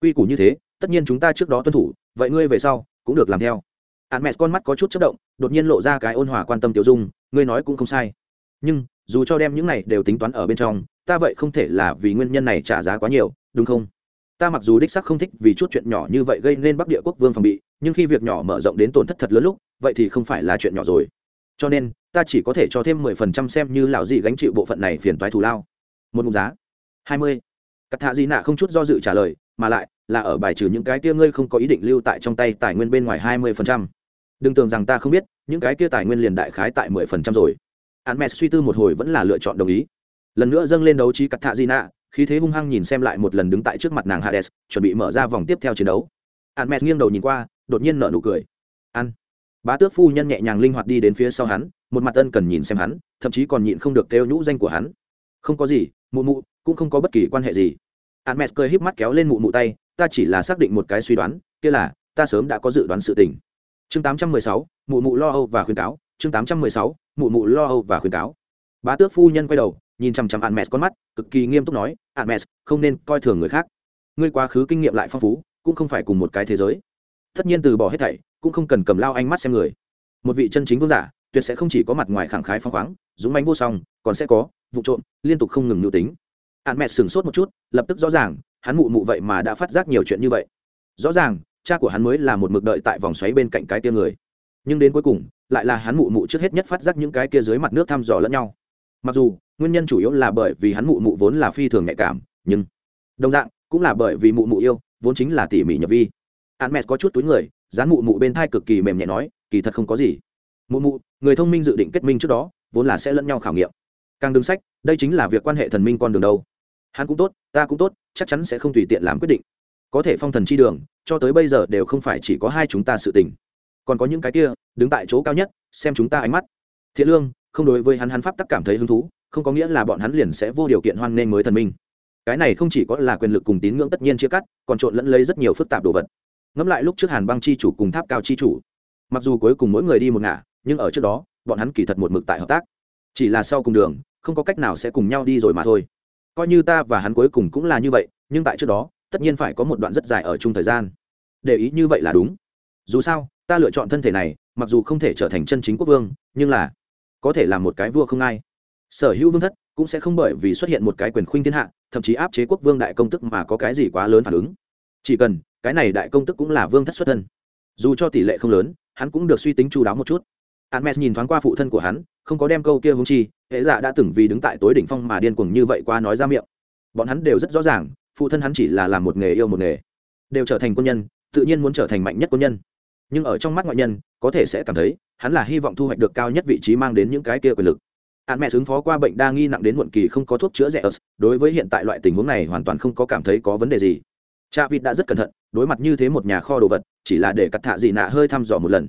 Quy củ như thế, tất nhiên chúng ta trước đó tuân thủ, vậy ngươi về sau cũng được làm theo. Hạn mẹ con mắt có chút chất động, đột nhiên lộ ra cái ôn hòa quan tâm tiêu dung, ngươi nói cũng không sai. Nhưng, dù cho đem những này đều tính toán ở bên trong ta vậy không thể là vì nguyên nhân này trả giá quá nhiều, đúng không? Ta mặc dù đích sắc không thích vì chút chuyện nhỏ như vậy gây nên bắc địa quốc vương phòng bị, nhưng khi việc nhỏ mở rộng đến tổn thất thật lớn lúc, vậy thì không phải là chuyện nhỏ rồi. Cho nên, ta chỉ có thể cho thêm mười phần trăm xem như lão gì gánh chịu bộ phận này phiền toái thù lao. Một mục giá. Hai mươi. Cắt thạ gì nạ không chút do dự trả lời, mà lại là ở bài trừ những cái kia ngươi không có ý định lưu tại trong tay tài nguyên bên ngoài hai mươi phần trăm. Đừng tưởng rằng ta không biết, những cái kia tài nguyên liền đại khái tại mười phần trăm rồi. Hắn mẹ suy tư một hồi vẫn là lựa chọn đồng ý lần nữa dâng lên đấu trí cắt thạ di nạ khí thế hung hăng nhìn xem lại một lần đứng tại trước mặt nàng hades chuẩn bị mở ra vòng tiếp theo chiến đấu. Hắn mẹ nghiêng đầu nhìn qua đột nhiên nở nụ cười. Ăn bá tước phu nhân nhẹ nhàng linh hoạt đi đến phía sau hắn một mặt ân cần nhìn xem hắn thậm chí còn nhịn không được kêu nhũ danh của hắn. Không có gì mụ mụ cũng không có bất kỳ quan hệ gì. Hắn mẹ cười híp mắt kéo lên mụ mụ tay ta chỉ là xác định một cái suy đoán kia là ta sớm đã có dự đoán sự tình. Chương 816, mụ mụ lo âu và khuyên cáo chương 816, mụ mụ lo âu và khuyên cáo. Bá tước phu nhân quay đầu nhìn chằm chằm Hermes con mắt, cực kỳ nghiêm túc nói, "Hermes, không nên coi thường người khác. Ngươi quá khứ kinh nghiệm lại phong phú, cũng không phải cùng một cái thế giới. Tất nhiên từ bỏ hết thảy, cũng không cần cầm lao ánh mắt xem người. Một vị chân chính vương giả, tuyệt sẽ không chỉ có mặt ngoài khẳng khái phong khoáng, dũng mãnh vô song, còn sẽ có vụ trộm, liên tục không ngừng nhu tính." Hermes sững sốt một chút, lập tức rõ ràng, hắn mụ mụ vậy mà đã phát giác nhiều chuyện như vậy. Rõ ràng, cha của hắn mới là một mực đợi tại vòng xoáy bên cạnh cái kia người. Nhưng đến cuối cùng, lại là hắn mụ mụ trước hết nhất phát giác những cái kia dưới mặt nước thăm dò lẫn nhau mặc dù nguyên nhân chủ yếu là bởi vì hắn mụ mụ vốn là phi thường nhạy cảm, nhưng đồng dạng cũng là bởi vì mụ mụ yêu, vốn chính là tỉ mỉ nhập vi. Hắn mẹ có chút túi người, dán mụ mụ bên thai cực kỳ mềm nhẹ nói, kỳ thật không có gì. Mụ mụ, người thông minh dự định kết minh trước đó, vốn là sẽ lẫn nhau khảo nghiệm. Càng đứng sách, đây chính là việc quan hệ thần minh con đường đâu. Hắn cũng tốt, ta cũng tốt, chắc chắn sẽ không tùy tiện làm quyết định. Có thể phong thần chi đường, cho tới bây giờ đều không phải chỉ có hai chúng ta sự tình. Còn có những cái kia, đứng tại chỗ cao nhất, xem chúng ta ánh mắt. Thiện lương, không đối với hắn hắn pháp tắc cảm thấy hứng thú không có nghĩa là bọn hắn liền sẽ vô điều kiện hoan nghênh mới thần minh. Cái này không chỉ có là quyền lực cùng tín ngưỡng tất nhiên chia cắt, còn trộn lẫn lấy rất nhiều phức tạp đồ vật. Ngẫm lại lúc trước hàn băng chi chủ cùng tháp cao chi chủ, mặc dù cuối cùng mỗi người đi một ngả, nhưng ở trước đó, bọn hắn kỳ thật một mực tại hợp tác. Chỉ là sau cùng đường, không có cách nào sẽ cùng nhau đi rồi mà thôi. Coi như ta và hắn cuối cùng cũng là như vậy, nhưng tại trước đó, tất nhiên phải có một đoạn rất dài ở chung thời gian. Để ý như vậy là đúng. Dù sao, ta lựa chọn thân thể này, mặc dù không thể trở thành chân chính quốc vương, nhưng là có thể là một cái vua không ai sở hữu vương thất cũng sẽ không bởi vì xuất hiện một cái quyền khuynh thiên hạ thậm chí áp chế quốc vương đại công tức mà có cái gì quá lớn phản ứng chỉ cần cái này đại công tức cũng là vương thất xuất thân dù cho tỷ lệ không lớn hắn cũng được suy tính chú đáo một chút Hermes nhìn thoáng qua phụ thân của hắn, không có đem câu kia hướng chi, hệ giả dạ đã từng vì đứng tại tối đỉnh phong mà điên cuồng như vậy qua nói ra miệng. Bọn hắn đều rất rõ ràng, phụ thân hắn chỉ là làm một nghề yêu một nghề, đều trở thành quân nhân, tự nhiên muốn trở thành mạnh nhất quân nhân. Nhưng ở trong mắt ngoại nhân, có thể sẽ cảm thấy, hắn là hy vọng thu hoạch được cao nhất vị trí mang đến những cái kia quyền lực. Hắn mẹ ứng phó qua bệnh đa nghi nặng đến muộn kỳ không có thuốc chữa rẻ ớt, đối với hiện tại loại tình huống này hoàn toàn không có cảm thấy có vấn đề gì. Cha vịt đã rất cẩn thận, đối mặt như thế một nhà kho đồ vật, chỉ là để cắt thạ gì nạ hơi thăm dò một lần.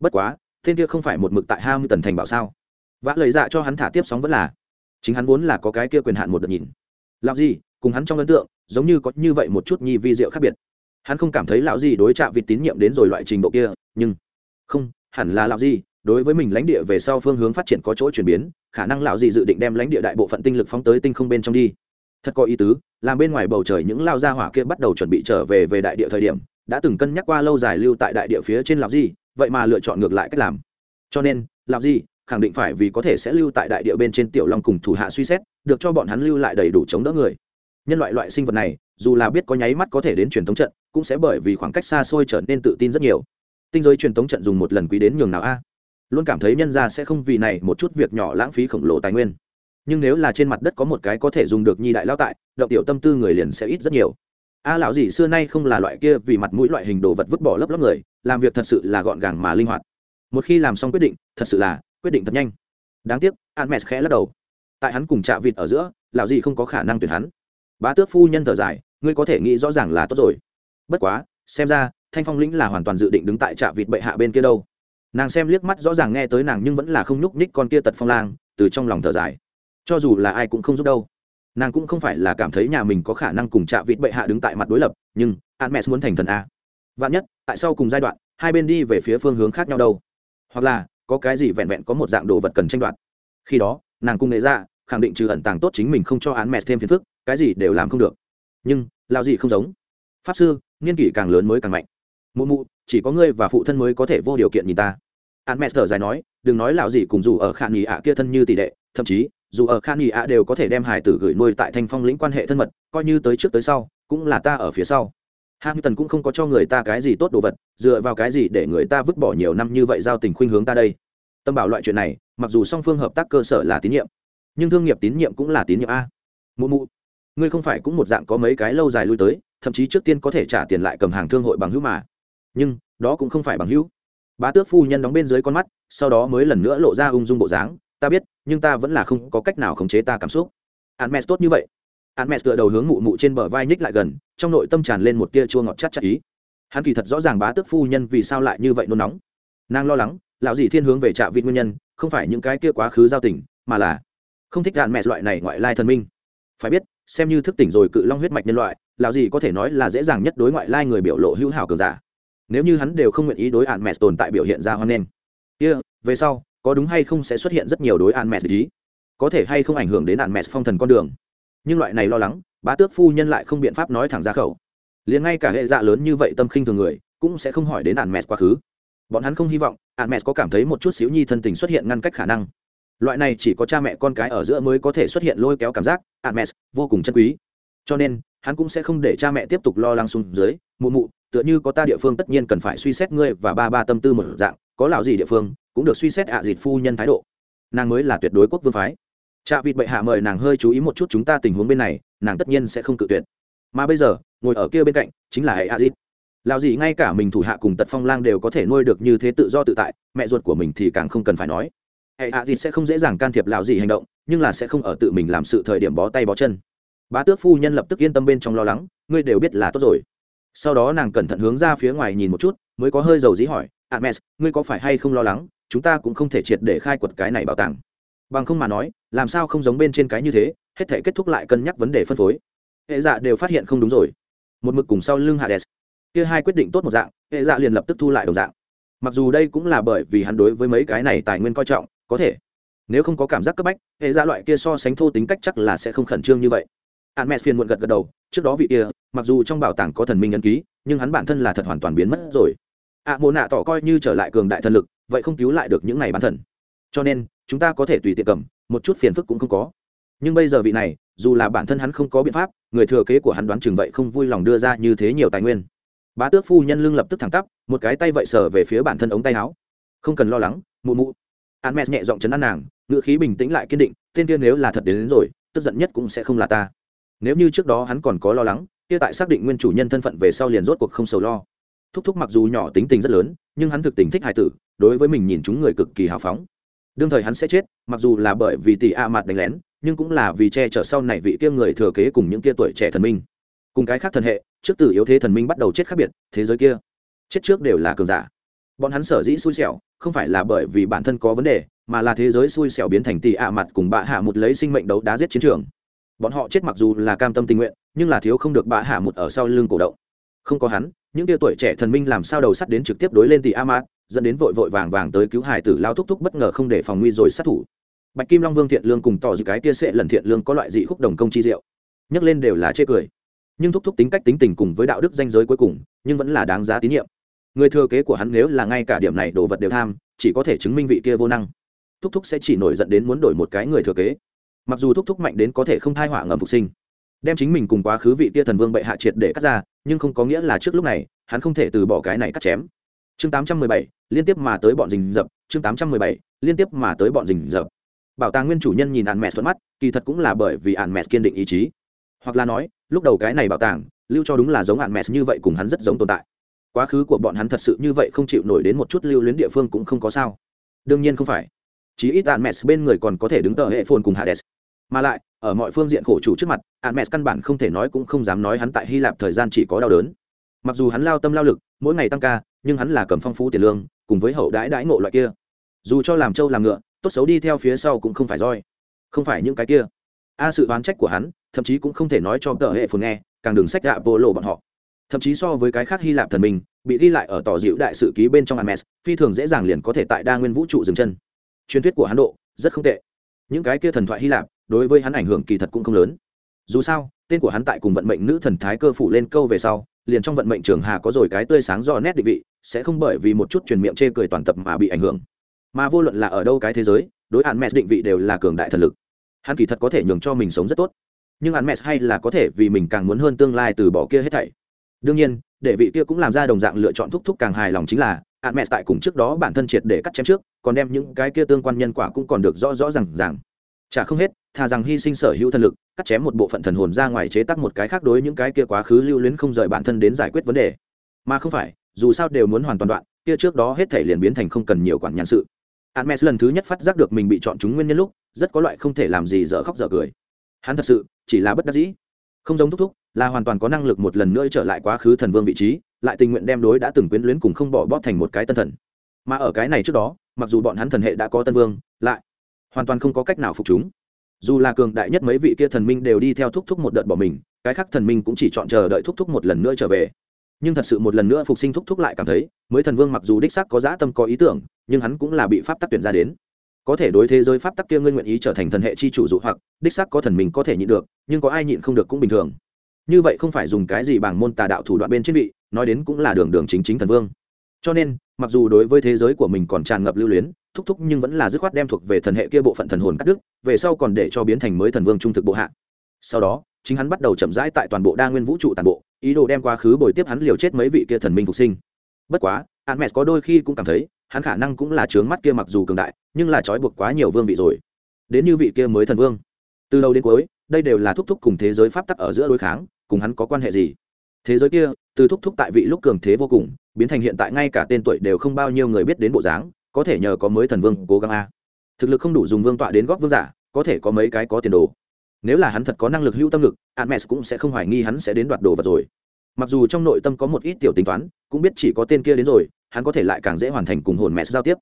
Bất quá, tên kia không phải một mực tại hai mươi tần thành bảo sao vã lời dạ cho hắn thả tiếp sóng vẫn là chính hắn vốn là có cái kia quyền hạn một đợt nhìn lão gì cùng hắn trong ấn tượng giống như có như vậy một chút nhi vi diệu khác biệt hắn không cảm thấy lão gì đối chạm vịt tín nhiệm đến rồi loại trình độ kia nhưng không hẳn là lão gì đối với mình lãnh địa về sau phương hướng phát triển có chỗ chuyển biến, khả năng lão gì dự định đem lãnh địa đại bộ phận tinh lực phóng tới tinh không bên trong đi. Thật có ý tứ, làm bên ngoài bầu trời những lao gia hỏa kia bắt đầu chuẩn bị trở về về đại địa thời điểm, đã từng cân nhắc qua lâu dài lưu tại đại địa phía trên lão gì vậy mà lựa chọn ngược lại cách làm. Cho nên, lão gì khẳng định phải vì có thể sẽ lưu tại đại địa bên trên tiểu long cùng thủ hạ suy xét, được cho bọn hắn lưu lại đầy đủ chống đỡ người. Nhân loại loại sinh vật này, dù là biết có nháy mắt có thể đến truyền thống trận, cũng sẽ bởi vì khoảng cách xa xôi trở nên tự tin rất nhiều. Tinh giới truyền thống trận dùng một lần quý đến nhường nào a? Luôn cảm thấy nhân ra sẽ không vì này một chút việc nhỏ lãng phí khổng lồ tài nguyên. Nhưng nếu là trên mặt đất có một cái có thể dùng được nhi đại lao tại, động tiểu tâm tư người liền sẽ ít rất nhiều. A lão gì xưa nay không là loại kia vì mặt mũi loại hình đồ vật vứt bỏ lấp lấp người, làm việc thật sự là gọn gàng mà linh hoạt. Một khi làm xong quyết định, thật sự là quyết định thật nhanh. Đáng tiếc an mẹ khẽ lắc đầu. Tại hắn cùng chạ vịt ở giữa, lão gì không có khả năng tuyển hắn. Bá tước phu nhân thở dài, ngươi có thể nghĩ rõ ràng là tốt rồi. Bất quá, xem ra, thanh phong lĩnh là hoàn toàn dự định đứng tại trạ vịt bệ hạ bên kia đâu nàng xem liếc mắt rõ ràng nghe tới nàng nhưng vẫn là không nhúc ních con kia tật phong lang, từ trong lòng thở dài. Cho dù là ai cũng không giúp đâu. Nàng cũng không phải là cảm thấy nhà mình có khả năng cùng chạ vịt bệ hạ đứng tại mặt đối lập, nhưng, an mẹ muốn thành thần a. Vạn nhất, tại sau cùng giai đoạn, hai bên đi về phía phương hướng khác nhau đâu. Hoặc là, có cái gì vẹn vẹn có một dạng đồ vật cần tranh đoạt. Khi đó, nàng cung nghệ ra, khẳng định trừ ẩn tàng tốt chính mình không cho án mẹ thêm phiền phức, cái gì đều làm không được. Nhưng, lao gì không giống. Pháp sư, niên kỷ càng lớn mới càng mạnh. Mụ mụ, chỉ có ngươi và phụ thân mới có thể vô điều kiện nhìn ta án mẹ thở dài nói đừng nói lạo gì cùng dù ở khả nghỉ ạ kia thân như tỷ đệ thậm chí dù ở khả nghỉ ạ đều có thể đem hải tử gửi nuôi tại thanh phong lĩnh quan hệ thân mật coi như tới trước tới sau cũng là ta ở phía sau Hamilton cũng không có cho người ta cái gì tốt đồ vật, dựa vào cái gì để người ta vứt bỏ nhiều năm như vậy giao tình khuynh hướng ta đây. Tâm bảo loại chuyện này, mặc dù song phương hợp tác cơ sở là tín nhiệm, nhưng thương nghiệp tín nhiệm cũng là tín nhiệm a. Mụ mụ, ngươi không phải cũng một dạng có mấy cái lâu dài lui tới, thậm chí trước tiên có thể trả tiền lại cầm hàng thương hội bằng hữu mà. Nhưng, đó cũng không phải bằng hữu. Bá tước phu nhân đóng bên dưới con mắt, sau đó mới lần nữa lộ ra ung dung bộ dáng, ta biết, nhưng ta vẫn là không có cách nào khống chế ta cảm xúc. Hermes tốt như vậy. Hắn mẹ tựa đầu hướng mụ mụ trên bờ vai nhích lại gần trong nội tâm tràn lên một tia chua ngọt chát chát ý. Hắn kỳ thật rõ ràng bá tước phu nhân vì sao lại như vậy nôn nóng. Nàng lo lắng lão dì thiên hướng về trạ vị nguyên nhân không phải những cái kia quá khứ giao tình mà là không thích đạn mẹ loại này ngoại lai thần minh. Phải biết xem như thức tỉnh rồi cự long huyết mạch nhân loại lão dì có thể nói là dễ dàng nhất đối ngoại lai người biểu lộ hữu hảo cường giả nếu như hắn đều không nguyện ý đối ạn mẹ tồn tại biểu hiện ra hoan nghênh. Kia, về sau, có đúng hay không sẽ xuất hiện rất nhiều đối ạn mẹ ý? Có thể hay không ảnh hưởng đến ạn mẹ phong thần con đường? Nhưng loại này lo lắng, bá tước phu nhân lại không biện pháp nói thẳng ra khẩu. Liền ngay cả hệ dạ lớn như vậy tâm khinh thường người, cũng sẽ không hỏi đến ạn mẹ quá khứ. Bọn hắn không hy vọng ạn mẹ có cảm thấy một chút xíu nhi thân tình xuất hiện ngăn cách khả năng. Loại này chỉ có cha mẹ con cái ở giữa mới có thể xuất hiện lôi kéo cảm giác ạn mẹ vô cùng chân quý. Cho nên hắn cũng sẽ không để cha mẹ tiếp tục lo lắng xuống dưới, mụ mụ, tựa như có ta địa phương tất nhiên cần phải suy xét ngươi và ba ba tâm tư một dạng, có lão gì địa phương cũng được suy xét ạ à dịt phu nhân thái độ. Nàng mới là tuyệt đối quốc vương phái. Cha vịt bệ hạ mời nàng hơi chú ý một chút chúng ta tình huống bên này, nàng tất nhiên sẽ không cự tuyệt. Mà bây giờ, ngồi ở kia bên cạnh chính là hệ ạ dịt. Lão gì ngay cả mình thủ hạ cùng tật phong lang đều có thể nuôi được như thế tự do tự tại, mẹ ruột của mình thì càng không cần phải nói. Hệ ạ dịt sẽ không dễ dàng can thiệp lão gì hành động, nhưng là sẽ không ở tự mình làm sự thời điểm bó tay bó chân bá tước phu nhân lập tức yên tâm bên trong lo lắng, ngươi đều biết là tốt rồi. Sau đó nàng cẩn thận hướng ra phía ngoài nhìn một chút, mới có hơi dầu dĩ hỏi admes ngươi có phải hay không lo lắng? Chúng ta cũng không thể triệt để khai quật cái này bảo tàng. Bằng không mà nói, làm sao không giống bên trên cái như thế, hết thể kết thúc lại cân nhắc vấn đề phân phối. Hệ dạ đều phát hiện không đúng rồi. Một mực cùng sau lưng hades. Kia hai quyết định tốt một dạng, hệ dạ liền lập tức thu lại đồng dạng. Mặc dù đây cũng là bởi vì hắn đối với mấy cái này tài nguyên coi trọng, có thể. Nếu không có cảm giác cấp bách, hệ dạ loại kia so sánh thô tính cách chắc là sẽ không khẩn trương như vậy hạn mẹ phiền muộn gật gật đầu trước đó vị kia mặc dù trong bảo tàng có thần minh ấn ký nhưng hắn bản thân là thật hoàn toàn biến mất rồi. Ạ à, mộ nạ tỏ coi như trở lại cường đại thần lực vậy không cứu lại được những này bán thần. Cho nên chúng ta có thể tùy tiện cầm một chút phiền phức cũng không có. Nhưng bây giờ vị này dù là bản thân hắn không có biện pháp người thừa kế của hắn đoán chừng vậy không vui lòng đưa ra như thế nhiều tài nguyên. Bá tước phu nhân lưng lập tức thẳng tắp một cái tay vậy sờ về phía bản thân ống tay áo. Không cần lo lắng mụ mụ. An mẹ nhẹ giọng chấn an nàng ngựa khí bình tĩnh lại kiên định tên kia nếu là thật đến, đến rồi tức giận nhất cũng sẽ không là ta nếu như trước đó hắn còn có lo lắng, kia tại xác định nguyên chủ nhân thân phận về sau liền rốt cuộc không sầu lo. Thúc thúc mặc dù nhỏ tính tình rất lớn, nhưng hắn thực tình thích hài tử, đối với mình nhìn chúng người cực kỳ hào phóng. Đương thời hắn sẽ chết, mặc dù là bởi vì tỷ a mặt đánh lén, nhưng cũng là vì che chở sau này vị kia người thừa kế cùng những kia tuổi trẻ thần minh. Cùng cái khác thần hệ, trước từ yếu thế thần minh bắt đầu chết khác biệt, thế giới kia. Chết trước đều là cường giả. Bọn hắn sở dĩ xui xẻo, không phải là bởi vì bản thân có vấn đề, mà là thế giới xui xẻo biến thành tỷ ạ mặt cùng bạ hạ một lấy sinh mệnh đấu đá giết chiến trường bọn họ chết mặc dù là cam tâm tình nguyện, nhưng là thiếu không được bạ hạ một ở sau lưng cổ động. Không có hắn, những tia tuổi trẻ thần minh làm sao đầu sắt đến trực tiếp đối lên tỷ a mát dẫn đến vội vội vàng vàng tới cứu hải tử lao thúc thúc bất ngờ không để phòng nguy rồi sát thủ. Bạch kim long vương thiện lương cùng tỏ dự cái tia sệ lần thiện lương có loại dị khúc đồng công chi diệu. Nhắc lên đều là chê cười. Nhưng thúc thúc tính cách tính tình cùng với đạo đức danh giới cuối cùng, nhưng vẫn là đáng giá tín nhiệm. Người thừa kế của hắn nếu là ngay cả điểm này đồ vật đều tham, chỉ có thể chứng minh vị kia vô năng. Thúc thúc sẽ chỉ nổi dẫn đến muốn đổi một cái người thừa kế mặc dù thúc thúc mạnh đến có thể không thai họa ngầm phục sinh đem chính mình cùng quá khứ vị tia thần vương bệ hạ triệt để cắt ra nhưng không có nghĩa là trước lúc này hắn không thể từ bỏ cái này cắt chém. Chương 817, liên tiếp mà tới bọn rình rập chương 817, liên tiếp mà tới bọn rình rập. Bảo tàng nguyên chủ nhân nhìn ạn mẹ thuận mắt kỳ thật cũng là bởi vì ạn mẹ kiên định ý chí. Hoặc là nói lúc đầu cái này bảo tàng lưu cho đúng là giống ạn mẹ như vậy cùng hắn rất giống tồn tại. Quá khứ của bọn hắn thật sự như vậy không chịu nổi đến một chút lưu luyến địa phương cũng không có sao. Đương nhiên không phải. Chí ít ạn mẹ bên người còn có thể đứng tờ hệ phồn cùng hades mà lại ở mọi phương diện khổ chủ trước mặt ạn mẹ căn bản không thể nói cũng không dám nói hắn tại hy lạp thời gian chỉ có đau đớn. Mặc dù hắn lao tâm lao lực mỗi ngày tăng ca nhưng hắn là cầm phong phú tiền lương cùng với hậu đãi đãi ngộ loại kia. Dù cho làm trâu làm ngựa tốt xấu đi theo phía sau cũng không phải roi. Không phải những cái kia. A sự oán trách của hắn thậm chí cũng không thể nói cho tờ hệ phồn nghe càng đường sách gạ bộ lộ bọn họ. Thậm chí so với cái khác hy lạp thần mình bị ghi lại ở tỏ dịu đại sự ký bên trong Hermes, phi thường dễ dàng liền có thể tại đa nguyên vũ trụ dừng chân. Truyền thuyết của hắn độ rất không tệ. Những cái kia thần thoại Hy Lạp, đối với hắn ảnh hưởng kỳ thật cũng không lớn. Dù sao, tên của hắn tại cùng vận mệnh nữ thần thái cơ phủ lên câu về sau, liền trong vận mệnh trường hà có rồi cái tươi sáng do nét định vị sẽ không bởi vì một chút truyền miệng chê cười toàn tập mà bị ảnh hưởng mà vô luận là ở đâu cái thế giới đối hạn mẹ định vị đều là cường đại thần lực hắn kỳ thật có thể nhường cho mình sống rất tốt nhưng hạn mẹ hay là có thể vì mình càng muốn hơn tương lai từ bỏ kia hết thảy đương nhiên để vị kia cũng làm ra đồng dạng lựa chọn thúc thúc càng hài lòng chính là hạn mẹ tại cùng trước đó bản thân triệt để cắt chém trước còn đem những cái kia tương quan nhân quả cũng còn được rõ rõ ràng ràng. chả không hết thà rằng hy sinh sở hữu thần lực, cắt chém một bộ phận thần hồn ra ngoài chế tác một cái khác đối những cái kia quá khứ lưu luyến không rời bản thân đến giải quyết vấn đề. Mà không phải, dù sao đều muốn hoàn toàn đoạn, kia trước đó hết thể liền biến thành không cần nhiều quản nhãn sự. Hermes lần thứ nhất phát giác được mình bị chọn chúng nguyên nhân lúc, rất có loại không thể làm gì dở khóc dở cười. Hắn thật sự, chỉ là bất đắc dĩ. Không giống thúc thúc, là hoàn toàn có năng lực một lần nữa trở lại quá khứ thần vương vị trí, lại tình nguyện đem đối đã từng quyến luyến cùng không bỏ bóp thành một cái tân thần. Mà ở cái này trước đó, mặc dù bọn hắn thần hệ đã có tân vương, lại hoàn toàn không có cách nào phục chúng dù là cường đại nhất mấy vị kia thần minh đều đi theo thúc thúc một đợt bỏ mình, cái khác thần minh cũng chỉ chọn chờ đợi thúc thúc một lần nữa trở về. Nhưng thật sự một lần nữa phục sinh thúc thúc lại cảm thấy, mới thần vương mặc dù đích sắc có dã tâm, có ý tưởng, nhưng hắn cũng là bị pháp tắc tuyển ra đến. Có thể đối thế giới pháp tắc kia ngươi nguyện ý trở thành thần hệ chi chủ dụ hoặc, đích sắc có thần mình có thể nhịn được, nhưng có ai nhịn không được cũng bình thường. Như vậy không phải dùng cái gì bằng môn tà đạo thủ đoạn bên trên vị, nói đến cũng là đường đường chính chính thần vương. Cho nên, mặc dù đối với thế giới của mình còn tràn ngập lưu luyến thúc thúc nhưng vẫn là dứt khoát đem thuộc về thần hệ kia bộ phận thần hồn cắt đứt, về sau còn để cho biến thành mới thần vương trung thực bộ hạ. Sau đó, chính hắn bắt đầu chậm rãi tại toàn bộ đa nguyên vũ trụ toàn bộ, ý đồ đem quá khứ bồi tiếp hắn liều chết mấy vị kia thần minh phục sinh. Bất quá hắn mẹ có đôi khi cũng cảm thấy, hắn khả năng cũng là trướng mắt kia mặc dù cường đại, nhưng là trói buộc quá nhiều vương vị rồi. Đến như vị kia mới thần vương. Từ đầu đến cuối, đây đều là thúc thúc cùng thế giới pháp tắc ở giữa đối kháng, cùng hắn có quan hệ gì? Thế giới kia, từ thúc thúc tại vị lúc cường thế vô cùng, biến thành hiện tại ngay cả tên tuổi đều không bao nhiêu người biết đến bộ dáng có thể nhờ có mới thần vương cố gắng a. Thực lực không đủ dùng vương tọa đến góp vương giả, có thể có mấy cái có tiền đồ. Nếu là hắn thật có năng lực hữu tâm lực, admes cũng sẽ không hoài nghi hắn sẽ đến đoạt đồ vật rồi. Mặc dù trong nội tâm có một ít tiểu tính toán, cũng biết chỉ có tên kia đến rồi, hắn có thể lại càng dễ hoàn thành cùng hồn mẹ giao tiếp.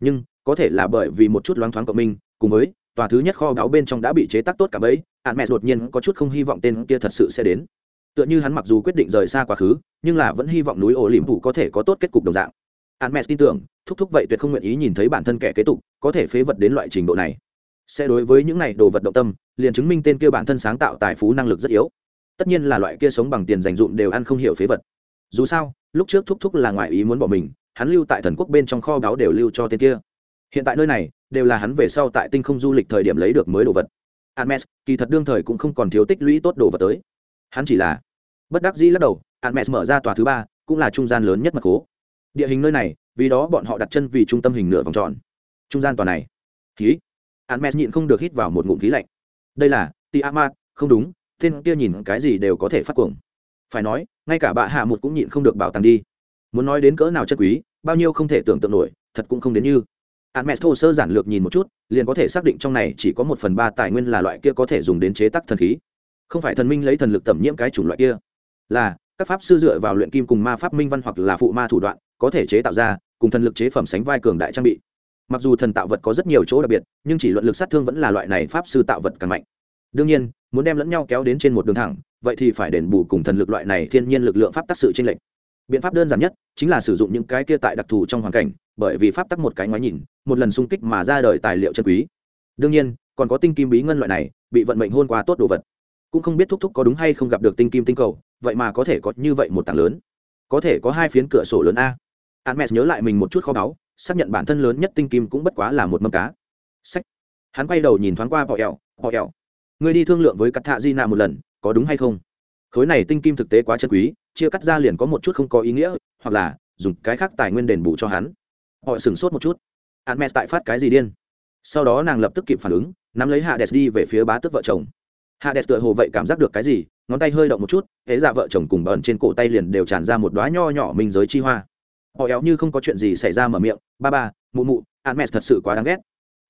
Nhưng, có thể là bởi vì một chút loáng thoáng cộng minh, cùng với, tòa thứ nhất kho báu bên trong đã bị chế tác tốt cả bấy hạn mẹ đột nhiên có chút không hy vọng tên kia thật sự sẽ đến. Tựa như hắn mặc dù quyết định rời xa quá khứ, nhưng là vẫn hy vọng núi ổ liềm thủ có thể có tốt kết cục đồng dạng hạn mẹ tin tưởng, thúc thúc vậy tuyệt không nguyện ý nhìn thấy bản thân kẻ kế tục, có thể phế vật đến loại trình độ này. Sẽ đối với những này đồ vật động tâm, liền chứng minh tên kia bản thân sáng tạo tài phú năng lực rất yếu. Tất nhiên là loại kia sống bằng tiền dành dụm đều ăn không hiểu phế vật. Dù sao, lúc trước thúc thúc là ngoại ý muốn bỏ mình, hắn lưu tại thần quốc bên trong kho báu đều lưu cho tên kia. Hiện tại nơi này, đều là hắn về sau tại tinh không du lịch thời điểm lấy được mới đồ vật. Hermes, kỳ thật đương thời cũng không còn thiếu tích lũy tốt đồ vật tới. Hắn chỉ là bất đắc dĩ lắc đầu, Hermes mở ra tòa thứ ba, cũng là trung gian lớn nhất mặt cố địa hình nơi này vì đó bọn họ đặt chân vì trung tâm hình nửa vòng tròn. Trung gian tòa này. Khí. Hermes nhịn không được hít vào một ngụm khí lạnh. Đây là Tiamat không đúng tên kia nhìn cái gì đều có thể phát cuồng. Phải nói ngay cả bạ hạ một cũng nhịn không được bảo tàng đi. Muốn nói đến cỡ nào chất quý bao nhiêu không thể tưởng tượng nổi thật cũng không đến như. Hermes thô sơ giản lược nhìn một chút, liền có thể xác định trong này chỉ có một phần ba tài nguyên là loại kia có thể dùng đến chế tác thần khí. Không phải thần minh lấy thần lực tẩm nhiễm cái chủng loại kia, là các pháp sư dựa vào luyện kim cùng ma pháp minh văn hoặc là phụ ma thủ đoạn, có thể chế tạo ra cùng thần lực chế phẩm sánh vai cường đại trang bị. Mặc dù thần tạo vật có rất nhiều chỗ đặc biệt, nhưng chỉ luận lực sát thương vẫn là loại này pháp sư tạo vật càng mạnh. Đương nhiên, muốn đem lẫn nhau kéo đến trên một đường thẳng, vậy thì phải đền bù cùng thần lực loại này thiên nhiên lực lượng pháp tác sự trên lệch. Biện pháp đơn giản nhất chính là sử dụng những cái kia tại đặc thù trong hoàn cảnh bởi vì pháp tắc một cái ngoái nhìn một lần xung kích mà ra đời tài liệu chân quý. Đương nhiên còn có tinh kim bí ngân loại này bị vận mệnh hôn qua tốt đồ vật. Cũng không biết thúc thúc có đúng hay không gặp được tinh kim tinh cầu vậy mà có thể có như vậy một tảng lớn. Có thể có hai phiến cửa sổ lớn a. Hermes nhớ lại mình một chút kho báu, xác nhận bản thân lớn nhất tinh kim cũng bất quá là một mâm cá. Sách. Hắn quay đầu nhìn thoáng qua bọ ẹo bọ ẹo người đi thương lượng với cắt thạ di nạ một lần, có đúng hay không? Khối này tinh kim thực tế quá chân quý, chia cắt ra liền có một chút không có ý nghĩa, hoặc là dùng cái khác tài nguyên đền bù cho hắn. Họ sửng sốt một chút. Hắn mẹ tại phát cái gì điên? Sau đó nàng lập tức kịp phản ứng, nắm lấy hạ đẹp đi về phía bá tức vợ chồng. Hạ đẹp tựa hồ vậy cảm giác được cái gì, ngón tay hơi động một chút hễ dạ vợ chồng cùng bẩn trên cổ tay liền đều tràn ra một đoá nho nhỏ minh giới chi hoa họ éo như không có chuyện gì xảy ra mở miệng, ba ba, mụ mụ hắn mẹ thật sự quá đáng ghét.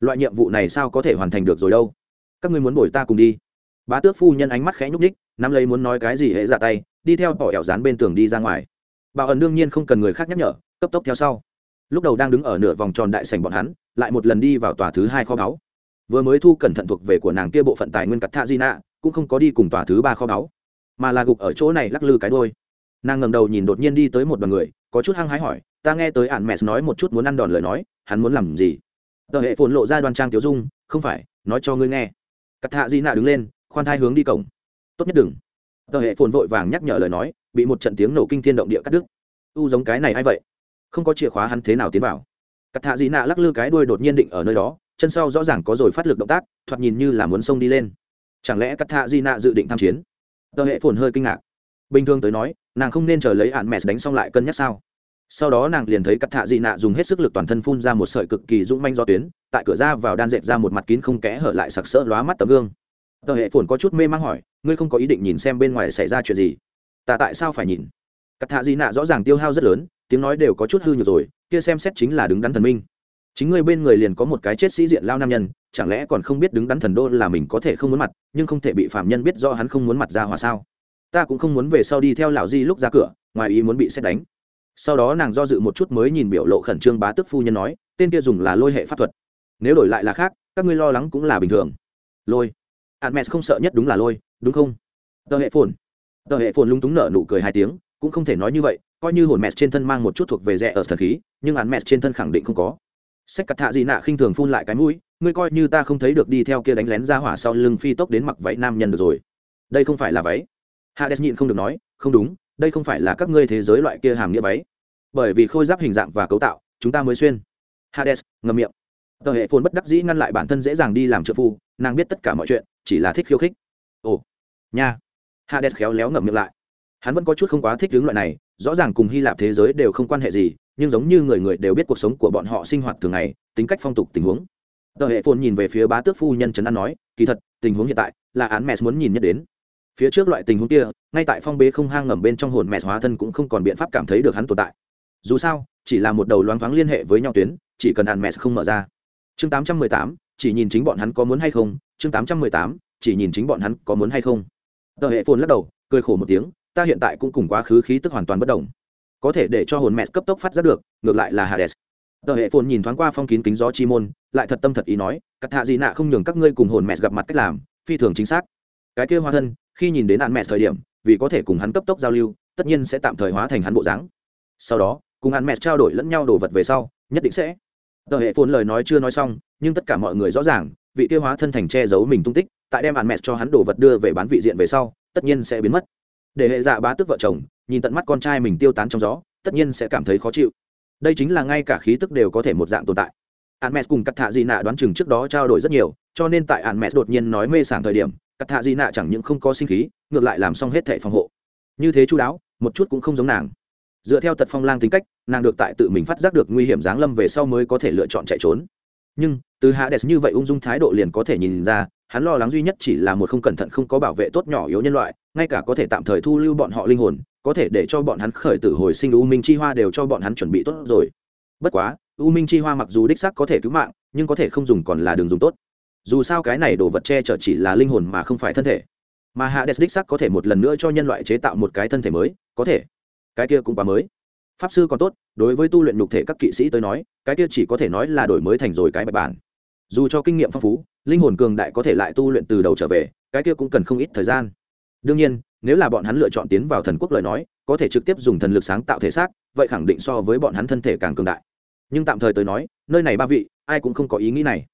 Loại nhiệm vụ này sao có thể hoàn thành được rồi đâu? Các ngươi muốn bồi ta cùng đi. Bá tước phu nhân ánh mắt khẽ nhúc ních nắm lấy muốn nói cái gì hễ dạ tay, đi theo tỏ ẻo dán bên tường đi ra ngoài. Bảo ẩn đương nhiên không cần người khác nhắc nhở, cấp tốc theo sau. Lúc đầu đang đứng ở nửa vòng tròn đại sảnh bọn hắn, lại một lần đi vào tòa thứ hai kho báu. Vừa mới thu cẩn thận thuộc về của nàng kia bộ phận tài nguyên cắt thạ di nạ cũng không có đi cùng tòa thứ ba kho báu, mà là gục ở chỗ này lắc lư cái đôi nàng ngầm đầu nhìn đột nhiên đi tới một đoàn người, có chút hăng hái hỏi, ta nghe tới ạn mẹ nói một chút muốn ăn đòn lời nói, hắn muốn làm gì? Tờ hệ phồn lộ ra đoàn trang tiểu dung, không phải, nói cho ngươi nghe. Cắt Hạ di nạ đứng lên, khoan thai hướng đi cổng. Tốt nhất đừng. Tờ hệ phồn vội vàng nhắc nhở lời nói, bị một trận tiếng nổ kinh thiên động địa cắt đứt. U giống cái này a i vậy? Không có chìa khóa hắn thế nào tiến vào? Cắt Hạ Di nạ lắc lư cái đuôi đột nhiên định ở nơi đó, chân sau rõ ràng có rồi phát lực động tác, thoạt nhìn như là muốn xông đi lên. Chẳng lẽ cắt Hạ Di nạ dự định tham chiến? Tờ hệ phồn hơi kinh ngạc. Bình thường tới nói nàng không nên chờ lấy hạn mẹ đánh xong lại cân nhắc sao? Sau đó nàng liền thấy cắt thạ dị nạ dùng hết sức lực toàn thân phun ra một sợi cực kỳ dũng manh do tuyến, tại cửa ra vào đan dệt ra một mặt kín không kẽ hở lại sặc sỡ lóa mắt tấm gương. Tờ hệ phồn có chút mê mang hỏi, ngươi không có ý định nhìn xem bên ngoài xảy ra chuyện gì? Ta tại sao phải nhìn? Cắt thạ dị nạ rõ ràng tiêu hao rất lớn, tiếng nói đều có chút hư nhược rồi, kia xem xét chính là đứng đắn thần minh. Chính ngươi bên người liền có một cái chết sĩ diện lao nam nhân, chẳng lẽ còn không biết đứng đắn thần đô là mình có thể không muốn mặt, nhưng không thể bị phạm nhân biết do hắn không muốn mặt ra hòa sao? Ta cũng không muốn về sau đi theo lão di lúc ra cửa ngoài ý muốn bị xét đánh sau đó nàng do dự một chút mới nhìn biểu lộ khẩn trương bá tức phu nhân nói tên kia dùng là lôi hệ pháp thuật nếu đổi lại là khác các ngươi lo lắng cũng là bình thường lôi admet không sợ nhất đúng là lôi, đúng không? Tờ hệ phồn. Tờ hệ phồn lung túng nở nụ cười hai tiếng, cũng không thể nói như vậy, coi như hồn mẹ trên thân mang một chút thuộc về rẻ ở thần khí, nhưng Hermes trên thân khẳng định không có. Sách cặt thạ gì nạ khinh thường phun lại cái mũi, ngươi coi như ta không thấy được đi theo kia đánh lén ra hỏa sau lưng phi tốc đến mặc váy nam nhân được rồi. Đây không phải là váy. Hades nhịn không được nói, không đúng, đây không phải là các ngươi thế giới loại kia hàm nghĩa váy. Bởi vì khôi giáp hình dạng và cấu tạo, chúng ta mới xuyên. Hades, ngậm miệng. Tờ hệ phồn bất đắc dĩ ngăn lại bản thân dễ dàng đi làm trợ phu, nàng biết tất cả mọi chuyện, chỉ là thích khiêu khích ồ nha hades khéo léo ngậm miệng lại hắn vẫn có chút không quá thích hướng loại này rõ ràng cùng hy lạp thế giới đều không quan hệ gì nhưng giống như người người đều biết cuộc sống của bọn họ sinh hoạt thường ngày tính cách phong tục tình huống tờ hệ phồn nhìn về phía bá tước phu nhân trấn an nói kỳ thật tình huống hiện tại là án mẹ muốn nhìn nhất đến phía trước loại tình huống kia ngay tại phong bế không hang ngầm bên trong hồn mẹ hóa thân cũng không còn biện pháp cảm thấy được hắn tồn tại. Dù sao chỉ là một đầu loáng thoáng liên hệ với nhau tuyến chỉ cần hàn mẹ không mở ra. Chương 818, chỉ nhìn chính bọn hắn có muốn hay không? Chương 818, chỉ nhìn chính bọn hắn có muốn hay không? Tờ hệ phồn lắc đầu cười khổ một tiếng ta hiện tại cũng cùng quá khứ khí tức hoàn toàn bất đồng. Có thể để cho hồn mẹ cấp tốc phát ra được ngược lại là hades. Tờ hệ phồn nhìn thoáng qua phong kín kính gió chi môn lại thật tâm thật ý nói cắt hạ gì nạ không nhường các ngươi cùng hồn mẹ gặp mặt cách làm phi thường chính xác. Cái kia hoa thân khi nhìn đến hạn mẹ thời điểm vì có thể cùng hắn cấp tốc giao lưu tất nhiên sẽ tạm thời hóa thành hắn bộ dáng. Sau đó cùng hạn mẹ trao đổi lẫn nhau đồ vật về sau nhất định sẽ. Tờ hệ phồn lời nói chưa nói xong nhưng tất cả mọi người rõ ràng vị tiêu hóa thân thành che giấu mình tung tích tại đem hạn mẹ cho hắn đồ vật đưa về bán vị diện về sau tất nhiên sẽ biến mất. Để hệ dạ bá tức vợ chồng nhìn tận mắt con trai mình tiêu tán trong gió tất nhiên sẽ cảm thấy khó chịu. Đây chính là ngay cả khí tức đều có thể một dạng tồn tại. An Mẹ cùng Cắt Thạ gì Nạ đoán chừng trước đó trao đổi rất nhiều, cho nên tại An Mẹ đột nhiên nói mê sảng thời điểm, Cắt Thạ Di Nạ chẳng những không có sinh khí, ngược lại làm xong hết thẻ phòng hộ. Như thế chu đáo, một chút cũng không giống nàng. Dựa theo Tật Phong Lang tính cách, nàng được tại tự mình phát giác được nguy hiểm giáng lâm về sau mới có thể lựa chọn chạy trốn. Nhưng, từ hạ đẹp như vậy ung dung thái độ liền có thể nhìn ra, hắn lo lắng duy nhất chỉ là một không cẩn thận không có bảo vệ tốt nhỏ yếu nhân loại, ngay cả có thể tạm thời thu lưu bọn họ linh hồn, có thể để cho bọn hắn khởi tử hồi sinh u minh chi hoa đều cho bọn hắn chuẩn bị tốt rồi. Bất quá, u minh chi hoa mặc dù đích xác có thể cứu mạng nhưng có thể không dùng còn là đường dùng tốt dù sao cái này đồ vật che chở chỉ là linh hồn mà không phải thân thể. Mà hạ đès đích sắc có thể một lần nữa cho nhân loại chế tạo một cái thân thể mới, có thể. Cái kia cũng quá mới. Pháp sư còn tốt, đối với tu luyện nhục thể các kỵ sĩ tới nói, cái kia chỉ có thể nói là đổi mới thành rồi cái bài bản. Dù cho kinh nghiệm phong phú, linh hồn cường đại có thể lại tu luyện từ đầu trở về, cái kia cũng cần không ít thời gian. Đương nhiên, nếu là bọn hắn lựa chọn tiến vào thần quốc lời nói, có thể trực tiếp dùng thần lực sáng tạo thể xác, vậy khẳng định so với bọn hắn thân thể càng cường đại. Nhưng tạm thời tới nói, nơi này ba vị, ai cũng không có ý nghĩ này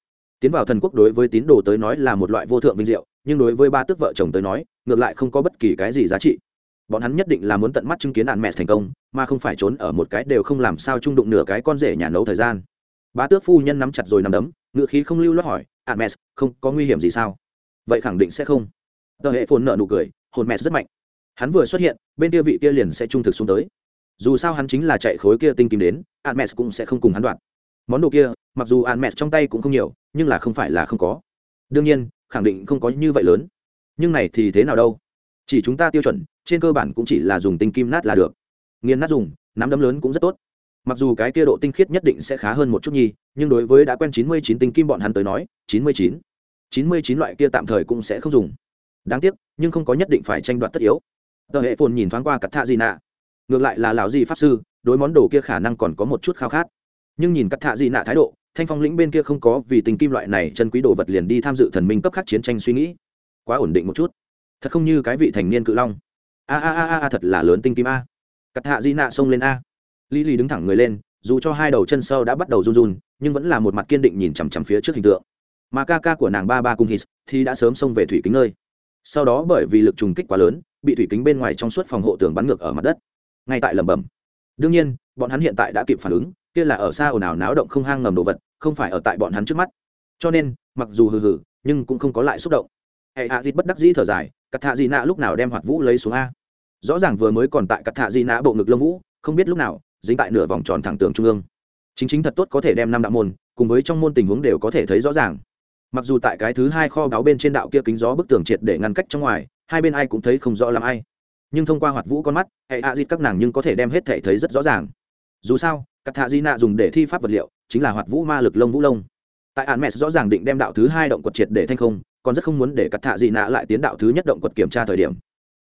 tiến vào thần quốc đối với tín đồ tới nói là một loại vô thượng vinh diệu, nhưng đối với ba tước vợ chồng tới nói, ngược lại không có bất kỳ cái gì giá trị. Bọn hắn nhất định là muốn tận mắt chứng kiến ạn mẹ thành công, mà không phải trốn ở một cái đều không làm sao trung đụng nửa cái con rể nhà nấu thời gian. Ba tước phu nhân nắm chặt rồi nằm đấm, ngựa khí không lưu loát hỏi ạn mẹ, không có nguy hiểm gì sao? Vậy khẳng định sẽ không. Tờ hệ phồn nợ nụ cười, hồn mẹ rất mạnh. Hắn vừa xuất hiện, bên kia vị kia liền sẽ trung thực xuống tới. Dù sao hắn chính là chạy khối kia tinh kim đến Hermes cũng sẽ không cùng hắn đoạn. Món đồ kia, mặc dù Hermes trong tay cũng không nhiều nhưng là không phải là không có. Đương nhiên, khẳng định không có như vậy lớn. Nhưng này thì thế nào đâu? Chỉ chúng ta tiêu chuẩn, trên cơ bản cũng chỉ là dùng tinh kim nát là được. Nghiền nát dùng, nắm đấm lớn cũng rất tốt. Mặc dù cái kia độ tinh khiết nhất định sẽ khá hơn một chút nhi nhưng đối với đã quen chín mươi chín tinh kim bọn hắn tới nói, chín mươi chín chín mươi chín loại kia tạm thời cũng sẽ không dùng. Đáng tiếc, nhưng không có nhất định phải tranh đoạt tất yếu. Tờ hệ phồn nhìn thoáng qua cắt thạ gì nạ ngược lại là lão gì pháp sư, đối món đồ kia khả năng còn có một chút khao khát nhưng nhìn cắt thạ dị nạ thái độ, thanh phong lĩnh bên kia không có vì tình kim loại này chân quý đồ vật liền đi tham dự thần minh cấp khác chiến tranh suy nghĩ. Quá ổn định một chút. Thật không như cái vị thành niên cự long. A a a a thật là lớn tinh kim a. Cắt thạ dị nạ xông lên a. Lý lý đứng thẳng người lên, dù cho hai đầu chân sâu đã bắt đầu run run, nhưng vẫn là một mặt kiên định nhìn chằm chằm phía trước hình tượng. Mà ca ca của nàng ba ba cung hít, thì đã sớm xông về thủy kính nơi. Sau đó bởi vì lực trùng kích quá lớn, bị thủy kính bên ngoài trong suốt phòng hộ tường bắn ngược ở mặt đất. Ngay tại lẩm bẩm. Đương nhiên, bọn hắn hiện tại đã kịp phản ứng kia là ở xa ồn ào náo động không hang ngầm đồ vật, không phải ở tại bọn hắn trước mắt. Cho nên, mặc dù hừ hừ, nhưng cũng không có lại xúc động. Hệ hạ dịt bất đắc dĩ thở dài cắt thạ dị nạ lúc nào đem hoạt vũ lấy xuống a? Rõ ràng vừa mới còn tại cắt thạ dị nạ bộ ngực lông vũ, không biết lúc nào, dính tại nửa vòng tròn thẳng tường trung ương. Chính chính thật tốt có thể đem năm đạo môn, cùng với trong môn tình huống đều có thể thấy rõ ràng. Mặc dù tại cái thứ hai kho báu bên trên đạo kia kính gió bức tường triệt để ngăn cách trong ngoài, hai bên ai cũng thấy không rõ làm ai. Nhưng thông qua hoạt vũ con mắt, hệ hạ dịt các nàng nhưng có thể đem hết thể thấy rất rõ ràng. Dù sao cắt thạ di nạ dùng để thi pháp vật liệu, chính là hoạt vũ ma lực lông vũ lông. Tại hạn mẹ rõ ràng định đem đạo thứ hai động quật triệt để thanh không, còn rất không muốn để cắt thạ Di nạ lại tiến đạo thứ nhất động quật kiểm tra thời điểm.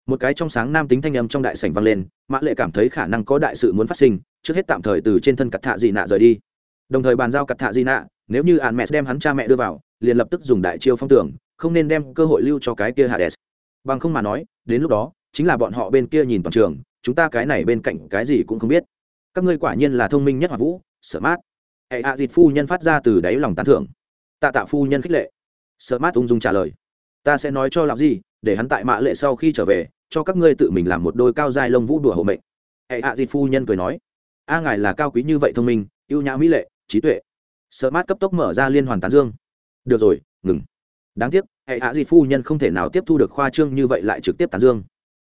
Một cái trong sáng nam tính thanh âm trong đại sảnh vang lên, mã lệ cảm thấy khả năng có đại sự muốn phát sinh, trước hết tạm thời từ trên thân cắt thạ Di nạ rời đi. Đồng thời bàn giao cắt thạ Di nạ, nếu như hạn mẹ đem hắn cha mẹ đưa vào, liền lập tức dùng đại chiêu phong tưởng, không nên đem cơ hội lưu cho cái kia hades. Bằng không mà nói, đến lúc đó, chính là bọn họ bên kia nhìn toàn trường, chúng ta cái này bên cạnh cái gì cũng không biết các ngươi quả nhiên là thông minh nhất hòa vũ sợ mát. Hệ hạ à dịt phu nhân phát ra từ đáy lòng tán thưởng. Tạ tạ phu nhân khích lệ. Sợ mát ung dung trả lời. Ta sẽ nói cho làm gì, để hắn tại mạ lệ sau khi trở về, cho các ngươi tự mình làm một đôi cao dài lông vũ đùa hộ mệnh. Hệ hạ à dịt phu nhân cười nói. A ngài là cao quý như vậy thông minh, yêu nhã mỹ lệ, trí tuệ. Sợ mát cấp tốc mở ra liên hoàn tán dương. Được rồi, ngừng. Đáng tiếc, hệ hạ à dịt phu nhân không thể nào tiếp thu được khoa trương như vậy lại trực tiếp tán dương.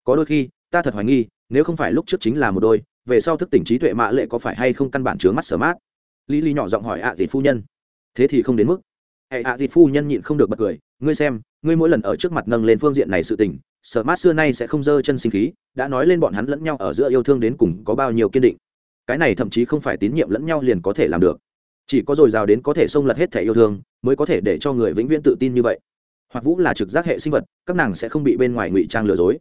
Có đôi khi, ta thật hoài nghi, nếu không phải lúc trước chính là một đôi về sau thức tỉnh trí tuệ mạ lệ có phải hay không căn bản chứa mắt sở mát? Lý lý nhỏ giọng hỏi ạ à phu nhân. Thế thì không đến mức. Hệ ạ thịt phu nhân nhịn không được bật cười, ngươi xem, ngươi mỗi lần ở trước mặt nâng lên phương diện này sự tình sở mát xưa nay sẽ không dơ chân sinh khí, đã nói lên bọn hắn lẫn nhau ở giữa yêu thương đến cùng có bao nhiêu kiên định. Cái này thậm chí không phải tín nhiệm lẫn nhau liền có thể làm được. Chỉ có dồi dào đến có thể xông lật hết thẻ yêu thương, mới có thể để cho người vĩnh viễn tự tin như vậy. Hoặc vũ là trực giác hệ sinh vật, các nàng sẽ không bị bên ngoài ngụy trang lừa dối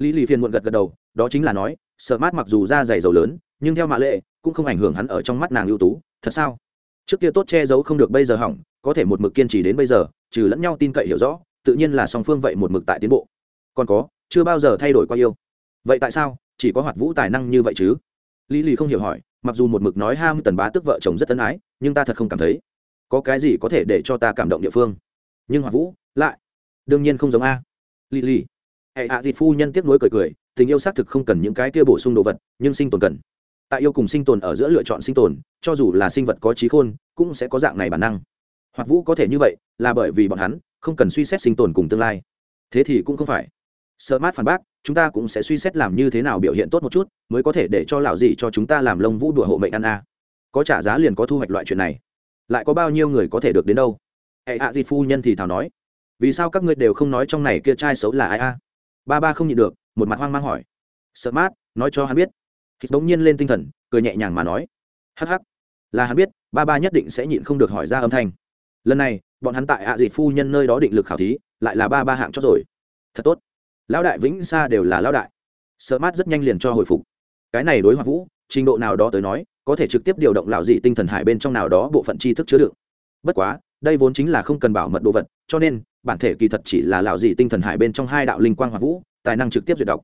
lý lì phiền muộn gật gật đầu, đó chính là nói sợ mát mặc dù da dày dầu lớn, nhưng theo mạ lệ, cũng không ảnh hưởng hắn ở trong mắt nàng ưu tú. Thật sao? Trước kia tốt che giấu không được bây giờ hỏng, có thể một mực kiên trì đến bây giờ, trừ lẫn nhau tin cậy hiểu rõ, tự nhiên là song phương vậy một mực tại tiến bộ. Còn có, chưa bao giờ thay đổi qua yêu. Vậy tại sao, chỉ có hoạt vũ tài năng như vậy chứ? Lý lì không hiểu hỏi, mặc dù một mực nói ham tần bá tức vợ chồng rất tân ái, nhưng ta thật không cảm thấy. Có cái gì có thể để cho ta cảm động địa phương? Nhưng hoạt vũ, lại, đương nhiên không giống a. Lì lì hệ hạ thịt phu nhân tiếp nối cười cười, tình yêu xác thực không cần những cái kia bổ sung đồ vật, nhưng sinh tồn cần. Tại yêu cùng sinh tồn ở giữa lựa chọn sinh tồn, cho dù là sinh vật có trí khôn, cũng sẽ có dạng này bản năng. Hoạt vũ có thể như vậy, là bởi vì bọn hắn không cần suy xét sinh tồn cùng tương lai. Thế thì cũng không phải. Sợ mát phản bác, chúng ta cũng sẽ suy xét làm như thế nào biểu hiện tốt một chút, mới có thể để cho lão gì cho chúng ta làm lông vũ đùa hộ mệnh ăn a. Có trả giá liền có thu hoạch loại chuyện này. Lại có bao nhiêu người có thể được đến đâu? Hệ hạ di phu nhân thì thảo nói. Vì sao các ngươi đều không nói trong này kia trai xấu là ai a? Ba ba không nhịn được, một mặt hoang mang hỏi. Sợ mát, nói cho hắn biết. Hít bỗng nhiên lên tinh thần, cười nhẹ nhàng mà nói. Hắc hắc, là hắn biết, ba ba nhất định sẽ nhịn không được hỏi ra âm thanh. Lần này, bọn hắn tại ạ à phu nhân nơi đó định lực khảo thí, lại là ba ba hạng chót rồi. Thật tốt. Lão đại vĩnh xa đều là lão đại. Sợ mát rất nhanh liền cho hồi phục. Cái này đối hoạt vũ, trình độ nào đó tới nói, có thể trực tiếp điều động lão dị tinh thần hải bên trong nào đó bộ phận tri thức chứa đựng. Bất quá, đây vốn chính là không cần bảo mật đồ vật, cho nên bản thể kỳ thật chỉ là lão dị tinh thần hải bên trong hai đạo linh quang hoạt vũ, tài năng trực tiếp duyệt đọc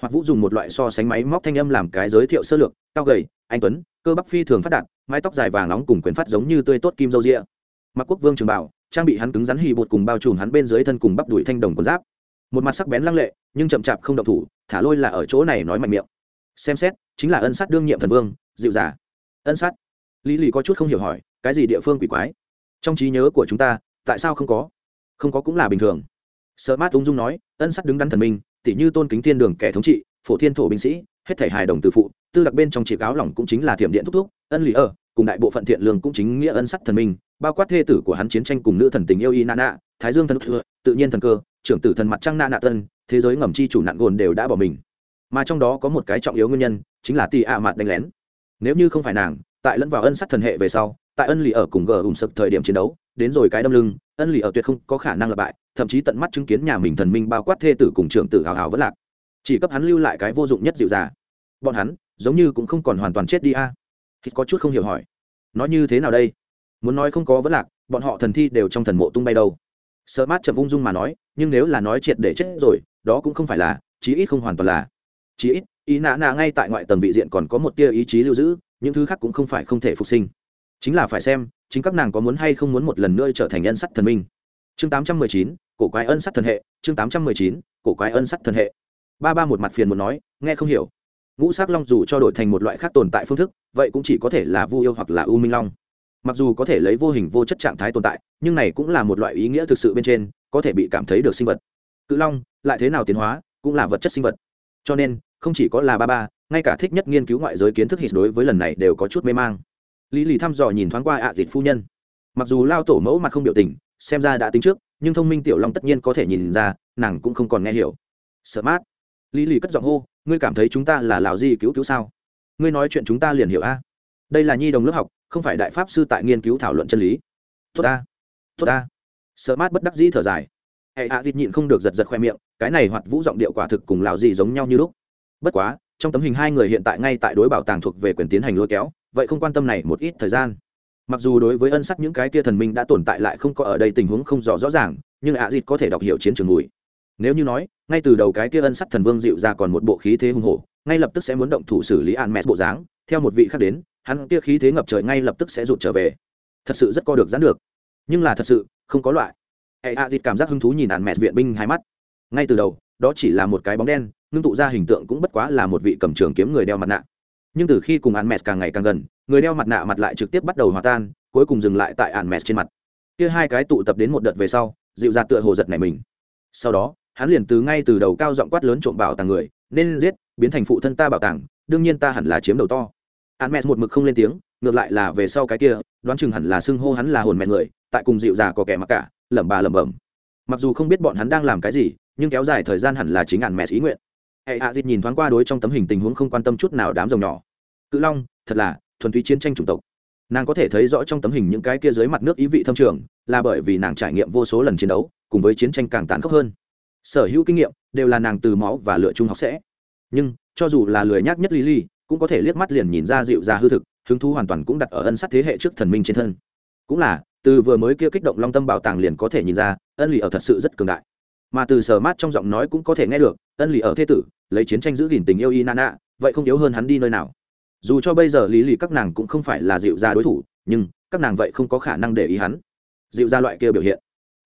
hoạt vũ dùng một loại so sánh máy móc thanh âm làm cái giới thiệu sơ lược, cao gầy, anh tuấn, cơ bắp phi thường phát đạt, mái tóc dài vàng nóng cùng quyền phát giống như tươi tốt kim dâu rịa mặc quốc vương trường bảo trang bị hắn cứng rắn hì bột cùng bao trùm hắn bên dưới thân cùng bắp đuổi thanh đồng quần giáp. Một mặt sắc bén lăng lệ, nhưng chậm chạp không động thủ, thả lôi là ở chỗ này nói mạnh miệng. Xem xét, chính là ân sát đương nhiệm thần vương, dịu giả ân sát? Lý lì có chút không hiểu hỏi, cái gì địa phương quỷ quái? Trong trí nhớ của chúng ta, tại sao không có? Không có cũng là bình thường. Sợ mát ung dung nói, ân sát đứng đắn thần minh tỷ như tôn kính thiên đường kẻ thống trị, phổ thiên thổ binh sĩ, hết thể hài đồng từ phụ, tư đặc bên trong chỉ cáo lỏng cũng chính là thiểm điện thúc thúc, ân lì ở cùng đại bộ phận thiện lương cũng chính nghĩa ân sắt thần minh, bao quát thê tử của hắn chiến tranh cùng nữ thần tình yêu y nana thái dương thần thừa tự nhiên thần cơ, trưởng tử thần mặt trăng na nạ tân, thế giới ngầm chi chủ nạn gồn đều đã bỏ mình. Mà trong đó có một cái trọng yếu nguyên nhân, chính là tì ạ mạt đánh lén. Nếu như không phải nàng, tại lẫn vào ân sắt thần hệ về sau, tại ân lì ở cùng gờ ủng sực thời điểm chiến đấu, đến rồi cái đâm lưng ân lì ở tuyệt không có khả năng lập bại, thậm chí tận mắt chứng kiến nhà mình thần minh bao quát thê tử cùng trưởng tử hào hào vẫn lạc. Chỉ cấp hắn lưu lại cái vô dụng nhất dịu già bọn hắn, giống như cũng không còn hoàn toàn chết đi a. À. có chút không hiểu hỏi. Nói như thế nào đây? Muốn nói không có vẫn lạc, bọn họ thần thi đều trong thần mộ tung bay đâu. Sợ mát chậm ung dung mà nói, nhưng nếu là nói triệt để chết rồi, đó cũng không phải là, chí ít không hoàn toàn là. Chí ít, ý nạ nạ ngay tại ngoại tầng vị diện còn có một tia ý chí lưu giữ, những thứ khác cũng không phải không thể phục sinh. Chính là phải xem chính các nàng có muốn hay không muốn một lần nữa trở thành ân sắt thần minh? Chương tám trăm mười chín, cổ quái ân sắt thần hệ. Chương tám trăm mười chín, cổ quái ân sắt thần hệ. Ba ba một mặt phiền muốn nói, nghe không hiểu. Ngũ sắc long dù cho đổi thành một loại khác tồn tại phương thức, vậy cũng chỉ có thể là vu yêu hoặc là u minh long. Mặc dù có thể lấy vô hình vô chất trạng thái tồn tại, nhưng này cũng là một loại ý nghĩa thực sự bên trên, có thể bị cảm thấy được sinh vật. Cự long, lại thế nào tiến hóa, cũng là vật chất sinh vật. Cho nên, không chỉ có là ba ba, ngay cả thích nhất nghiên cứu ngoại giới kiến thức hít đối với lần này đều có chút mê mang lý lì thăm dò nhìn thoáng qua ạ à dịt phu nhân. Mặc dù lao tổ mẫu mặt không biểu tình, xem ra đã tính trước, nhưng thông minh tiểu long tất nhiên có thể nhìn ra, nàng cũng không còn nghe hiểu. Sợ mát. Lý lì cất giọng hô, ngươi cảm thấy chúng ta là lào gì cứu cứu sao? Ngươi nói chuyện chúng ta liền hiểu a. Đây là nhi đồng lớp học, không phải đại pháp sư tại nghiên cứu thảo luận chân lý. Tốt ta tốt ta. Sợ mát bất đắc dĩ thở dài. Hệ hạ à nhịn không được giật giật khoe miệng, cái này hoạt vũ giọng điệu quả thực cùng lào gì giống nhau như lúc. Bất quá trong tấm hình hai người hiện tại ngay tại đối bảo tàng thuộc về quyền tiến hành lôi kéo, vậy không quan tâm này một ít thời gian. Mặc dù đối với ân sắc những cái kia thần minh đã tồn tại lại không có ở đây tình huống không rõ rõ ràng, nhưng ạ dịt có thể đọc hiểu chiến trường mùi. Nếu như nói, ngay từ đầu cái kia ân sắc thần vương dịu ra còn một bộ khí thế hùng hổ, ngay lập tức sẽ muốn động thủ xử lý an mẹ bộ dáng, theo một vị khác đến, hắn kia khí thế ngập trời ngay lập tức sẽ rụt trở về. Thật sự rất co được giãn được. Nhưng là thật sự, không có loại. Hệ ạ dịt cảm giác hứng thú nhìn an mẹ viện binh hai mắt. Ngay từ đầu đó chỉ là một cái bóng đen ngưng tụ ra hình tượng cũng bất quá là một vị cầm trường kiếm người đeo mặt nạ. Nhưng từ khi cùng ăn mẹt càng ngày càng gần người đeo mặt nạ mặt lại trực tiếp bắt đầu hòa tan cuối cùng dừng lại tại ăn mẹt trên mặt. Kia hai cái tụ tập đến một đợt về sau dịu ra tựa hồ giật này mình. Sau đó hắn liền từ ngay từ đầu cao giọng quát lớn trộm bảo tàng người nên giết biến thành phụ thân ta bảo tàng đương nhiên ta hẳn là chiếm đầu to. Hermes một mực không lên tiếng, ngược lại là về sau cái kia đoán chừng hẳn là xưng hô hắn là hồn mẹ người tại cùng dịu già có kẻ mặc cả lẩm bà lẩm bẩm. Mặc dù không biết bọn hắn đang làm cái gì nhưng kéo dài thời gian hẳn là chính ạn mẹ ý nguyện. Hệ hạ dịt nhìn thoáng qua đối trong tấm hình tình huống không quan tâm chút nào đám rồng nhỏ. Cự long, thật là, thuần túy chiến tranh chủng tộc. Nàng có thể thấy rõ trong tấm hình những cái kia dưới mặt nước ý vị thâm trường, là bởi vì nàng trải nghiệm vô số lần chiến đấu, cùng với chiến tranh càng tàn khốc hơn. Sở hữu kinh nghiệm đều là nàng từ máu và lựa trung học sẽ. Nhưng, cho dù là lười nhác nhất lý ly cũng có thể liếc mắt liền nhìn ra dịu ra hư thực, hứng thú hoàn toàn cũng đặt ở ân sắt thế hệ trước thần minh trên thân. Cũng là, từ vừa mới kia kích động long tâm bảo tàng liền có thể nhìn ra, ân lì ở thật sự rất cường đại mà từ sở mát trong giọng nói cũng có thể nghe được, ân lì ở thế tử, lấy chiến tranh giữ gìn tình yêu y nana vậy không yếu hơn hắn đi nơi nào. Dù cho bây giờ lý lì các nàng cũng không phải là dịu ra đối thủ, nhưng các nàng vậy không có khả năng để ý hắn. Dịu ra loại kia biểu hiện.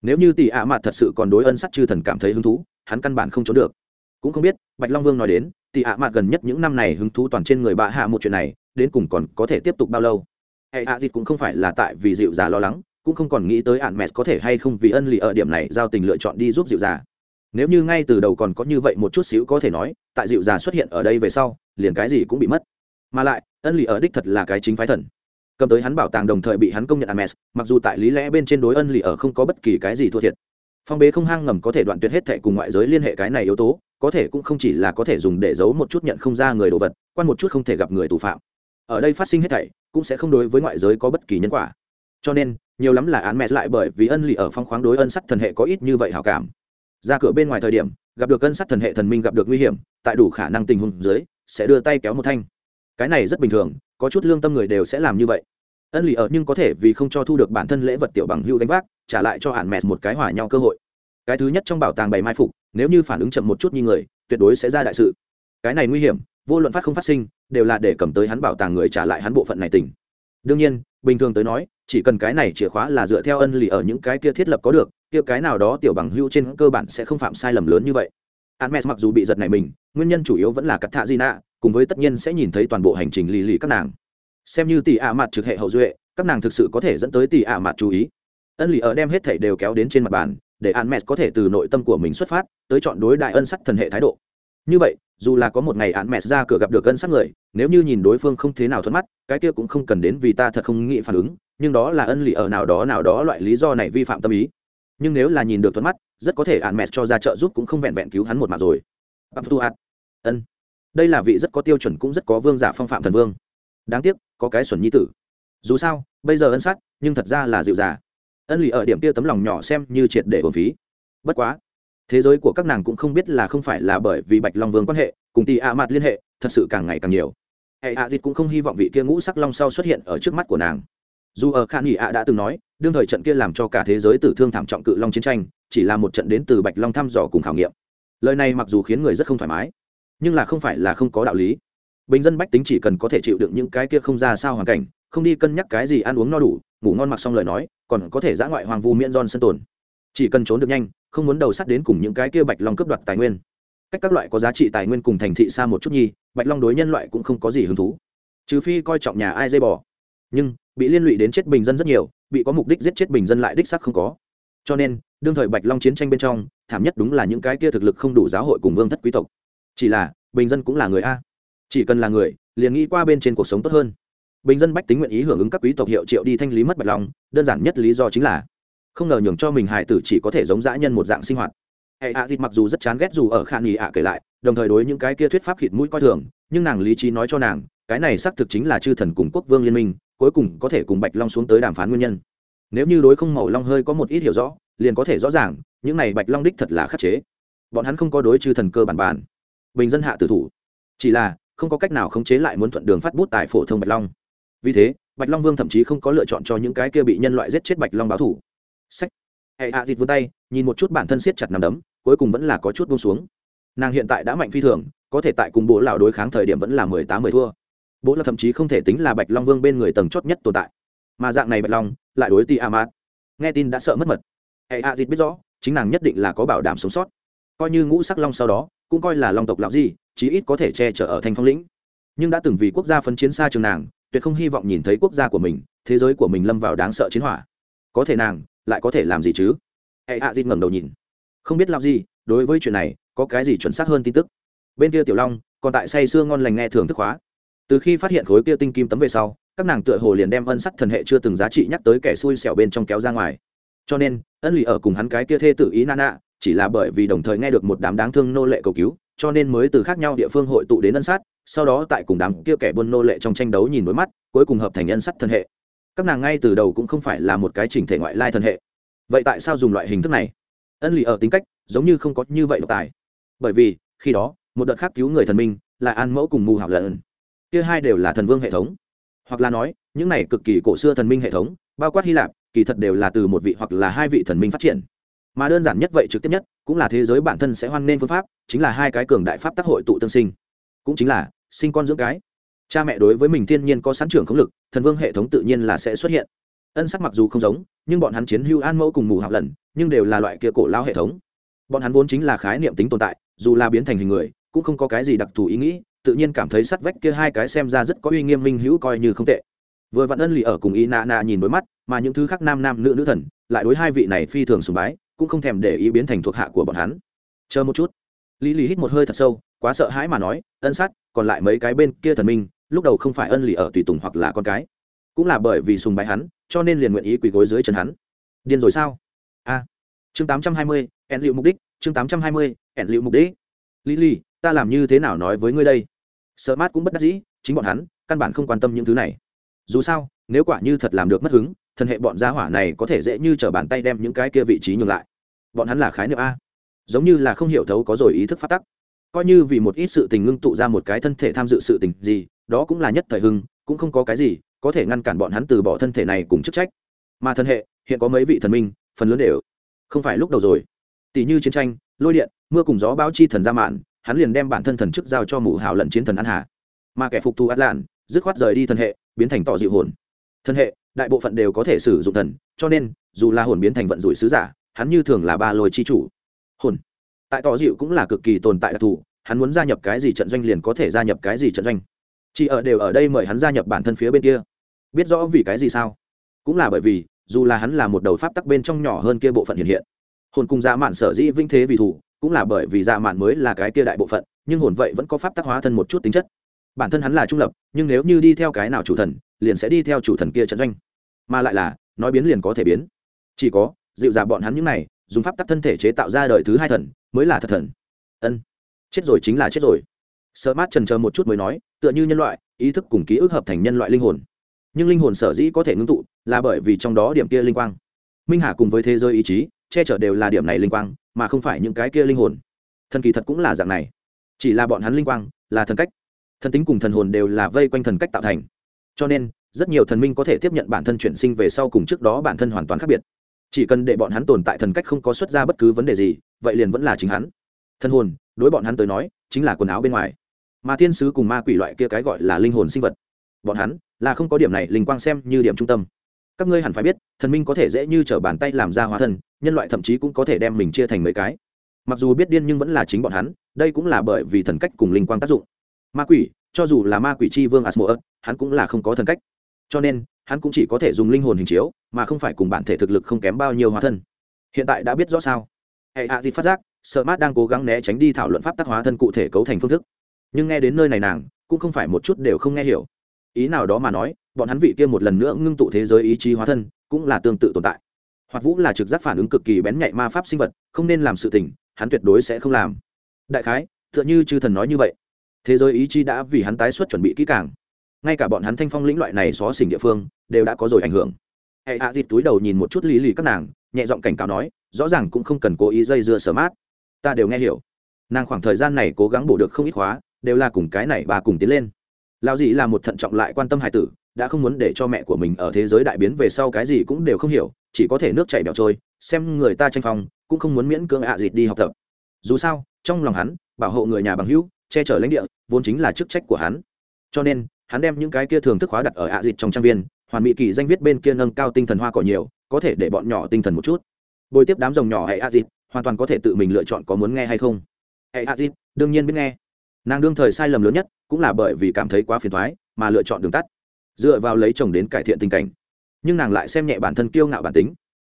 Nếu như tỷ ạ à mặt thật sự còn đối ân sắt chư thần cảm thấy hứng thú, hắn căn bản không trốn được. Cũng không biết, bạch long vương nói đến, tỷ ạ à mặt gần nhất những năm này hứng thú toàn trên người bạ hạ một chuyện này, đến cùng còn có thể tiếp tục bao lâu? Hệ hạ dịt cũng không phải là tại vì dịu già lo lắng cũng không còn nghĩ tới ạn mẹ có thể hay không vì ân lì ở điểm này giao tình lựa chọn đi giúp dịu già nếu như ngay từ đầu còn có như vậy một chút xíu có thể nói tại dịu già xuất hiện ở đây về sau liền cái gì cũng bị mất mà lại ân lì ở đích thật là cái chính phái thần cầm tới hắn bảo tàng đồng thời bị hắn công nhận Hermes, mặc dù tại lý lẽ bên trên đối ân lì ở không có bất kỳ cái gì thua thiệt. Phong bế không hang ngầm có thể đoạn tuyệt hết thệ cùng ngoại giới liên hệ cái này yếu tố, có thể cũng không chỉ là có thể dùng để giấu một chút nhận không ra người đồ vật, quan một chút không thể gặp người tù phạm. Ở đây phát sinh hết thảy, cũng sẽ không đối với ngoại giới có bất kỳ nhân quả. Cho nên, nhiều lắm là án mẹ lại bởi vì ân lì ở phong khoáng đối ân sắt thần hệ có ít như vậy hảo cảm. Ra cửa bên ngoài thời điểm, gặp được ân sắt thần hệ thần minh gặp được nguy hiểm, tại đủ khả năng tình huống dưới, sẽ đưa tay kéo một thanh. Cái này rất bình thường, có chút lương tâm người đều sẽ làm như vậy ân lì ở nhưng có thể vì không cho thu được bản thân lễ vật tiểu bằng hưu đánh vác trả lại cho hạn mẹ một cái hòa nhau cơ hội cái thứ nhất trong bảo tàng bày mai phục nếu như phản ứng chậm một chút như người tuyệt đối sẽ ra đại sự cái này nguy hiểm vô luận phát không phát sinh đều là để cầm tới hắn bảo tàng người trả lại hắn bộ phận này tỉnh đương nhiên bình thường tới nói chỉ cần cái này chìa khóa là dựa theo ân lì ở những cái kia thiết lập có được kia cái nào đó tiểu bằng hưu trên cơ bản sẽ không phạm sai lầm lớn như vậy. Hermes mặc dù bị giật này mình, nguyên nhân chủ yếu vẫn là cắt thạ Gina, cùng với tất nhiên sẽ nhìn thấy toàn bộ hành trình lì lì các nàng. Xem như tỷ ạ mặt trực hệ hậu duệ các nàng thực sự có thể dẫn tới tỷ ạ mặt chú ý. Ân lì ở đem hết thảy đều kéo đến trên mặt bàn để an mẹ có thể từ nội tâm của mình xuất phát tới chọn đối đại ân sắc thần hệ thái độ. Như vậy dù là có một ngày an mẹ ra cửa gặp được ân sắc người nếu như nhìn đối phương không thế nào thuận mắt cái kia cũng không cần đến vì ta thật không nghĩ phản ứng nhưng đó là ân lì ở nào đó nào đó loại lý do này vi phạm tâm ý. Nhưng nếu là nhìn được thuận mắt, rất có thể ạn mẹ cho ra trợ giúp cũng không vẹn vẹn cứu hắn một mặt rồi. Ân. Đây là vị rất có tiêu chuẩn cũng rất có vương giả phong phạm thần vương. Đáng tiếc, có cái xuẩn nhi tử. Dù sao, bây giờ ân sát, nhưng thật ra là dịu già ân lì ở điểm kia tấm lòng nhỏ xem như triệt để bổn phí. Bất quá, thế giới của các nàng cũng không biết là không phải là bởi vì bạch long vương quan hệ, cùng tì ạ mặt liên hệ, thật sự càng ngày càng nhiều. Hệ ạ dịt cũng không hy vọng vị kia ngũ sắc long sau xuất hiện ở trước mắt của nàng dù ở khan nghị ạ đã từng nói, đương thời trận kia làm cho cả thế giới tử thương thảm trọng cự long chiến tranh, chỉ là một trận đến từ bạch long thăm dò cùng khảo nghiệm. Lời này mặc dù khiến người rất không thoải mái, nhưng là không phải là không có đạo lý. Bình dân bách tính chỉ cần có thể chịu đựng những cái kia không ra sao hoàn cảnh, không đi cân nhắc cái gì ăn uống no đủ, ngủ ngon mặc xong lời nói, còn có thể giã ngoại hoàng vu miễn giòn sân tồn. Chỉ cần trốn được nhanh, không muốn đầu sắt đến cùng những cái kia bạch long cướp đoạt tài nguyên. Cách các loại có giá trị tài nguyên cùng thành thị xa một chút nhi bạch long đối nhân loại cũng không có gì hứng thú. Trừ phi coi trọng nhà ai dây bò nhưng, bị liên lụy đến chết bình dân rất nhiều, bị có mục đích giết chết bình dân lại đích sắc không có. Cho nên, đương thời bạch long chiến tranh bên trong, thảm nhất đúng là những cái kia thực lực không đủ giáo hội cùng vương thất quý tộc. Chỉ là, bình dân cũng là người a. Chỉ cần là người, liền nghĩ qua bên trên cuộc sống tốt hơn. Bình dân bách tính nguyện ý hưởng ứng các quý tộc hiệu triệu đi thanh lý mất bạch long, đơn giản nhất lý do chính là, không ngờ nhường cho mình hải tử chỉ có thể giống dã nhân một dạng sinh hoạt. Hệ ạ thịt mặc dù rất chán ghét dù ở khả nghỉ ạ kể lại, đồng thời đối những cái kia thuyết pháp khịt mũi coi thường, nhưng nàng lý trí nói cho nàng, cái này xác thực chính là chư thần cùng quốc vương liên minh cuối cùng có thể cùng bạch long xuống tới đàm phán nguyên nhân. Nếu như đối không màu long hơi có một ít hiểu rõ, liền có thể rõ ràng, những này bạch long đích thật là khắc chế. Bọn hắn không có đối chư thần cơ bản bản bình dân hạ tử thủ. Chỉ là, không có cách nào khống chế lại muốn thuận đường phát bút tại phổ thông bạch long. Vì thế, bạch long vương thậm chí không có lựa chọn cho những cái kia bị nhân loại giết chết bạch long báo thủ. Sách hệ hạ thịt vươn tay, nhìn một chút bản thân siết chặt nằm đấm, cuối cùng vẫn là có chút buông xuống. Nàng hiện tại đã mạnh phi thường, có thể tại cùng bố lão đối kháng thời điểm vẫn là mười tám mười thua bố là thậm chí không thể tính là bạch long vương bên người tầng chót nhất tồn tại mà dạng này bạch long lại đối ti mát nghe tin đã sợ mất mật hệ a dịt biết rõ chính nàng nhất định là có bảo đảm sống sót coi như ngũ sắc long sau đó cũng coi là long tộc lão gì chí ít có thể che chở ở thanh phong lĩnh nhưng đã từng vì quốc gia phấn chiến xa trường nàng tuyệt không hy vọng nhìn thấy quốc gia của mình thế giới của mình lâm vào đáng sợ chiến hỏa có thể nàng lại có thể làm gì chứ hệ a dịt ngẩng đầu nhìn không biết làm gì đối với chuyện này có cái gì chuẩn xác hơn tin tức bên kia tiểu long còn tại say sưa ngon lành nghe thường thức hóa từ khi phát hiện khối kia tinh kim tấm về sau, các nàng tựa hồ liền đem ân sắt thần hệ chưa từng giá trị nhắc tới kẻ xui xẻo bên trong kéo ra ngoài. Cho nên, ân lì ở cùng hắn cái kia thê tự ý nana, chỉ là bởi vì đồng thời nghe được một đám đáng thương nô lệ cầu cứu, cho nên mới từ khác nhau địa phương hội tụ đến ân sát sau đó tại cùng đám kia kẻ buôn nô lệ trong tranh đấu nhìn đối mắt, cuối cùng hợp thành ân sắt thần hệ. Các nàng ngay từ đầu cũng không phải là một cái chỉnh thể ngoại lai thần hệ. Vậy tại sao dùng loại hình thức này? Ân lì ở tính cách giống như không có như vậy độc tài. Bởi vì, khi đó, một đợt khác cứu người thần minh là an mẫu cùng mù hảo lợn kia hai đều là thần vương hệ thống. Hoặc là nói, những này cực kỳ cổ xưa thần minh hệ thống, bao quát hy lạp, kỳ thật đều là từ một vị hoặc là hai vị thần minh phát triển. Mà đơn giản nhất vậy trực tiếp nhất, cũng là thế giới bản thân sẽ hoan nên phương pháp, chính là hai cái cường đại pháp tác hội tụ tương sinh. Cũng chính là, sinh con dưỡng cái. Cha mẹ đối với mình thiên nhiên có sẵn trưởng khống lực, thần vương hệ thống tự nhiên là sẽ xuất hiện. Ân sắc mặc dù không giống, nhưng bọn hắn chiến hưu an mẫu cùng mù hạp lần, nhưng đều là loại kia cổ lao hệ thống. Bọn hắn vốn chính là khái niệm tính tồn tại, dù là biến thành hình người, cũng không có cái gì đặc thù ý nghĩ tự nhiên cảm thấy sắt vách kia hai cái xem ra rất có uy nghiêm minh hữu coi như không tệ. Vừa vặn ân lì ở cùng ý nạ nạ nhìn đôi mắt, mà những thứ khác nam nam nữ nữ thần, lại đối hai vị này phi thường sùng bái, cũng không thèm để ý biến thành thuộc hạ của bọn hắn. Chờ một chút. Lý lì hít một hơi thật sâu, quá sợ hãi mà nói, ân sát, còn lại mấy cái bên kia thần minh, lúc đầu không phải ân lì ở tùy tùng hoặc là con cái. Cũng là bởi vì sùng bái hắn, cho nên liền nguyện ý quỳ gối dưới chân hắn. Điên rồi sao? A. Chương tám trăm hai mươi ẻn liệu mục đích, chương tám trăm hai mươi ẻn liệu mục đích. Lý lì ta làm như thế nào nói với ngươi đây? Sợ mát cũng bất đắc dĩ, chính bọn hắn căn bản không quan tâm những thứ này. Dù sao, nếu quả như thật làm được mất hứng, thần hệ bọn gia hỏa này có thể dễ như t r ở bàn tay đem những cái kia vị trí nhường lại. Bọn hắn là khái niệm a. Giống như là không hiểu thấu có rồi ý thức phát tắc. Coi như vì một ít sự tình ngưng tụ ra một cái thân thể tham dự sự tình gì, đó cũng là nhất thời hưng, cũng không có cái gì, có thể ngăn cản bọn hắn từ bỏ thân thể này cùng chức trách. Mà thân hệ, hiện có mấy vị thần minh, phần lớn đều không phải lúc đầu rồi. Tỷ như chiến tranh, lôi điện, mưa cùng gió báo chi thần ra mạn hắn liền đem bản thân thần chức giao cho mụ hảo lần chiến thần an hà. Mà kẻ phục thù át lạn, dứt khoát rời đi thần hệ, biến thành tỏ dịu hồn. Thần hệ, đại bộ phận đều có thể sử dụng thần, cho nên, dù là hồn biến thành vận rủi sứ giả, hắn như thường là ba lôi chi chủ. Hồn, tại tỏ dịu cũng là cực kỳ tồn tại đặc thù, hắn muốn gia nhập cái gì trận doanh liền có thể gia nhập cái gì trận doanh. Chỉ ở đều ở đây mời hắn gia nhập bản thân phía bên kia. Biết rõ vì cái gì sao? Cũng là bởi vì, dù là hắn là một đầu pháp tắc bên trong nhỏ hơn kia bộ phận hiện hiện. Hồn cùng dạ mạn sở dĩ vinh thế vì thủ cũng là bởi vì dạ mạn mới là cái kia đại bộ phận, nhưng hồn vậy vẫn có pháp tắc hóa thân một chút tính chất. Bản thân hắn là trung lập, nhưng nếu như đi theo cái nào chủ thần, liền sẽ đi theo chủ thần kia trận doanh. Mà lại là, nói biến liền có thể biến. Chỉ có, dịu dạ bọn hắn những này, dùng pháp tắc thân thể chế tạo ra đời thứ hai thần, mới là thật thần. Ân. Chết rồi chính là chết rồi. Sợ mát trần chờ một chút mới nói, tựa như nhân loại, ý thức cùng ký ức hợp thành nhân loại linh hồn. Nhưng linh hồn sở dĩ có thể ngưng tụ, là bởi vì trong đó điểm kia linh quang. Minh hà cùng với thế giới ý chí che chở đều là điểm này linh quang, mà không phải những cái kia linh hồn. Thần kỳ thật cũng là dạng này. Chỉ là bọn hắn linh quang là thần cách. Thần tính cùng thần hồn đều là vây quanh thần cách tạo thành. Cho nên, rất nhiều thần minh có thể tiếp nhận bản thân chuyển sinh về sau cùng trước đó bản thân hoàn toàn khác biệt. Chỉ cần để bọn hắn tồn tại thần cách không có xuất ra bất cứ vấn đề gì, vậy liền vẫn là chính hắn. Thân hồn, đối bọn hắn tới nói, chính là quần áo bên ngoài. Mà thiên sứ cùng ma quỷ loại kia cái gọi là linh hồn sinh vật, bọn hắn là không có điểm này linh quang xem như điểm trung tâm các ngươi hẳn phải biết, thần minh có thể dễ như t r ở bàn tay làm ra hóa thân, nhân loại thậm chí cũng có thể đem mình chia thành mấy cái. Mặc dù biết điên nhưng vẫn là chính bọn hắn, đây cũng là bởi vì thần cách cùng linh quang tác dụng. Ma quỷ, cho dù là ma quỷ c h i vương asmoa hắn cũng là không có thần cách. Cho nên, hắn cũng chỉ có thể dùng linh hồn hình chiếu, mà không phải cùng bản thể thực lực không kém bao nhiêu hóa thân. Hiện tại đã biết rõ sao? Hệ hạ thì phát giác, sợ mát đang cố gắng né tránh đi thảo luận pháp tác hóa thân cụ thể cấu thành phương thức. Nhưng nghe đến nơi này nàng, cũng không phải một chút đều không nghe hiểu. Ý nào đó mà nói bọn hắn vị kia một lần nữa ngưng tụ thế giới ý chí hóa thân, cũng là tương tự tồn tại. Hoạt vũ là trực giác phản ứng cực kỳ bén nhạy ma pháp sinh vật, không nên làm sự tình, hắn tuyệt đối sẽ không làm. Đại khái t h ư ợ n h ư chư thần nói như vậy. Thế giới ý chí đã vì hắn tái xuất chuẩn bị kỹ càng. Ngay cả bọn hắn thanh phong lĩnh loại này xó xỉnh địa phương, đều đã có rồi ảnh hưởng. Hệ hạ thịt túi đầu nhìn một chút lý lì các nàng, nhẹ giọng cảnh cáo nói, rõ ràng cũng không cần cố ý dây dưa sở mát. Ta đều nghe hiểu. Nàng khoảng thời gian này cố gắng bổ được không ít khóa, đều là cùng cái này bà cùng tiến lên. Lao dị là một thận trọng lại quan tâm hải tử đã không muốn để cho mẹ của mình ở thế giới đại biến về sau cái gì cũng đều không hiểu, chỉ có thể nước chảy bẹo trôi, xem người ta tranh phong, cũng không muốn miễn cưỡng ạ dịt đi học tập. Dù sao, trong lòng hắn, bảo hộ người nhà bằng hữu, che chở lãnh địa, vốn chính là chức trách của hắn. Cho nên, hắn đem những cái kia thường thức hóa đặt ở ạ dịt trong trang viên, hoàn mỹ kỳ danh viết bên kia nâng cao tinh thần hoa cỏ nhiều, có thể để bọn nhỏ tinh thần một chút. Bồi tiếp đám rồng nhỏ hệ ạ dịt, hoàn toàn có thể tự mình lựa chọn có muốn nghe hay không. Hệ ạ dịt, đương nhiên biết nghe. Nàng đương thời sai lầm lớn nhất, cũng là bởi vì cảm thấy quá phiền thoái, mà lựa chọn đường tắt dựa vào lấy chồng đến cải thiện tình cảnh. Nhưng nàng lại xem nhẹ bản thân kiêu ngạo bản tính.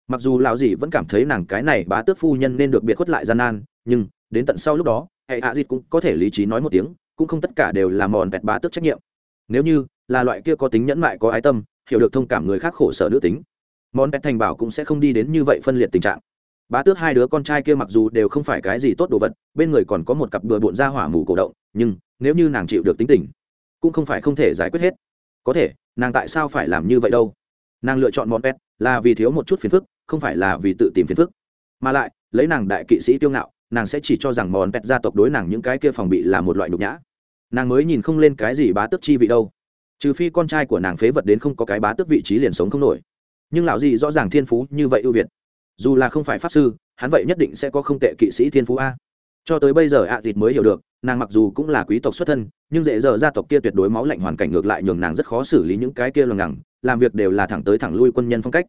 Mặc dù lão dì vẫn cảm thấy nàng cái này bá tước phu nhân nên được biệt khuất lại gian nan, nhưng, đến tận sau lúc đó, hệ hạ dịt cũng có thể lý trí nói một tiếng, cũng không tất cả đều là mòn vẹt bá tước trách nhiệm. Nếu như, là loại kia có tính nhẫn mại, có ái tâm, hiểu được thông cảm người khác khổ sở nữ tính món vẹt thành bảo cũng sẽ không đi đến như vậy phân liệt tình trạng. Bá tước hai đứa con trai kia mặc dù đều không phải cái gì tốt đồ vật, bên người còn có một cặp bừa bộn ra hỏa mù cổ động, nhưng, nếu như nàng chịu được tính tình, cũng không phải không thể giải quyết hết có thể, nàng tại sao phải làm như vậy đâu? Nàng lựa chọn món pet là vì thiếu một chút phiền phức, không phải là vì tự tìm phiền phức. Mà lại, lấy nàng đại kỵ sĩ tiêu ngạo, nàng sẽ chỉ cho rằng món pet gia tộc đối nàng những cái kia phòng bị là một loại nhục nhã. Nàng mới nhìn không lên cái gì bá tước chi vị đâu. Trừ phi con trai của nàng phế vật đến không có cái bá tước vị trí liền sống không nổi. Nhưng lão gì rõ ràng thiên phú như vậy ưu việt. Dù là không phải pháp sư, hắn vậy nhất định sẽ có không tệ kỵ sĩ thiên phú a cho tới bây giờ ạ à mới hiểu được, nàng mặc dù cũng là quý tộc xuất thân, nhưng dễ giờ gia tộc kia tuyệt đối máu lạnh hoàn cảnh ngược lại nhường nàng rất khó xử lý những cái kia lằng ngẳng làm việc đều là thẳng tới thẳng lui quân nhân phong cách.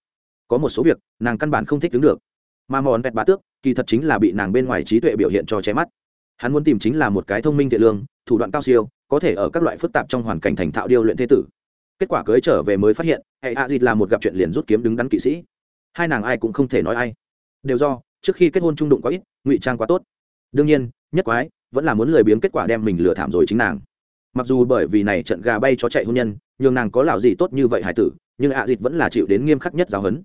Có một số việc, nàng căn bản không thích đứng được. Mà mòn vẹt bá tước, kỳ thật chính là bị nàng bên ngoài trí tuệ biểu hiện cho che mắt. Hắn muốn tìm chính là một cái thông minh thiện lương, thủ đoạn cao siêu, có thể ở các loại phức tạp trong hoàn cảnh thành thạo điêu luyện thế tử. Kết quả cưới trở về mới phát hiện, hệ hạ dịt là một gặp chuyện liền rút kiếm đứng đắn kỵ sĩ. Hai nàng ai cũng không thể nói ai. Đều do, trước khi kết hôn trung đụng quá ít, ngụy trang quá tốt đương nhiên, nhất quái, vẫn là muốn lười biếng kết quả đem mình lừa thảm rồi chính nàng. Mặc dù bởi vì này trận gà bay cho chạy hôn nhân, nhường nàng có lão gì tốt như vậy hải tử, nhưng ạ dịt vẫn là chịu đến nghiêm khắc nhất giáo huấn.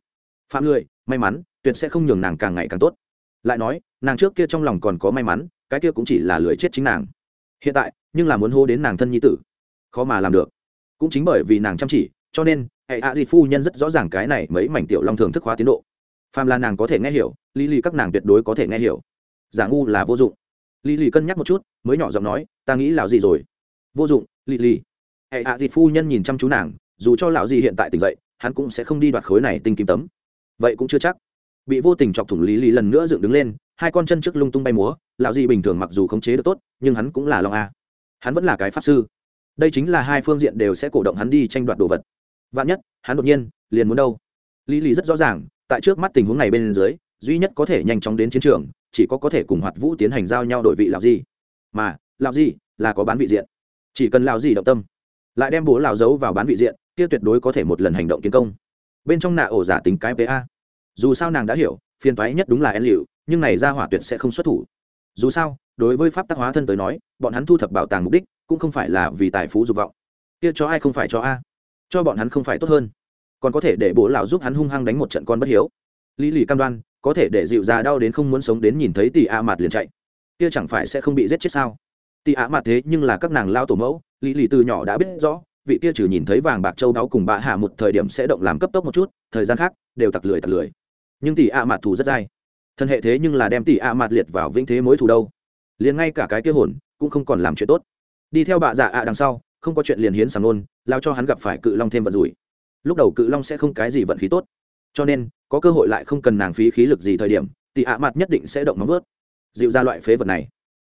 Phạm lười, may mắn, tuyệt sẽ không nhường nàng càng ngày càng tốt. Lại nói, nàng trước kia trong lòng còn có may mắn, cái kia cũng chỉ là lười chết chính nàng. Hiện tại, nhưng là muốn hô đến nàng thân nhi tử. Khó mà làm được. Cũng chính bởi vì nàng chăm chỉ, cho nên, hệ ạ dịt phu nhân rất rõ ràng cái này mấy mảnh tiểu long thường thức hóa tiến độ. Phàm là nàng có thể nghe hiểu, lý lì các nàng tuyệt đối có thể nghe hiểu giả ngu là vô dụng. Lì lì cân nhắc một chút, mới nhỏ giọng nói, ta nghĩ lão gì rồi? Vô dụng, lì lì. Hệ hạ dịt phu nhân nhìn chăm chú nàng, dù cho lão gì hiện tại tỉnh dậy, hắn cũng sẽ không đi đoạt khối này tinh kim tấm. Vậy cũng chưa chắc. Bị vô tình chọc thủng lý lý lần nữa dựng đứng lên, hai con chân trước lung tung bay múa, lão gì bình thường mặc dù khống chế được tốt, nhưng hắn cũng là long a. Hắn vẫn là cái pháp sư. Đây chính là hai phương diện đều sẽ cổ động hắn đi tranh đoạt đồ vật. Vạn nhất, hắn đột nhiên, liền muốn đâu? Lý lý rất rõ ràng, tại trước mắt tình huống này bên dưới, duy nhất có thể nhanh chóng đến chiến trường chỉ có có thể cùng hoạt vũ tiến hành giao nhau đổi vị lào gì mà lào gì là có bán vị diện. Chỉ cần lào gì động tâm, lại đem bố lào giấu vào bán vị diện, kia tuyệt đối có thể một lần hành động tiến công. Bên trong nạ ổ giả tính cái pa dù sao nàng đã hiểu, phiền toái nhất đúng là en liệu nhưng này ra hỏa tuyệt sẽ không xuất thủ. Dù sao, đối với pháp tác hóa thân tới nói, bọn hắn thu thập bảo tàng mục đích, cũng không phải là vì tài phú dục vọng. Kia cho ai không phải cho a. Cho bọn hắn không phải tốt hơn. Còn có thể để bố lão giúp hắn hung hăng đánh một trận con bất hiếu. Lý lì cam đoan có thể để dịu già đau đến không muốn sống đến nhìn thấy tỷ a mạt liền chạy. Kia chẳng phải sẽ không bị giết chết sao? Tỷ a mạt thế nhưng là các nàng lao tổ mẫu, lý lì từ nhỏ đã biết rõ, vị kia trừ nhìn thấy vàng bạc châu đáo cùng bạ hạ một thời điểm sẽ động làm cấp tốc một chút, thời gian khác đều tặc lười tặc lười. Nhưng tỷ a mạt thù rất dai. Thân hệ thế nhưng là đem tỷ a mạt liệt vào vĩnh thế mối thù đâu. Liền ngay cả cái kia hồn cũng không còn làm chuyện tốt. Đi theo bạ dạ ạ đằng sau, không có chuyện liền hiến sàng nôn lao cho hắn gặp phải cự long thêm vận rủi. Lúc đầu cự long sẽ không cái gì vận khí tốt. Cho nên có cơ hội lại không cần nàng phí khí lực gì thời điểm, thì ạ mặt nhất định sẽ động móng vớt dịu ra loại phế vật này,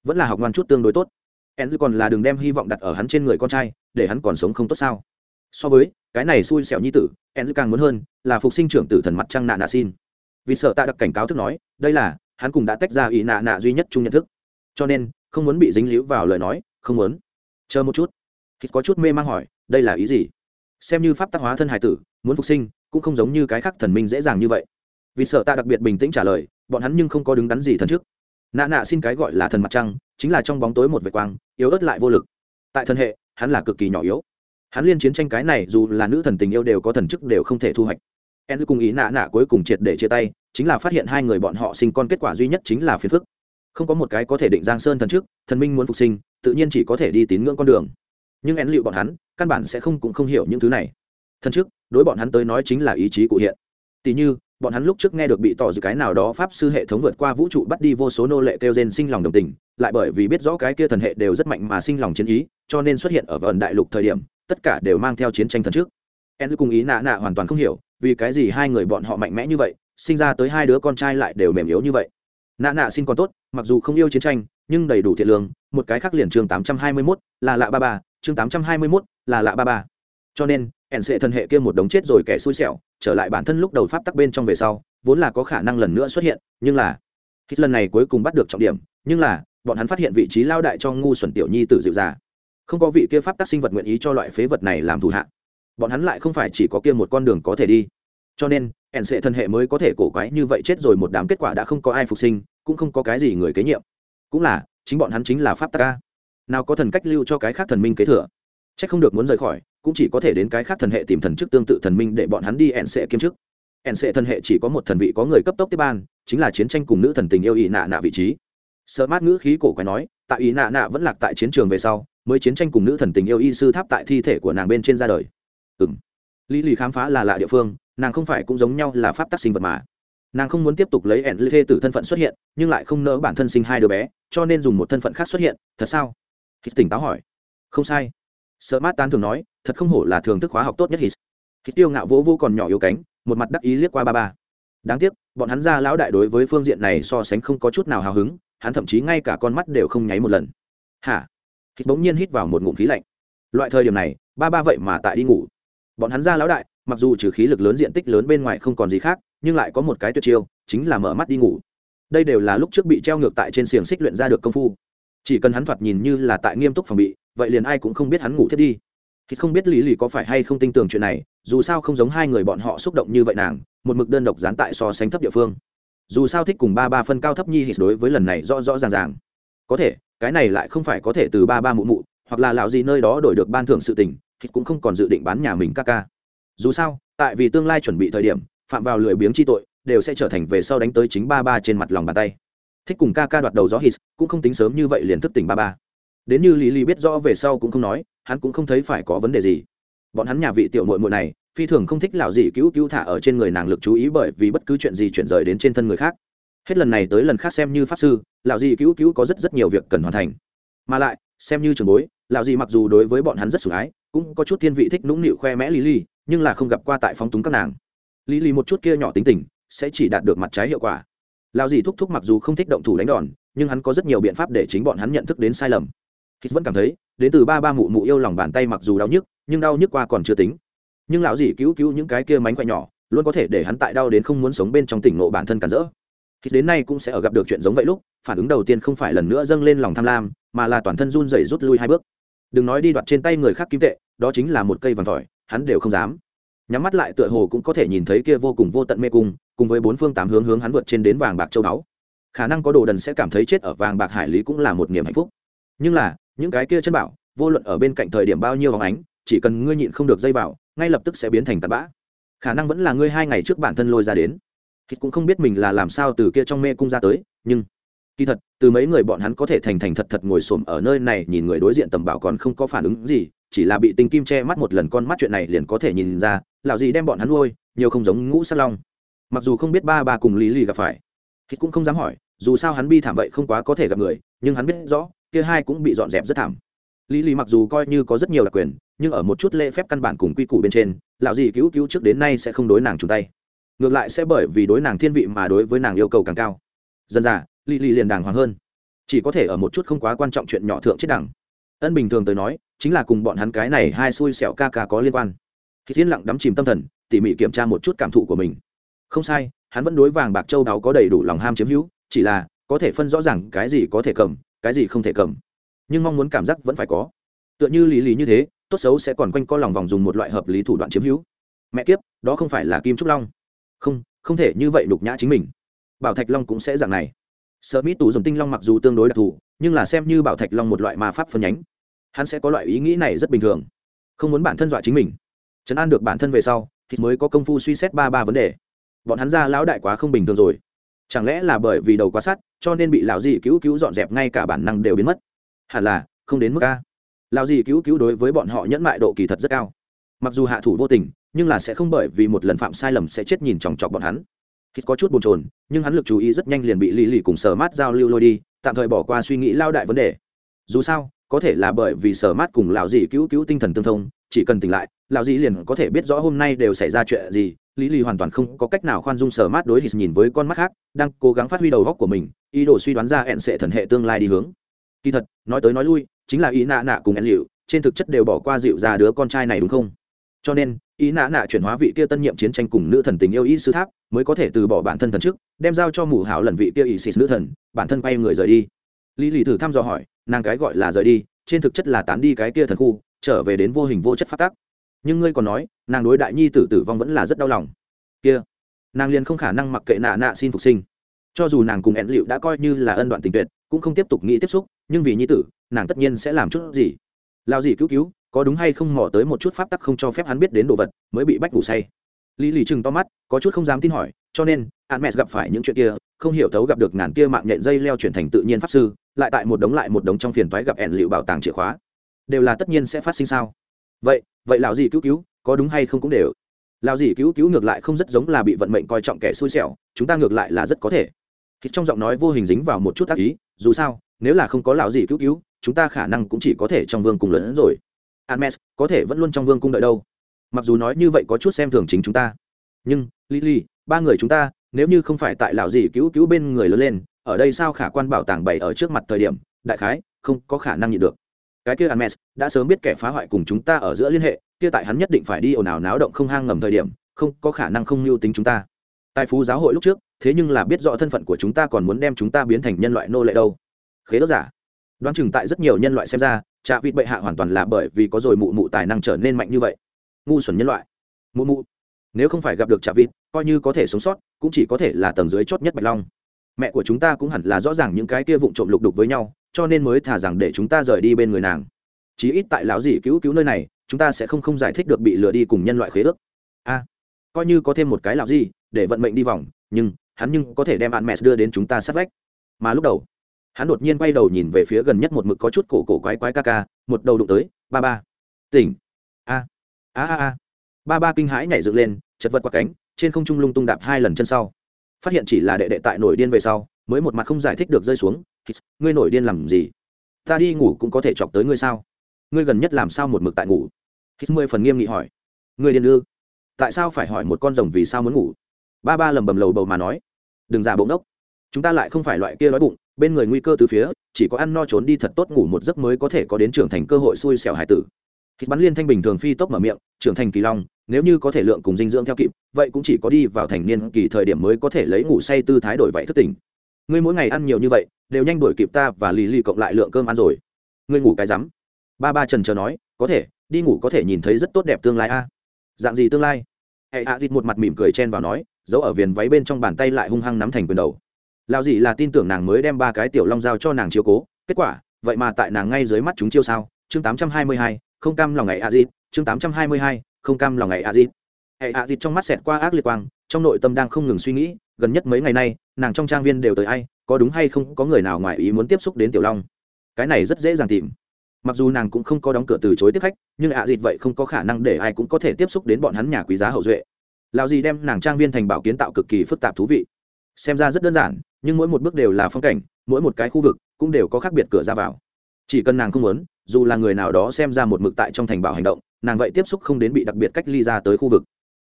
vẫn là học ngoan chút tương đối tốt. En còn là đừng đem hy vọng đặt ở hắn trên người con trai, để hắn còn sống không tốt sao? So với, cái này xui xẻo nhi tử en càng muốn hơn, là phục sinh trưởng tử thần mặt trăng nạ nạ xin. Vì sợ tạ đặc cảnh cáo thức nói, đây là, hắn cùng đã tách ra ý nạ nạ duy nhất chung nhận thức. Cho nên, không muốn bị dính líu vào lời nói, không muốn. Chờ một chút. Thì có chút mê mang hỏi, đây là ý gì? Xem như pháp tác hóa thân hải tử, muốn phục sinh cũng không giống như cái khác thần minh dễ dàng như vậy. Vì sợ ta đặc biệt bình tĩnh trả lời, bọn hắn nhưng không có đứng đắn gì thần trước. Nạ nạ xin cái gọi là thần mặt trăng, chính là trong bóng tối một vệt quang, yếu ớt lại vô lực. Tại thân hệ, hắn là cực kỳ nhỏ yếu. Hắn liên chiến tranh cái này, dù là nữ thần tình yêu đều có thần chức đều không thể thu hoạch. En cùng ý nạ nạ cuối cùng triệt để chia tay, chính là phát hiện hai người bọn họ sinh con kết quả duy nhất chính là phiền phức. Không có một cái có thể định giang sơn thần trước, thần minh muốn phục sinh, tự nhiên chỉ có thể đi tín ngưỡng con đường. Nhưng én liệu bọn hắn, căn bản sẽ không cũng không hiểu những thứ này thân trước đối bọn hắn tới nói chính là ý chí cụ hiện. Tỉ như bọn hắn lúc trước nghe được bị tỏ dự cái nào đó pháp sư hệ thống vượt qua vũ trụ bắt đi vô số nô lệ kêu gen sinh lòng đồng tình lại bởi vì biết rõ cái kia thần hệ đều rất mạnh mà sinh lòng chiến ý cho nên xuất hiện ở vần đại lục thời điểm tất cả đều mang theo chiến tranh thần trước. En cùng ý nạ nạ hoàn toàn không hiểu vì cái gì hai người bọn họ mạnh mẽ như vậy sinh ra tới hai đứa con trai lại đều mềm yếu như vậy. Nạ nạ xin còn tốt mặc dù không yêu chiến tranh nhưng đầy đủ thiện lương một cái khác liền chương tám trăm hai mươi 821, là lạ ba ba chương tám trăm hai mươi 821, là lạ ba ba. Cho nên ẻn sệ thần hệ kia một đống chết rồi kẻ xui xẻo, trở lại bản thân lúc đầu pháp tắc bên trong về sau, vốn là có khả năng lần nữa xuất hiện, nhưng là hít lần này cuối cùng bắt được trọng điểm, nhưng là bọn hắn phát hiện vị trí lao đại cho ngu xuẩn tiểu nhi tử dịu già không có vị kia pháp tắc sinh vật nguyện ý cho loại phế vật này làm thủ hạ. Bọn hắn lại không phải chỉ có kia một con đường có thể đi. Cho nên, ẻn sệ thần hệ mới có thể cổ quái như vậy chết rồi một đám kết quả đã không có ai phục sinh, cũng không có cái gì người kế nhiệm. Cũng là, chính bọn hắn chính là pháp tắc ca nào có thần cách lưu cho cái khác thần minh kế thừa. C h ắ c không được muốn rời khỏi cũng chỉ có thể đến cái khác thần hệ tìm thần chức tương tự thần minh để bọn hắn đi ẹn sệ kiêm chức. ẹn sệ thần hệ chỉ có một thần vị có người cấp tốc tiếp ban, chính là chiến tranh cùng nữ thần tình yêu ỵ nạ nạ vị trí. Sợ mát ngữ khí cổ quái nói, tại ý nạ nạ vẫn lạc tại chiến trường về sau, mới chiến tranh cùng nữ thần tình yêu y sư tháp tại thi thể của nàng bên trên ra đời. Ừ m lý lì khám phá là lạ địa phương, nàng không phải cũng giống nhau là pháp tác sinh vật mà. Nàng không muốn tiếp tục lấy ẻn lê thê từ thân phận xuất hiện, nhưng lại không nỡ bản thân sinh hai đứa bé, cho nên dùng một thân phận khác xuất hiện, thật sao? Hít tỉnh táo hỏi. Không sai sợ mát tan thường nói, thật không hổ là thường thức hóa học tốt nhất hít hít tiêu ngạo vỗ vô còn nhỏ yếu cánh, một mặt đắc ý liếc qua ba ba. Đáng tiếc, bọn hắn ra lão đại đối với phương diện này so sánh không có chút nào hào hứng, hắn thậm chí ngay cả con mắt đều không nháy một lần. Hả? Hít bỗng nhiên hít vào một ngụm khí lạnh. Loại thời điểm này, ba ba vậy mà tại đi ngủ. Bọn hắn ra lão đại, mặc dù trừ khí lực lớn diện tích lớn bên ngoài không còn gì khác, nhưng lại có một cái tuyệt chiêu, chính là mở mắt đi ngủ. Đây đều là lúc trước bị treo ngược tại trên xiềng xích luyện ra được công phu chỉ cần hắn thoạt nhìn như là tại nghiêm túc phòng bị, vậy liền ai cũng không biết hắn ngủ thiết đi. Thì không biết lý lì có phải hay không tin tưởng chuyện này, dù sao không giống hai người bọn họ xúc động như vậy nàng, một mực đơn độc dán tại so sánh thấp địa phương. Dù sao thích cùng ba ba phân cao thấp nhi hít đối với lần này rõ rõ ràng ràng. Có thể, cái này lại không phải có thể từ ba ba mụ mụ, hoặc là lão gì nơi đó đổi được ban thưởng sự tình hít cũng không còn dự định bán nhà mình ca ca. Dù sao, tại vì tương lai chuẩn bị thời điểm, phạm vào lười biếng chi tội, đều sẽ trở thành về sau đánh tới chính ba ba trên mặt lòng bàn tay thích cùng ca ca đoạt đầu gió hít, cũng không tính sớm như vậy liền thức tỉnh ba ba. Đến như lý lý biết rõ về sau cũng không nói, hắn cũng không thấy phải có vấn đề gì. Bọn hắn nhà vị tiểu muội muội này, phi thường không thích lão gì cứu cứu thả ở trên người nàng lực chú ý bởi vì bất cứ chuyện gì chuyển rời đến trên thân người khác. Hết lần này tới lần khác xem như pháp sư, lão gì cứu cứu có rất rất nhiều việc cần hoàn thành. Mà lại, xem như trường bối, lão gì mặc dù đối với bọn hắn rất sủng ái, cũng có chút thiên vị thích nũng nịu khoe mẽ lý lý, nhưng là không gặp qua tại phóng túng các nàng. Lý lý một chút kia nhỏ tính tình, sẽ chỉ đạt được mặt trái hiệu quả lão dì thúc thúc mặc dù không thích động thủ đánh đòn, nhưng hắn có rất nhiều biện pháp để chính bọn hắn nhận thức đến sai lầm. Hít vẫn cảm thấy, đến từ ba ba mụ mụ yêu lòng bàn tay mặc dù đau nhức, nhưng đau nhức qua còn chưa tính. Nhưng lão dì cứu cứu những cái kia mánh khoẻ nhỏ, luôn có thể để hắn tại đau đến không muốn sống bên trong tỉnh nộ bản thân cản rỡ. Hít đến nay cũng sẽ ở gặp được chuyện giống vậy lúc, phản ứng đầu tiên không phải lần nữa dâng lên lòng tham lam, mà là toàn thân run rẩy rút lui hai bước. Đừng nói đi đoạt trên tay người khác kim tệ, đó chính là một cây vàng tỏi, hắn đều không dám. Nhắm mắt lại tựa hồ cũng có thể nhìn thấy kia vô cùng vô tận mê cung cùng với bốn phương tám hướng hướng hắn vượt trên đến vàng bạc châu báu. Khả năng có đồ đần sẽ cảm thấy chết ở vàng bạc hải lý cũng là một niềm hạnh phúc. Nhưng là, những cái kia chân bảo, vô luận ở bên cạnh thời điểm bao nhiêu vòng ánh, chỉ cần ngươi nhịn không được dây vào, ngay lập tức sẽ biến thành tạt bã. Khả năng vẫn là ngươi hai ngày trước bản thân lôi ra đến. Thì cũng không biết mình là làm sao từ kia trong mê cung ra tới, nhưng kỳ thật, từ mấy người bọn hắn có thể thành thành thật thật ngồi xổm ở nơi này nhìn người đối diện tầm bảo còn không có phản ứng gì, chỉ là bị tinh kim che mắt một lần con mắt chuyện này liền có thể nhìn ra, lão gì đem bọn hắn nuôi, nhiều không giống ngũ sát long mặc dù không biết ba ba cùng lý lì gặp phải, thì cũng không dám hỏi, dù sao hắn bi thảm vậy không quá có thể gặp người, nhưng hắn biết rõ, kia hai cũng bị dọn dẹp rất thảm. Lý lì mặc dù coi như có rất nhiều đặc quyền, nhưng ở một chút lễ phép căn bản cùng quy củ bên trên, lão gì cứu cứu trước đến nay sẽ không đối nàng chung tay. Ngược lại sẽ bởi vì đối nàng thiên vị mà đối với nàng yêu cầu càng cao. Dần dà, lý lì liền đàng hoàng hơn. Chỉ có thể ở một chút không quá quan trọng chuyện nhỏ thượng chết đẳng. Ân bình thường tới nói, chính là cùng bọn hắn cái này hai xui xẻo ca ca có liên quan. Khi thiên lặng đắm chìm tâm thần, tỉ mỉ kiểm tra một chút cảm thụ của mình không sai, hắn vẫn đối vàng bạc châu đáo có đầy đủ lòng ham chiếm hữu, chỉ là, có thể phân rõ ràng cái gì có thể cầm, cái gì không thể cầm. Nhưng mong muốn cảm giác vẫn phải có. Tựa như lý lý như thế, tốt xấu sẽ còn quanh co lòng vòng dùng một loại hợp lý thủ đoạn chiếm hữu. Mẹ kiếp, đó không phải là kim trúc long. Không không thể như vậy đục nhã chính mình. Bảo thạch long cũng sẽ dạng này. Sợ mỹ tù dùng tinh long mặc dù tương đối đặc thù, nhưng là xem như bảo thạch long một loại ma pháp phân nhánh. Hắn sẽ có loại ý nghĩ này rất bình thường. Không muốn bản thân dọa chính mình. Chấn an được bản thân về sau, thì mới có công phu suy xét ba ba vấn đề bọn hắn ra lão đại quá không bình thường rồi. Chẳng lẽ là bởi vì đầu quá sắt, cho nên bị lão dì cứu cứu dọn dẹp ngay cả bản năng đều biến mất? Hẳn là không đến mức a. Lão dì cứu cứu đối với bọn họ nhẫn mại độ kỳ thật rất cao. Mặc dù hạ thủ vô tình nhưng là sẽ không bởi vì một lần phạm sai lầm sẽ chết nhìn chòng chọc bọn hắn. Hít có chút bồn chồn nhưng hắn lực chú ý rất nhanh liền bị lì lì cùng sở mát giao lưu lôi đi tạm thời bỏ qua suy nghĩ lao đại vấn đề. Dù sao có thể là bởi vì sở mát cùng lão dì cứu cứu tinh thần tương thông chỉ cần tỉnh lại lão dì liền có thể biết rõ hôm nay đều xảy ra chuyện gì lý lì hoàn toàn không có cách nào khoan dung sở mát đối hít nhìn với con mắt khác, đang cố gắng phát huy đầu góc của mình, ý đồ suy đoán ra hẹn sẽ thần hệ tương lai đi hướng. Kỳ thật, nói tới nói lui, chính là ý nạ nạ cùng én liệu trên thực chất đều bỏ qua dịu ra đứa con trai này đúng không? Cho nên, ý nạ nạ chuyển hóa vị kia tân nhiệm chiến tranh cùng nữ thần tình yêu ý sư tháp, mới có thể từ bỏ bản thân thần trước, đem giao cho mù hảo lần vị kia ý xịt nữ thần, bản thân quay người rời đi. Lý lì thử thăm dò hỏi, nàng cái gọi là rời đi, trên thực chất là tán đi cái kia thần khu, trở về đến vô hình vô chất phát tác nhưng ngươi còn nói, nàng đối đại nhi tử tử vong vẫn là rất đau lòng. Kia, nàng liền không khả năng mặc kệ nạ nạ xin phục sinh. Cho dù nàng cùng ẹn liệu đã coi như là ân đoạn tình tuyệt, cũng không tiếp tục nghĩ tiếp xúc, nhưng vì nhi tử, nàng tất nhiên sẽ làm chút gì. Lao gì cứu cứu, có đúng hay không mò tới một chút pháp tắc không cho phép hắn biết đến đồ vật, mới bị bách ngủ say. Lý lì chừng to mắt, có chút không dám tin hỏi, cho nên hạn mẹ gặp phải những chuyện kia, không hiểu thấu gặp được ngàn kia mạng nhện dây leo chuyển thành tự nhiên pháp sư, lại tại một đống lại một đống trong phiền toái gặp ẻn liệu bảo tàng chìa khóa. Đều là tất nhiên sẽ phát sinh sao? Vậy vậy lão gì cứu cứu, có đúng hay không cũng đều. Lão gì cứu cứu ngược lại không rất giống là bị vận mệnh coi trọng kẻ xui xẻo, chúng ta ngược lại là rất có thể. Thì trong giọng nói vô hình dính vào một chút tác ý, dù sao, nếu là không có lão gì cứu cứu, chúng ta khả năng cũng chỉ có thể trong vương cung lớn hơn rồi. Hermes, có thể vẫn luôn trong vương cung đợi đâu. Mặc dù nói như vậy có chút xem thường chính chúng ta. Nhưng, lily, ba người chúng ta, nếu như không phải tại lão gì cứu cứu bên người lớn lên, ở đây sao khả quan bảo tàng bày ở trước mặt thời điểm, đại khái, không có khả năng nhịn được cái kia Hermes đã sớm biết kẻ phá hoại cùng chúng ta ở giữa liên hệ, kia tại hắn nhất định phải đi ồn ào náo động không hang ngầm thời điểm, không, có khả năng không lưu tính chúng ta. Tài phú giáo hội lúc trước, thế nhưng là biết rõ thân phận của chúng ta còn muốn đem chúng ta biến thành nhân loại nô lệ đâu. Khế ước giả. Đoán chừng tại rất nhiều nhân loại xem ra, trạ vịt bệ hạ hoàn toàn là bởi vì có rồi mụ mụ tài năng trở nên mạnh như vậy. Ngu xuẩn nhân loại. Mụ mụ. Nếu không phải gặp được trạ vịt, coi như có thể sống sót, cũng chỉ có thể là tầng dưới chót nhất bạch long. Mẹ của chúng ta cũng hẳn là rõ ràng những cái kia vụng trộm lục đục với nhau cho nên mới thả rằng để chúng ta rời đi bên người nàng. Chí ít tại lão dì cứu cứu nơi này, chúng ta sẽ không không giải thích được bị lừa đi cùng nhân loại khế ước. A, coi như có thêm một cái lão gì để vận mệnh đi vòng, nhưng hắn nhưng có thể đem bạn mẹ đưa đến chúng ta sát vách. Mà lúc đầu, hắn đột nhiên quay đầu nhìn về phía gần nhất một mực có chút cổ cổ quái quái ca ca, một đầu đụng tới, ba ba. Tỉnh. A a a a. Ba ba kinh hãi nhảy dựng lên, chật vật qua cánh, trên không trung lung tung đạp hai lần chân sau. Phát hiện chỉ là đệ đệ tại nổi điên về sau mới một mặt không giải thích được rơi xuống. Ngươi nổi điên làm gì? Ta đi ngủ cũng có thể chọc tới ngươi sao? Ngươi gần nhất làm sao một mực tại ngủ? Hít mười phần nghiêm nghị hỏi. Ngươi điên ư? Tại sao phải hỏi một con rồng vì sao muốn ngủ? Ba ba lầm bầm lầu bầu mà nói. Đừng giả bỗng đốc chúng ta lại không phải loại kia nói bụng, bên người nguy cơ từ phía, chỉ có ăn no trốn đi thật tốt ngủ một giấc mới có thể có đến trưởng thành cơ hội xui xẻo hải tử. Hít bắn liên thanh bình thường phi tốc mở miệng, trưởng thành kỳ long, nếu như có thể lượng cùng dinh dưỡng theo kịp, vậy cũng chỉ có đi vào thành niên kỳ thời điểm mới có thể lấy ngủ say tư thái đổi vậy thất tình ngươi mỗi ngày ăn nhiều như vậy, đều nhanh đuổi kịp ta và lì lì cộng lại lượng cơm ăn rồi. Ngươi ngủ cái rắm. Ba ba trần chờ nói, có thể, đi ngủ có thể nhìn thấy rất tốt đẹp tương lai a. Dạng gì tương lai? Hệ hạ dịt một mặt mỉm cười chen vào nói, giấu ở viền váy bên trong bàn tay lại hung hăng nắm thành quyền đầu. Lao gì là tin tưởng nàng mới đem ba cái tiểu long giao cho nàng chiếu cố. Kết quả, vậy mà tại nàng ngay dưới mắt chúng chiêu sao? Chương tám trăm hai mươi hai, không cam lòng ngày a dịt. Chương tám trăm hai mươi hai, không cam lòng ngày a dịt. Hệ hạ dịt trong mắt xẹt qua ác liệt quang, trong nội tâm đang không ngừng suy nghĩ gần nhất mấy ngày nay, nàng trong trang viên đều tới ai, có đúng hay không, có người nào ngoài ý muốn tiếp xúc đến tiểu long? Cái này rất dễ dàng tìm. Mặc dù nàng cũng không có đóng cửa từ chối tiếp khách, nhưng ạ à dịt vậy không có khả năng để ai cũng có thể tiếp xúc đến bọn hắn nhà quý giá hậu duệ. Lào gì đem nàng trang viên thành bảo kiến tạo cực kỳ phức tạp thú vị. Xem ra rất đơn giản, nhưng mỗi một bước đều là phong cảnh, mỗi một cái khu vực cũng đều có khác biệt cửa ra vào. Chỉ cần nàng không muốn, dù là người nào đó xem ra một mực tại trong thành bảo hành động, nàng vậy tiếp xúc không đến bị đặc biệt cách ly ra tới khu vực.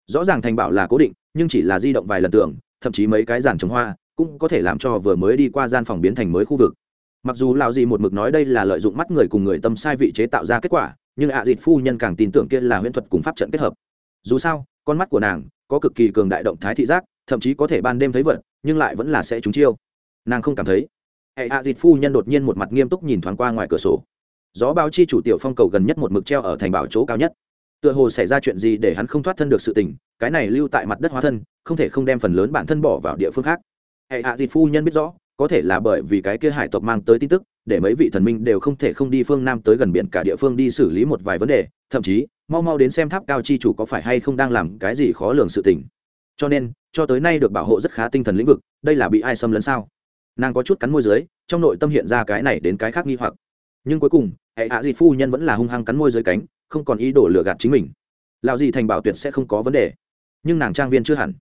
Rõ ràng thành bảo là cố định, nhưng chỉ là di động vài lần tưởng thậm chí mấy cái giàn trồng hoa cũng có thể làm cho vừa mới đi qua gian phòng biến thành mới khu vực. Mặc dù lão gì một mực nói đây là lợi dụng mắt người cùng người tâm sai vị chế tạo ra kết quả, nhưng ạ à dịt phu nhân càng tin tưởng kia là huyễn thuật cùng pháp trận kết hợp. Dù sao, con mắt của nàng có cực kỳ cường đại động thái thị giác, thậm chí có thể ban đêm thấy vật, nhưng lại vẫn là sẽ trúng chiêu. Nàng không cảm thấy. Hệ ạ dịt phu nhân đột nhiên một mặt nghiêm túc nhìn thoáng qua ngoài cửa sổ. Gió báo chi chủ tiểu phong cầu gần nhất một mực treo ở thành bảo chỗ cao nhất tựa hồ xảy ra chuyện gì để hắn không thoát thân được sự tình, cái này lưu tại mặt đất hóa thân, không thể không đem phần lớn bản thân bỏ vào địa phương khác. Hệ hạ dịt phu nhân biết rõ, có thể là bởi vì cái kia hải tộc mang tới tin tức, để mấy vị thần minh đều không thể không đi phương nam tới gần biển cả địa phương đi xử lý một vài vấn đề, thậm chí, mau mau đến xem tháp cao chi chủ có phải hay không đang làm cái gì khó lường sự tình. Cho nên, cho tới nay được bảo hộ rất khá tinh thần lĩnh vực, đây là bị ai xâm lấn sao? Nàng có chút cắn môi dưới, trong nội tâm hiện ra cái này đến cái khác nghi hoặc. Nhưng cuối cùng, hệ hạ dị phu nhân vẫn là hung hăng cắn môi dưới cánh không còn ý đồ lừa gạt chính mình. Lạo gì thành bảo tuyệt sẽ không có vấn đề. Nhưng nàng trang viên chưa hẳn.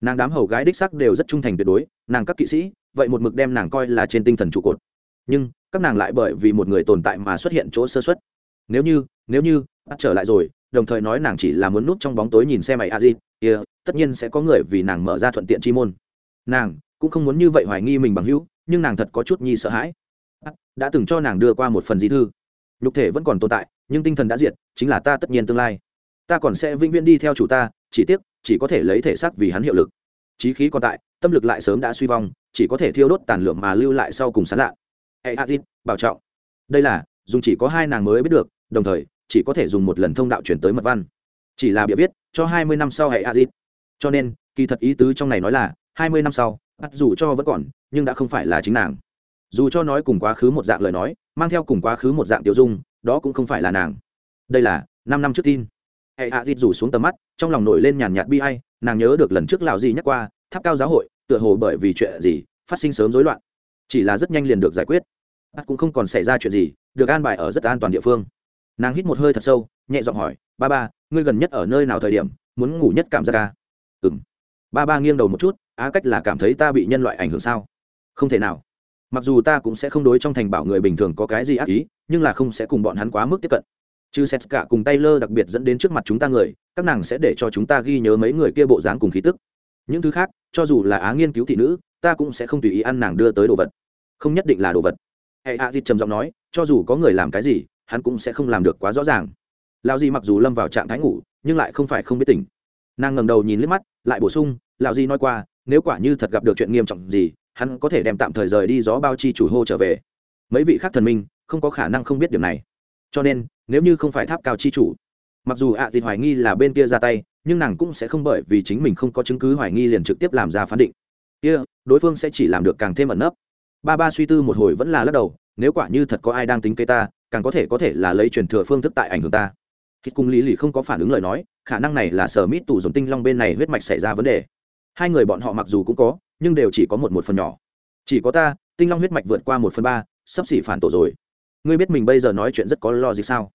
Nàng đám hầu gái đích sắc đều rất trung thành tuyệt đối, nàng các kỵ sĩ, vậy một mực đem nàng coi là trên tinh thần trụ cột. Nhưng, các nàng lại bởi vì một người tồn tại mà xuất hiện chỗ sơ xuất nếu như nếu như, bắt trở lại rồi, đồng thời nói nàng chỉ là muốn núp trong bóng tối nhìn xe mày a di, kia, tất nhiên sẽ có người vì nàng mở ra thuận tiện chi môn. Nàng, cũng không muốn như vậy hoài nghi mình bằng hữu, nhưng nàng thật có chút nhi sợ hãi. Đã từng cho nàng đưa qua một phần di thư. Nhục thể vẫn còn tồn tại nhưng tinh thần đã diệt, chính là ta tất nhiên tương lai. Ta còn sẽ vĩnh viễn đi theo chủ ta, chỉ tiếc, chỉ có thể lấy thể xác vì hắn hiệu lực. Trí khí còn tại, tâm lực lại sớm đã suy vong, chỉ có thể thiêu đốt tàn lượng mà lưu lại sau cùng sán lạ hệ a bảo trọng. Đây là, dùng chỉ có hai nàng mới biết được, đồng thời, chỉ có thể dùng một lần thông đạo chuyển tới mật văn. Chỉ là bịa viết, cho hai mươi năm sau hệ a cho nên, kỳ thật ý tứ trong này nói là, hai mươi năm sau bắt dù cho vẫn còn, nhưng đã không phải là chính nàng. Dù cho nói cùng quá khứ một dạng lời nói, mang theo cùng quá khứ một dạng tiêu dung đó cũng không phải là nàng. Đây là năm năm trước tin. Hệ hạ dịt rủ xuống tầm mắt, trong lòng nổi lên nhàn nhạt bi hay nàng nhớ được lần trước lào gì nhắc qua, tháp cao giáo hội, tựa hồ bởi vì chuyện gì, phát sinh sớm rối loạn. Chỉ là rất nhanh liền được giải quyết. Bắt cũng không còn xảy ra chuyện gì, được an bài ở rất an toàn địa phương. Nàng hít một hơi thật sâu, nhẹ giọng hỏi, ba ba, ngươi gần nhất ở nơi nào thời điểm, muốn ngủ nhất cảm giác à? ca ừ m ba ba nghiêng đầu một chút, á, cách là cảm thấy ta bị nhân loại ảnh hưởng sao? Không thể nào mặc dù ta cũng sẽ không đối trong thành bảo người bình thường có cái gì ác ý, nhưng là không sẽ cùng bọn hắn quá mức tiếp cận. Chứ xét cả cùng taylor đặc biệt dẫn đến trước mặt chúng ta người, các nàng sẽ để cho chúng ta ghi nhớ mấy người kia bộ dáng cùng khí tức. Những thứ khác, cho dù là á nghiên cứu thị nữ, ta cũng sẽ không tùy ý ăn nàng đưa tới đồ vật. Không nhất định là đồ vật. Hệ hạ dịt trầm giọng nói, cho dù có người làm cái gì, hắn cũng sẽ không làm được quá rõ ràng. Lão di mặc dù lâm vào trạng thái ngủ, nhưng lại không phải không biết tỉnh. Nàng ngầm đầu nhìn liếc mắt, lại bổ sung, lão di nói qua, nếu quả như thật gặp được chuyện nghiêm trọng gì hắn có thể đem tạm thời rời đi gió bao chi chủ hô trở về. Mấy vị khác thần minh không có khả năng không biết điều này. Cho nên, nếu như không phải tháp cao chi chủ, mặc dù ạ à hoài nghi là bên kia ra tay, nhưng nàng cũng sẽ không bởi vì chính mình không có chứng cứ hoài nghi liền trực tiếp làm ra phán định. Kia, đối phương sẽ chỉ làm được càng thêm ẩn nấp. Ba ba suy tư một hồi vẫn là lắc đầu, nếu quả như thật có ai đang tính kế ta, càng có thể có thể là lấy truyền thừa phương thức tại ảnh hưởng ta. Khi cùng lý lì không có phản ứng lời nói, khả năng này là sở mít tủ dùng tinh long bên này huyết mạch xảy ra vấn đề. Hai người bọn họ mặc dù cũng có nhưng đều chỉ có một một phần nhỏ. Chỉ có ta, tinh long huyết mạch vượt qua một phần ba, sắp xỉ phản tổ rồi. Ngươi biết mình bây giờ nói chuyện rất có lo gì sao?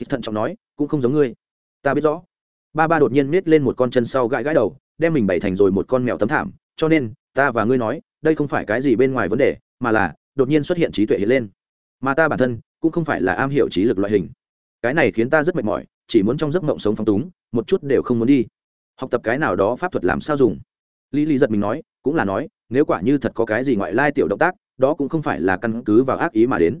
Hít thận trọng nói, cũng không giống ngươi. Ta biết rõ. Ba ba đột nhiên miết lên một con chân sau gãi gãi đầu, đem mình bày thành rồi một con mèo tấm thảm, cho nên, ta và ngươi nói, đây không phải cái gì bên ngoài vấn đề, mà là, đột nhiên xuất hiện trí tuệ hiện lên. Mà ta bản thân, cũng không phải là am hiểu trí lực loại hình. Cái này khiến ta rất mệt mỏi, chỉ muốn trong giấc mộng sống phong túng, một chút đều không muốn đi. Học tập cái nào đó pháp thuật làm sao dùng? Lý lý giật mình nói, cũng là nói, nếu quả như thật có cái gì ngoại lai tiểu động tác, đó cũng không phải là căn cứ vào ác ý mà đến.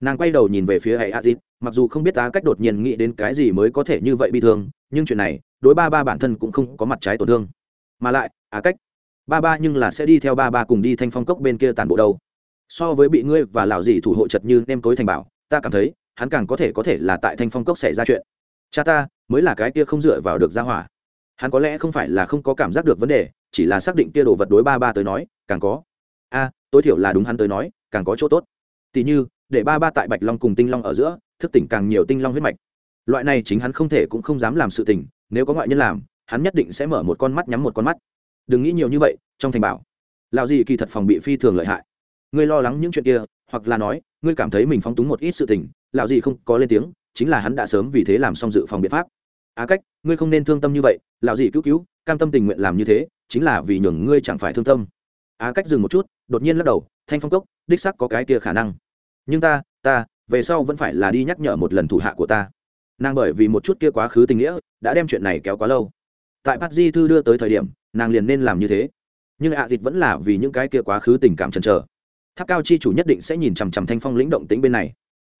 Nàng quay đầu nhìn về phía hệ a dịp mặc dù không biết ta cách đột nhiên nghĩ đến cái gì mới có thể như vậy bị thương, nhưng chuyện này, đối ba ba bản thân cũng không có mặt trái tổn thương. Mà lại á cách, ba ba nhưng là sẽ đi theo ba ba cùng đi thanh phong cốc bên kia tàn bộ đâu. So với bị ngươi và lão dì thủ hộ chật như nem tối thành bảo, ta cảm thấy, hắn càng có thể có thể là tại thanh phong cốc xảy ra chuyện. Cha ta, mới là cái kia không dựa vào được ra hỏa. Hắn có lẽ không phải là không có cảm giác được vấn đề chỉ là xác định kia đồ vật đối ba ba tới nói, càng có. A, tối thiểu là đúng hắn tới nói, càng có chỗ tốt. Tỉ như, để ba ba tại bạch long cùng tinh long ở giữa, thức tỉnh càng nhiều tinh long huyết mạch. Loại này chính hắn không thể cũng không dám làm sự tình, nếu có ngoại nhân làm, hắn nhất định sẽ mở một con mắt nhắm một con mắt. Đừng nghĩ nhiều như vậy, trong thành bảo lào gì kỳ thật phòng bị phi thường lợi hại. Ngươi lo lắng những chuyện kia, hoặc là nói, ngươi cảm thấy mình phóng túng một ít sự tình lào gì không có lên tiếng, chính là hắn đã sớm vì thế làm xong dự phòng biện pháp. Á cách, ngươi không nên thương tâm như vậy lào gì cứu cứu, cam tâm tình nguyện làm như thế chính là vì nhường ngươi chẳng phải thương tâm. Á, cách dừng một chút, đột nhiên lắc đầu, thanh phong cốc, đích sắc có cái kia khả năng. Nhưng ta ta, về sau vẫn phải là đi nhắc nhở một lần thủ hạ của ta. Nàng bởi vì một chút kia quá khứ tình nghĩa, đã đem chuyện này kéo quá lâu. Tại bát di thư đưa tới thời điểm, nàng liền nên làm như thế. Nhưng ạ à thịt vẫn là vì những cái kia quá khứ tình cảm chần chờ. Tháp cao chi chủ nhất định sẽ nhìn chằm chằm thanh phong lĩnh động tính bên này.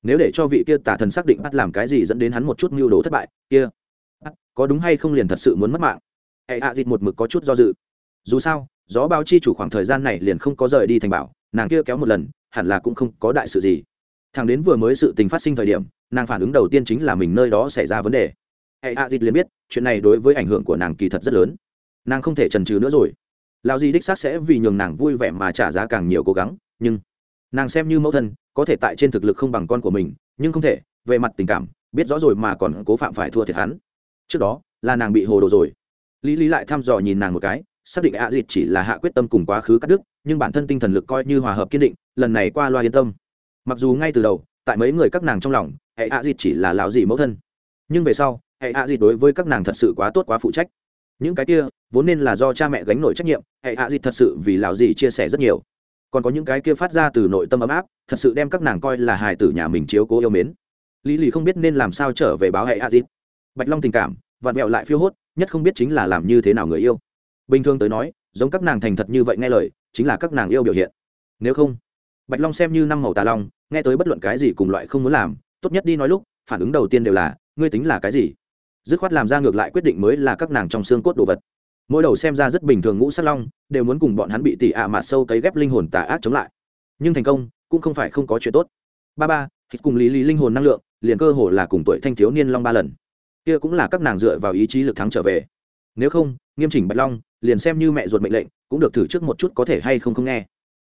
Nếu để cho vị kia tả thần xác định bắt làm cái gì dẫn đến hắn một chút mưu đồ thất bại, kia có đúng hay không liền thật sự muốn mất mạng hệ ạ à một mực có chút do dự. Dù sao, gió bao chi chủ khoảng thời gian này liền không có rời đi thành bảo, nàng kia kéo một lần, hẳn là cũng không có đại sự gì. Thằng đến vừa mới sự tình phát sinh thời điểm, nàng phản ứng đầu tiên chính là mình nơi đó xảy ra vấn đề. Hệ a dịt liền biết, chuyện này đối với ảnh hưởng của nàng kỳ thật rất lớn. Nàng không thể trần trừ nữa rồi. Lao di đích xác sẽ vì nhường nàng vui vẻ mà trả giá càng nhiều cố gắng, nhưng nàng xem như mẫu thân, có thể tại trên thực lực không bằng con của mình, nhưng không thể, về mặt tình cảm, biết rõ rồi mà còn cố phạm phải thua thiệt hắn. Trước đó, là nàng bị hồ đồ rồi lý lý lại thăm dò nhìn nàng một cái, xác định ạ dịt chỉ là hạ quyết tâm cùng quá khứ cắt đứt, nhưng bản thân tinh thần lực coi như hòa hợp kiên định, lần này qua loa yên tâm. Mặc dù ngay từ đầu, tại mấy người các nàng trong lòng, hệ ạ dịt chỉ là lão dị mẫu thân. Nhưng về sau, hệ ạ dịt đối với các nàng thật sự quá tốt quá phụ trách. Những cái kia, vốn nên là do cha mẹ gánh nổi trách nhiệm, hệ ạ dịt thật sự vì lão dị chia sẻ rất nhiều. Còn có những cái kia phát ra từ nội tâm ấm áp, thật sự đem các nàng coi là hài tử nhà mình chiếu cố yêu mến. Lý lì không biết nên làm sao trở về báo hệ ạ dịt bạch long tình cảm, vặn vẹo lại phiêu hốt nhất không biết chính là làm như thế nào người yêu. Bình thường tới nói, giống các nàng thành thật như vậy nghe lời, chính là các nàng yêu biểu hiện. Nếu không, bạch long xem như năm màu tà long, nghe tới bất luận cái gì cùng loại không muốn làm, tốt nhất đi nói lúc, phản ứng đầu tiên đều là, ngươi tính là cái gì? Dứt khoát làm ra ngược lại quyết định mới là các nàng trong xương cốt đồ vật. Mỗi đầu xem ra rất bình thường ngũ sát long, đều muốn cùng bọn hắn bị tỉ ạ à sâu cấy ghép linh hồn tà ác chống lại. Nhưng thành công, cũng không phải không có chuyện tốt. Ba ba hít cùng lý lý linh hồn năng lượng, liền cơ hồ là cùng tuổi thanh thiếu niên long ba lần kia cũng là các nàng dựa vào ý chí lực thắng trở về. Nếu không, nghiêm chỉnh bạch long, liền xem như mẹ ruột mệnh lệnh, cũng được thử trước một chút có thể hay không không nghe.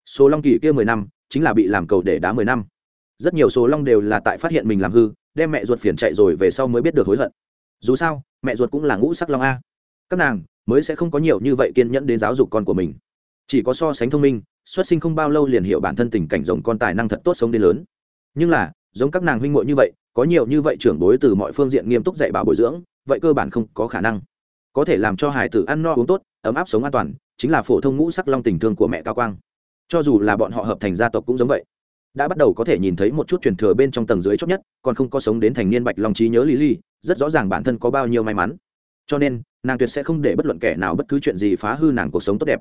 Số long kỳ kia mười năm, chính là bị làm cầu để đá mười năm. Rất nhiều số long đều là tại phát hiện mình làm hư, đem mẹ ruột phiền chạy rồi về sau mới biết được hối hận. Dù sao, mẹ ruột cũng là ngũ sắc long a. Các nàng mới sẽ không có nhiều như vậy kiên nhẫn đến giáo dục con của mình. Chỉ có so sánh thông minh, xuất sinh không bao lâu liền hiểu bản thân tình cảnh rồng con tài năng thật tốt sống đến lớn. Nhưng là giống các nàng huynh muội như vậy có nhiều như vậy trưởng bối từ mọi phương diện nghiêm túc dạy bảo bồi dưỡng vậy cơ bản không có khả năng. Có thể làm cho hải tử ăn no uống tốt ấm áp sống an toàn chính là phổ thông ngũ sắc long tình thương của mẹ cao quang. Cho dù là bọn họ hợp thành gia tộc cũng giống vậy. Đã bắt đầu có thể nhìn thấy một chút truyền thừa bên trong tầng dưới chót nhất còn không có sống đến thành niên bạch long trí nhớ lý ly rất rõ ràng bản thân có bao nhiêu may mắn. Cho nên nàng tuyệt sẽ không để bất luận kẻ nào bất cứ chuyện gì phá hư nàng cuộc sống tốt đẹp.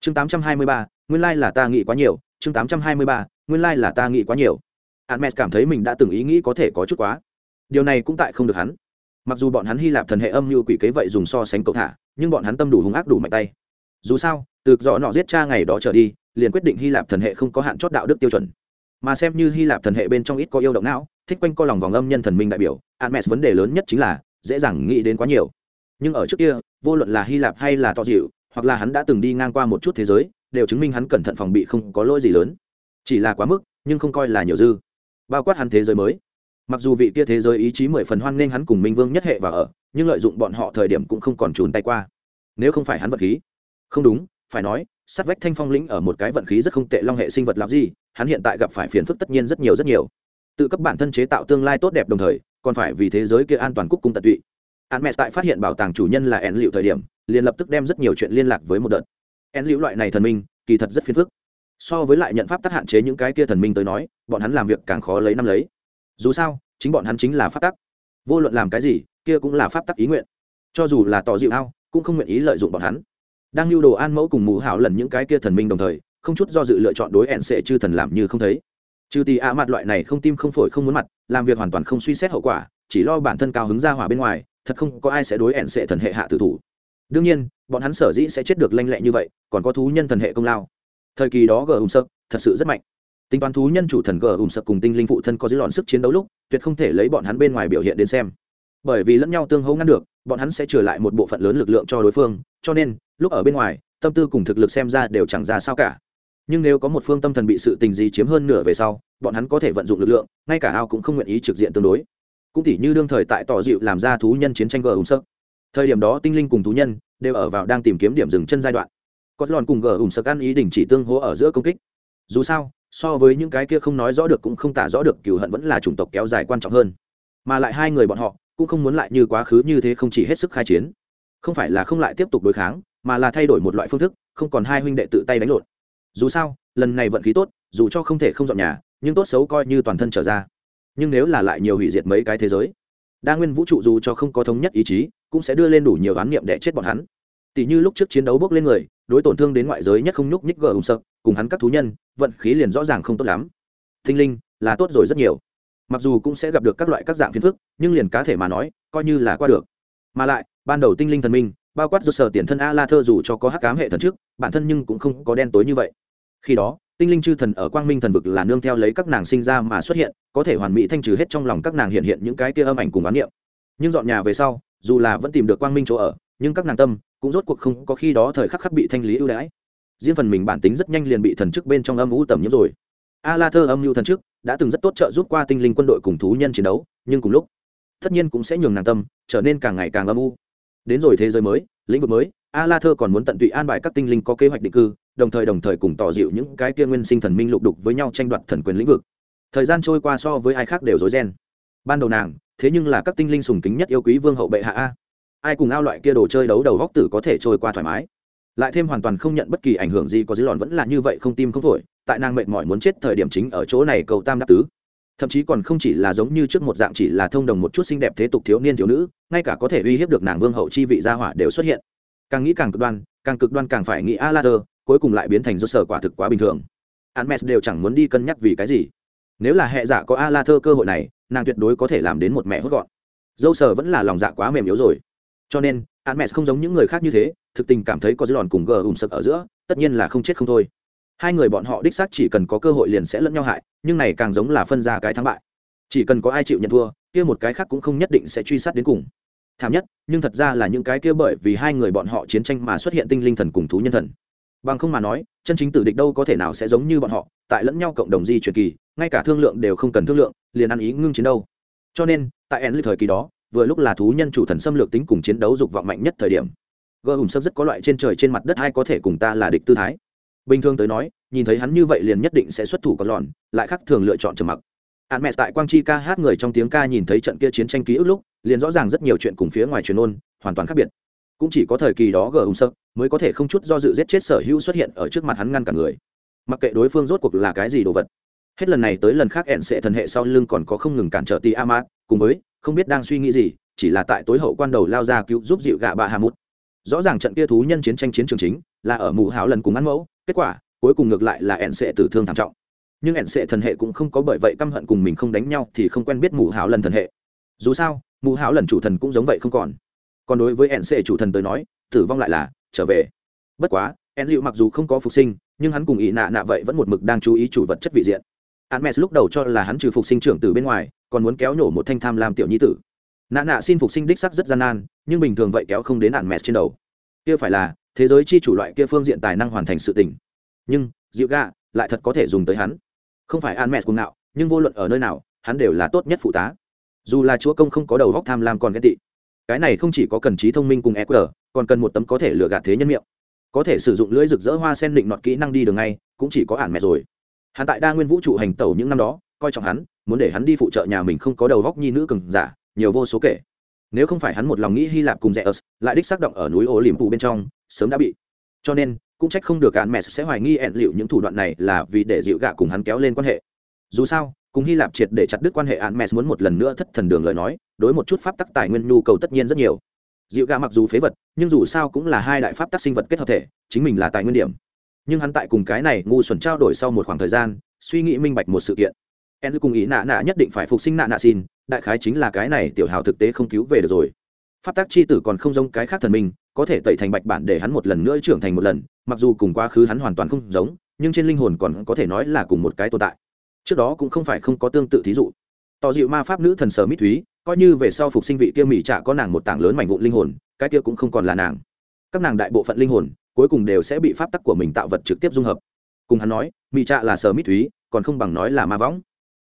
Chương 823, nguyên lai là ta nghĩ quá nhiều chương 823, nguyên lai là ta nghĩ quá nhiều. Hermes cảm thấy mình đã từng ý nghĩ có thể có chút quá. Điều này cũng tại không được hắn. Mặc dù bọn hắn hy lạp thần hệ âm như quỷ kế vậy dùng so sánh cậu thả, nhưng bọn hắn tâm đủ hung ác đủ mạnh tay. Dù sao, từ rõ nọ giết cha ngày đó trở đi, liền quyết định hy lạp thần hệ không có hạn chót đạo đức tiêu chuẩn. Mà xem như hy lạp thần hệ bên trong ít có yêu động não, thích quanh co lòng vòng âm nhân thần minh đại biểu Hermes vấn đề lớn nhất chính là dễ dàng nghĩ đến quá nhiều. Nhưng ở trước kia, vô luận là hy lạp hay là to dịu, hoặc là hắn đã từng đi ngang qua một chút thế giới, đều chứng minh hắn cẩn thận phòng bị không có lỗi gì lớn. Chỉ là quá mức, nhưng không coi là nhiều dư bao quát hắn thế giới mới. Mặc dù vị kia thế giới ý chí mười phần hoan nghênh hắn cùng minh vương nhất hệ và ở, nhưng lợi dụng bọn họ thời điểm cũng không còn trùn tay qua. Nếu không phải hắn vật khí. Không đúng, phải nói, sát vách thanh phong lĩnh ở một cái vận khí rất không tệ long hệ sinh vật làm gì, hắn hiện tại gặp phải phiền phức tất nhiên rất nhiều rất nhiều. Tự cấp bản thân chế tạo tương lai tốt đẹp đồng thời, còn phải vì thế giới kia an toàn cúc cung tận tụy. Hắn mẹ tại phát hiện bảo tàng chủ nhân là ẻn liệu thời điểm, liền lập tức đem rất nhiều chuyện liên lạc với một đợt. Ẻn liệu loại này thần minh, kỳ thật rất phiền phức so với lại nhận pháp tắc hạn chế những cái kia thần minh tới nói, bọn hắn làm việc càng khó lấy năm lấy. Dù sao, chính bọn hắn chính là pháp tắc. Vô luận làm cái gì, kia cũng là pháp tắc ý nguyện. Cho dù là tỏ dịu ao, cũng không nguyện ý lợi dụng bọn hắn. Đang lưu đồ an mẫu cùng mù hảo lần những cái kia thần minh đồng thời, không chút do dự lựa chọn đối ẹn sệ chư thần làm như không thấy. Trừ tì ạ mặt loại này không tim không phổi không muốn mặt, làm việc hoàn toàn không suy xét hậu quả, chỉ lo bản thân cao hứng ra hỏa bên ngoài, thật không có ai sẽ đối ẹn sệ thần hệ hạ tử thủ. Đương nhiên, bọn hắn sở dĩ sẽ chết được lanh lẹ như vậy, còn có thú nhân thần hệ công lao thời kỳ đó gờ hùng sập thật sự rất mạnh. Tính toán thú nhân chủ thần gờ hùng sập cùng tinh linh phụ thân có dư lọn sức chiến đấu lúc, tuyệt không thể lấy bọn hắn bên ngoài biểu hiện đến xem. Bởi vì lẫn nhau tương hấu ngăn được, bọn hắn sẽ trở lại một bộ phận lớn lực lượng cho đối phương, cho nên, lúc ở bên ngoài, tâm tư cùng thực lực xem ra đều chẳng ra sao cả. Nhưng nếu có một phương tâm thần bị sự tình gì chiếm hơn nửa về sau, bọn hắn có thể vận dụng lực lượng, ngay cả ao cũng không nguyện ý trực diện tương đối. Cũng tỉ như đương thời tại tỏ dịu làm ra thú nhân chiến tranh gờ ủng sập thời điểm đó tinh linh cùng thú nhân đều ở vào đang tìm kiếm điểm dừng chân giai đoạn có lòn cùng gờ ủng sơ căn ý đình chỉ tương hố ở giữa công kích. Dù sao, so với những cái kia không nói rõ được cũng không tả rõ được cựu hận vẫn là chủng tộc kéo dài quan trọng hơn. Mà lại hai người bọn họ cũng không muốn lại như quá khứ như thế không chỉ hết sức khai chiến. Không phải là không lại tiếp tục đối kháng, mà là thay đổi một loại phương thức, không còn hai huynh đệ tự tay đánh lộn. Dù sao, lần này vận khí tốt, dù cho không thể không dọn nhà, nhưng tốt xấu coi như toàn thân trở ra. Nhưng nếu là lại nhiều hủy diệt mấy cái thế giới, đa nguyên vũ trụ dù cho không có thống nhất ý chí, cũng sẽ đưa lên đủ nhiều oán niệm để chết bọn hắn. Tỷ như lúc trước chiến đấu bước lên người đối tổn thương đến ngoại giới nhất không nhúc nhích gờ hùng sợ, cùng hắn các thú nhân, vận khí liền rõ ràng không tốt lắm. Thinh linh, là tốt rồi rất nhiều. Mặc dù cũng sẽ gặp được các loại các dạng phiền phức, nhưng liền cá thể mà nói, coi như là qua được. Mà lại, ban đầu tinh linh thần minh, bao quát do sở tiền thân a la thơ dù cho có hắc cám hệ thần trước, bản thân nhưng cũng không có đen tối như vậy. Khi đó, tinh linh chư thần ở quang minh thần vực là nương theo lấy các nàng sinh ra mà xuất hiện, có thể hoàn mỹ thanh trừ hết trong lòng các nàng hiện hiện những cái kia âm ảnh cùng bán niệm. Nhưng dọn nhà về sau, dù là vẫn tìm được quang minh chỗ ở nhưng các nàng tâm cũng rốt cuộc không có khi đó thời khắc khắc bị thanh lý ưu đãi. Riêng phần mình bản tính rất nhanh liền bị thần chức bên trong âm u tầm nhiễm rồi. A la thơ âm mưu thần chức đã từng rất tốt trợ giúp qua tinh linh quân đội cùng thú nhân chiến đấu, nhưng cùng lúc, tất nhiên cũng sẽ nhường nàng tâm trở nên càng ngày càng âm u. Đến rồi thế giới mới, lĩnh vực mới a la thơ còn muốn tận tụy an bài các tinh linh có kế hoạch định cư, đồng thời đồng thời cùng tỏ dịu những cái kia nguyên sinh thần minh lục đục với nhau tranh đoạt thần quyền lĩnh vực. Thời gian trôi qua so với ai khác đều rối ren. Ban đầu nàng, thế nhưng là các tinh linh sùng kính nhất yêu quý vương hậu bệ hạ a ai cùng ao loại kia đồ chơi đấu đầu góc tử có thể trôi qua thoải mái. Lại thêm hoàn toàn không nhận bất kỳ ảnh hưởng gì có dư lòn vẫn là như vậy không tim không phổi, tại nàng mệt mỏi muốn chết thời điểm chính ở chỗ này cầu tam đáp tứ. Thậm chí còn không chỉ là giống như trước một dạng chỉ là thông đồng một chút xinh đẹp thế tục thiếu niên thiếu nữ, ngay cả có thể uy hiếp được nàng vương hậu chi vị gia hỏa đều xuất hiện. Càng nghĩ càng cực đoan, càng cực đoan càng phải nghĩ a la tơ cuối cùng lại biến thành do sở quả thực quá bình thường. Hermes đều chẳng muốn đi cân nhắc vì cái gì. Nếu là hệ giả có a la thơ cơ hội này, nàng tuyệt đối có thể làm đến một mẹ hốt gọn. Dâu sở vẫn là lòng dạ quá mềm yếu rồi cho nên Hermes không giống những người khác như thế, thực tình cảm thấy có dư đòn cùng gờ ùm sập ở giữa, tất nhiên là không chết không thôi. Hai người bọn họ đích xác chỉ cần có cơ hội liền sẽ lẫn nhau hại, nhưng này càng giống là phân ra cái thắng bại. Chỉ cần có ai chịu nhận thua, kia một cái khác cũng không nhất định sẽ truy sát đến cùng. Thảm nhất, nhưng thật ra là những cái kia bởi vì hai người bọn họ chiến tranh mà xuất hiện tinh linh thần cùng thú nhân thần. Bằng không mà nói, chân chính tử địch đâu có thể nào sẽ giống như bọn họ, tại lẫn nhau cộng đồng di truyền kỳ, ngay cả thương lượng đều không cần thương lượng, liền ăn ý ngưng chiến đâu. Cho nên, tại enlit thời kỳ đó vừa lúc là thú nhân chủ thần xâm lược tính cùng chiến đấu dục vọng mạnh nhất thời điểm. Gờ hùm sấp rất có loại trên trời trên mặt đất hay có thể cùng ta là địch tư thái. Bình thường tới nói, nhìn thấy hắn như vậy liền nhất định sẽ xuất thủ có lòn lại khác thường lựa chọn trầm mặc. Hạn mẹ tại quang chi ca hát người trong tiếng ca nhìn thấy trận kia chiến tranh ký ức lúc, liền rõ ràng rất nhiều chuyện cùng phía ngoài truyền ôn, hoàn toàn khác biệt. Cũng chỉ có thời kỳ đó gờ hùng sơ mới có thể không chút do dự giết chết sở hữu xuất hiện ở trước mặt hắn ngăn cả người. Mặc kệ đối phương rốt cuộc là cái gì đồ vật. Hết lần này tới lần khác ẹn sệ thần hệ sau lưng còn có không ngừng cản trở ti amat, cùng với không biết đang suy nghĩ gì, chỉ là tại tối hậu quan đầu lao ra cứu giúp dịu gạ bạ hà mút rõ ràng trận kia thú nhân chiến tranh chiến trường chính là ở mù hảo lần cùng ăn mẫu, kết quả, cuối cùng ngược lại là ẹn sệ tử thương thảm trọng. Nhưng ẹn sệ thần hệ cũng không có bởi vậy căm hận cùng mình không đánh nhau thì không quen biết mù hảo lần thần hệ. Dù sao, mù hảo lần chủ thần cũng giống vậy không còn. Còn đối với ẹn sệ chủ thần tới nói, tử vong lại là trở về. Bất quá, ẹn liệu mặc dù không có phục sinh, nhưng hắn cùng ý nạ nạ vậy vẫn một mực đang chú ý chủ vật chất vị diện. Hermes lúc đầu cho là hắn trừ phục sinh trưởng từ bên ngoài, còn muốn kéo nhổ một thanh tham lam tiểu nhi tử. Nạ nạ xin phục sinh đích sắc rất gian nan, nhưng bình thường vậy kéo không đến Hermes trên đầu. Kia phải là thế giới chi chủ loại kia phương diện tài năng hoàn thành sự tình. Nhưng, dịu gạ lại thật có thể dùng tới hắn. Không phải Hermes cùng nào, nhưng vô luận ở nơi nào, hắn đều là tốt nhất phụ tá. Dù là chúa công không có đầu óc tham lam còn ghen tị. Cái này không chỉ có cần trí thông minh cùng EQ, còn cần một tấm có thể lừa gạt thế nhân miệng. Có thể sử dụng lưỡi rực rỡ hoa sen định nọt kỹ năng đi đường ngay, cũng chỉ có Hermes rồi hắn tại đa nguyên vũ trụ hành tẩu những năm đó, coi trọng hắn, muốn để hắn đi phụ trợ nhà mình không có đầu góc nhi nữ cừng giả, nhiều vô số kể. Nếu không phải hắn một lòng nghĩ hy lạp cùng rẽ ớt lại đích xác động ở núi ô liềm phụ bên trong, sớm đã bị. Cho nên, cũng trách không được cạn mẹ sẽ hoài nghi ẹn liệu những thủ đoạn này là vì để dịu gạ cùng hắn kéo lên quan hệ. Dù sao, cùng hy lạp triệt để chặt đứt quan hệ án mẹ muốn một lần nữa thất thần đường lời nói, đối một chút pháp tắc tài nguyên nhu cầu tất nhiên rất nhiều. Dịu gạ mặc dù phế vật, nhưng dù sao cũng là hai đại pháp tắc sinh vật kết hợp thể, chính mình là tài nguyên điểm nhưng hắn tại cùng cái này ngu xuẩn trao đổi sau một khoảng thời gian, suy nghĩ minh bạch một sự kiện. En cùng ý nạ nạ nhất định phải phục sinh nạ nạ xin, đại khái chính là cái này tiểu hào thực tế không cứu về được rồi. Pháp tác chi tử còn không giống cái khác thần minh, có thể tẩy thành bạch bản để hắn một lần nữa trưởng thành một lần, mặc dù cùng quá khứ hắn hoàn toàn không giống, nhưng trên linh hồn còn có thể nói là cùng một cái tồn tại. Trước đó cũng không phải không có tương tự thí dụ. Tỏ dịu ma pháp nữ thần sở mít thúy, coi như về sau phục sinh vị kia mỹ trả có nàng một tảng lớn mảnh vụn linh hồn, cái kia cũng không còn là nàng. Các nàng đại bộ phận linh hồn cuối cùng đều sẽ bị pháp tắc của mình tạo vật trực tiếp dung hợp. Cùng hắn nói mỹ trạ là sờ mít thúy, còn không bằng nói là ma võng.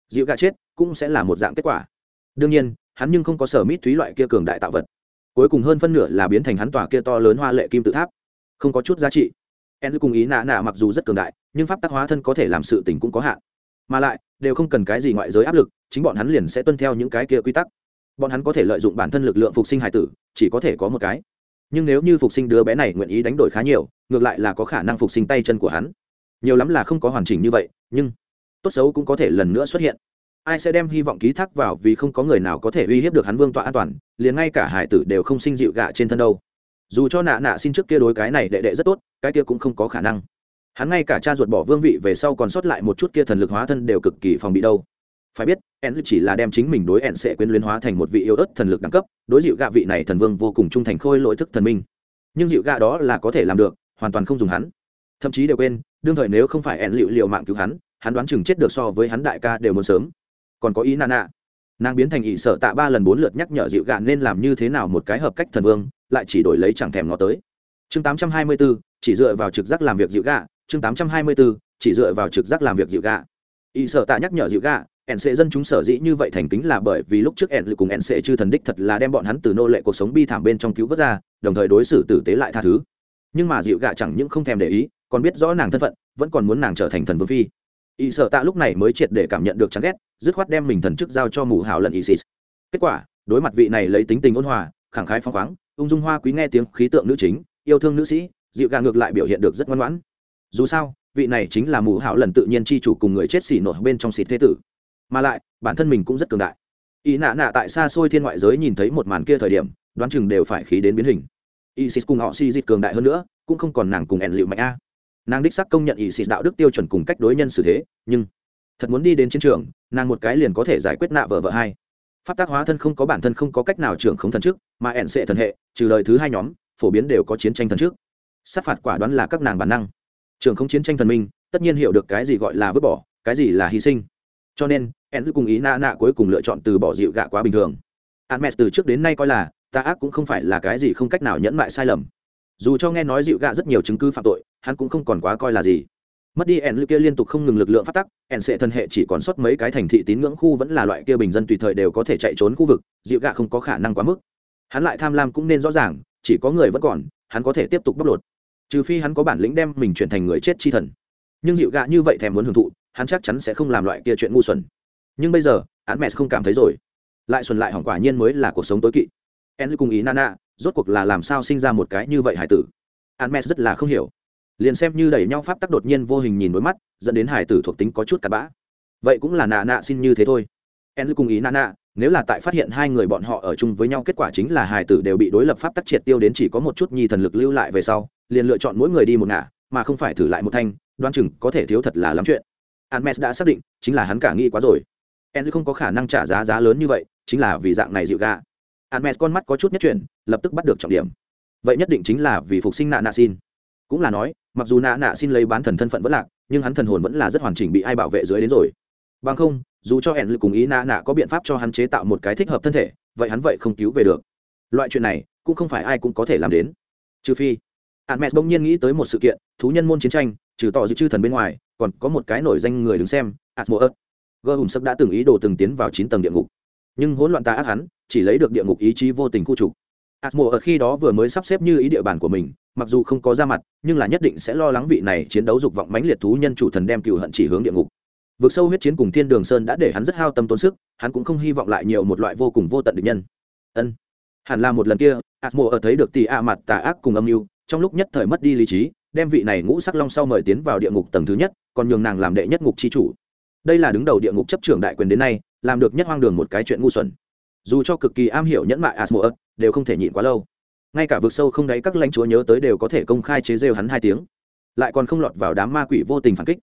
Dịu gà chết cũng sẽ là một dạng kết quả. Đương nhiên, hắn nhưng không có sở mít thúy loại kia cường đại tạo vật. Cuối cùng hơn phân nửa là biến thành hắn tòa kia to lớn hoa lệ kim tự tháp. Không có chút giá trị. En cùng ý nạ nạ mặc dù rất cường đại, nhưng pháp tắc hóa thân có thể làm sự tình cũng có hạn. Mà lại, đều không cần cái gì ngoại giới áp lực, chính bọn hắn liền sẽ tuân theo những cái kia quy tắc. Bọn hắn có thể lợi dụng bản thân lực lượng phục sinh hải tử, chỉ có thể có một cái nhưng nếu như phục sinh đứa bé này nguyện ý đánh đổi khá nhiều, ngược lại là có khả năng phục sinh tay chân của hắn. Nhiều lắm là không có hoàn chỉnh như vậy, nhưng tốt xấu cũng có thể lần nữa xuất hiện. Ai sẽ đem hy vọng ký thác vào vì không có người nào có thể uy hiếp được hắn vương tọa an toàn, liền ngay cả hải tử đều không sinh dịu gạ trên thân đâu. Dù cho nạ nạ xin trước kia đối cái này đệ đệ rất tốt, cái kia cũng không có khả năng. Hắn ngay cả cha ruột bỏ vương vị về sau còn sót lại một chút kia thần lực hóa thân đều cực kỳ phòng bị đâu phải biết en chỉ là đem chính mình đối en sẽ quyến luyến hóa thành một vị yêu ớt thần lực đẳng cấp đối dịu gạ vị này thần vương vô cùng trung thành khôi lỗi thức thần minh. Nhưng dịu gạ đó là có thể làm được hoàn toàn không dùng hắn. Thậm chí đều quên đương thời nếu không phải en liệu liệu mạng cứu hắn hắn đoán chừng chết được so với hắn đại ca đều muốn sớm. Còn có ý nà nạ. Nàng biến thành ỵ sợ tạ ba lần bốn lượt nhắc nhở dịu gạ nên làm như thế nào một cái hợp cách thần vương lại chỉ đổi lấy chẳng thèm ngó tới. Chương 824, chỉ dựa vào trực giác làm việc dịu gạ. Chương 824, chỉ dựa vào trực giác làm việc dịu gạ. Ỵ sợ tạ nhắc nhở dịu gạ ẻn sệ dân chúng sở dĩ như vậy thành kính là bởi vì lúc trước ẻn lự cùng ẻn sệ chư thần đích thật là đem bọn hắn từ nô lệ cuộc sống bi thảm bên trong cứu vớt ra, đồng thời đối xử tử tế lại tha thứ. Nhưng mà dịu gạ chẳng những không thèm để ý, còn biết rõ nàng thân phận, vẫn còn muốn nàng trở thành thần vương phi. Y sợ tạ lúc này mới triệt để cảm nhận được chán ghét, dứt khoát đem mình thần chức giao cho mù hào lần isis. Kết quả, đối mặt vị này lấy tính tình ôn hòa, khẳng khái phóng khoáng, ung dung hoa quý nghe tiếng khí tượng nữ chính, yêu thương nữ sĩ dịu gạ ngược lại biểu hiện được rất ngoan ngoãn. Dù sao, vị này chính là mù hảo lần tự nhiên chi chủ cùng người chết xỉ nổi bên trong xịt thế tử mà lại, bản thân mình cũng rất cường đại. Ý nạ nạ tại xa xôi thiên ngoại giới nhìn thấy một màn kia thời điểm, đoán chừng đều phải khí đến biến hình. Isis cùng họ si dịt cường đại hơn nữa, cũng không còn nàng cùng ẻn liệu mạnh a. Nàng đích sắc công nhận isis đạo đức tiêu chuẩn cùng cách đối nhân xử thế, nhưng thật muốn đi đến chiến trường, nàng một cái liền có thể giải quyết nạ vợ vợ hai. Pháp tác hóa thân không có bản thân không có cách nào trưởng không thần trước, mà ẻn sệ thần hệ, trừ lời thứ hai nhóm, phổ biến đều có chiến tranh thần trước. Sát phạt quả đoán là các nàng bản năng. Trường không chiến tranh thần minh, tất nhiên hiểu được cái gì gọi là vứt bỏ, cái gì là hy sinh cho nên en cùng ý na nạ cuối cùng lựa chọn từ bỏ dịu gạ quá bình thường. Hermes từ trước đến nay coi là, ta ác cũng không phải là cái gì không cách nào nhẫn mại sai lầm. Dù cho nghe nói dịu gạ rất nhiều chứng cứ phạm tội, hắn cũng không còn quá coi là gì. Mất đi ẻn lực kia liên tục không ngừng lực lượng phát tắc ẻn sệ thân hệ chỉ còn sót mấy cái thành thị tín ngưỡng khu vẫn là loại kia bình dân tùy thời đều có thể chạy trốn khu vực, dịu gạ không có khả năng quá mức. Hắn lại tham lam cũng nên rõ ràng, chỉ có người vẫn còn, hắn có thể tiếp tục bóc lột. Trừ phi hắn có bản lĩnh đem mình chuyển thành người chết chi thần. Nhưng dịu gạ như vậy thèm muốn hưởng thụ hắn chắc chắn sẽ không làm loại kia chuyện ngu xuẩn. Nhưng bây giờ hắn mẹ không cảm thấy rồi. Lại xuân lại hỏng quả nhiên mới là cuộc sống tối kỵ. En cùng ý nana, rốt cuộc là làm sao sinh ra một cái như vậy hải tử? Hắn mẹ rất là không hiểu. Liền xem như đẩy nhau pháp tắc đột nhiên vô hình nhìn đối mắt, dẫn đến hải tử thuộc tính có chút cặn bã. Vậy cũng là nạ nạ xin như thế thôi. En cùng ý nana, nếu là tại phát hiện hai người bọn họ ở chung với nhau, kết quả chính là hải tử đều bị đối lập pháp tắc triệt tiêu đến chỉ có một chút nhi thần lực lưu lại về sau, liền lựa chọn mỗi người đi một ngả, mà không phải thử lại một thanh đoan chừng có thể thiếu thật là lắm chuyện. Hermes đã xác định, chính là hắn cả nghĩ quá rồi. Enly không có khả năng trả giá giá lớn như vậy, chính là vì dạng này dịu gạ. Hermes con mắt có chút nhất chuyển, lập tức bắt được trọng điểm. Vậy nhất định chính là vì phục sinh nạ nạ xin cũng là nói, mặc dù nạ nạ xin lấy bán thần thân phận vẫn lạc, nhưng hắn thần hồn vẫn là rất hoàn chỉnh bị ai bảo vệ dưới đến rồi. Bằng không, dù cho Enly cùng ý nạ nạ có biện pháp cho hắn chế tạo một cái thích hợp thân thể, vậy hắn vậy không cứu về được. Loại chuyện này, cũng không phải ai cũng có thể làm đến. Trừ phi hạn bỗng nhiên nghĩ tới một sự kiện, thú nhân môn chiến tranh, trừ tỏ dự chư thần bên ngoài còn có một cái nổi danh người đứng xem Atmoer, ớt gơ hùm sắc đã từng ý đồ từng tiến vào chín tầng địa ngục. Nhưng hỗn loạn ta ác hắn chỉ lấy được địa ngục ý chí vô tình khu trục. Atmoer khi đó vừa mới sắp xếp như ý địa bàn của mình mặc dù không có ra mặt nhưng là nhất định sẽ lo lắng vị này chiến đấu dục vọng mãnh liệt thú nhân chủ thần đem cựu hận chỉ hướng địa ngục. Vượt sâu huyết chiến cùng thiên đường sơn đã để hắn rất hao tâm tốn sức hắn cũng không hy vọng lại nhiều một loại vô cùng vô tận địch nhân. Ân. Hẳn là một lần kia atmo ở thấy được tì a mặt tà ác cùng âm mưu trong lúc nhất thời mất đi lý trí đem vị này ngũ sắc long sau mời tiến vào địa ngục tầng thứ nhất còn nhường nàng làm đệ nhất ngục chi chủ. Đây là đứng đầu địa ngục chấp trưởng đại quyền đến nay, làm được nhất hoang đường một cái chuyện ngu xuẩn. Dù cho cực kỳ am hiểu nhẫn mại asmoa đều không thể nhịn quá lâu. Ngay cả vực sâu không đáy các lãnh chúa nhớ tới đều có thể công khai chế rêu hắn hai tiếng. Lại còn không lọt vào đám ma quỷ vô tình phản kích.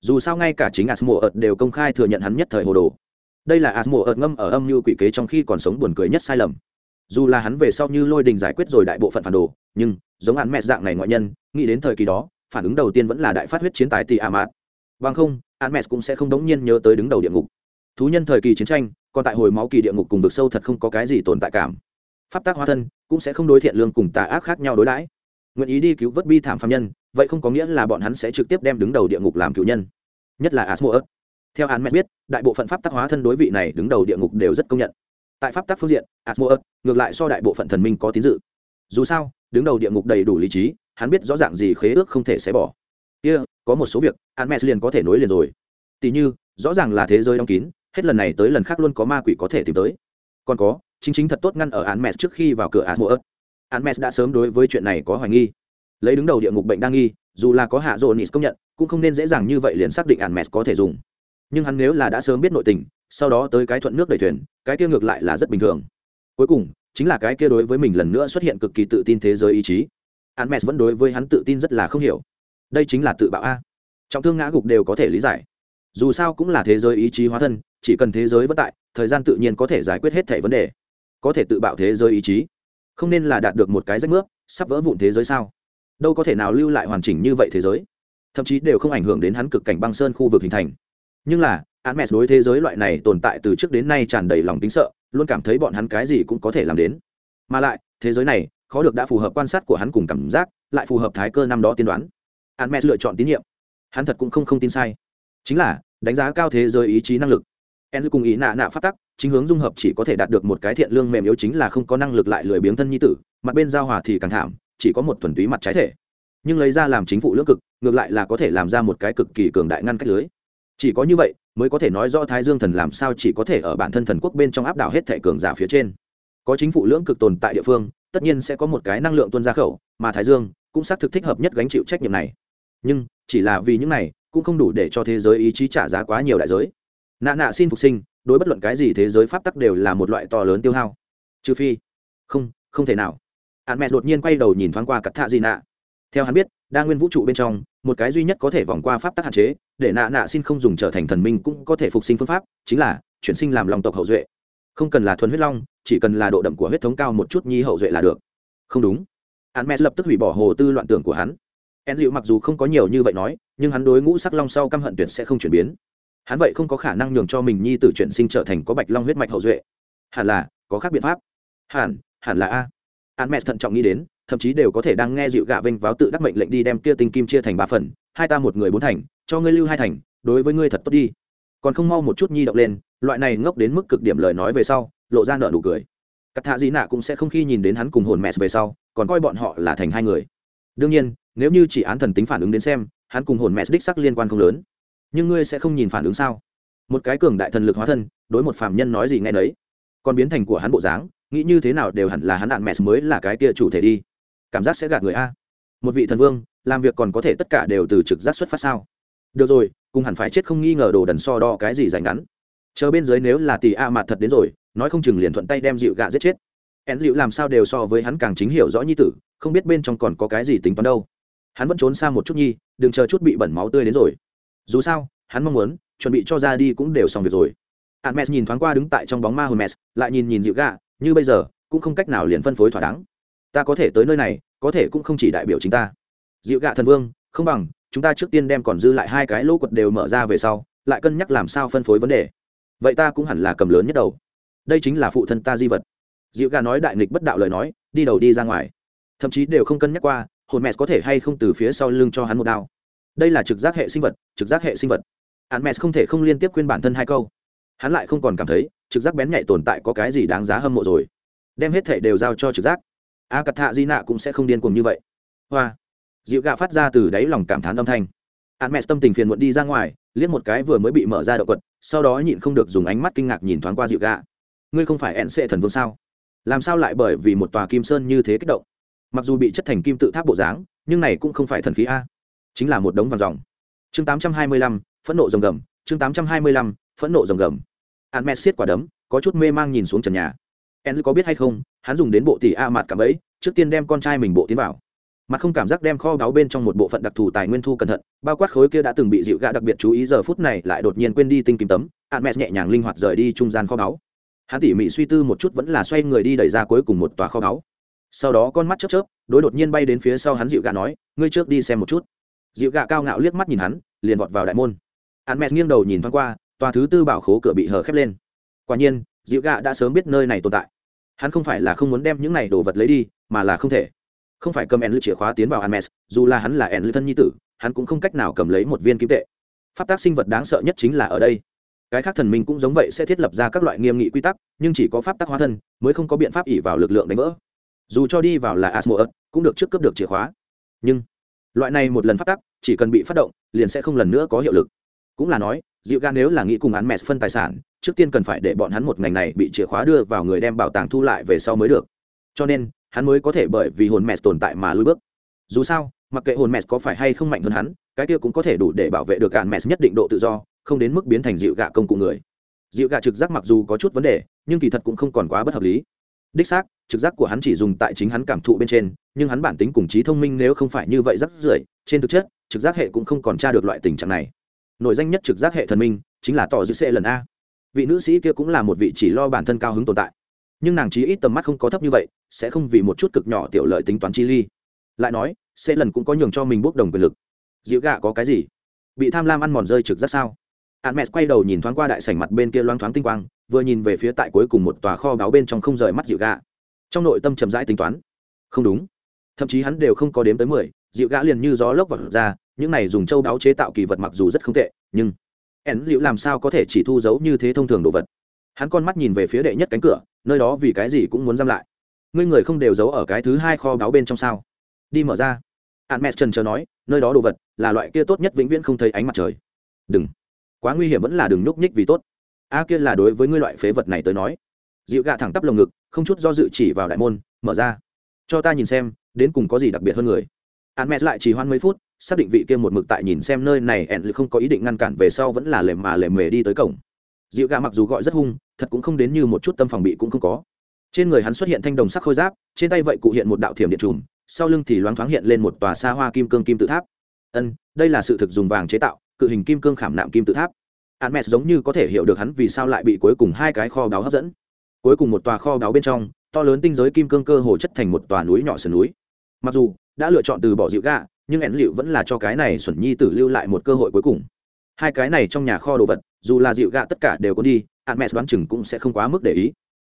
Dù sao ngay cả chính asmoa đều công khai thừa nhận hắn nhất thời hồ đồ. Đây là asmoa ngâm ở âm như quỷ kế trong khi còn sống buồn cười nhất sai lầm. Dù là hắn về sau như lôi đình giải quyết rồi đại bộ phận phản đồ, nhưng, giống hắn mẹ dạng này ngoại nhân, nghĩ đến thời kỳ đó, phản ứng đầu tiên vẫn là đại phát huyết chiến tài tỷ a bằng không hắn mẹ cũng sẽ không đống nhiên nhớ tới đứng đầu địa ngục. Thú nhân thời kỳ chiến tranh, còn tại hồi máu kỳ địa ngục cùng vực sâu thật không có cái gì tồn tại cảm. Pháp tác hóa thân, cũng sẽ không đối thiện lương cùng tà ác khác nhau đối đãi. Nguyện ý đi cứu vớt bi thảm phạm nhân, vậy không có nghĩa là bọn hắn sẽ trực tiếp đem đứng đầu địa ngục làm cựu nhân. Nhất là asmoa theo hắn mẹ biết, đại bộ phận pháp tác hóa thân đối vị này đứng đầu địa ngục đều rất công nhận. Tại pháp tác phương diện asmoa ngược lại so đại bộ phận thần minh có tín dự. Dù sao, đứng đầu địa ngục đầy đủ lý trí, hắn biết rõ ràng gì khế ước không thể xé bỏ kia、yeah, có một số việc hắn mẹ liền có thể nối liền rồi. Tỉ như rõ ràng là thế giới đóng kín hết lần này tới lần khác luôn có ma quỷ có thể tìm tới. Còn có chính chính thật tốt ngăn ở án mẹ trước khi vào cửa asmoa án mẹ đã sớm đối với chuyện này có hoài nghi. Lấy đứng đầu địa ngục bệnh đang nghi dù là có hạ dỗ nịt công nhận cũng không nên dễ dàng như vậy liền xác định án mẹ có thể dùng. Nhưng hắn nếu là đã sớm biết nội tình sau đó tới cái thuận nước đầy thuyền cái kia ngược lại là rất bình thường. Cuối cùng chính là cái kia đối với mình lần nữa xuất hiện cực kỳ tự tin thế giới ý chí. Hắn mẹ vẫn đối với hắn tự tin rất là không hiểu đây chính là tự bạo a. Trọng thương ngã gục đều có thể lý giải. Dù sao cũng là thế giới ý chí hóa thân, chỉ cần thế giới vất tại, thời gian tự nhiên có thể giải quyết hết thẻ vấn đề. Có thể tự bạo thế giới ý chí. Không nên là đạt được một cái rách nước sắp vỡ vụn thế giới sao? Đâu có thể nào lưu lại hoàn chỉnh như vậy thế giới. Thậm chí đều không ảnh hưởng đến hắn cực cảnh băng sơn khu vực hình thành. Nhưng là án mẹ đối thế giới loại này tồn tại từ trước đến nay tràn đầy lòng tính sợ, luôn cảm thấy bọn hắn cái gì cũng có thể làm đến. Mà lại, thế giới này, khó được đã phù hợp quan sát của hắn cùng cảm giác, lại phù hợp thái cơ năm đó tiên đoán. Hắn mẹ lựa chọn tín nhiệm. Hắn thật cũng không không tin sai. Chính là, đánh giá cao thế giới ý chí năng lực. En cùng ý nạ nạ phát tắc, chính hướng dung hợp chỉ có thể đạt được một cái thiện lương mềm yếu chính là không có năng lực lại lười biếng thân nhi tử, mặt bên giao hòa thì càng thảm, chỉ có một thuần túy mặt trái thể. Nhưng lấy ra làm chính phủ lưỡng cực, ngược lại là có thể làm ra một cái cực kỳ cường đại ngăn cách lưới. Chỉ có như vậy, mới có thể nói rõ thái dương thần làm sao chỉ có thể ở bản thân thần quốc bên trong áp đảo hết thể cường giả phía trên. Có chính phủ lưỡng cực tồn tại địa phương, tất nhiên sẽ có một cái năng lượng tuân ra khẩu, mà thái dương cũng xác thực thích hợp nhất gánh chịu trách nhiệm này nhưng chỉ là vì những này cũng không đủ để cho thế giới ý chí trả giá quá nhiều đại giới. Nạ nạ xin phục sinh, đối bất luận cái gì thế giới pháp tắc đều là một loại to lớn tiêu hao. Trừ phi, không không thể nào. Hắn mẹ đột nhiên quay đầu nhìn thoáng qua cắt thạ gì nạ. Theo hắn biết, đa nguyên vũ trụ bên trong, một cái duy nhất có thể vòng qua pháp tắc hạn chế, để nạ nạ xin không dùng trở thành thần minh cũng có thể phục sinh phương pháp, chính là chuyển sinh làm lòng tộc hậu duệ. Không cần là thuần huyết long, chỉ cần là độ đậm của huyết thống cao một chút nhi hậu duệ là được. Không đúng. Hắn mẹ lập tức hủy bỏ hồ tư loạn tưởng của hắn en liệu mặc dù không có nhiều như vậy nói, nhưng hắn đối ngũ sắc long sau căm hận tuyệt sẽ không chuyển biến. Hắn vậy không có khả năng nhường cho mình nhi tử chuyển sinh trở thành có bạch long huyết mạch hậu duệ. Hẳn là, có khác biện pháp. Hẳn hẳn là a. An mẹ thận trọng nghĩ đến, thậm chí đều có thể đang nghe dịu gạ vênh váo tự đắc mệnh lệnh đi đem kia tinh kim chia thành ba phần, hai ta một người bốn thành, cho ngươi lưu hai thành, đối với ngươi thật tốt đi. Còn không mau một chút nhi động lên, loại này ngốc đến mức cực điểm lời nói về sau, lộ ra nợ nụ cười. Cắt thạ dĩ nạ cũng sẽ không khi nhìn đến hắn cùng hồn mẹ về sau, còn coi bọn họ là thành hai người đương nhiên, nếu như chỉ án thần tính phản ứng đến xem, hắn cùng hồn mẹ đích sắc liên quan không lớn. Nhưng ngươi sẽ không nhìn phản ứng sao? Một cái cường đại thần lực hóa thân, đối một phạm nhân nói gì ngay đấy còn biến thành của hắn bộ dáng, nghĩ như thế nào đều hẳn là hắn đạn mẹ mới là cái kia chủ thể đi. Cảm giác sẽ gạt người a. Một vị thần vương, làm việc còn có thể tất cả đều từ trực giác xuất phát sao? Được rồi, cùng hẳn phải chết không nghi ngờ đồ đần so đo cái gì dành ngắn. Chờ bên dưới nếu là tỷ a mặt thật đến rồi, nói không chừng liền thuận tay đem dịu gạ giết chết. Én liệu làm sao đều so với hắn càng chính hiểu rõ nhi tử không biết bên trong còn có cái gì tính toán đâu hắn vẫn trốn xa một chút nhi đừng chờ chút bị bẩn máu tươi đến rồi dù sao hắn mong muốn chuẩn bị cho ra đi cũng đều xong việc rồi Hermes nhìn thoáng qua đứng tại trong bóng ma Hermes, lại nhìn nhìn dịu gạ, như bây giờ, cũng không cách nào liền phân phối thỏa đáng. Ta có thể tới nơi này, có thể cũng không chỉ đại biểu chính ta. Dịu gạ thần vương, không bằng, chúng ta trước tiên đem còn dư lại hai cái lỗ quật đều mở ra về sau, lại cân nhắc làm sao phân phối vấn đề. Vậy ta cũng hẳn là cầm lớn nhất đầu. Đây chính là phụ thân ta di vật. Dịu Gà nói đại nghịch bất đạo lời nói, đi đầu đi ra ngoài. Thậm chí đều không cân nhắc qua, hồn mẹ có thể hay không từ phía sau lưng cho hắn một đao. Đây là trực giác hệ sinh vật, trực giác hệ sinh vật. Hermes không thể không liên tiếp khuyên bản thân hai câu. Hắn lại không còn cảm thấy trực giác bén nhạy tồn tại có cái gì đáng giá hâm mộ rồi. Đem hết thể đều giao cho trực giác. A cắt thạ di nạ cũng sẽ không điên cuồng như vậy. Hoa. Dịu gạ phát ra từ đáy lòng cảm thán âm thanh. Hắn mẹ tâm tình phiền muộn đi ra ngoài liếc một cái vừa mới bị mở ra động quật sau đó nhịn không được dùng ánh mắt kinh ngạc nhìn thoáng qua dịu gạ. Ngươi không phải ẹn sệ thần vương sao? Làm sao lại bởi vì một tòa kim sơn như thế kích động? Mặc dù bị chất thành kim tự tháp bộ dáng, nhưng này cũng không phải thần khí a. Chính là một đống vàng dòng. Chương tám trăm hai mươi lăm, phẫn nộ rồng gầm. Chương tám trăm hai mươi lăm, phẫn nộ rồng gầm. An mẹ xiết quả đấm, có chút mê mang nhìn xuống trần nhà. En có biết hay không, hắn dùng đến bộ tỷ a mặt cảm ấy, trước tiên đem con trai mình bộ tiến vào. Mặt không cảm giác đem kho báu bên trong một bộ phận đặc thù tài nguyên thu cẩn thận, bao quát khối kia đã từng bị dịu gạ đặc biệt chú ý giờ phút này lại đột nhiên quên đi tinh kim tấm. Hạn mẹ nhẹ nhàng linh hoạt rời đi trung gian kho báu. Hắn tỉ mỉ suy tư một chút vẫn là xoay người đi đẩy ra cuối cùng một tòa kho báu sau đó con mắt chớp chớp đối đột nhiên bay đến phía sau hắn dịu gạ nói ngươi trước đi xem một chút dịu gạ cao ngạo liếc mắt nhìn hắn liền vọt vào đại môn hắn mẹ nghiêng đầu nhìn thoáng qua tòa thứ tư bảo khố cửa bị hở khép lên quả nhiên dịu gạ đã sớm biết nơi này tồn tại hắn không phải là không muốn đem những này đồ vật lấy đi mà là không thể không phải cầm enlư chìa khóa tiến vào Hermes, dù là hắn là enlư thân nhi tử, hắn cũng không cách nào cầm lấy một viên kim tệ. Pháp tác sinh vật đáng sợ nhất chính là ở đây. Cái khác thần minh cũng giống vậy sẽ thiết lập ra các loại nghiêm nghị quy tắc, nhưng chỉ có pháp tác hóa thân mới không có biện pháp ỷ vào lực lượng đánh vỡ. Dù cho đi vào là Asmodeus, cũng được trước cấp được chìa khóa. Nhưng loại này một lần phát tắc, chỉ cần bị phát động, liền sẽ không lần nữa có hiệu lực. Cũng là nói, dịu gan nếu là nghĩ cùng án mẹ phân tài sản trước tiên cần phải để bọn hắn một ngành này bị chìa khóa đưa vào người đem bảo tàng thu lại về sau mới được cho nên hắn mới có thể bởi vì hồn mẹ tồn tại mà lùi bước dù sao mặc kệ hồn mẹ có phải hay không mạnh hơn hắn cái kia cũng có thể đủ để bảo vệ được án mẹ nhất định độ tự do không đến mức biến thành dịu gạ công cụ người dịu gạ trực giác mặc dù có chút vấn đề nhưng kỳ thật cũng không còn quá bất hợp lý đích xác trực giác của hắn chỉ dùng tại chính hắn cảm thụ bên trên, nhưng hắn bản tính cùng trí thông minh nếu không phải như vậy rất rưởi, trên thực chất, trực giác hệ cũng không còn tra được loại tình trạng này. Nội danh nhất trực giác hệ thần minh chính là tỏ dư sệ lần a. Vị nữ sĩ kia cũng là một vị chỉ lo bản thân cao hứng tồn tại. Nhưng nàng chí ít tầm mắt không có thấp như vậy, sẽ không vì một chút cực nhỏ tiểu lợi tính toán chi ly. Lại nói sẽ lần cũng có nhường cho mình bốc đồng quyền lực. Dịu gạ có cái gì? Bị tham lam ăn mòn rơi trực giác sao? A mẹ quay đầu nhìn thoáng qua đại sảnh mặt bên kia loang thoáng tinh quang, vừa nhìn về phía tại cuối cùng một tòa kho báo bên trong không rời mắt dịu gạ trong nội tâm chậm rãi tính toán. Không đúng. Thậm chí hắn đều không có đếm tới mười, dịu gã liền như gió lốc vật ra, những này dùng châu đáo chế tạo kỳ vật mặc dù rất không tệ, nhưng ẻn liệu làm sao có thể chỉ thu giấu như thế thông thường đồ vật? Hắn con mắt nhìn về phía đệ nhất cánh cửa, nơi đó vì cái gì cũng muốn giam lại. Ngươi người không đều giấu ở cái thứ hai kho báu bên trong sao? Đi mở ra. Hạn mẹ trần chờ nói, nơi đó đồ vật là loại kia tốt nhất vĩnh viễn không thấy ánh mặt trời. Đừng. Quá nguy hiểm vẫn là đừng núp nhích vì tốt. A kia là đối với ngươi loại phế vật này tới nói dịu gạ thẳng tắp lồng ngực, không chút do dự chỉ vào đại môn, mở ra. Cho ta nhìn xem, đến cùng có gì đặc biệt hơn người. Hắn mẹ lại chỉ hoan mấy phút, xác định vị kia một mực tại nhìn xem nơi này, ẹn không có ý định ngăn cản về sau vẫn là lề mà lề mề đi tới cổng. Dịu gạ mặc dù gọi rất hung, thật cũng không đến như một chút tâm phòng bị cũng không có. Trên người hắn xuất hiện thanh đồng sắc khôi giáp, trên tay vậy cụ hiện một đạo thiểm điện trùm, sau lưng thì loáng thoáng hiện lên một tòa xa hoa kim cương kim tự tháp. Ân, đây là sự thực dùng vàng chế tạo, cự hình kim cương khảm nạm kim tự tháp. Hermes giống như có thể hiểu được hắn vì sao lại bị cuối cùng hai cái kho báu hấp dẫn. Cuối cùng một tòa kho báu bên trong, to lớn tinh giới kim cương cơ hồ chất thành một tòa núi nhỏ sườn núi. Mặc dù đã lựa chọn từ bỏ dịu gạ, nhưng ẻn liệu vẫn là cho cái này xuẩn nhi tử lưu lại một cơ hội cuối cùng. Hai cái này trong nhà kho đồ vật dù là dịu gạ tất cả đều có đi hạn mẹ đoán chừng cũng sẽ không quá mức để ý.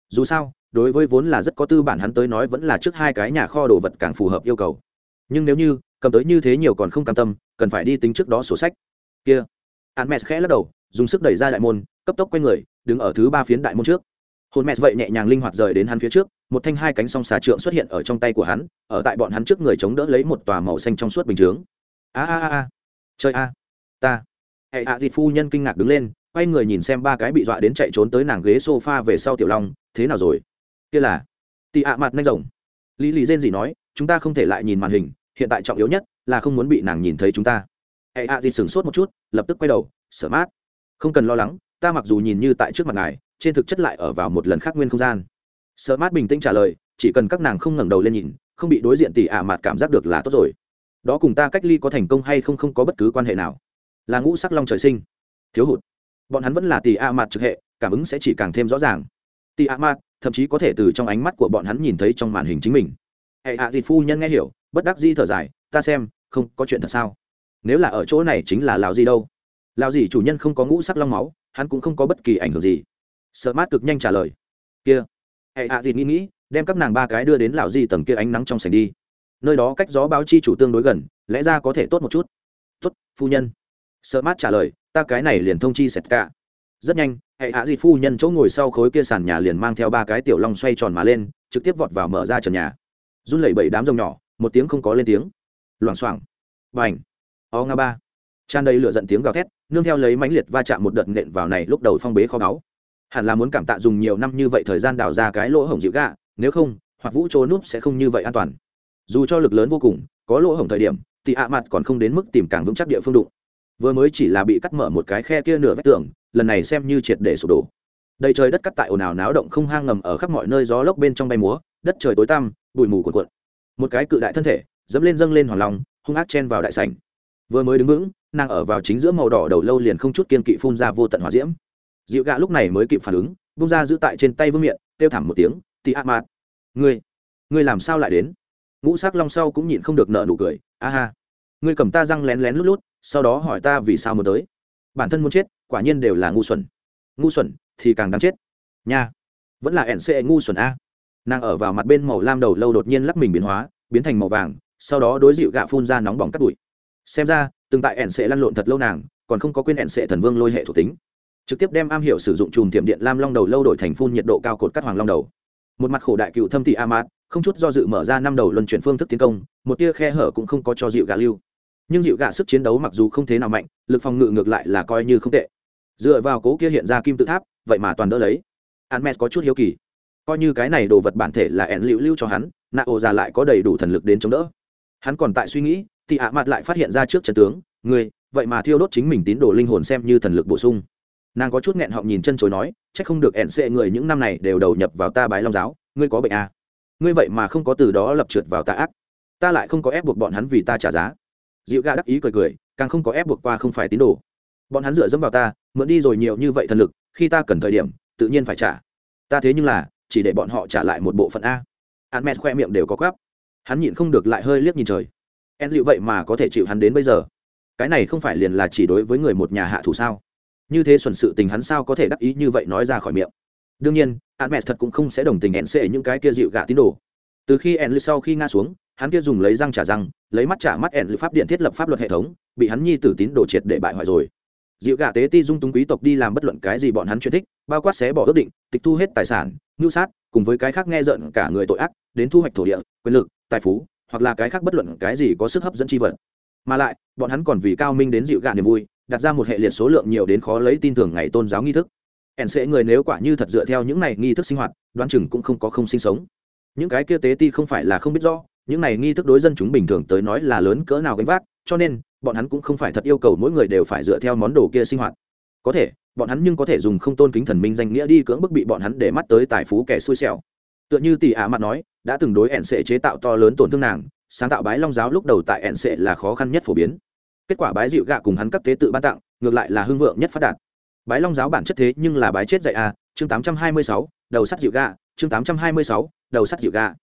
Dù sao đối với vốn là rất có tư bản hắn tới nói vẫn là trước hai cái nhà kho đồ vật càng phù hợp yêu cầu. Nhưng nếu như cầm tới như thế nhiều còn không cam tâm cần phải đi tính trước đó sổ sách. Kia. An mẹ khẽ lắc đầu dùng sức đẩy ra đại môn cấp tốc quay người đứng ở thứ ba phiến đại môn trước hồn mẹ vậy nhẹ nhàng linh hoạt rời đến hắn phía trước, một thanh hai cánh song xà trượng xuất hiện ở trong tay của hắn, ở tại bọn hắn trước người chống đỡ lấy một tòa màu xanh trong suốt bình chướng. A a a chơi a. Ta. Hệ hạ à phu nhân kinh ngạc đứng lên, quay người nhìn xem ba cái bị dọa đến chạy trốn tới nàng ghế sofa về sau tiểu long, thế nào rồi? Kia là tị ạ mặt nanh rồng. Lý lý rên gì nói, chúng ta không thể lại nhìn màn hình, hiện tại trọng yếu nhất là không muốn bị nàng nhìn thấy chúng ta. Hệ hạ thịt sửng sốt một chút, lập tức quay đầu sở mát. Không cần lo lắng, ta mặc dù nhìn như tại trước mặt ngài trên thực chất lại ở vào một lần khác nguyên không gian. Sợ mát bình tĩnh trả lời, chỉ cần các nàng không ngẩng đầu lên nhìn, không bị đối diện tỉ ả mặt cảm giác được là tốt rồi. Đó cùng ta cách ly có thành công hay không không có bất cứ quan hệ nào. Là ngũ sắc long trời sinh. Thiếu hụt. Bọn hắn vẫn là tỉ ả mặt trực hệ, cảm ứng sẽ chỉ càng thêm rõ ràng. Tỉ ả mặt thậm chí có thể từ trong ánh mắt của bọn hắn nhìn thấy trong màn hình chính mình. Hệ hạ thì phu nhân nghe hiểu, bất đắc di thở dài, ta xem, không có chuyện thật sao? Nếu là ở chỗ này chính là lào gì đâu? Lào gì chủ nhân không có ngũ sắc long máu, hắn cũng không có bất kỳ ảnh hưởng gì sợ mát cực nhanh trả lời. Kia. Hệ hạ à nghĩ nghĩ, đem các nàng ba cái đưa đến lão di tầng kia ánh nắng trong sảnh đi. Nơi đó cách gió báo chi chủ tương đối gần, lẽ ra có thể tốt một chút. Tốt, phu nhân. Sợ mát trả lời, ta cái này liền thông chi sệt cả. Rất nhanh, hệ hạ di phu nhân chỗ ngồi sau khối kia sàn nhà liền mang theo ba cái tiểu long xoay tròn mà lên, trực tiếp vọt vào mở ra trần nhà. Run lẩy bẩy đám rồng nhỏ, một tiếng không có lên tiếng. Loảng xoảng. Và ảnh o nga ba. Tràn đầy lửa giận tiếng gào thét, nương theo lấy mãnh liệt va chạm một đợt nện vào này lúc đầu phong bế kho báu hẳn là muốn cảm tạ dùng nhiều năm như vậy thời gian đào ra cái lỗ hổng dịu gạ, nếu không, hoặc vũ trô núp sẽ không như vậy an toàn. Dù cho lực lớn vô cùng, có lỗ hổng thời điểm, thì ạ mặt còn không đến mức tìm càng vững chắc địa phương đụng. Vừa mới chỉ là bị cắt mở một cái khe kia nửa vách tường, lần này xem như triệt để sụp đổ. Đầy trời đất cắt tại ồn ào náo động không hang ngầm ở khắp mọi nơi gió lốc bên trong bay múa, đất trời tối tăm, bụi mù cuộn cuộn. Một cái cự đại thân thể, dẫm lên dâng lên hoàng lòng hung ác chen vào đại sảnh. Vừa mới đứng vững, nàng ở vào chính giữa màu đỏ đầu lâu liền không chút kiên kỵ phun ra vô tận hỏa diễm dịu gạ lúc này mới kịp phản ứng bung ra giữ tại trên tay vương miệng kêu thảm một tiếng tị ạ mạt, ngươi ngươi làm sao lại đến? Ngũ sắc long sau cũng nhịn không được nợ nụ cười, a ha, ngươi cầm ta răng lén lén lút lút, sau đó hỏi ta vì sao muốn tới. Bản thân muốn chết, quả nhiên đều là ngu xuẩn. Ngu xuẩn thì càng đáng chết. Nha, vẫn là ẻn xê ngu xuẩn a. Nàng ở vào mặt bên màu lam đầu lâu đột nhiên lắc mình biến hóa, biến thành màu vàng, sau đó đối dịu gạ phun ra nóng bỏng cắt bụi. Xem ra, từng tại ẻn xệ lăn lộn thật lâu nàng, còn không có quên ẻn xệ thần vương lôi hệ thuộc tính trực tiếp đem am hiểu sử dụng chùm tiệm điện lam long đầu lâu đổi thành phun nhiệt độ cao cột cắt hoàng long đầu. Một mặt khổ đại cựu thâm thị amat, không chút do dự mở ra năm đầu luân chuyển phương thức tiến công, một tia khe hở cũng không có cho dịu gà lưu. Nhưng dịu gà sức chiến đấu mặc dù không thế nào mạnh, lực phòng ngự ngược lại là coi như không tệ. Dựa vào cố kia hiện ra kim tự tháp, vậy mà toàn đỡ lấy. Hermes có chút hiếu kỳ. Coi như cái này đồ vật bản thể là ẻn lưu lưu cho hắn nạ ổ già lại có đầy đủ thần lực đến chống đỡ. Hắn còn tại suy nghĩ, thì ạ mặt lại phát hiện ra trước trận tướng người vậy mà thiêu đốt chính mình tín đồ linh hồn xem như thần lực bổ sung nàng có chút nghẹn họng nhìn chân chối nói c h ắ c không được ẹn xệ người những năm này đều đầu nhập vào ta bái long giáo, ngươi có bệnh à? ngươi vậy mà không có từ đó lập trượt vào ta ác. Ta lại không có ép buộc bọn hắn vì ta trả giá. Dịu gà đắc ý cười cười, càng không có ép buộc qua không phải tín đồ. Bọn hắn dựa dẫm vào ta, mượn đi rồi nhiều như vậy thần lực, khi ta cần thời điểm, tự nhiên phải trả. Ta thế nhưng là, chỉ để bọn họ trả lại một bộ phận a. Hắn mẹ khoe miệng đều có quáp hắn nhịn không được lại hơi liếc nhìn trời. En liệu vậy mà có thể chịu hắn đến bây giờ? Cái này không phải liền là chỉ đối với người một nhà hạ thủ sao? Như thế xuẩn sự tình hắn sao có thể đắc ý như vậy nói ra khỏi miệng? Đương nhiên hắn mẹ thật cũng không sẽ đồng tình hẹn xệ những cái kia dịu gạ tín đồ. Từ khi en sau khi nga xuống, hắn kia dùng lấy răng trả răng, lấy mắt trả mắt en pháp điện thiết lập pháp luật hệ thống, bị hắn nhi tử tín đồ triệt để bại hoại rồi. Dịu gạ tế ti dung túng quý tộc đi làm bất luận cái gì bọn hắn chuyên thích, bao quát xé bỏ ước định, tịch thu hết tài sản ngưu sát, cùng với cái khác nghe giận cả người tội ác, đến thu hoạch thổ địa, quyền lực, tài phú, hoặc là cái khác bất luận cái gì có sức hấp dẫn chi vật. Mà lại, bọn hắn còn vì cao minh đến dịu gạ niềm vui đặt ra một hệ liệt số lượng nhiều đến khó lấy tin tưởng ngày tôn giáo nghi thức. Ẻn sẽ người nếu quả như thật dựa theo những này nghi thức sinh hoạt, đoán chừng cũng không có không sinh sống. Những cái kia tế ti không phải là không biết rõ, những này nghi thức đối dân chúng bình thường tới nói là lớn cỡ nào gánh vác, cho nên, bọn hắn cũng không phải thật yêu cầu mỗi người đều phải dựa theo món đồ kia sinh hoạt. Có thể, bọn hắn nhưng có thể dùng không tôn kính thần minh danh nghĩa đi cưỡng bức bị bọn hắn để mắt tới tài phú kẻ xui xẻo. Tựa như tỷ ả mặt nói, đã từng đối ẻn sệ chế tạo to lớn tổn thương nàng, sáng tạo bái long giáo lúc đầu tại ẻn sệ là khó khăn nhất phổ biến kết quả bái dịu gạ cùng hắn cấp tế tự ban tặng, ngược lại là hưng vượng nhất phát đạt. Bái long giáo bản chất thế nhưng là bái chết dạy a, chương tám trăm hai mươi sáu, đầu sắt dịu gạ, chương tám trăm hai mươi sáu, đầu sắt dịu gạ.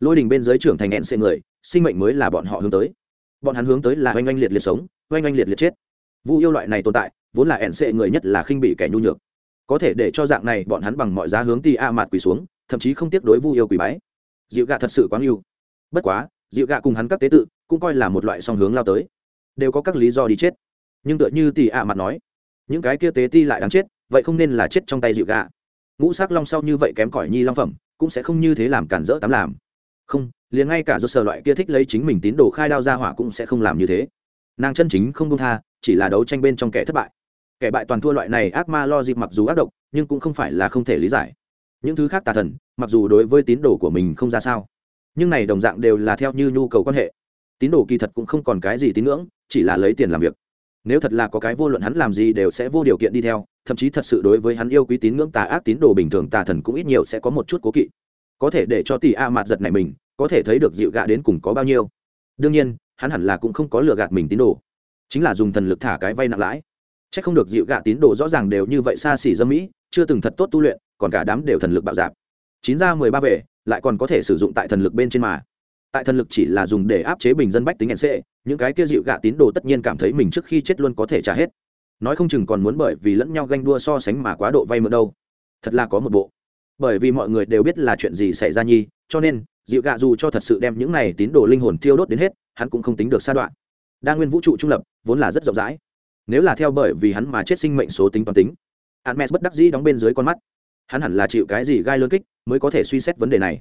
Lôi đình bên dưới trưởng thành ẻn xệ người, sinh mệnh mới là bọn họ hướng tới. Bọn hắn hướng tới là oanh oanh liệt liệt sống, oanh oanh liệt liệt chết. Vu yêu loại này tồn tại, vốn là ẻn xệ người nhất là khinh bị kẻ nhu nhược. Có thể để cho dạng này bọn hắn bằng mọi giá hướng ti a mạt quỳ xuống, thậm chí không tiếc đối vu yêu quỳ bái. Dịu gạ thật sự quá yêu. Bất quá, dịu gạ cùng hắn các tế tự cũng coi là một loại song hướng lao tới đều có các lý do đi chết. Nhưng tựa như tỷ ạ à mặt nói, những cái kia tế ti lại đáng chết, vậy không nên là chết trong tay dịu gạ ngũ sắc long sau như vậy kém cỏi nhi long phẩm, cũng sẽ không như thế làm cản rỡ tám làm. Không, liền ngay cả do sở loại kia thích lấy chính mình tín đồ khai đao ra hỏa cũng sẽ không làm như thế. Nàng chân chính không công tha, chỉ là đấu tranh bên trong kẻ thất bại. Kẻ bại toàn thua loại này ác ma lo dịp mặc dù ác độc, nhưng cũng không phải là không thể lý giải. Những thứ khác tà thần, mặc dù đối với tín đồ của mình không ra sao, nhưng này đồng dạng đều là theo như nhu cầu quan hệ tín đồ kỳ thật cũng không còn cái gì tín ngưỡng, chỉ là lấy tiền làm việc. Nếu thật là có cái vô luận hắn làm gì đều sẽ vô điều kiện đi theo, thậm chí thật sự đối với hắn yêu quý tín ngưỡng tà ác tín đồ bình thường tà thần cũng ít nhiều sẽ có một chút cố kỵ. Có thể để cho tỷ a mạt giật này mình, có thể thấy được dịu gạ đến cùng có bao nhiêu. Đương nhiên, hắn hẳn là cũng không có lừa gạt mình tín đồ, chính là dùng thần lực thả cái vay nặng lãi. C h ắ c không được dịu gạ tín đồ rõ ràng đều như vậy xa xỉ dâm mỹ, chưa từng thật tốt tu luyện, còn cả đám đều thần lực bạo dạp. Chín ra mười ba về, lại còn có thể sử dụng tại thần lực bên trên mà tại thần lực chỉ là dùng để áp chế bình dân bách tính nc những cái kia dịu gạ tín đồ tất nhiên cảm thấy mình trước khi chết luôn có thể trả hết. Nói không chừng còn muốn bởi vì lẫn nhau ganh đua so sánh mà quá độ vay mượn đâu. Thật là có một bộ. Bởi vì mọi người đều biết là chuyện gì xảy ra nhi, cho nên, dịu gạ dù cho thật sự đem những này tín đồ linh hồn tiêu đốt đến hết, hắn cũng không tính được sa đoạn. Đa nguyên vũ trụ trung lập, vốn là rất rộng rãi. Nếu là theo bởi vì hắn mà chết sinh mệnh số tính toàn tính Hermes bất đắc dĩ đóng bên dưới con mắt. Hắn hẳn là chịu cái gì gai lớn kích mới có thể suy xét vấn đề này.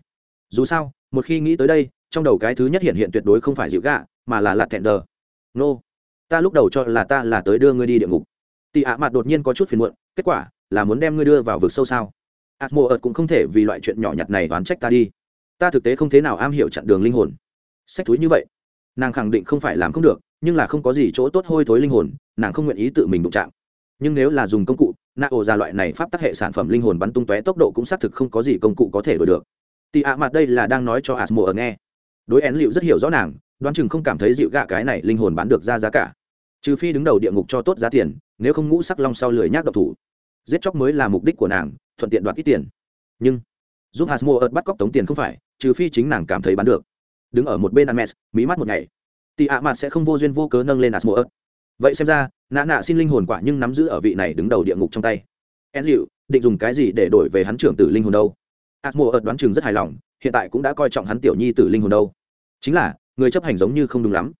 Dù sao, một khi nghĩ tới đây trong đầu cái thứ nhất hiện hiện tuyệt đối không phải dịu gạ, mà là lạt thẹn đờ. Nô, ta lúc đầu cho là ta là tới đưa ngươi đi địa ngục. Tị ạ mặt đột nhiên có chút phiền muộn, kết quả là muốn đem ngươi đưa vào vực sâu sao? Atmo ợt cũng không thể vì loại chuyện nhỏ nhặt này đoán trách ta đi. Ta thực tế không thế nào am hiểu chặn đường linh hồn. Sách túi như vậy, nàng khẳng định không phải làm không được, nhưng là không có gì chỗ tốt hôi thối linh hồn, nàng không nguyện ý tự mình đụng chạm. Nhưng nếu là dùng công cụ nạ ổ ra loại này pháp tác hệ sản phẩm linh hồn bắn tung tóe tốc độ cũng xác thực không có gì công cụ có thể đổi được. Tị ạ mặt đây là đang nói cho asmo ở nghe đối én liệu rất hiểu rõ nàng, đoán chừng không cảm thấy dịu gạ cái này linh hồn bán được ra giá cả. Trừ phi đứng đầu địa ngục cho tốt giá tiền, nếu không ngũ sắc long sau lười nhác độc thủ. Giết chóc mới là mục đích của nàng, thuận tiện đoạt ít tiền. Nhưng, giúp mua ớt bắt cóc tống tiền không phải, trừ phi chính nàng cảm thấy bán được. Đứng ở một bên ăn mess mí mắt một ngày. Tị ạ mặt sẽ không vô duyên vô cớ nâng lên hasmo ớt. Vậy xem ra, nạ nạ xin linh hồn quả nhưng nắm giữ ở vị này đứng đầu địa ngục trong tay. En liệu định dùng cái gì để đổi về hắn trưởng tử linh hồn đâu? Asmo ớt đoán chừng rất hài lòng, hiện tại cũng đã coi trọng hắn tiểu nhi tử linh hồn đâu chính là, người chấp hành giống như không đúng lắm.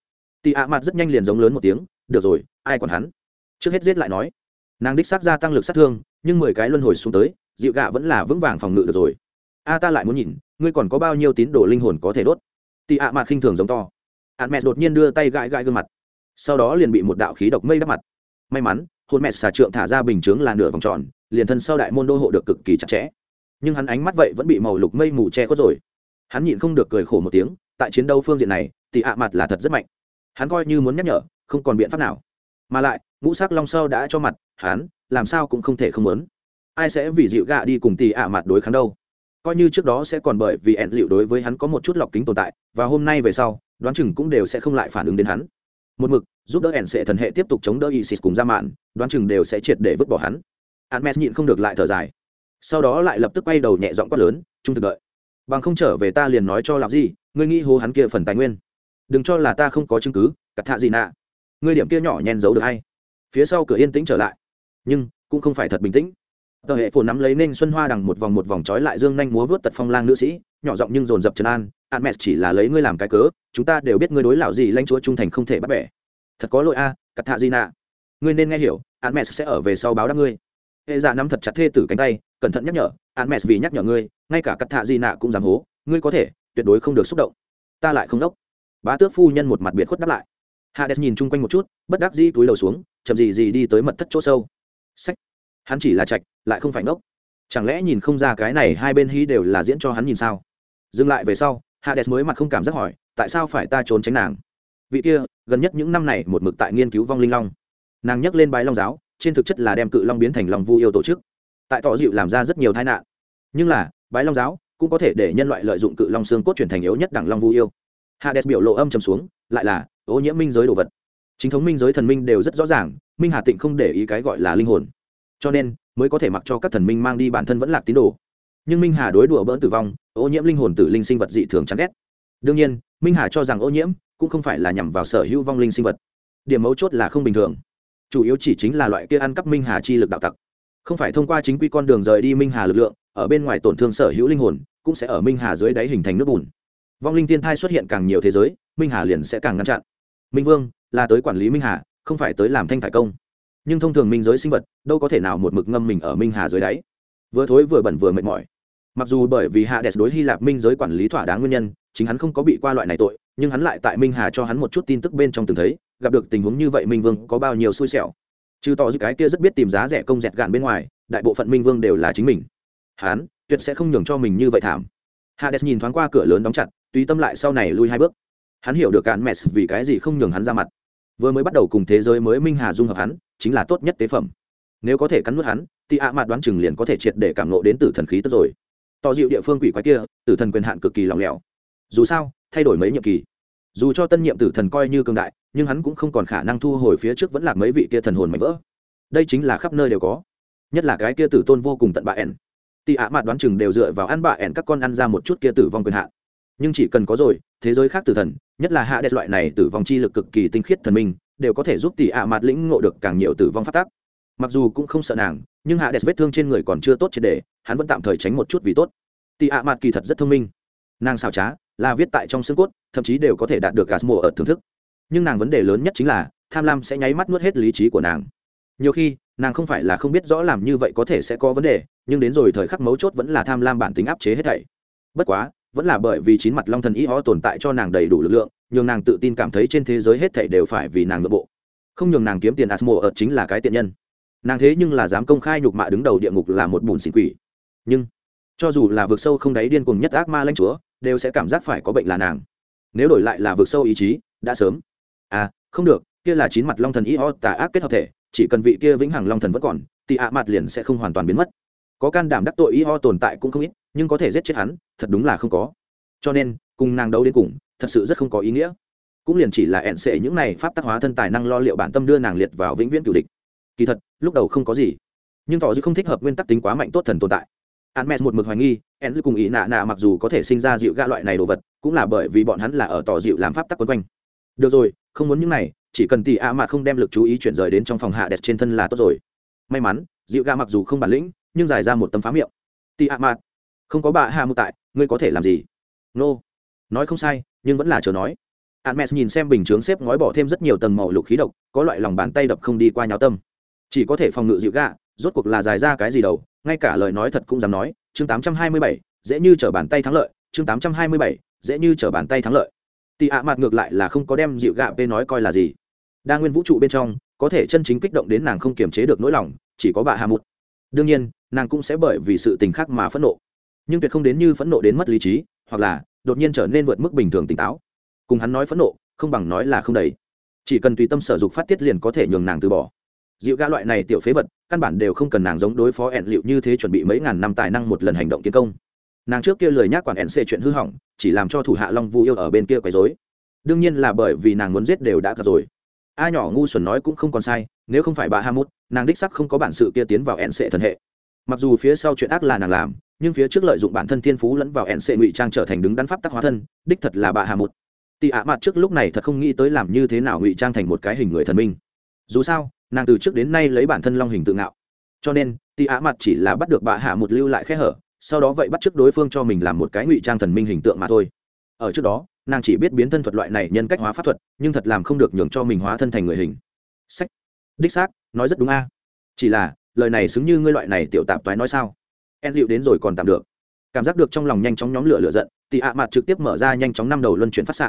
Tị ạ mặt rất nhanh liền giống lớn một tiếng, được rồi, ai còn hắn? Trước hết giết lại nói. Nàng đích xác ra tăng lực sát thương, nhưng mười cái luân hồi xuống tới, dịu gạ vẫn là vững vàng phòng ngự được rồi. A ta lại muốn nhìn, ngươi còn có bao nhiêu tín đồ linh hồn có thể đốt? Tị ạ mặt khinh thường giống to. Hạn mẹ đột nhiên đưa tay gãi gãi gương mặt. Sau đó liền bị một đạo khí độc mây đắp mặt. May mắn hôn mẹ xà trượng thả ra bình chướng là nửa vòng tròn, liền thân sau đại môn đô hộ được cực kỳ chặt chẽ. Nhưng hắn ánh mắt vậy vẫn bị màu lục mây mù che khuất rồi. Hắn nhịn không được cười khổ một tiếng tại chiến đấu phương diện này, thì ạ mặt là thật rất mạnh. Hắn coi như muốn nhắc nhở, không còn biện pháp nào. Mà lại, ngũ sắc long sâu đã cho mặt, hắn, làm sao cũng không thể không muốn. Ai sẽ vì dịu gạ đi cùng tì ạ mặt đối kháng đâu? Coi như trước đó sẽ còn bởi vì ẹn liệu đối với hắn có một chút lọc kính tồn tại, và hôm nay về sau, đoán chừng cũng đều sẽ không lại phản ứng đến hắn. Một mực, giúp đỡ ẹn sệ thần hệ tiếp tục chống đỡ isis cùng ra mạn đoán chừng đều sẽ triệt để vứt bỏ hắn. Hermes nhịn không được lại thở dài. Sau đó lại lập tức quay đầu nhẹ giọng quát lớn, trung thực đợi. Bằng không trở về ta liền nói cho làm gì ngươi nghĩ hô hắn kia phần tài nguyên. Đừng cho là ta không có chứng cứ cặt thạ gì nạ. Ngươi điểm kia nhỏ nhen giấu được hay? Phía sau cửa yên tĩnh trở lại. Nhưng cũng không phải thật bình tĩnh. Tờ hệ phổ nắm lấy nên xuân hoa đằng một vòng một vòng trói lại dương nhanh múa vớt tật phong lang nữ sĩ nhỏ giọng nhưng dồn dập trấn an an mẹ chỉ là lấy ngươi làm cái cớ chúng ta đều biết ngươi đối lão gì lanh chúa trung thành không thể bắt bẻ. Thật có lỗi a à, cặt thạ gì nạ. Ngươi nên nghe hiểu an mẹ sẽ ở về sau báo đáp ngươi. Hệ giả nắm thật chặt thê tử cánh tay cẩn thận nhắc nhở an mẹ vì nhắc nhở ngươi ngay cả cặt thạ gì nạ cũng dám hố ngươi có thể tuyệt đối không được xúc động. Ta lại không đốc. Bá tước phu nhân một mặt biệt khuất đáp lại. Hades nhìn chung quanh một chút, bất đắc dĩ túi đầu xuống, chậm gì gì đi tới mật thất chỗ sâu. Sách. Hắn chỉ là trạch, lại không phải ngốc. Chẳng lẽ nhìn không ra cái này hai bên hí đều là diễn cho hắn nhìn sao? Dừng lại về sau, hades mới mặt không cảm giác hỏi, tại sao phải ta trốn tránh nàng? Vị kia, gần nhất những năm này một mực tại nghiên cứu vong linh long. Nàng nhắc lên bài long giáo, trên thực chất là đem cự long biến thành long vu yêu tổ chức. Tại tỏ dịu làm ra rất nhiều tai nạn. Nhưng là bái long giáo cũng có thể để nhân loại lợi dụng cự long xương cốt chuyển thành yếu nhất đẳng long vu yêu. Hades biểu lộ âm trầm xuống, lại là, ô nhiễm minh giới đồ vật. Chính thống minh giới thần minh đều rất rõ ràng, minh hà tịnh không để ý cái gọi là linh hồn. Cho nên, mới có thể mặc cho các thần minh mang đi bản thân vẫn là tín đồ. Nhưng minh hà đối đùa bỡn tử vong, ô nhiễm linh hồn tử linh sinh vật dị thường chán ghét. Đương nhiên, minh hà cho rằng ô nhiễm cũng không phải là nhằm vào sở hữu vong linh sinh vật. Điểm mấu chốt là không bình thường. Chủ yếu chỉ chính là loại kia ăn cắp minh hà chi lực đạo tặc không phải thông qua chính quy con đường rời đi minh hà lực lượng, ở bên ngoài tổn thương sở hữu linh hồn, cũng sẽ ở minh hà dưới đáy hình thành nước bùn. Vong linh tiên thai xuất hiện càng nhiều thế giới, minh hà liền sẽ càng ngăn chặn. Minh vương, là tới quản lý minh hà, không phải tới làm thanh thải công. Nhưng thông thường minh giới sinh vật, đâu có thể nào một mực ngâm mình ở minh hà dưới đáy. Vừa thối vừa bẩn vừa mệt mỏi. Mặc dù bởi vì hạ đẹp đối hy lạp minh giới quản lý thỏa đáng nguyên nhân, chính hắn không có bị qua loại này tội, nhưng hắn lại tại minh hà cho hắn một chút tin tức bên trong từng thấy, gặp được tình huống như vậy minh vương có bao nhiêu xui xẻo trừ tỏ cái kia rất biết tìm giá rẻ công dẹt gạn bên ngoài, đại bộ phận minh vương đều là chính mình. Hắn tuyệt sẽ không nhường cho mình như vậy thảm. Hades nhìn thoáng qua cửa lớn đóng chặt, tùy tâm lại sau này lui hai bước. Hắn hiểu được cạn mẹ vì cái gì không nhường hắn ra mặt. Vừa mới bắt đầu cùng thế giới mới minh hà dung hợp hắn, chính là tốt nhất tế phẩm. Nếu có thể cắn nuốt hắn, thì ạ mặt đoán chừng liền có thể triệt để cảm nộ đến tử thần khí tức rồi. Tỏ dịu địa phương quỷ quái kia, tử thần quyền hạn cực kỳ lỏng lẻo. Dù sao, thay đổi mấy nhiệm kỳ, dù cho tân nhiệm tử thần coi như cường đại nhưng hắn cũng không còn khả năng thu hồi phía trước vẫn là mấy vị kia thần hồn mạnh vỡ. Đây chính là khắp nơi đều có. Nhất là cái kia tử tôn vô cùng tận bạ ẻn. Tị ạ mạt đoán chừng đều dựa vào ăn bạ ẻn các con ăn ra một chút kia tử vong quyền hạn. Nhưng chỉ cần có rồi, thế giới khác tử thần, nhất là hạ đẹp loại này tử vong chi lực cực kỳ tinh khiết thần minh, đều có thể giúp tỷ ạ mạt lĩnh ngộ được càng nhiều tử vong phát tác mặc dù cũng không sợ nàng, nhưng hạ đẹp vết thương trên người còn chưa tốt triệt để, hắn vẫn tạm thời tránh một chút vì tốt. Tỷ ạ mạt kỳ thật rất thông minh. Nàng xảo trá, là viết tại trong xương cốt, thậm chí đều có thể đạt được gas mùa ở thưởng thức nhưng nàng vấn đề lớn nhất chính là, tham lam sẽ nháy mắt nuốt hết lý trí của nàng. Nhiều khi, nàng không phải là không biết rõ làm như vậy có thể sẽ có vấn đề, nhưng đến rồi thời khắc mấu chốt vẫn là tham lam bản tính áp chế hết thảy. Bất quá, vẫn là bởi vì chín mặt long thần ý ho tồn tại cho nàng đầy đủ lực lượng, nhường nàng tự tin cảm thấy trên thế giới hết thảy đều phải vì nàng nội bộ. Không nhường nàng kiếm tiền asmo ở chính là cái tiện nhân. Nàng thế nhưng là dám công khai nhục mạ đứng đầu địa ngục là một bùn xịn quỷ. Nhưng, cho dù là vực sâu không đáy điên cuồng nhất ác ma lãnh chúa, đều sẽ cảm giác phải có bệnh là nàng. Nếu đổi lại là vực sâu ý chí, đã sớm à không được kia là chín mặt long thần y ho tà ác kết hợp thể chỉ cần vị kia vĩnh hằng long thần vẫn còn thì ạ mặt liền sẽ không hoàn toàn biến mất. Có can đảm đắc tội y ho tồn tại cũng không ít nhưng có thể giết chết hắn thật đúng là không có. Cho nên cùng nàng đấu đến cùng thật sự rất không có ý nghĩa. Cũng liền chỉ là ẹn xệ những này pháp tác hóa thân tài năng lo liệu bản tâm đưa nàng liệt vào vĩnh viễn cửu địch. Kỳ thật lúc đầu không có gì. Nhưng tỏ dư không thích hợp nguyên tắc tính quá mạnh tốt thần tồn tại. Hermes một mực hoài nghi, ẹn cùng ý nạ nạ mặc dù có thể sinh ra dịu ga loại này đồ vật, cũng là bởi vì bọn hắn là ở tỏ dịu làm pháp tắc quấn quanh. Được rồi, không muốn những này, chỉ cần tỷ a mà không đem lực chú ý chuyển rời đến trong phòng hạ đẹp trên thân là tốt rồi. May mắn, dịu ga mặc dù không bản lĩnh, nhưng giải ra một tấm phá miệng. Tỷ a mà, không có bà hạ mưu tại, ngươi có thể làm gì? Nô. Nói không sai, nhưng vẫn là chờ nói. Hermes nhìn xem bình chướng xếp ngói bỏ thêm rất nhiều tầng màu lục khí độc, có loại lòng bàn tay đập không đi qua nháo tâm. Chỉ có thể phòng ngự dịu ga, rốt cuộc là dài ra cái gì đâu ngay cả lời nói thật cũng dám nói chương 827, dễ như trở bàn tay thắng lợi chương 827, dễ như trở bàn tay thắng lợi tị ạ mặt ngược lại là không có đem dịu gạ p nói coi là gì. Đa nguyên vũ trụ bên trong, có thể chân chính kích động đến nàng không kiềm chế được nỗi lòng, chỉ có bà hà mụt. Đương nhiên, nàng cũng sẽ bởi vì sự tình khác mà phẫn nộ. Nhưng tuyệt không đến như phẫn nộ đến mất lý trí, hoặc là đột nhiên trở nên vượt mức bình thường tỉnh táo. Cùng hắn nói phẫn nộ, không bằng nói là không đầy. Chỉ cần tùy tâm sở dục phát tiết liền có thể nhường nàng từ bỏ. Dịu gã loại này tiểu phế vật, căn bản đều không cần nàng giống đối phó ẹn liệu như thế chuẩn bị mấy ngàn năm tài năng một lần hành động tiến công nàng trước kia lời nhắc quản ẹn chuyện hư hỏng, chỉ làm cho thủ hạ long vu yêu ở bên kia quấy dối đương nhiên là bởi vì nàng muốn giết đều đã cả rồi. A nhỏ ngu xuẩn nói cũng không còn sai, nếu không phải bà hamut, nàng đích sắc không có bản sự kia tiến vào ẹn thần hệ. Mặc dù phía sau chuyện ác là nàng làm, nhưng phía trước lợi dụng bản thân thiên phú lẫn vào ẹn ngụy trang trở thành đứng đắn pháp tắc hóa thân, đích thật là bà hà tị ạ mặt trước lúc này thật không nghĩ tới làm như thế nào ngụy trang thành một cái hình người thần minh. Dù sao, nàng từ trước đến nay lấy bản thân long hình tự ngạo. Cho nên, tị ạ mặt chỉ là bắt được bà hạ một lưu lại khe hở sau đó vậy bắt chước đối phương cho mình làm một cái ngụy trang thần minh hình tượng mà thôi. Ở trước đó, nàng chỉ biết biến thân thuật loại này nhân cách hóa pháp thuật, nhưng thật làm không được nhường cho mình hóa thân thành người hình. Sách. Đích xác, nói rất đúng a. Chỉ là, lời này xứng như ngươi loại này tiểu tạp toái nói sao? En liệu đến rồi còn tạm được. Cảm giác được trong lòng nhanh chóng nhóm lửa lửa giận, tị ạ mặt trực tiếp mở ra nhanh chóng năm đầu luân chuyển phát s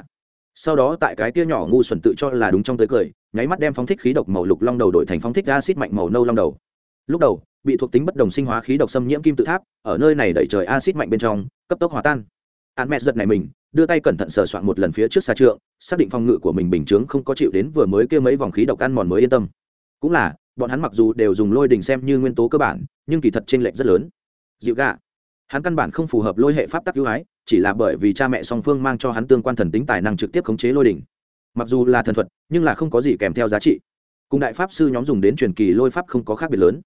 sau đó tại cái kia nhỏ ngu xuẩn tự cho là đúng trong tới cười, nháy mắt đem phóng thích khí độc màu lục long đầu đổi thành phóng thích acid mạnh màu nâu long đầu lúc đầu, bị thuộc tính bất đồng sinh hóa khí độc xâm nhiễm kim tự tháp, ở nơi này đẩy trời acid mạnh bên trong, cấp tốc hòa tan. An mẹ giật này mình, đưa tay cẩn thận sờ soạn một lần phía trước xa trượng, xác định phòng ngự của mình bình chướng không có chịu đến vừa mới kêu mấy vòng khí độc ăn mòn mới yên tâm. Cũng là, bọn hắn mặc dù đều dùng lôi đình xem như nguyên tố cơ bản, nhưng kỳ thật t r ê n lệch rất lớn. Dịu gạ. Hắn căn bản không phù hợp lôi hệ pháp tắc ưu ái, chỉ là bởi vì cha mẹ song phương mang cho hắn tương quan thần tính tài năng trực tiếp khống chế lôi đỉnh mặc dù là thần thuật, nhưng là không có gì kèm theo giá trị. Cùng đại pháp sư nhóm dùng đến truyền kỳ lôi pháp không có khác biệt lớn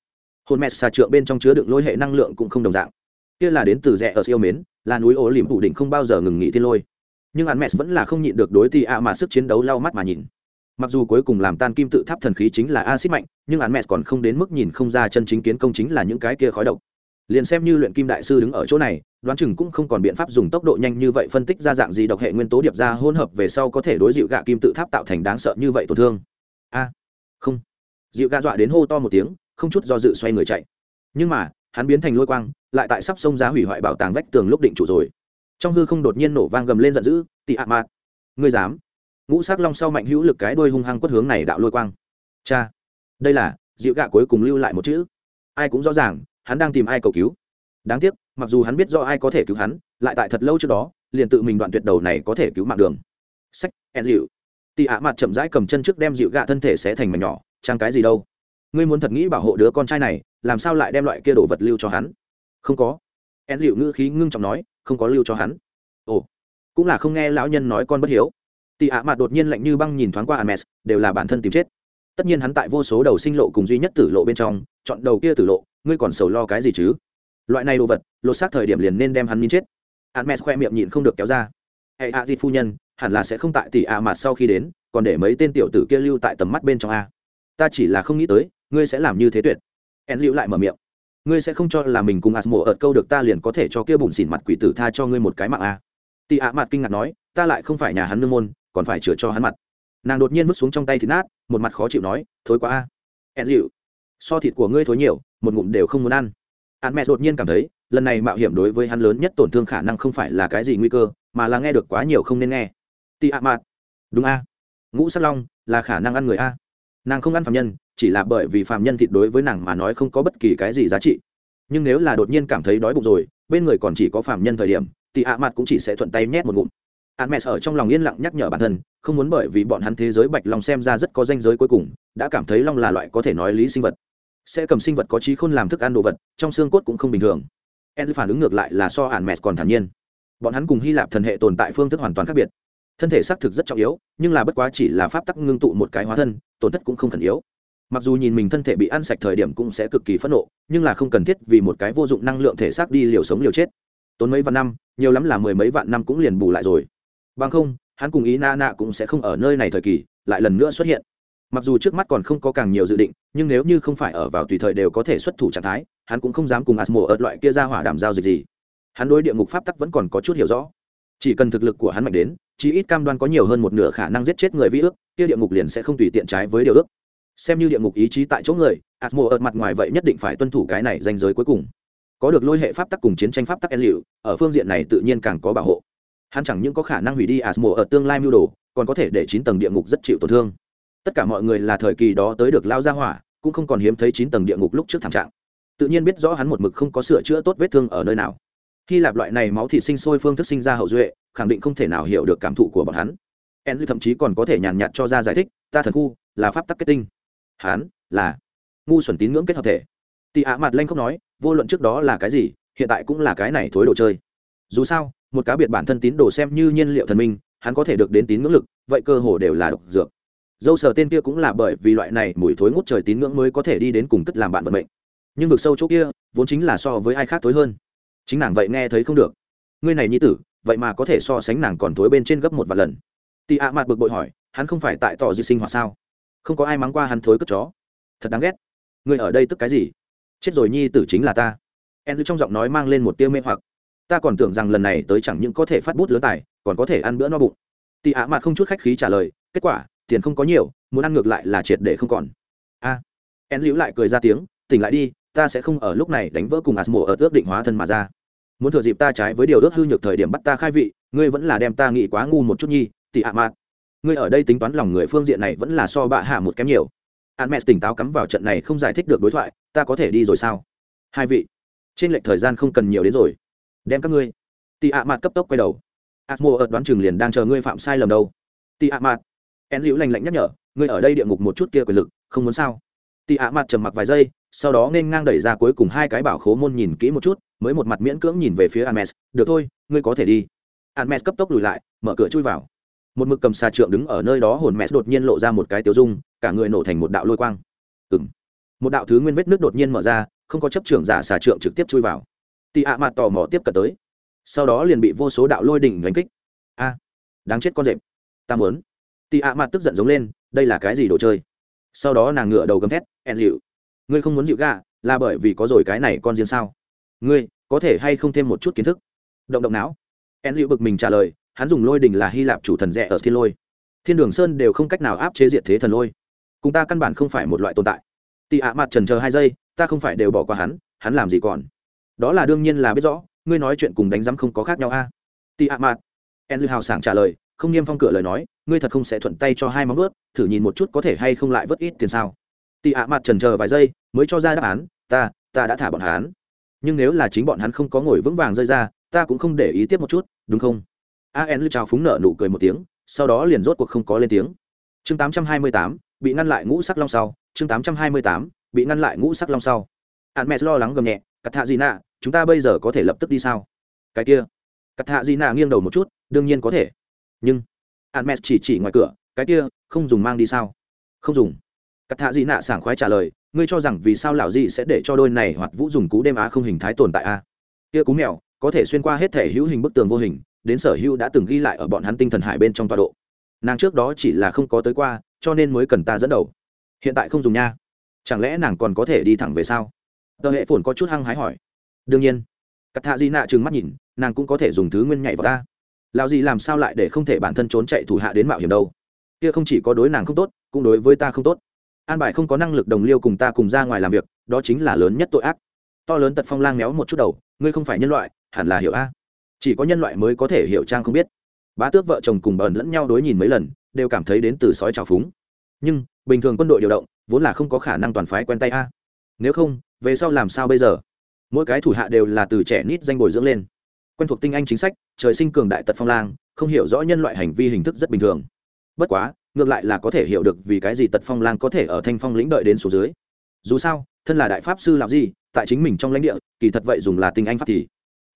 hồn mẹ xà trượng bên trong chứa đựng lôi hệ năng lượng cũng không đồng dạng. Kia là đến từ rẽ ở siêu mến, là núi ố liềm phủ đỉnh không bao giờ ngừng nghỉ thiên lôi. Nhưng hắn mẹ vẫn là không nhịn được đối tì ạ mà sức chiến đấu lau mắt mà nhìn. Mặc dù cuối cùng làm tan kim tự tháp thần khí chính là acid mạnh, nhưng hắn mẹ còn không đến mức nhìn không ra chân chính kiến công chính là những cái kia khói độc. Liền xem như luyện kim đại sư đứng ở chỗ này, đoán chừng cũng không còn biện pháp dùng tốc độ nhanh như vậy phân tích ra dạng gì độc hệ nguyên tố điệp ra hỗn hợp về sau có thể đối dịu gạ kim tự tháp tạo thành đáng sợ như vậy tổn thương. A, không. Dịu gạ dọa đến hô to một tiếng không chút do dự xoay người chạy. Nhưng mà, hắn biến thành lôi quang, lại tại sắp sông giá hủy hoại bảo tàng vách tường lúc định chủ rồi. Trong hư không đột nhiên nổ vang gầm lên giận dữ, tị ạ, mạt! Ngươi dám? Ngũ sắc long sau mạnh hữu lực cái đuôi hung hăng quất hướng này đạo lôi quang. Cha, đây là dịu gạ cuối cùng lưu lại một chữ. Ai cũng rõ ràng, hắn đang tìm ai cầu cứu. Đáng tiếc, mặc dù hắn biết do ai có thể cứu hắn, lại tại thật lâu trước đó, liền tự mình đoạn tuyệt đầu này có thể cứu mạng đường. Sách ẹn liệu tị ạ mặt chậm rãi cầm chân trước đem dịu gạ thân thể sẽ thành mảnh nhỏ, trang cái gì đâu? Ngươi muốn thật nghĩ bảo hộ đứa con trai này làm sao lại đem loại kia đồ vật lưu cho hắn? Không có. En liệu ngữ khí ngưng trọng nói không có lưu cho hắn. Ồ cũng là không nghe lão nhân nói con bất hiếu. Tị ạ mặt đột nhiên lạnh như băng nhìn thoáng qua Ames, đều là bản thân tìm chết. Tất nhiên hắn tại vô số đầu sinh lộ cùng duy nhất tử lộ bên trong chọn đầu kia tử lộ ngươi còn sầu lo cái gì chứ? Loại này đồ vật lột xác thời điểm liền nên đem hắn nhìn chết. Ames khoe miệng nhịn không được kéo ra. Hệ a di phu nhân hẳn là sẽ không tại tỷ ạ mặt sau khi đến còn để mấy tên tiểu tử kia lưu tại tầm mắt bên trong a ta chỉ là không nghĩ tới, ngươi sẽ làm như thế tuyệt. En lưu lại mở miệng. Ngươi sẽ không cho là mình cùng asmo ợt câu được ta liền có thể cho kia bùn xỉn mặt quỷ tử tha cho ngươi một cái mạng à. a tị ạ mặt kinh ngạc nói, ta lại không phải nhà hắn nương môn, còn phải chữa cho hắn mặt. Nàng đột nhiên vứt xuống trong tay thịt nát, một mặt khó chịu nói, thối quá a. En liệu so thịt của ngươi thối nhiều, một ngụm đều không muốn ăn. Hắn mẹ đột nhiên cảm thấy, lần này mạo hiểm đối với hắn lớn nhất tổn thương khả năng không phải là cái gì nguy cơ, mà là nghe được quá nhiều không nên nghe. Tị ạ mặt, đúng a. Ngũ sát long là khả năng ăn người a nàng không ăn phạm nhân, chỉ là bởi vì phạm nhân thịt đối với nàng mà nói không có bất kỳ cái gì giá trị. Nhưng nếu là đột nhiên cảm thấy đói bụng rồi, bên người còn chỉ có phạm nhân thời điểm, thì ạ mặt cũng chỉ sẽ thuận tay nhét một ngụm. Ạ mẹ ở trong lòng yên lặng nhắc nhở bản thân, không muốn bởi vì bọn hắn thế giới bạch long xem ra rất có danh giới cuối cùng, đã cảm thấy long là loại có thể nói lý sinh vật. Sẽ cầm sinh vật có trí khôn làm thức ăn đồ vật, trong xương cốt cũng không bình thường. En phản ứng ngược lại là so ạn mẹ còn thản nhiên. Bọn hắn cùng hy lạp thần hệ tồn tại phương thức hoàn toàn khác biệt thân thể xác thực rất trọng yếu, nhưng là bất quá chỉ là pháp tắc ngưng tụ một cái hóa thân, tổn thất cũng không khẩn yếu. Mặc dù nhìn mình thân thể bị ăn sạch thời điểm cũng sẽ cực kỳ phẫn nộ, nhưng là không cần thiết vì một cái vô dụng năng lượng thể xác đi liều sống liều chết. Tốn mấy vạn năm, nhiều lắm là mười mấy vạn năm cũng liền bù lại rồi. Bằng không, hắn cùng ý na na cũng sẽ không ở nơi này thời kỳ, lại lần nữa xuất hiện. Mặc dù trước mắt còn không có càng nhiều dự định, nhưng nếu như không phải ở vào tùy thời đều có thể xuất thủ trạng thái, hắn cũng không dám cùng asmo ợt loại kia ra hỏa đảm giao dịch gì. Hắn đối địa ngục pháp tắc vẫn còn có chút hiểu rõ chỉ cần thực lực của hắn mạnh đến, chí ít cam đoan có nhiều hơn một nửa khả năng giết chết người vi ước, kia địa ngục liền sẽ không tùy tiện trái với điều ước. Xem như địa ngục ý chí tại chỗ người asmo ợt mặt ngoài vậy nhất định phải tuân thủ cái này danh giới cuối cùng. Có được lôi hệ pháp tắc cùng chiến tranh pháp tắc en liệu, ở phương diện này tự nhiên càng có bảo hộ. Hắn chẳng những có khả năng hủy đi asmo ở tương lai mưu đồ, còn có thể để chín tầng địa ngục rất chịu tổn thương. Tất cả mọi người là thời kỳ đó tới được lao ra hỏa, cũng không còn hiếm thấy chín tầng địa ngục lúc trước thảm trạng. Tự nhiên biết rõ hắn một mực không có sửa chữa tốt vết thương ở nơi nào khi lạp loại này máu thịt sinh sôi phương thức sinh ra hậu duệ, khẳng định không thể nào hiểu được cảm thụ của bọn hắn. En thậm chí còn có thể nhàn nhạt cho ra giải thích, ta thần khu là pháp tắc kết tinh. Hắn là ngu xuẩn tín ngưỡng kết hợp thể. Tị ạ mặt lanh không nói, vô luận trước đó là cái gì, hiện tại cũng là cái này thối đồ chơi. Dù sao, một cá biệt bản thân tín đồ xem như nhiên liệu thần minh, hắn có thể được đến tín ngưỡng lực, vậy cơ hồ đều là độc dược. Dâu sờ tên kia cũng là bởi vì loại này mùi thối ngút trời tín ngưỡng mới có thể đi đến cùng cất làm bạn vận mệnh. Nhưng vực sâu chỗ kia, vốn chính là so với ai khác thối hơn chính nàng vậy nghe thấy không được. Ngươi này nhi tử vậy mà có thể so sánh nàng còn thối bên trên gấp một vài lần. Tị ạ mặt bực bội hỏi hắn không phải tại tỏ di sinh hoạt sao? Không có ai mắng qua hắn thối cất chó. Thật đáng ghét. Ngươi ở đây tức cái gì? Chết rồi nhi tử chính là ta. En trong giọng nói mang lên một tiêu mê hoặc. Ta còn tưởng rằng lần này tới chẳng những có thể phát bút lớn tài còn có thể ăn bữa no bụng. Tị ạ mặt không chút khách khí trả lời kết quả tiền không có nhiều muốn ăn ngược lại là triệt để không còn. A. À, en liễu lại cười ra tiếng tỉnh lại đi ta sẽ không ở lúc này đánh vỡ cùng asmo ở ước định hóa thân mà ra. Muốn thừa dịp ta trái với điều ước hư nhược thời điểm bắt ta khai vị ngươi vẫn là đem ta nghĩ quá ngu một chút nhi Tỷ ạ mạt, ngươi ở đây tính toán lòng người phương diện này vẫn là so bạ hạ một kém nhiều. Hermes tỉnh táo cắm vào trận này không giải thích được đối thoại ta có thể đi rồi sao? Hai vị trên lệch thời gian không cần nhiều đến rồi. Đem các ngươi. Tỷ ạ mạt cấp tốc quay đầu. Asmo ở đoán chừng liền đang chờ ngươi phạm sai lầm đâu. Tỷ ạ mạt, en liễu lành lạnh nhắc nhở ngươi ở đây địa ngục một chút kia quyền lực không muốn sao? Tỷ ạ mạt trầm mặc vài giây sau đó nên ngang đẩy ra cuối cùng hai cái bảo khố môn nhìn kỹ một chút mới một mặt miễn cưỡng nhìn về phía Hermes, được thôi ngươi có thể đi. Hermes cấp tốc lùi lại mở cửa chui vào. Một mực cầm xà trượng đứng ở nơi đó hồn mẹ đột nhiên lộ ra một cái tiêu dung cả người nổ thành một đạo lôi quang. Ừm. Một đạo thứ nguyên vết nước đột nhiên mở ra không có chấp trưởng giả xà trượng trực tiếp chui vào. Tị ạ mặt tò mò tiếp cận tới. Sau đó liền bị vô số đạo lôi đỉnh đánh kích. A đáng chết con rệp. Ta muốn. Tị ạ mặt tức giận giống lên đây là cái gì đồ chơi? Sau đó nàng ngựa đầu gầm thét ẹn liệu." Ngươi không muốn dịu gạ là bởi vì có rồi cái này con riêng sao? Ngươi, có thể hay không thêm một chút kiến thức? Động động não. En hiệu bực mình trả lời, hắn dùng lôi đình là hy lạp chủ thần rẻ ở thiên lôi. Thiên đường sơn đều không cách nào áp chế diệt thế thần lôi. Cùng ta căn bản không phải một loại tồn tại. Tị ạ mặt trần chờ hai giây, ta không phải đều bỏ qua hắn hắn làm gì còn? Đó là đương nhiên là biết rõ, ngươi nói chuyện cùng đánh giám không có khác nhau a. À? tị ạ mặt. En lư hào sảng trả lời, không niêm phong cửa lời nói, ngươi thật không sẽ thuận tay cho hai móng ướt thử nhìn một chút có thể hay không lại vớt ít tiền sao? Tị ạ mặt trần chờ vài giây mới cho ra đáp án ta ta đã thả bọn hắn. Nhưng nếu là chính bọn hắn không có ngồi vững vàng rơi ra ta cũng không để ý tiếp một chút đúng không? A en lư trào phúng nợ nụ cười một tiếng sau đó liền rốt cuộc không có lên tiếng. Chương 828, bị ngăn lại ngũ sắc long sau. Chương 828, bị ngăn lại ngũ sắc long sau. Hạn mẹ lo lắng gầm nhẹ cắt thạ gì nạ chúng ta bây giờ có thể lập tức đi sao? Cái kia cắt thạ gì nạ nghiêng đầu một chút đương nhiên có thể. Nhưng hạn mẹ chỉ chỉ ngoài cửa cái kia không dùng mang đi sao? Không dùng cắt thạ gì nạ sảng khoái trả lời, ngươi cho rằng vì sao lão gì sẽ để cho đôi này hoặc vũ dùng cú đêm á không hình thái tồn tại a? Kia cú mèo, có thể xuyên qua hết thể hữu hình bức tường vô hình, đến sở hữu đã từng ghi lại ở bọn hắn tinh thần hải bên trong tọa độ. Nàng trước đó chỉ là không có tới qua, cho nên mới cần ta dẫn đầu. Hiện tại không dùng nha. Chẳng lẽ nàng còn có thể đi thẳng về sao? Tờ hệ phồn có chút hăng hái hỏi. Đương nhiên. C a t di nạ trừng mắt nhìn, nàng cũng có thể dùng thứ nguyên nhảy vào ta. Lao gì làm sao lại để không thể bản thân trốn chạy thủ hạ đến mạo hiểm đâu? Kia không chỉ có đối nàng không tốt, cũng đối với ta không tốt an bài không có năng lực đồng liêu cùng ta cùng ra ngoài làm việc, đó chính là lớn nhất tội ác. To lớn tật phong lang méo một chút đầu, ngươi không phải nhân loại, hẳn là hiểu a. Chỉ có nhân loại mới có thể hiểu trang không biết. Bá tước vợ chồng cùng bờn lẫn nhau đối nhìn mấy lần, đều cảm thấy đến từ sói trào phúng. Nhưng, bình thường quân đội điều động, vốn là không có khả năng toàn phái quen tay a. Nếu không, về sau làm sao bây giờ? Mỗi cái thủ hạ đều là từ trẻ nít danh bồi dưỡng lên. Quen thuộc tinh anh chính sách, trời sinh cường đại tật phong lang, không hiểu rõ nhân loại hành vi hình thức rất bình thường. Bất quá ngược lại là có thể hiểu được vì cái gì tật phong lang có thể ở thanh phong lĩnh đợi đến số dưới. Dù sao, thân là đại pháp sư làm gì, tại chính mình trong lãnh địa, kỳ thật vậy dùng là tinh anh pháp thì.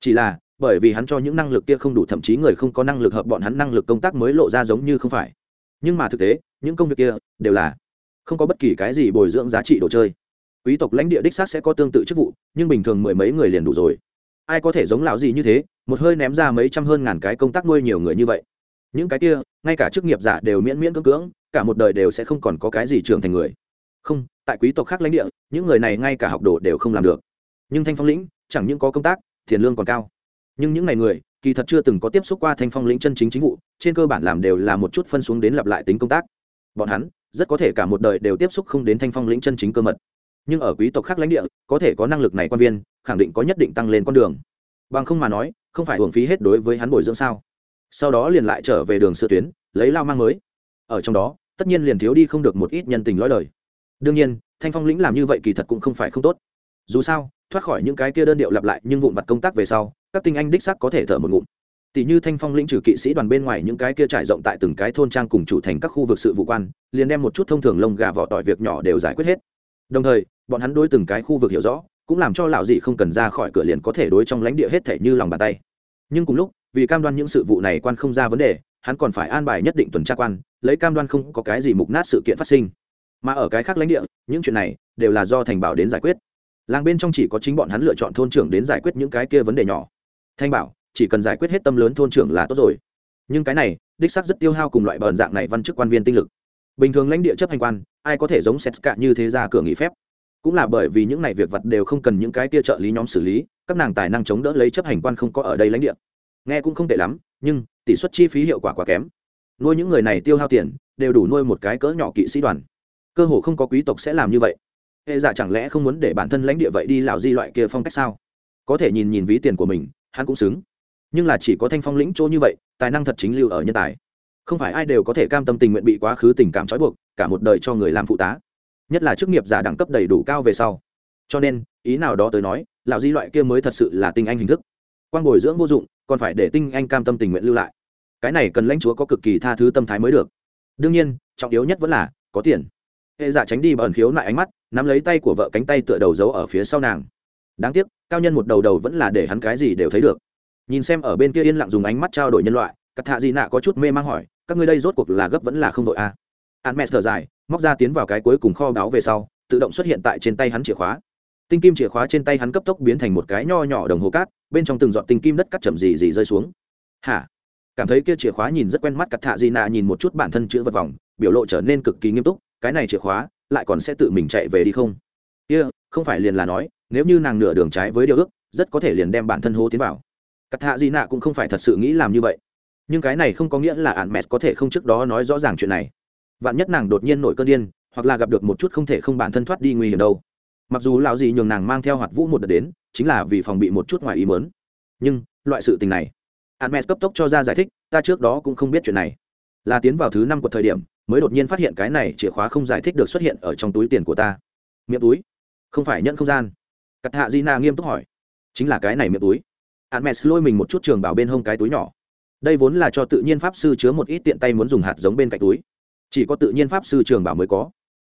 Chỉ là, bởi vì hắn cho những năng lực kia không đủ, thậm chí người không có năng lực hợp bọn hắn năng lực công tác mới lộ ra giống như không phải. Nhưng mà thực tế, những công việc kia, đều là không có bất kỳ cái gì bồi dưỡng giá trị đồ chơi. Quý tộc lãnh địa đích xác sẽ có tương tự chức vụ, nhưng bình thường mười mấy người liền đủ rồi. Ai có thể giống lão gì như thế, một hơi ném ra mấy trăm hơn ngàn cái công tác nuôi nhiều người như vậy? Những cái kia, ngay cả chức nghiệp giả đều miễn miễn cưỡng cưỡng, cả một đời đều sẽ không còn có cái gì trưởng thành người. Không, tại quý tộc khác lãnh địa, những người này ngay cả học đồ đều không làm được. Nhưng thanh phong lĩnh, chẳng những có công tác, tiền lương còn cao. Nhưng những ngày người, kỳ thật chưa từng có tiếp xúc qua thanh phong lĩnh chân chính chính vụ, trên cơ bản làm đều là một chút phân xuống đến lặp lại tính công tác. Bọn hắn, rất có thể cả một đời đều tiếp xúc không đến thanh phong lĩnh chân chính cơ mật. Nhưng ở quý tộc khác lãnh địa, có thể có năng lực này quan viên, khẳng định có nhất định tăng lên con đường. Bằng không mà nói, không phải hưởng phí hết đối với hắn bồi dưỡng sao? Sau đó liền lại trở về đường sửa tuyến, lấy lao mang mới. Ở trong đó, tất nhiên liền thiếu đi không được một ít nhân tình lõi đời. Đương nhiên, thanh phong lĩnh làm như vậy kỳ thật cũng không phải không tốt. Dù sao, thoát khỏi những cái kia đơn điệu lặp lại nhưng vụn vặt công tác về sau, các tinh anh đích sắc có thể thở một ngụm. Tỷ như thanh phong lĩnh trừ kỵ sĩ đoàn bên ngoài những cái kia trải rộng tại từng cái thôn trang cùng chủ thành các khu vực sự vụ quan, liền đem một chút thông thường lông gà vỏ tỏi việc nhỏ đều giải quyết hết. Đồng thời, bọn hắn đối từng cái khu vực hiểu rõ, cũng làm cho lão dị không cần ra khỏi cửa liền có thể đối trong lãnh địa hết thể như lòng bàn tay. Nhưng cùng lúc vì cam đoan những sự vụ này quan không ra vấn đề, hắn còn phải an bài nhất định tuần tra quan, lấy cam đoan không có cái gì mục nát sự kiện phát sinh. Mà ở cái khác lãnh địa, những chuyện này đều là do thành bảo đến giải quyết. Làng bên trong chỉ có chính bọn hắn lựa chọn thôn trưởng đến giải quyết những cái kia vấn đề nhỏ. Thanh bảo, chỉ cần giải quyết hết tâm lớn thôn trưởng là tốt rồi. Nhưng cái này, đích xác rất tiêu hao cùng loại bờn dạng này văn chức quan viên tinh lực. Bình thường lãnh địa chấp hành quan, ai có thể giống Sét cả như thế ra cửa nghỉ phép? Cũng là bởi vì những này việc vật đều không cần những cái kia trợ lý nhóm xử lý, các nàng tài năng chống đỡ lấy chấp hành quan không có ở đây lãnh địa nghe cũng không tệ lắm, nhưng tỷ suất chi phí hiệu quả quá kém. Nuôi những người này tiêu hao tiền, đều đủ nuôi một cái cỡ nhỏ kỵ sĩ đoàn. Cơ hồ không có quý tộc sẽ làm như vậy. Hệ giả chẳng lẽ không muốn để bản thân lãnh địa vậy đi lào di loại kia phong cách sao? Có thể nhìn nhìn ví tiền của mình, hắn cũng xứng. Nhưng là chỉ có thanh phong lĩnh chỗ như vậy, tài năng thật chính lưu ở nhân tài. Không phải ai đều có thể cam tâm tình nguyện bị quá khứ tình cảm trói buộc, cả một đời cho người làm phụ tá. Nhất là chức nghiệp giả đẳng cấp đầy đủ cao về sau. Cho nên, ý nào đó tới nói lào di loại kia mới thật sự là tinh anh hình thức. Quan bồi dưỡng vô dụng còn phải để tinh anh cam tâm tình nguyện lưu lại. Cái này cần lãnh chúa có cực kỳ tha thứ tâm thái mới được. Đương nhiên, trọng yếu nhất vẫn là có tiền. Hệ giả tránh đi bẩn khiếu lại ánh mắt, nắm lấy tay của vợ cánh tay tựa đầu giấu ở phía sau nàng. Đáng tiếc, cao nhân một đầu đầu vẫn là để hắn cái gì đều thấy được. Nhìn xem ở bên kia yên lặng dùng ánh mắt trao đổi nhân loại cắt thạ gì nạ có chút mê mang hỏi, các ngươi đây rốt cuộc là gấp vẫn là không đội a à. an mẹ thở dài, móc ra tiến vào cái cuối cùng kho báu về sau, tự động xuất hiện tại trên tay hắn chìa khóa. Tinh kim chìa khóa trên tay hắn cấp tốc biến thành một cái nho nhỏ đồng hồ cát bên trong từng giọt tinh kim đất cắt chậm gì gì rơi xuống. Hả? Cảm thấy kia chìa khóa nhìn rất quen mắt cắt thạ di nạ nhìn một chút bản thân chữ vật vòng, biểu lộ trở nên cực kỳ nghiêm túc, cái này chìa khóa lại còn sẽ tự mình chạy về đi không? Kia, không phải liền là nói, nếu như nàng nửa đường trái với điều ước, rất có thể liền đem bản thân hô tiến vào. Cắt hạ di nạ cũng không phải thật sự nghĩ làm như vậy. Nhưng cái này không có nghĩa là ạn mẹ có thể không trước đó nói rõ ràng chuyện này. Vạn nhất nàng đột nhiên nổi cơn điên, hoặc là gặp được một chút không thể không bản thân thoát đi nguy hiểm đâu mặc dù lão gì nhường nàng mang theo hoạt vũ một đợt đến, chính là vì phòng bị một chút ngoài ý mớn nhưng, loại sự tình này Hermes cấp tốc cho ra giải thích, ta trước đó cũng không biết chuyện này. Là tiến vào thứ năm của thời điểm, mới đột nhiên phát hiện cái này chìa khóa không giải thích được xuất hiện ở trong túi tiền của ta. Miệng túi? Không phải nhận không gian. Cắt hạ di na nghiêm túc hỏi. Chính là cái này miệng túi. Hermes lôi mình một chút trường bảo bên hông cái túi nhỏ. Đây vốn là cho tự nhiên pháp sư chứa một ít tiện tay muốn dùng hạt giống bên cạnh túi. Chỉ có tự nhiên pháp sư trường bảo mới có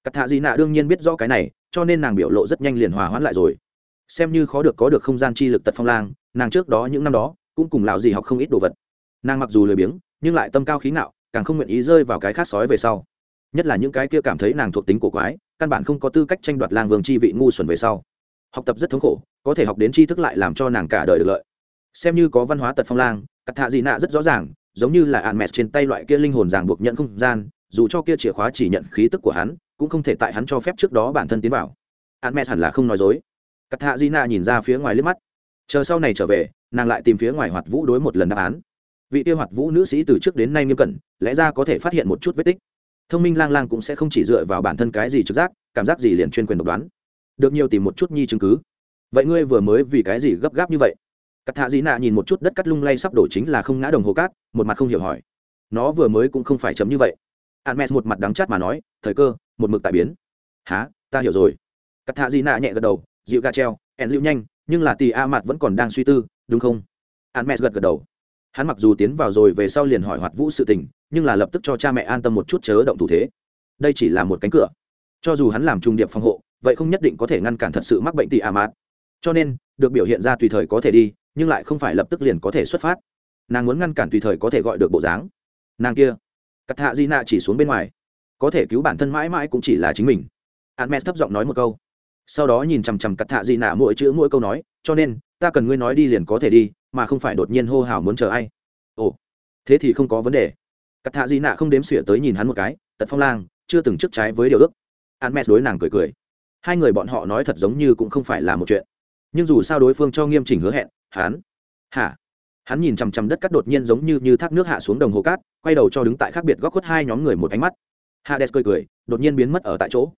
cắt thạ dị nạ đương nhiên biết rõ cái này, cho nên nàng biểu lộ rất nhanh liền hòa hoãn lại rồi. Xem như khó được có được không gian chi lực tật phong lang, nàng trước đó những năm đó, cũng cùng lão Dì học không ít đồ vật. Nàng mặc dù lười biếng, nhưng lại tâm cao khí ngạo, càng không nguyện ý rơi vào cái khác sói về sau. Nhất là những cái kia cảm thấy nàng thuộc tính cổ quái, căn bản không có tư cách tranh đoạt lang vương chi vị ngu xuẩn về sau. Học tập rất thống khổ, có thể học đến tri thức lại làm cho nàng cả đời được lợi. Xem như có văn hóa tật phong lang, cắt thạ dị nạ rất rõ ràng, giống như là ạn mẹt trên tay loại kia linh hồn ràng buộc nhận không gian, dù cho kia chìa khóa chỉ nhận khí tức của hắn cũng không thể tại hắn cho phép trước đó bản thân tiến vào. Hắn mẹ hẳn là không nói dối. Cắt Hạ Di Na nhìn ra phía ngoài liếc mắt. Chờ sau này trở về, nàng lại tìm phía ngoài hoạt vũ đối một lần đáp án. Vị tiêu hoạt vũ nữ sĩ từ trước đến nay nghiêm cẩn, lẽ ra có thể phát hiện một chút vết tích. Thông minh lang lang cũng sẽ không chỉ dựa vào bản thân cái gì trực giác, cảm giác gì liền chuyên quyền độc đoán. Được nhiều tìm một chút nhi chứng cứ. Vậy ngươi vừa mới vì cái gì gấp gáp như vậy? Cắt Hạ dĩ nạ nhìn một chút đất cắt lung lay sắp đổ chính là không ngã đồng hồ cát, một mặt không hiểu hỏi. Nó vừa mới cũng không phải chấm như vậy. Admes một mặt đắng chát mà nói, thời cơ một mực tại biến. Há ta hiểu rồi. Cắt thạ Di nạ nhẹ gật đầu, dịu ga treo ẹn lưu nhanh, nhưng là tì a mặt vẫn còn đang suy tư, đúng không? Admes gật gật đầu. Hắn mặc dù tiến vào rồi về sau liền hỏi hoạt vũ sự tình, nhưng là lập tức cho cha mẹ an tâm một chút chớ động thủ thế. Đây chỉ là một cánh cửa. Cho dù hắn làm trung điệp phòng hộ, vậy không nhất định có thể ngăn cản thật sự mắc bệnh tị a mát cho nên, được biểu hiện ra tùy thời có thể đi, nhưng lại không phải lập tức liền có thể xuất phát. Nàng muốn ngăn cản tùy thời có thể gọi được bộ dáng. Nàng kia. Cắt hạ di nạ chỉ xuống bên ngoài có thể cứu bản thân mãi mãi cũng chỉ là chính mình. Admet thấp giọng nói một câu. Sau đó nhìn chằm chằm cắt thạ di nạ mỗi chữ mỗi câu nói, cho nên, ta cần ngươi nói đi liền có thể đi, mà không phải đột nhiên hô hào muốn chờ ai. Ồ, thế thì không có vấn đề. Cắt thạ di nạ không đếm xỉa tới nhìn hắn một cái, tật phong lang, chưa từng trước trái với điều ước. Mẹ đối nàng cười cười. Hai người bọn họ nói thật giống như cũng không phải là một chuyện. Nhưng dù sao đối phương cho nghiêm chỉnh hứa hẹn, hắn, hả? Hắn nhìn chằm chằm đất cắt đột nhiên giống như như thác nước hạ xuống đồng hồ cát, quay đầu cho đứng tại khác biệt góc khuất hai nhóm người một ánh mắt hades cười cười, đột nhiên biến mất ở tại chỗ.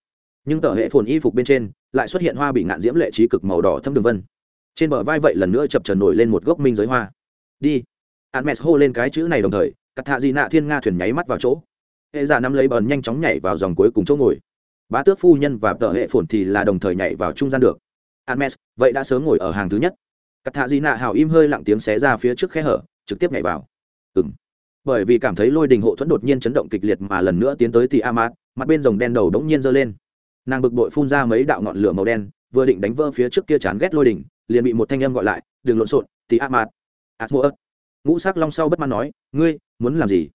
Nhưng tờ hệ phồn y phục bên trên lại xuất hiện hoa bị ngạn diễm lệ trí cực màu đỏ thâm đường vân. Trên bờ vai vậy lần nữa chập trần nổi lên một gốc minh giới hoa. Đi. Hermes hô lên cái chữ này đồng thời cắt hạ di nạ thiên nga thuyền nháy mắt vào chỗ. Hệ giả nắm lấy bờn nhanh chóng nhảy vào dòng cuối cùng chỗ ngồi. Bá tước phu nhân và tờ hệ phồn thì là đồng thời nhảy vào trung gian được. Hermes, vậy đã sớm ngồi ở hàng thứ nhất. Cắt hạ di nạ hào im hơi lặng tiếng xé ra phía trước khe hở, trực tiếp nhảy vào. Ừm bởi vì cảm thấy lôi đình hộ thuẫn đột nhiên chấn động kịch liệt mà lần nữa tiến tới thì amat mặt bên rồng đen đầu đống nhiên giơ lên. Nàng bực bội phun ra mấy đạo ngọn lửa màu đen, vừa định đánh vỡ phía trước kia chán ghét lôi đình, liền bị một thanh âm gọi lại, đừng lộn xộn, thì amat atmoa ngũ sắc long sau bất mãn nói, ngươi, muốn làm gì?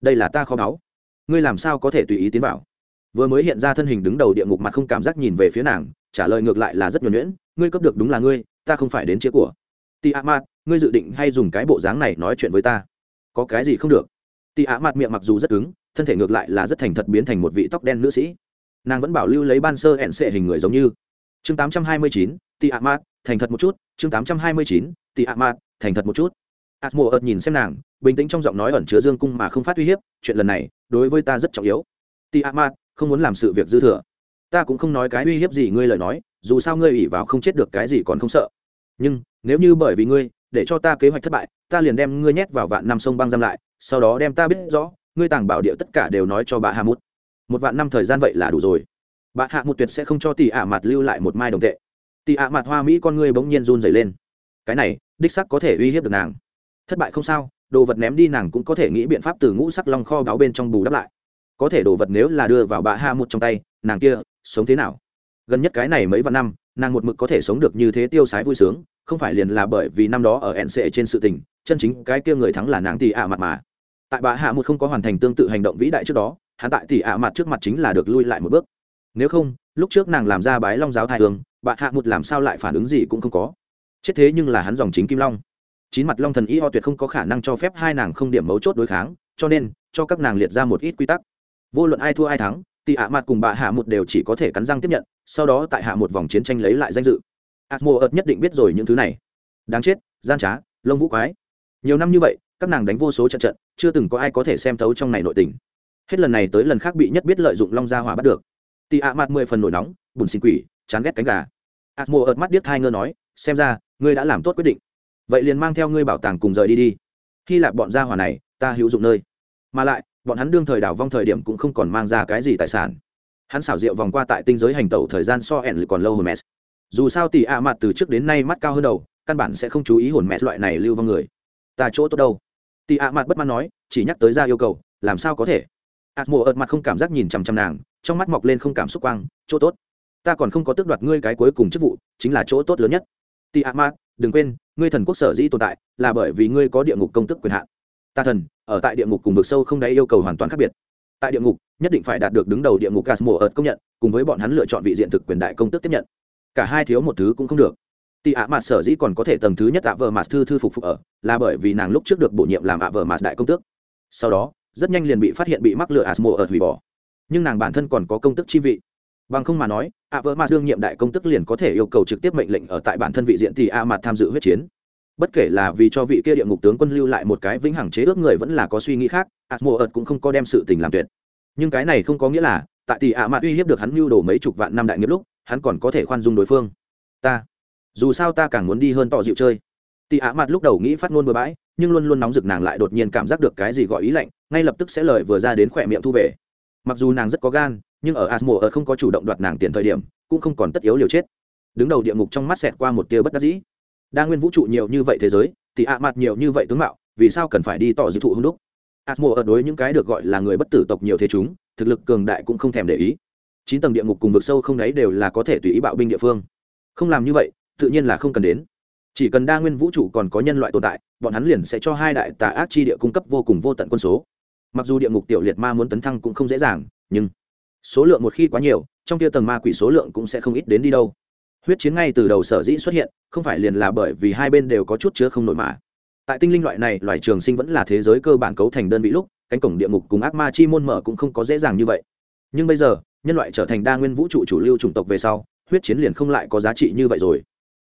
Đây là ta kho báu. Ngươi làm sao có thể tùy ý tiến vào? Vừa mới hiện ra thân hình đứng đầu địa ngục mặt không cảm giác nhìn về phía nàng, trả lời ngược lại là rất nhuẩn nhuyễn, ngươi cấp được đúng là ngươi, ta không phải đến chia của. Tị amat ngươi dự định hay dùng cái bộ dáng này nói chuyện với ta? Có cái gì không được. Tị ạ mặt miệng mặc dù rất cứng, thân thể ngược lại là rất thành thật biến thành một vị tóc đen nữ sĩ. Nàng vẫn bảo lưu lấy ban sơ hẹn sệ hình người giống như. Chương tám trăm hai mươi chín, tị ạ mặt, thành thật một chút. Chương tám trăm hai mươi chín, tị ạ mặt, thành thật một chút. Atmo ợt nhìn xem nàng, bình tĩnh trong giọng nói ẩn chứa dương cung mà không phát uy hiếp, chuyện lần này đối với ta rất trọng yếu. Tị ạ mặt, không muốn làm sự việc dư thừa. Ta cũng không nói cái uy hiếp gì ngươi lời nói, dù sao ngươi ủy vào không chết được cái gì còn không sợ. Nhưng, nếu như bởi vì ngươi để cho ta kế hoạch thất bại, ta liền đem ngươi nhét vào vạn năm sông băng giam lại, sau đó đem ta biết rõ, ngươi tàng bảo địa tất cả đều nói cho bà hà mút một vạn năm thời gian vậy là đủ rồi. Bà hạ mút tuyệt sẽ không cho tỷ ả mặt lưu lại một mai đồng tệ. Tỷ ả mặt hoa mỹ con ngươi bỗng nhiên run dày lên. Cái này, đích sắc có thể uy hiếp được nàng. Thất bại không sao, đồ vật ném đi nàng cũng có thể nghĩ biện pháp từ ngũ sắc long kho báo bên trong bù đắp lại. Có thể đồ vật nếu là đưa vào bà hạ mút trong tay, nàng kia sống thế nào? Gần nhất cái này mấy vạn năm, nàng một mực có thể sống được như thế tiêu sái vui sướng không phải liền là bởi vì năm đó ở nc trên sự tình, chân chính cái kia người thắng là nàng tỷ ạ mặt mà. Tại bà hạ một không có hoàn thành tương tự hành động vĩ đại trước đó, hắn tại tỷ ạ mặt trước mặt chính là được lui lại một bước. Nếu không, lúc trước nàng làm ra bái long giáo thai hương bà hạ một làm sao lại phản ứng gì cũng không có. Chết thế nhưng là hắn dòng chính kim long. Chín mặt long thần y ho tuyệt không có khả năng cho phép hai nàng không điểm mấu chốt đối kháng, cho nên, cho các nàng liệt ra một ít quy tắc. Vô luận ai thua ai thắng, tỷ ạ mặt cùng bà hạ một đều chỉ có thể cắn răng tiếp nhận, sau đó tại hạ một vòng chiến tranh lấy lại danh dự atmo ợt nhất định biết rồi những thứ này. Đáng chết, gian trá, lông vũ quái. Nhiều năm như vậy, các nàng đánh vô số trận trận, chưa từng có ai có thể xem thấu trong này nội tình. Hết lần này tới lần khác bị nhất biết lợi dụng long gia hỏa bắt được. Tị ạ mặt mười phần nổi nóng, bùn xin quỷ, chán ghét cánh gà. Asmo ợt mắt điếc thai ngơ nói, xem ra, ngươi đã làm tốt quyết định. Vậy liền mang theo ngươi bảo tàng cùng rời đi đi. Hy lạp bọn gia hỏa này, ta hữu dụng nơi. Mà lại, bọn hắn đương thời đảo vong thời điểm cũng không còn mang ra cái gì tài sản. Hắn xảo diệu vòng qua tại tinh giới hành tẩu thời gian so ẻn còn lâu hơn mẹ dù sao tỷ ạ à mặt từ trước đến nay mắt cao hơn đầu, căn bản sẽ không chú ý hồn mẹ loại này lưu vong người. Ta chỗ tốt đâu? Tỷ ạ à mặt bất mãn nói, chỉ nhắc tới ra yêu cầu, làm sao có thể? Ạt mùa ợt mặt không cảm giác nhìn chằm chằm nàng, trong mắt mọc lên không cảm xúc quang, chỗ tốt. Ta còn không có tước đoạt ngươi cái cuối cùng chức vụ, chính là chỗ tốt lớn nhất. Tỷ ạ à mặt, đừng quên, ngươi thần quốc sở dĩ tồn tại, là bởi vì ngươi có địa ngục công tức quyền hạn. Ta thần, ở tại địa ngục cùng vực sâu không đáy yêu cầu hoàn toàn khác biệt. Tại địa ngục, nhất định phải đạt được đứng đầu địa ngục gas mùa ợt công nhận, cùng với bọn hắn lựa chọn vị diện thực quyền đại công tức tiếp nhận cả hai thiếu một thứ cũng không được. Tị ạ mặt sở dĩ còn có thể tầng thứ nhất ạ vợ mặt thư thư phục phục ở, là bởi vì nàng lúc trước được bổ nhiệm làm ạ vợ mặt đại công tước. Sau đó, rất nhanh liền bị phát hiện bị mắc lừa asmo ở hủy bỏ. Nhưng nàng bản thân còn có công tức chi vị. Bằng không mà nói, ạ vợ mặt đương nhiệm đại công tức liền có thể yêu cầu trực tiếp mệnh lệnh ở tại bản thân vị diện thì a mặt tham dự huyết chiến. Bất kể là vì cho vị kia địa ngục tướng quân lưu lại một cái vĩnh hằng chế ước người vẫn là có suy nghĩ khác, asmo ợt cũng không có đem sự tình làm tuyệt. Nhưng cái này không có nghĩa là, tại tỷ ạ mặt uy hiếp được hắn mưu đồ mấy chục vạn năm đại nghiệp lúc hắn còn có thể khoan dung đối phương. Ta, dù sao ta càng muốn đi hơn tỏ dịu chơi. Tỷ ạ mặt lúc đầu nghĩ phát ngôn bừa bãi, nhưng luôn luôn nóng rực nàng lại đột nhiên cảm giác được cái gì gọi ý lạnh, ngay lập tức sẽ lời vừa ra đến khỏe miệng thu về. Mặc dù nàng rất có gan, nhưng ở asmo ở không có chủ động đoạt nàng tiền thời điểm, cũng không còn tất yếu liều chết. Đứng đầu địa ngục trong mắt xẹt qua một tia bất đắc dĩ. Đa nguyên vũ trụ nhiều như vậy thế giới thì ạ mặt nhiều như vậy tướng mạo, vì sao cần phải đi tỏ dư thụ hung đúc? Asmo ở đối những cái được gọi là người bất tử tộc nhiều thế chúng, thực lực cường đại cũng không thèm để ý chín tầng địa ngục cùng vực sâu không đáy đều là có thể tùy ý bạo binh địa phương. Không làm như vậy, tự nhiên là không cần đến. Chỉ cần đa nguyên vũ trụ còn có nhân loại tồn tại, bọn hắn liền sẽ cho hai đại tà ác chi địa cung cấp vô cùng vô tận quân số. Mặc dù địa ngục tiểu liệt ma muốn tấn thăng cũng không dễ dàng, nhưng số lượng một khi quá nhiều, trong kia tầng ma quỷ số lượng cũng sẽ không ít đến đi đâu. Huyết chiến ngay từ đầu sở dĩ xuất hiện, không phải liền là bởi vì hai bên đều có chút chứa không nổi mà. Tại tinh linh loại này loại trường sinh vẫn là thế giới cơ bản cấu thành đơn vị lúc, cánh cổng địa ngục cùng ác ma chi môn mở cũng không có dễ dàng như vậy. Nhưng bây giờ nhân loại trở thành đa nguyên vũ trụ chủ lưu chủng tộc về sau, huyết chiến liền không lại có giá trị như vậy rồi.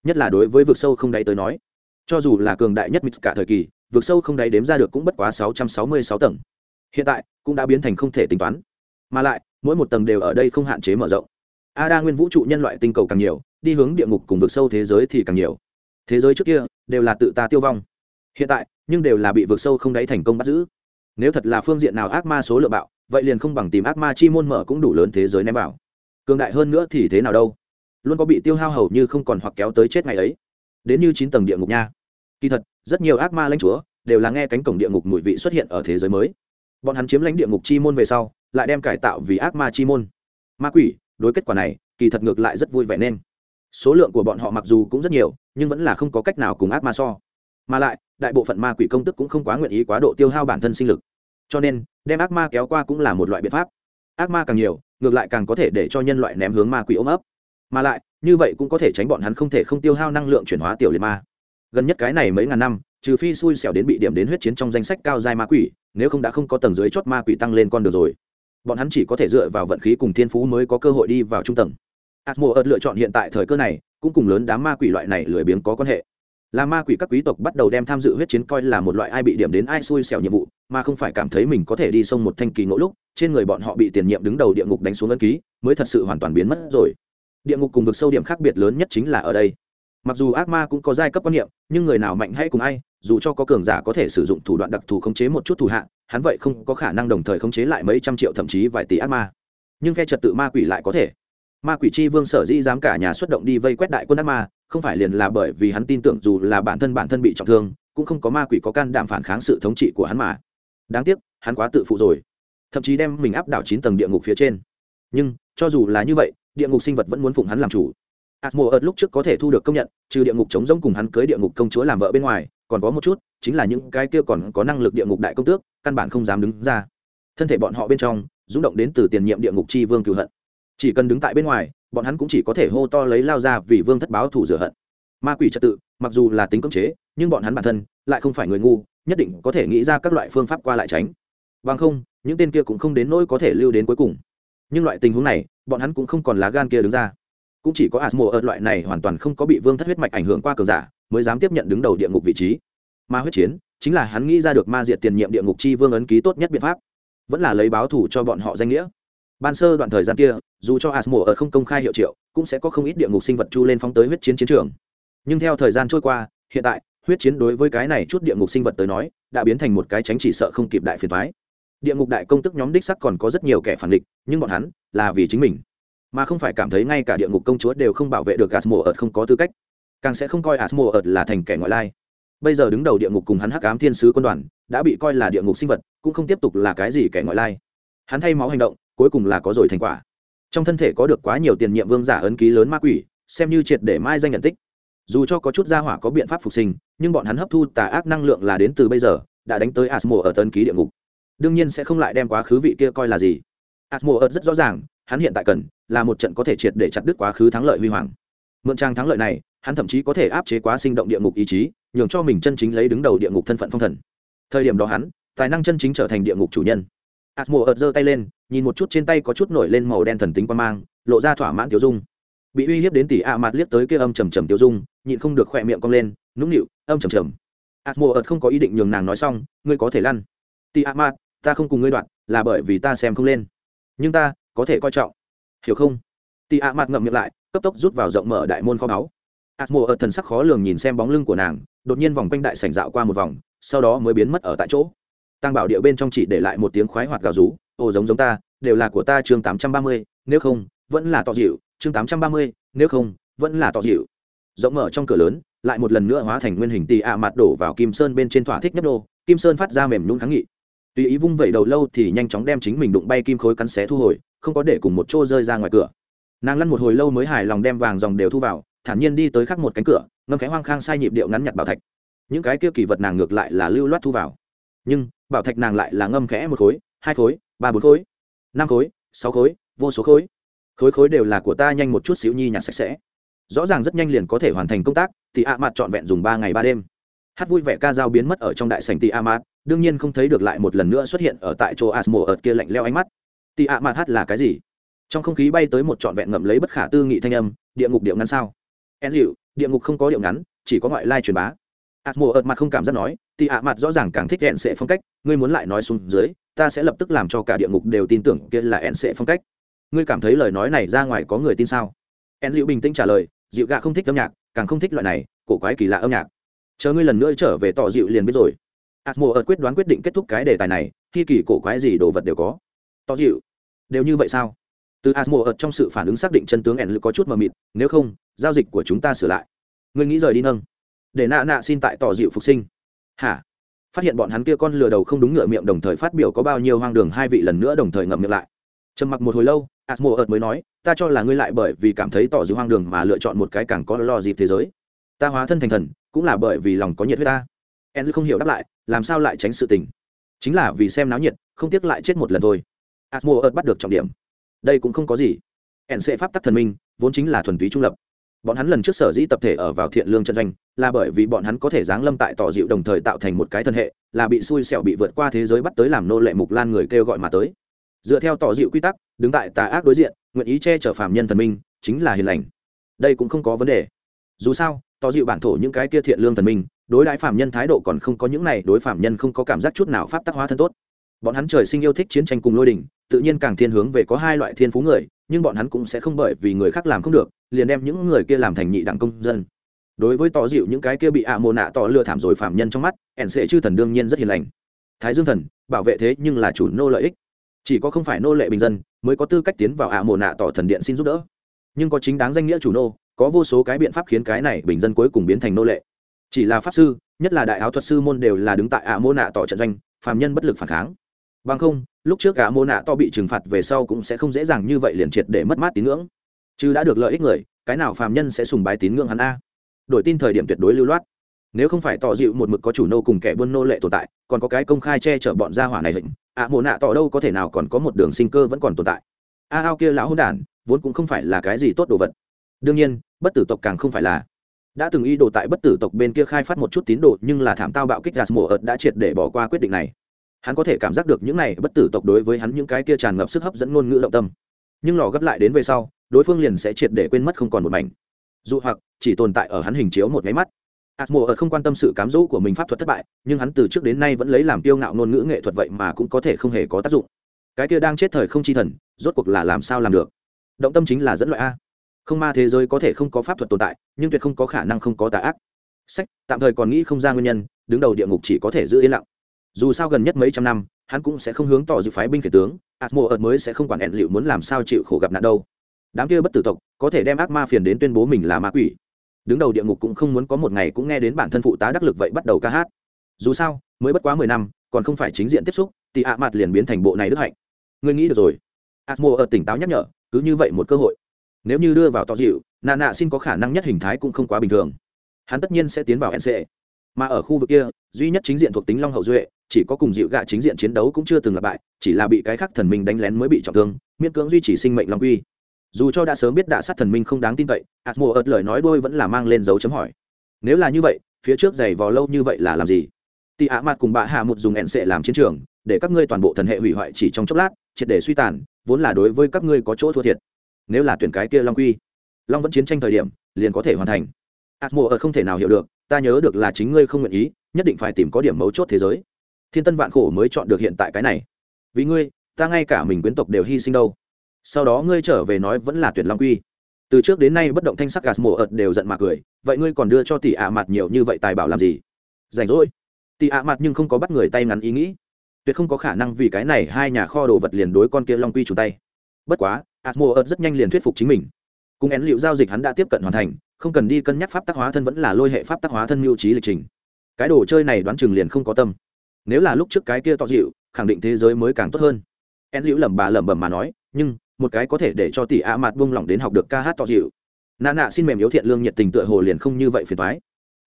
Nhất là đối với vực sâu không đáy tới nói, cho dù là cường đại nhất mít cả thời kỳ, vực sâu không đáy đếm ra được cũng bất quá sáu trăm sáu mươi sáu tầng. Hiện tại, cũng đã biến thành không thể tính toán. Mà lại, mỗi một tầng đều ở đây không hạn chế mở rộng. A đa nguyên vũ trụ nhân loại tinh cầu càng nhiều, đi hướng địa ngục cùng vực sâu thế giới thì càng nhiều. Thế giới trước kia, đều là tự ta tiêu vong. Hiện tại, nhưng đều là bị vực sâu không đáy thành công bắt giữ. Nếu thật là phương diện nào ác ma số lượng bạo vậy liền không bằng tìm ác ma chi môn mở cũng đủ lớn thế giới ném vào. Cường đại hơn nữa thì thế nào đâu? Luôn có bị tiêu hao hầu như không còn hoặc kéo tới chết ngày ấy. Đến như chín tầng địa ngục nha. Kỳ thật, rất nhiều ác ma lãnh chúa đều là nghe cánh cổng địa ngục mùi vị xuất hiện ở thế giới mới. Bọn hắn chiếm lãnh địa ngục chi môn về sau, lại đem cải tạo vì ác ma chi môn. Ma quỷ, đối kết quả này, kỳ thật ngược lại rất vui vẻ nên. Số lượng của bọn họ mặc dù cũng rất nhiều, nhưng vẫn là không có cách nào cùng ác ma so. Mà lại, đại bộ phận ma quỷ công tức cũng không quá nguyện ý quá độ tiêu hao bản thân sinh lực cho nên, đem ác ma kéo qua cũng là một loại biện pháp. Ác ma càng nhiều, ngược lại càng có thể để cho nhân loại ném hướng ma quỷ ôm ấp. Mà lại, như vậy cũng có thể tránh bọn hắn không thể không tiêu hao năng lượng chuyển hóa tiểu liệt ma. Gần nhất cái này mấy ngàn năm, trừ phi xui xẻo đến bị điểm đến huyết chiến trong danh sách cao giai ma quỷ, nếu không đã không có tầng dưới chót ma quỷ tăng lên con đường rồi. Bọn hắn chỉ có thể dựa vào vận khí cùng thiên phú mới có cơ hội đi vào trung tầng. Atmo ợt lựa chọn hiện tại thời cơ này, cũng cùng lớn đám ma quỷ loại này lười biếng có quan hệ là ma quỷ các quý tộc bắt đầu đem tham dự huyết chiến coi là một loại ai bị điểm đến ai xui xẻo nhiệm vụ, mà không phải cảm thấy mình có thể đi sông một thanh kỳ ngỗ lúc, trên người bọn họ bị tiền nhiệm đứng đầu địa ngục đánh xuống ân ký, mới thật sự hoàn toàn biến mất rồi. Địa ngục cùng vực sâu điểm khác biệt lớn nhất chính là ở đây. Mặc dù ác ma cũng có giai cấp quan niệm, nhưng người nào mạnh hay cùng ai, dù cho có cường giả có thể sử dụng thủ đoạn đặc thù khống chế một chút thủ hạ, hắn vậy không có khả năng đồng thời khống chế lại mấy trăm triệu thậm chí vài tỷ ác ma. Nhưng phe trật tự ma quỷ lại có thể. Ma quỷ chi vương sở dĩ dám cả nhà xuất động đi vây quét đại quân ác ma không phải liền là bởi vì hắn tin tưởng dù là bản thân bản thân bị trọng thương cũng không có ma quỷ có can đảm phản kháng sự thống trị của hắn mà đáng tiếc hắn quá tự phụ rồi thậm chí đem mình áp đảo chín tầng địa ngục phía trên nhưng cho dù là như vậy địa ngục sinh vật vẫn muốn phụng hắn làm chủ Asmo ợt lúc trước có thể thu được công nhận, trừ địa ngục chống giống cùng hắn cưới địa ngục công chúa làm vợ bên ngoài, còn có một chút, chính là những cái kia còn có năng lực địa ngục đại công tước, căn bản không dám đứng ra. Thân thể bọn họ bên trong, rung động đến từ tiền nhiệm địa ngục chi vương cừu hận. Chỉ cần đứng tại bên ngoài, bọn hắn cũng chỉ có thể hô to lấy lao ra vì vương thất báo thủ rửa hận. Ma quỷ trật tự, mặc dù là tính cưỡng chế, nhưng bọn hắn bản thân lại không phải người ngu, nhất định có thể nghĩ ra các loại phương pháp qua lại tránh. Bằng không, những tên kia cũng không đến nỗi có thể lưu đến cuối cùng. Nhưng loại tình huống này, bọn hắn cũng không còn lá gan kia đứng ra cũng chỉ có asmo ở loại này hoàn toàn không có bị vương thất huyết mạch ảnh hưởng qua cường giả mới dám tiếp nhận đứng đầu địa ngục vị trí ma huyết chiến chính là hắn nghĩ ra được ma diệt tiền nhiệm địa ngục chi vương ấn ký tốt nhất biện pháp vẫn là lấy báo thủ cho bọn họ danh nghĩa ban sơ đoạn thời gian kia, dù cho asmo ở không công khai hiệu triệu, cũng sẽ có không ít địa ngục sinh vật chu lên phóng tới huyết chiến chiến trường. Nhưng theo thời gian trôi qua, hiện tại, huyết chiến đối với cái này chút địa ngục sinh vật tới nói, đã biến thành một cái tránh chỉ sợ không kịp đại phiền thoái địa ngục đại công tức nhóm đích sắc còn có rất nhiều kẻ phản địch, nhưng bọn hắn là vì chính mình. Mà không phải cảm thấy ngay cả địa ngục công chúa đều không bảo vệ được asmo ở không có tư cách. Càng sẽ không coi asmo ở là thành kẻ ngoại lai. Bây giờ đứng đầu địa ngục cùng hắn hắc ám thiên sứ quân đoàn, đã bị coi là địa ngục sinh vật, cũng không tiếp tục là cái gì kẻ ngoại lai. Hắn thay máu hành động cuối cùng là có rồi thành quả. Trong thân thể có được quá nhiều tiền nhiệm vương giả ấn ký lớn ma quỷ, xem như triệt để mai danh nhận tích. Dù cho có chút gia hỏa có biện pháp phục sinh, nhưng bọn hắn hấp thu tà ác năng lượng là đến từ bây giờ, đã đánh tới asmo ở tân ký địa ngục. Đương nhiên sẽ không lại đem quá khứ vị kia coi là gì. Asmo ở rất rõ ràng, hắn hiện tại cần là một trận có thể triệt để chặt đứt quá khứ thắng lợi huy hoàng. Mượn trang thắng lợi này, hắn thậm chí có thể áp chế quá sinh động địa ngục ý chí, nhường cho mình chân chính lấy đứng đầu địa ngục thân phận phong thần. Thời điểm đó hắn, tài năng chân chính trở thành địa ngục chủ nhân asmo ợt giơ tay lên, nhìn một chút trên tay có chút nổi lên màu đen thần tính quan mang, lộ ra thỏa mãn tiêu dung. Bị uy hiếp đến tỷ a mặt liếc tới kia âm trầm trầm tiêu dung, nhịn không được khỏe miệng cong lên, nũng nịu, âm trầm trầm. Asmo ợt không có ý định nhường nàng nói xong, ngươi có thể lăn. Tỷ a mặt ta không cùng ngươi đoạn, là bởi vì ta xem không lên. Nhưng ta, có thể coi trọng. Hiểu không? Tỷ a mặt ngậm miệng lại, cấp tốc rút vào rộng mở đại môn kho báu. Asmo ợt thần sắc khó lường nhìn xem bóng lưng của nàng, đột nhiên vòng quanh đại sảnh dạo qua một vòng, sau đó mới biến mất ở tại chỗ tăng bảo điệu bên trong chỉ để lại một tiếng khoái hoạt gào rú ồ giống giống ta, đều là của ta chương tám trăm ba mươi, nếu không, vẫn là tỏ dịu, chương tám trăm ba mươi, nếu không, vẫn là tỏ dịu. Rộng mở trong cửa lớn, lại một lần nữa hóa thành nguyên hình tì ạ mặt đổ vào kim sơn bên trên thỏa thích nhấp đô kim sơn phát ra mềm nhún kháng nghị. Tùy ý vung vẩy đầu lâu thì nhanh chóng đem chính mình đụng bay kim khối cắn xé thu hồi, không có để cùng một chỗ rơi ra ngoài cửa. Nàng lăn một hồi lâu mới hài lòng đem vàng dòng đều thu vào, thản nhiên đi tới khắc một cánh cửa, ngâm cái hoang khang sai nhịp điệu ngắn nhặt bảo thạch. Những cái kia kỳ vật nàng ngược lại là lưu loát thu vào nhưng bảo thạch nàng lại là ngâm khẽ một khối, hai khối, ba bốn khối, năm khối, sáu khối, vô số khối. Khối khối đều là của ta, nhanh một chút xíu nhi nhặt sạch sẽ. Rõ ràng rất nhanh liền có thể hoàn thành công tác, thì ạ mặt trọn vẹn dùng ba ngày ba đêm. Hát vui vẻ ca dao biến mất ở trong đại sành tị a mạt, đương nhiên không thấy được lại một lần nữa xuất hiện ở tại chỗ asmo ợt kia lạnh leo ánh mắt. Tị a mạt hát là cái gì? Trong không khí bay tới một trọn vẹn ngậm lấy bất khả tư nghị thanh âm, địa ngục điệu ngắn sao? En hiệu địa ngục không có điệu ngắn, chỉ có ngoại lai truyền bá. Asmo ợt mặt không cảm giác nói tị a mặt rõ ràng càng thích hẹn Sệ phong cách, ngươi muốn lại nói xuống dưới, ta sẽ lập tức làm cho cả địa ngục đều tin tưởng kia là en Sệ phong cách. Ngươi cảm thấy lời nói này ra ngoài có người tin sao? En liệu bình tĩnh trả lời dịu gạ không thích âm nhạc, càng không thích loại này, cổ quái kỳ lạ âm nhạc. Chờ ngươi lần nữa trở về tỏ dịu liền biết rồi. Asmo ợt quyết đoán quyết định kết thúc cái đề tài này, khi kỳ cổ quái gì đồ vật đều có. Tỏ dịu đều như vậy sao? Từ asmo ợt trong sự phản ứng xác định chân tướng en có chút mờ mịt, nếu không, giao dịch của chúng ta sửa lại. Ngươi nghĩ rời đi nâng. Để nạ nạ xin tại tỏ dịu phục sinh hả? Phát hiện bọn hắn kia con lừa đầu không đúng ngựa miệng đồng thời phát biểu có bao nhiêu hoang đường hai vị lần nữa đồng thời ngậm miệng lại. Trầm mặc một hồi lâu, asmo ợt mới nói, ta cho là ngươi lại bởi vì cảm thấy tỏ dư hoang đường mà lựa chọn một cái càng có lo dịp thế giới. Ta hóa thân thành thần, cũng là bởi vì lòng có nhiệt huyết ta. En không hiểu đáp lại, làm sao lại tránh sự tình? Chính là vì xem náo nhiệt, không tiếc lại chết một lần thôi. Asmo ợt bắt được trọng điểm. Đây cũng không có gì. En sẽ pháp tắc thần minh, vốn chính là thuần túy trung lập bọn hắn lần trước sở dĩ tập thể ở vào thiện lương trận doanh, là bởi vì bọn hắn có thể giáng lâm tại tỏ dịu đồng thời tạo thành một cái thân hệ, là bị xui xẻo bị vượt qua thế giới bắt tới làm nô lệ mục lan người kêu gọi mà tới. Dựa theo tỏ dịu quy tắc, đứng tại tà ác đối diện, nguyện ý che chở phạm nhân thần minh, chính là hiền lành. Đây cũng không có vấn đề. Dù sao, tỏ dịu bản thổ những cái kia thiện lương thần minh, đối đãi phạm nhân thái độ còn không có những này, đối phạm nhân không có cảm giác chút nào pháp tác hóa thân tốt. Bọn hắn trời sinh yêu thích chiến tranh cùng lôi đình, tự nhiên càng thiên hướng về có hai loại thiên phú người, nhưng bọn hắn cũng sẽ không bởi vì người khác làm không được liền đem những người kia làm thành nhị đẳng công dân. Đối với tỏ dịu những cái kia bị ạ mồ nạ tỏ lừa thảm rồi phạm nhân trong mắt, ẻn sệ chư thần đương nhiên rất hiền lành. Thái dương thần, bảo vệ thế nhưng là chủ nô lợi ích. Chỉ có không phải nô lệ bình dân mới có tư cách tiến vào ạ mồ nạ tỏ thần điện xin giúp đỡ. Nhưng có chính đáng danh nghĩa chủ nô, có vô số cái biện pháp khiến cái này bình dân cuối cùng biến thành nô lệ. Chỉ là pháp sư, nhất là đại áo thuật sư môn đều là đứng tại ạ mô nạ tỏ trận doanh phàm nhân bất lực phản kháng. Bằng không, lúc trước ạ mô nạ to bị trừng phạt về sau cũng sẽ không dễ dàng như vậy liền triệt để mất mát tín ngưỡng chứ đã được lợi ích người, cái nào phàm nhân sẽ sùng bái tín ngưỡng hắn a? Đổi tin thời điểm tuyệt đối lưu loát. Nếu không phải tỏ dịu một mực có chủ nô cùng kẻ buôn nô lệ tồn tại, còn có cái công khai che chở bọn gia hỏa này hình ạ mồ nạ tỏ đâu có thể nào còn có một đường sinh cơ vẫn còn tồn tại. A, ao kia lão hôn đản, vốn cũng không phải là cái gì tốt đồ vật. Đương nhiên, bất tử tộc càng không phải là. Đã từng y đồ tại bất tử tộc bên kia khai phát một chút tín đồ, nhưng là thảm tao bạo kích gạt mổ ợt đã triệt để bỏ qua quyết định này. Hắn có thể cảm giác được những này bất tử tộc đối với hắn những cái kia tràn ngập sức hấp dẫn ngôn ngữ động tâm. Nhưng lò gấp lại đến về sau đối phương liền sẽ triệt để quên mất không còn một mảnh. Dù hoặc chỉ tồn tại ở hắn hình chiếu một máy mắt. Atmo ở không quan tâm sự cám dỗ của mình pháp thuật thất bại, nhưng hắn từ trước đến nay vẫn lấy làm tiêu ngạo ngôn ngữ nghệ thuật vậy mà cũng có thể không hề có tác dụng. cái kia đang chết thời không chi thần rốt cuộc là làm sao làm được? Động tâm chính là dẫn loại a. Không ma thế giới có thể không có pháp thuật tồn tại nhưng tuyệt không có khả năng không có tà ác. Sách tạm thời còn nghĩ không ra nguyên nhân đứng đầu địa ngục chỉ có thể giữ yên lặng. Dù sao gần nhất mấy trăm năm hắn cũng sẽ không hướng tỏ dự phái binh kể tướng atmo ợt mới sẽ không quản ẹn liệu muốn làm sao chịu khổ gặp nạn đâu đám kia bất tử tộc có thể đem ác ma phiền đến tuyên bố mình là ma quỷ. Đứng đầu địa ngục cũng không muốn có một ngày cũng nghe đến bản thân phụ tá đắc lực vậy bắt đầu ca hát. Dù sao, mới bất quá mười năm, còn không phải chính diện tiếp xúc, thì ạ mặt liền biến thành bộ này đức hạnh. Ngươi nghĩ được rồi. Atmo ợt tỉnh táo nhắc nhở, cứ như vậy một cơ hội. Nếu như đưa vào to dịu, nà nạ xin có khả năng nhất hình thái cũng không quá bình thường. Hắn tất nhiên sẽ tiến vào nc mà ở khu vực kia, duy nhất chính diện thuộc tính long hậu duệ, chỉ có cùng dịu gạ chính diện chiến đấu cũng chưa từng lặp bại, chỉ là bị cái khác thần minh đánh lén mới bị trọng thương, miễn cưỡng duy trì sinh mệnh long quy dù cho đã sớm biết đạ sát thần minh không đáng tin cậy, atmo ợt lời nói đôi vẫn là mang lên dấu chấm hỏi. Nếu là như vậy, phía trước giày vò lâu như vậy là làm gì? Tị ạ mặt cùng bạ hạ một dùng ẹn sệ làm chiến trường, để các ngươi toàn bộ thần hệ hủy hoại chỉ trong chốc lát, triệt để suy tàn, vốn là đối với các ngươi có chỗ thua thiệt. Nếu là tuyển cái kia long quy, long vẫn chiến tranh thời điểm, liền có thể hoàn thành. Atmo ợt không thể nào hiểu được, ta nhớ được là chính ngươi không nguyện ý, nhất định phải tìm có điểm mấu chốt thế giới. Thiên tân vạn khổ mới chọn được hiện tại cái này. Vì ngươi, ta ngay cả mình quyến tộc đều hy sinh đâu sau đó ngươi trở về nói vẫn là tuyển long quy. Từ trước đến nay bất động thanh sắc gas mổ ợt đều giận mà cười, vậy ngươi còn đưa cho tỷ ạ mặt nhiều như vậy tài bảo làm gì? Rảnh rỗi. Tỷ ạ mặt nhưng không có bắt người tay ngắn ý nghĩ. Tuyệt không có khả năng vì cái này hai nhà kho đồ vật liền đối con kia long quy chủ tay. Bất quá asmo ợt rất nhanh liền thuyết phục chính mình. Cùng én liệu giao dịch hắn đã tiếp cận hoàn thành, không cần đi cân nhắc pháp tác hóa thân vẫn là lôi hệ pháp tác hóa thân mưu trí lịch trình. Cái đồ chơi này đoán chừng liền không có tâm. Nếu là lúc trước cái kia tỏ dịu, khẳng định thế giới mới càng tốt hơn. Én liệu lẩm bà lẩm bẩm mà nói, nhưng một cái có thể để cho tỷ ạ mặt buông lỏng đến học được ca hát tỏ dịu. Nà nạ xin mềm yếu thiện lương nhiệt tình tựa hồ liền không như vậy phiền thoái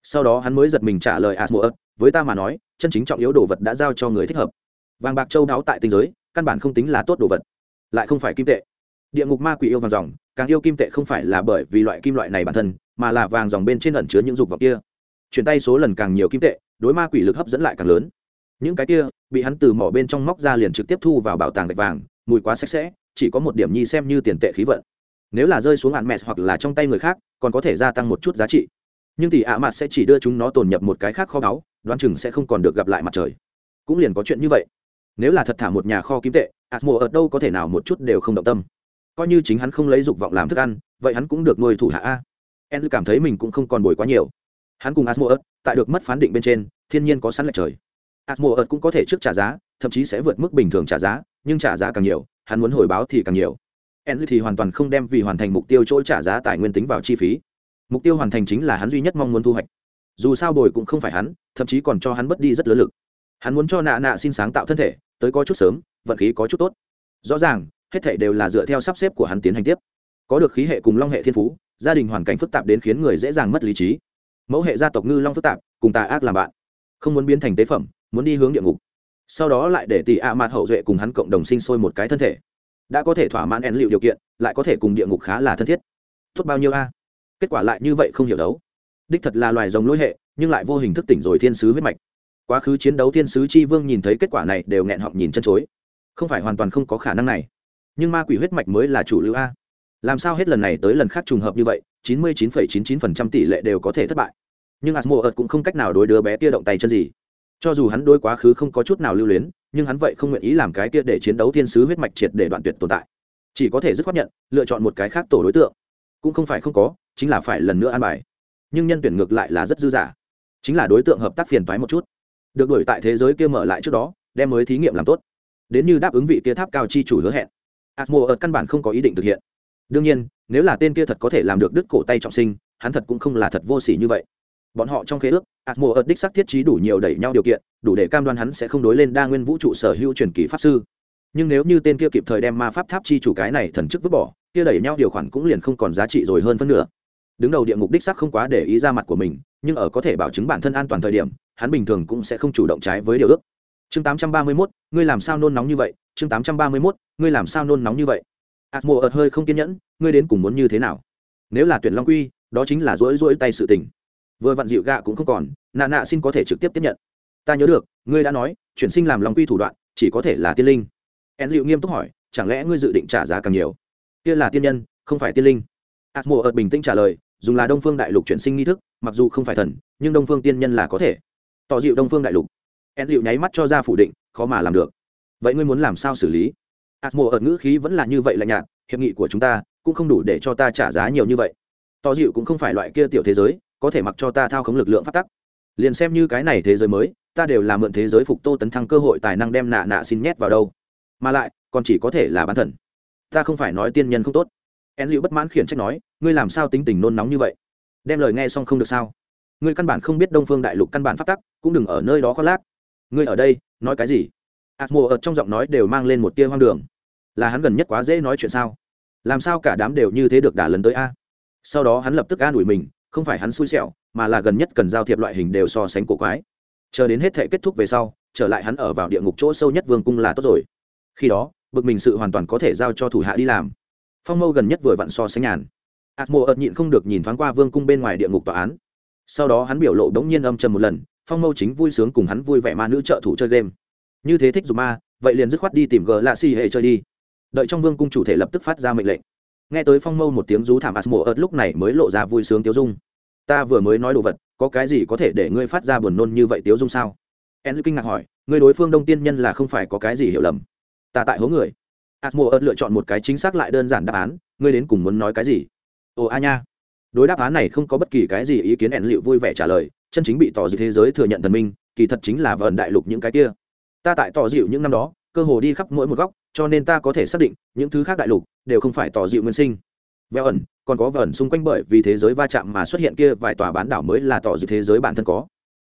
sau đó hắn mới giật mình trả lời asmo ớt, với ta mà nói, chân chính trọng yếu đồ vật đã giao cho người thích hợp. Vàng bạc châu đáo tại tinh giới, căn bản không tính là tốt đồ vật, lại không phải kim tệ. Địa ngục ma quỷ yêu vàng dòng, càng yêu kim tệ không phải là bởi vì loại kim loại này bản thân, mà là vàng dòng bên trên ẩn chứa những dục vọng kia. Chuyển tay số lần càng nhiều kim tệ, đối ma quỷ lực hấp dẫn lại càng lớn. Những cái kia, bị hắn từ mỏ bên trong móc ra liền trực tiếp thu vào bảo tàng gạch vàng, mùi quá sạch sẽ chỉ có một điểm nhi xem như tiền tệ khí vận. Nếu là rơi xuống hạn mẹ hoặc là trong tay người khác, còn có thể gia tăng một chút giá trị. Nhưng thì ạ mặt sẽ chỉ đưa chúng nó tồn nhập một cái khác kho báu, đoán chừng sẽ không còn được gặp lại mặt trời. Cũng liền có chuyện như vậy. Nếu là thật thả một nhà kho kiếm tệ atmo ở đâu có thể nào một chút đều không động tâm. Coi như chính hắn không lấy dục vọng làm thức ăn, vậy hắn cũng được nuôi thủ hạ a. En cảm thấy mình cũng không còn bồi quá nhiều. Hắn cùng asmo tại được mất phán định bên trên, thiên nhiên có sẵn lệch trời. asmo cũng có thể trước trả giá, thậm chí sẽ vượt mức bình thường trả giá, nhưng trả giá càng nhiều hắn muốn hồi báo thì càng nhiều. En thì hoàn toàn không đem vì hoàn thành mục tiêu chỗ trả giá tài nguyên tính vào chi phí. Mục tiêu hoàn thành chính là hắn duy nhất mong muốn thu hoạch. Dù sao bồi cũng không phải hắn, thậm chí còn cho hắn mất đi rất lớn lực. Hắn muốn cho nạ nạ xin sáng tạo thân thể, tới có chút sớm, vận khí có chút tốt. Rõ ràng, hết thể đều là dựa theo sắp xếp của hắn tiến hành tiếp. Có được khí hệ cùng long hệ thiên phú, gia đình hoàn cảnh phức tạp đến khiến người dễ dàng mất lý trí. Mẫu hệ gia tộc ngư long phức tạp, cùng tà ác làm bạn. Không muốn biến thành tế phẩm, muốn đi hướng địa ngục sau đó lại để tỷ ạ à mạt hậu duệ cùng hắn cộng đồng sinh sôi một cái thân thể. Đã có thể thỏa mãn én liệu điều kiện, lại có thể cùng địa ngục khá là thân thiết. Tốt bao nhiêu a? Kết quả lại như vậy không hiểu đấu. Đích thật là loài rồng lỗi hệ, nhưng lại vô hình thức tỉnh rồi thiên sứ huyết mạch. Quá khứ chiến đấu thiên sứ chi vương nhìn thấy kết quả này đều nghẹn họng nhìn chân chối. Không phải hoàn toàn không có khả năng này. Nhưng ma quỷ huyết mạch mới là chủ lưu a. Làm sao hết lần này tới lần khác trùng hợp như vậy, chín mươi chín phẩy chín chín phần trăm tỷ lệ đều có thể thất bại. Nhưng asmo ợt cũng không cách nào đối đứa bé kia động tay chân gì cho dù hắn đối quá khứ không có chút nào lưu luyến nhưng hắn vậy không nguyện ý làm cái kia để chiến đấu thiên sứ huyết mạch triệt để đoạn tuyệt tồn tại. Chỉ có thể dứt khoát nhận lựa chọn một cái khác tổ đối tượng. Cũng không phải không có chính là phải lần nữa an bài. Nhưng nhân tuyển ngược lại là rất dư giả, chính là đối tượng hợp tác phiền toái một chút. Được đuổi tại thế giới kia mở lại trước đó đem mới thí nghiệm làm tốt. Đến như đáp ứng vị kia tháp cao chi chủ hứa hẹn. Asmo ở căn bản không có ý định thực hiện. Đương nhiên nếu là tên kia thật có thể làm được đứt cổ tay trọng sinh hắn thật cũng không là thật vô s ỉ như vậy bọn họ trong khế ước asmo ở đích sắc thiết trí đủ nhiều đẩy nhau điều kiện đủ để cam đoan hắn sẽ không đối lên đa nguyên vũ trụ sở hữu truyền kỳ pháp sư. Nhưng nếu như tên kia kịp thời đem ma pháp tháp chi chủ cái này thần chức vứt bỏ kia đẩy nhau điều khoản cũng liền không còn giá trị rồi hơn phân nửa. Đứng đầu địa ngục đích sắc không quá để ý ra mặt của mình nhưng ở có thể bảo chứng bản thân an toàn thời điểm hắn bình thường cũng sẽ không chủ động trái với điều ước. Chương 831, ngươi làm sao nôn nóng như vậy? Chương 831, ngươi làm sao nôn nóng như vậy? Atmo ợt hơi không kiên nhẫn ngươi đến cùng muốn như thế nào? Nếu là tuyển long quy đó chính là rỗi rỗi tay sự tình vừa vặn dịu gạ cũng không còn, nạ nạ xin có thể trực tiếp tiếp nhận. Ta nhớ được, ngươi đã nói, chuyển sinh làm long quy thủ đoạn, chỉ có thể là tiên linh. En liệu nghiêm túc hỏi, chẳng lẽ ngươi dự định trả giá càng nhiều? Kia là tiên nhân, không phải tiên linh. Atmo ợt bình tĩnh trả lời, dùng là đông phương đại lục chuyển sinh nghi thức, mặc dù không phải thần, nhưng đông phương tiên nhân là có thể. Tỏ dịu đông phương đại lục. En liệu nháy mắt cho ra phủ định, khó mà làm được. Vậy ngươi muốn làm sao xử lý? Ạt mùa ợt ngữ khí vẫn là như vậy lạnh nhạt, hiệp nghị của chúng ta cũng không đủ để cho ta trả giá nhiều như vậy. To dịu cũng không phải loại kia tiểu thế giới có thể mặc cho ta thao khống lực lượng phát tắc. Liền xem như cái này thế giới mới, ta đều là mượn thế giới phục tô tấn thăng cơ hội tài năng đem nạ nạ xin nhét vào đâu. Mà lại, còn chỉ có thể là bán thần. Ta không phải nói tiên nhân không tốt. En liệu bất mãn khiển trách nói, ngươi làm sao tính tình nôn nóng như vậy? Đem lời nghe xong không được sao? Ngươi căn bản không biết đông phương đại lục căn bản phát tắc, cũng đừng ở nơi đó khoác lác. Ngươi ở đây, nói cái gì? Atmo ở trong giọng nói đều mang lên một tia hoang đường. Là hắn gần nhất quá dễ nói chuyện sao? Làm sao cả đám đều như thế được đả lấn tới a? Sau đó hắn lập tức an ủi mình không phải hắn xui xẻo, mà là gần nhất cần giao thiệp loại hình đều so sánh cổ quái. Chờ đến hết thể kết thúc về sau, trở lại hắn ở vào địa ngục chỗ sâu nhất vương cung là tốt rồi. Khi đó, bực mình sự hoàn toàn có thể giao cho thủ hạ đi làm. Phong mâu gần nhất vừa vặn so sánh nhàn. Atmo ợt nhịn không được nhìn thoáng qua vương cung bên ngoài địa ngục tòa án. Sau đó hắn biểu lộ đ ố n g nhiên âm trầm một lần, phong mâu chính vui sướng cùng hắn vui vẻ ma nữ trợ thủ chơi game. Như thế thích dù ma, vậy liền dứt khoát đi tìm gờ lạ xì hệ chơi đi. Đợi trong vương cung chủ thể lập tức phát ra mệnh lệnh nghe tới phong mâu một tiếng rú thảm asmo ớt lúc này mới lộ ra vui sướng tiếu dung. Ta vừa mới nói đồ vật, có cái gì có thể để ngươi phát ra buồn nôn như vậy tiếu dung sao? En kinh ngạc hỏi, ngươi đối phương đông tiên nhân là không phải có cái gì hiểu lầm. Ta tại hố người. Asmo ớt lựa chọn một cái chính xác lại đơn giản đáp án, ngươi đến cùng muốn nói cái gì? Ồ, a nha. Đối đáp án này không có bất kỳ cái gì ý kiến ẻn liệu vui vẻ trả lời, chân chính bị tỏ dịu thế giới thừa nhận thần minh, kỳ thật chính là vờn đại lục những cái kia. Ta tại tỏ dịu những năm đó, cơ hồ đi khắp mỗi một góc, cho nên ta có thể xác định, những thứ khác đại lục đều không phải tỏ dịu nguyên sinh. Vẹo ẩn, còn có vẩn xung quanh bởi vì thế giới va chạm mà xuất hiện kia vài tòa bán đảo mới là tỏ dịu thế giới bản thân có.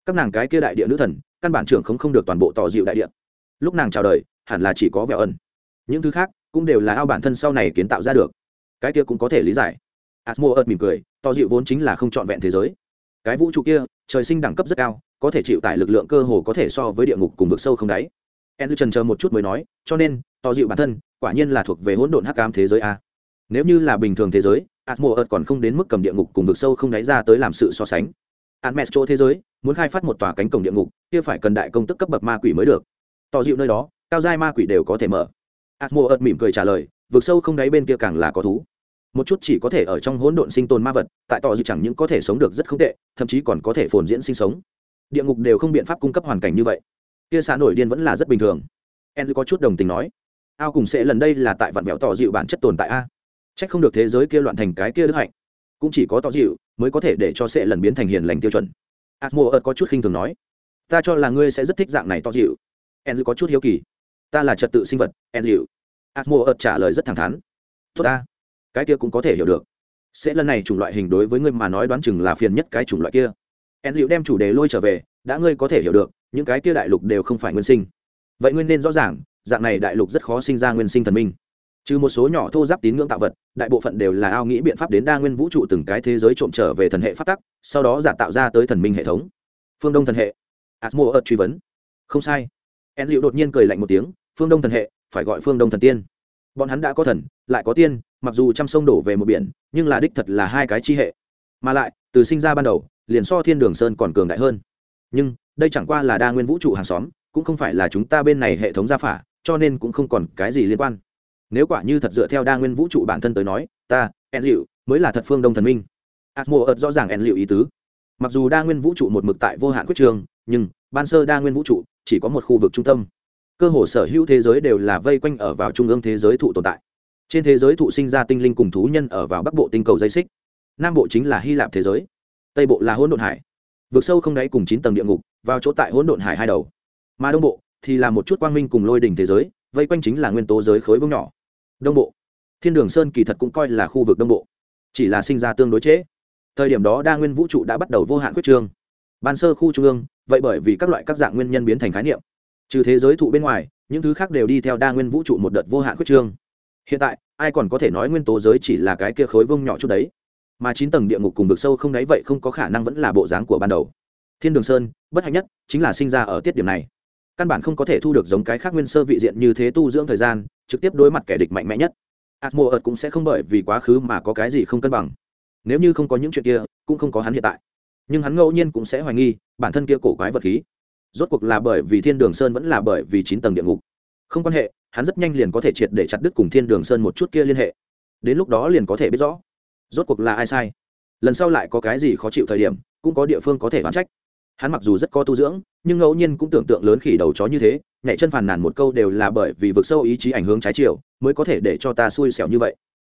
Các nàng cái kia đại địa nữ thần, căn bản trưởng không không được toàn bộ tỏ dịu đại địa. Lúc nàng chào đời, hẳn là chỉ có vẹo ẩn. Những thứ khác cũng đều là ao bản thân sau này kiến tạo ra được. Cái kia cũng có thể lý giải. Atmo ợt mỉm cười, tỏ dịu vốn chính là không trọn vẹn thế giới. Cái vũ trụ kia, trời sinh đẳng cấp rất cao, có thể chịu tải lực lượng cơ hồ có thể so với địa ngục cùng vực sâu không đáy. En trần chờ một chút mới nói, cho nên to dịu bản thân, quả nhiên là thuộc về hỗn độn hắc ám thế giới a. Nếu như là bình thường thế giới, atmo ợt còn không đến mức cầm địa ngục cùng vực sâu không đáy ra tới làm sự so sánh. Admes chỗ thế giới, muốn khai phát một tòa cánh cổng địa ngục, kia phải cần đại công tức cấp bậc ma quỷ mới được. To dịu nơi đó, cao giai ma quỷ đều có thể mở. Atmo ợt mỉm cười trả lời, vực sâu không đáy bên kia càng là có thú. Một chút chỉ có thể ở trong hỗn độn sinh tồn ma vật, tại tỏ dịu chẳng những có thể sống được rất không tệ, thậm chí còn có thể phồn diễn sinh sống. Địa ngục đều không biện pháp cung cấp hoàn cảnh như vậy. Kia xã nổi điên vẫn là rất bình thường. En có chút đồng tình nói ao cùng sẽ lần đây là tại vạn bèo tỏ dịu bản chất tồn tại a. Trách không được thế giới kia loạn thành cái kia đức hạnh. Cũng chỉ có tỏ dịu mới có thể để cho sẽ lần biến thành hiền lành tiêu chuẩn. Asmo ớt có chút khinh thường nói, ta cho là ngươi sẽ rất thích dạng này tỏ dịu. En có chút hiếu kỳ, ta là trật tự sinh vật en dịu asmo ớt trả lời rất thẳng thắn, tốt ta, cái kia cũng có thể hiểu được. Sẽ lần này chủng loại hình đối với ngươi mà nói đoán chừng là phiền nhất cái chủng loại kia. En đem chủ đề lôi trở về, đã ngươi có thể hiểu được, những cái kia đại lục đều không phải nguyên sinh. Vậy ngươi nên rõ ràng dạng này đại lục rất khó sinh ra nguyên sinh thần minh. Trừ một số nhỏ thô giáp tín ngưỡng tạo vật, đại bộ phận đều là ao nghĩ biện pháp đến đa nguyên vũ trụ từng cái thế giới trộm trở về thần hệ phát tắc, sau đó giả tạo ra tới thần minh hệ thống. Phương đông thần hệ. Atmo ợt truy vấn. Không sai. En liệu đột nhiên cười lạnh một tiếng, phương đông thần hệ, phải gọi phương đông thần tiên. Bọn hắn đã có thần, lại có tiên, mặc dù trăm sông đổ về một biển, nhưng là đích thật là hai cái chi hệ. Mà lại, từ sinh ra ban đầu, liền so thiên đường sơn còn cường đại hơn. Nhưng, đây chẳng qua là đa nguyên vũ trụ hàng xóm, cũng không phải là chúng ta bên này hệ thống gia phả cho nên cũng không còn cái gì liên quan. Nếu quả như thật dựa theo đa nguyên vũ trụ bản thân tới nói, ta, en liệu mới là thật phương đông thần minh. Atmo ợt rõ ràng en liệu ý tứ. Mặc dù đa nguyên vũ trụ một mực tại vô hạn quyết trường, nhưng ban sơ đa nguyên vũ trụ chỉ có một khu vực trung tâm. Cơ hồ sở hữu thế giới đều là vây quanh ở vào trung ương thế giới thụ tồn tại. Trên thế giới thụ sinh ra tinh linh cùng thú nhân ở vào bắc bộ tinh cầu dây xích. Nam bộ chính là hy lạp thế giới. Tây bộ là hỗn độn hải. Vượt sâu không đáy cùng chín tầng địa ngục, vào chỗ tại hỗn độn hải hai đầu. Mà đông bộ thì là một chút quang minh cùng lôi đỉnh thế giới, vây quanh chính là nguyên tố giới khối vương nhỏ. Đông bộ. Thiên đường sơn kỳ thật cũng coi là khu vực đông bộ. Chỉ là sinh ra tương đối chế. thời điểm đó đa nguyên vũ trụ đã bắt đầu vô hạn quyết trương. Ban sơ khu trung ương, vậy bởi vì các loại các dạng nguyên nhân biến thành khái niệm. Trừ thế giới thụ bên ngoài, những thứ khác đều đi theo đa nguyên vũ trụ một đợt vô hạn quyết trương. Hiện tại, ai còn có thể nói nguyên tố giới chỉ là cái kia khối vương nhỏ chút đấy? Mà chín tầng địa ngục cùng vực sâu không đáy vậy không có khả năng vẫn là bộ dáng của ban đầu. Thiên đường sơn, bất hạnh nhất, chính là sinh ra ở tiết điểm này căn bản không có thể thu được giống cái khác nguyên sơ vị diện như thế tu dưỡng thời gian, trực tiếp đối mặt kẻ địch mạnh mẽ nhất. Atmo ợt cũng sẽ không bởi vì quá khứ mà có cái gì không cân bằng. Nếu như không có những chuyện kia, cũng không có hắn hiện tại. Nhưng hắn ngẫu nhiên cũng sẽ hoài nghi, bản thân kia cổ quái vật khí. Rốt cuộc là bởi vì thiên đường sơn vẫn là bởi vì chín tầng địa ngục. Không quan hệ, hắn rất nhanh liền có thể triệt để chặt đứt cùng thiên đường sơn một chút kia liên hệ. Đến lúc đó liền có thể biết rõ. Rốt cuộc là ai sai? Lần sau lại có cái gì khó chịu thời điểm, cũng có địa phương có thể đoán trách hắn mặc dù rất có tu dưỡng, nhưng ngẫu nhiên cũng tưởng tượng lớn khỉ đầu chó như thế, nhảy chân phàn nàn một câu đều là bởi vì vực sâu ý chí ảnh hướng trái chiều, mới có thể để cho ta xui xẻo như vậy.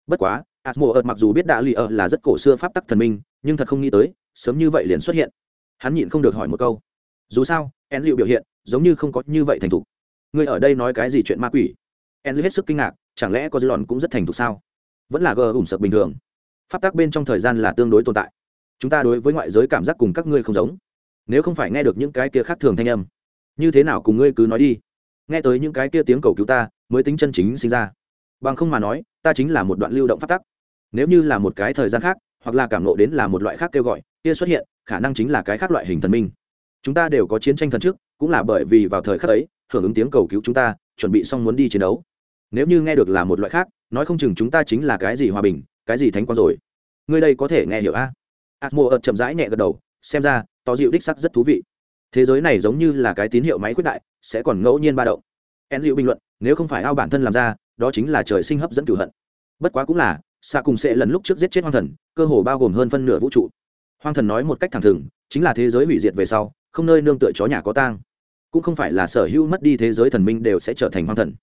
Bất quá asmo ợt mặc dù biết đã lì ợt là rất cổ xưa pháp tắc thần minh, nhưng thật không nghĩ tới, sớm như vậy liền xuất hiện. Hắn nhịn không được hỏi một câu. Dù sao, en liệu biểu hiện giống như không có như vậy thành thục. Người ở đây nói cái gì chuyện ma quỷ? En hết sức kinh ngạc, chẳng lẽ có dư lòn cũng rất thành thục sao? Vẫn là gờ ủng sập bình thường. Pháp tắc bên trong thời gian là tương đối tồn tại. Chúng ta đối với ngoại giới cảm giác cùng các ngươi không giống nếu không phải nghe được những cái kia khác thường thanh âm. Như thế nào cùng ngươi cứ nói đi. Nghe tới những cái kia tiếng cầu cứu ta, mới tính chân chính sinh ra. Bằng không mà nói, ta chính là một đoạn lưu động phát tắc. Nếu như là một cái thời gian khác, hoặc là cảm nộ đến là một loại khác kêu gọi, kia xuất hiện, khả năng chính là cái khác loại hình thần minh. Chúng ta đều có chiến tranh thần trước, cũng là bởi vì vào thời khắc ấy, hưởng ứng tiếng cầu cứu chúng ta, chuẩn bị xong muốn đi chiến đấu. Nếu như nghe được là một loại khác, nói không chừng chúng ta chính là cái gì hòa bình, cái gì thánh quang rồi. Ngươi đây có thể nghe hiểu a? Atmo ợt chậm rãi nhẹ gật đầu, xem ra tỏ dịu đích sắc rất thú vị. Thế giới này giống như là cái tín hiệu máy quyết đại, sẽ còn ngẫu nhiên ba động. En liệu bình luận, nếu không phải ao bản thân làm ra, đó chính là trời sinh hấp dẫn cửu hận. Bất quá cũng là xạ cùng sẽ lần lúc trước giết chết hoang thần, cơ hồ bao gồm hơn phân nửa vũ trụ. Hoang thần nói một cách thẳng thừng, chính là thế giới hủy diệt về sau, không nơi nương tựa chó nhà có tang. Cũng không phải là sở hữu mất đi thế giới thần minh đều sẽ trở thành hoang thần.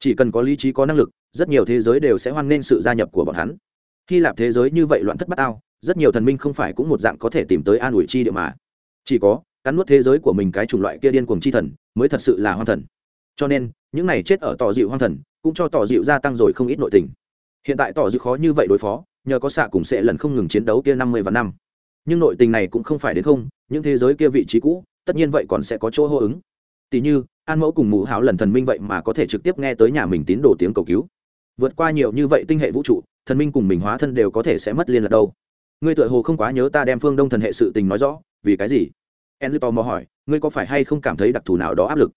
Chỉ cần có lý trí, có năng lực, rất nhiều thế giới đều sẽ hoan nghênh sự gia nhập của bọn hắn. Hy lạp thế giới như vậy loạn thất bát ao, rất nhiều thần minh không phải cũng một dạng có thể tìm tới an ủi chi địa mà chỉ có, cắn nuốt thế giới của mình cái chủng loại kia điên cuồng chi thần, mới thật sự là hoang thần. Cho nên, những này chết ở tỏ dịu hoang thần, cũng cho tỏ dịu gia tăng rồi không ít nội tình. Hiện tại tỏ dịu khó như vậy đối phó, nhờ có xạ cùng sẽ lần không ngừng chiến đấu kia năm mươi và năm. Nhưng nội tình này cũng không phải đến không, những thế giới kia vị trí cũ, tất nhiên vậy còn sẽ có chỗ hô ứng. Tỷ như, an mẫu cùng mù háo lần thần minh vậy mà có thể trực tiếp nghe tới nhà mình tín đồ tiếng cầu cứu. Vượt qua nhiều như vậy tinh hệ vũ trụ, thần minh cùng mình hóa thân đều có thể sẽ mất liên lạc đâu ngươi tựa hồ không quá nhớ ta đem phương đông thần hệ sự tình nói rõ vì cái gì? Enly tò mò hỏi ngươi có phải hay không cảm thấy đặc thù nào đó áp lực?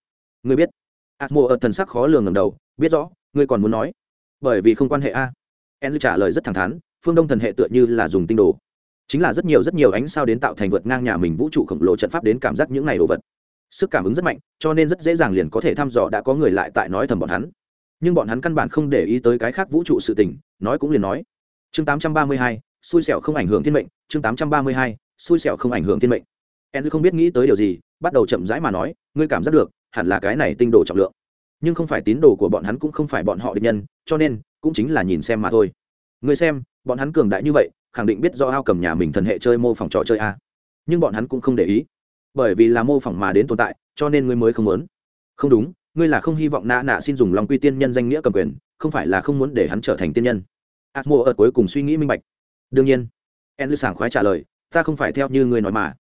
Ngươi biết. Atmo ở thần sắc khó lường ngầm đầu biết rõ ngươi còn muốn nói. Bởi vì không quan hệ a. Enly trả lời rất thẳng thắn phương đông thần hệ tựa như là dùng tinh đồ. Chính là rất nhiều rất nhiều ánh sao đến tạo thành vượt ngang nhà mình vũ trụ khổng lồ trận pháp đến cảm giác những này đồ vật. Sức cảm ứng rất mạnh cho nên rất dễ dàng liền có thể thăm dò đã có người lại tại nói thầm bọn hắn. Nhưng bọn hắn căn bản không để ý tới cái khác vũ trụ sự tình nói cũng liền nói. Chương 832, xui xẻo không ảnh hưởng thiên mệnh chương 832, xui xẻo không ảnh hưởng thiên mệnh. En không biết nghĩ tới điều gì bắt đầu chậm rãi mà nói ngươi cảm giác được hẳn là cái này tinh đồ trọng lượng. Nhưng không phải tín đồ của bọn hắn cũng không phải bọn họ địch nhân cho nên cũng chính là nhìn xem mà thôi. Ngươi xem bọn hắn cường đại như vậy khẳng định biết do ao cầm nhà mình thần hệ chơi mô phỏng trò chơi a. Nhưng bọn hắn cũng không để ý. Bởi vì là mô phỏng mà đến tồn tại cho nên ngươi mới không muốn. Không đúng ngươi là không hy vọng nạ nạ xin dùng lòng quy tiên nhân danh nghĩa cầm quyền không phải là không muốn để hắn trở thành tiên nhân. Atmo ở cuối cùng suy nghĩ minh bạch đương nhiên. En lư sảng khoái trả lời, ta không phải theo như người nói mà.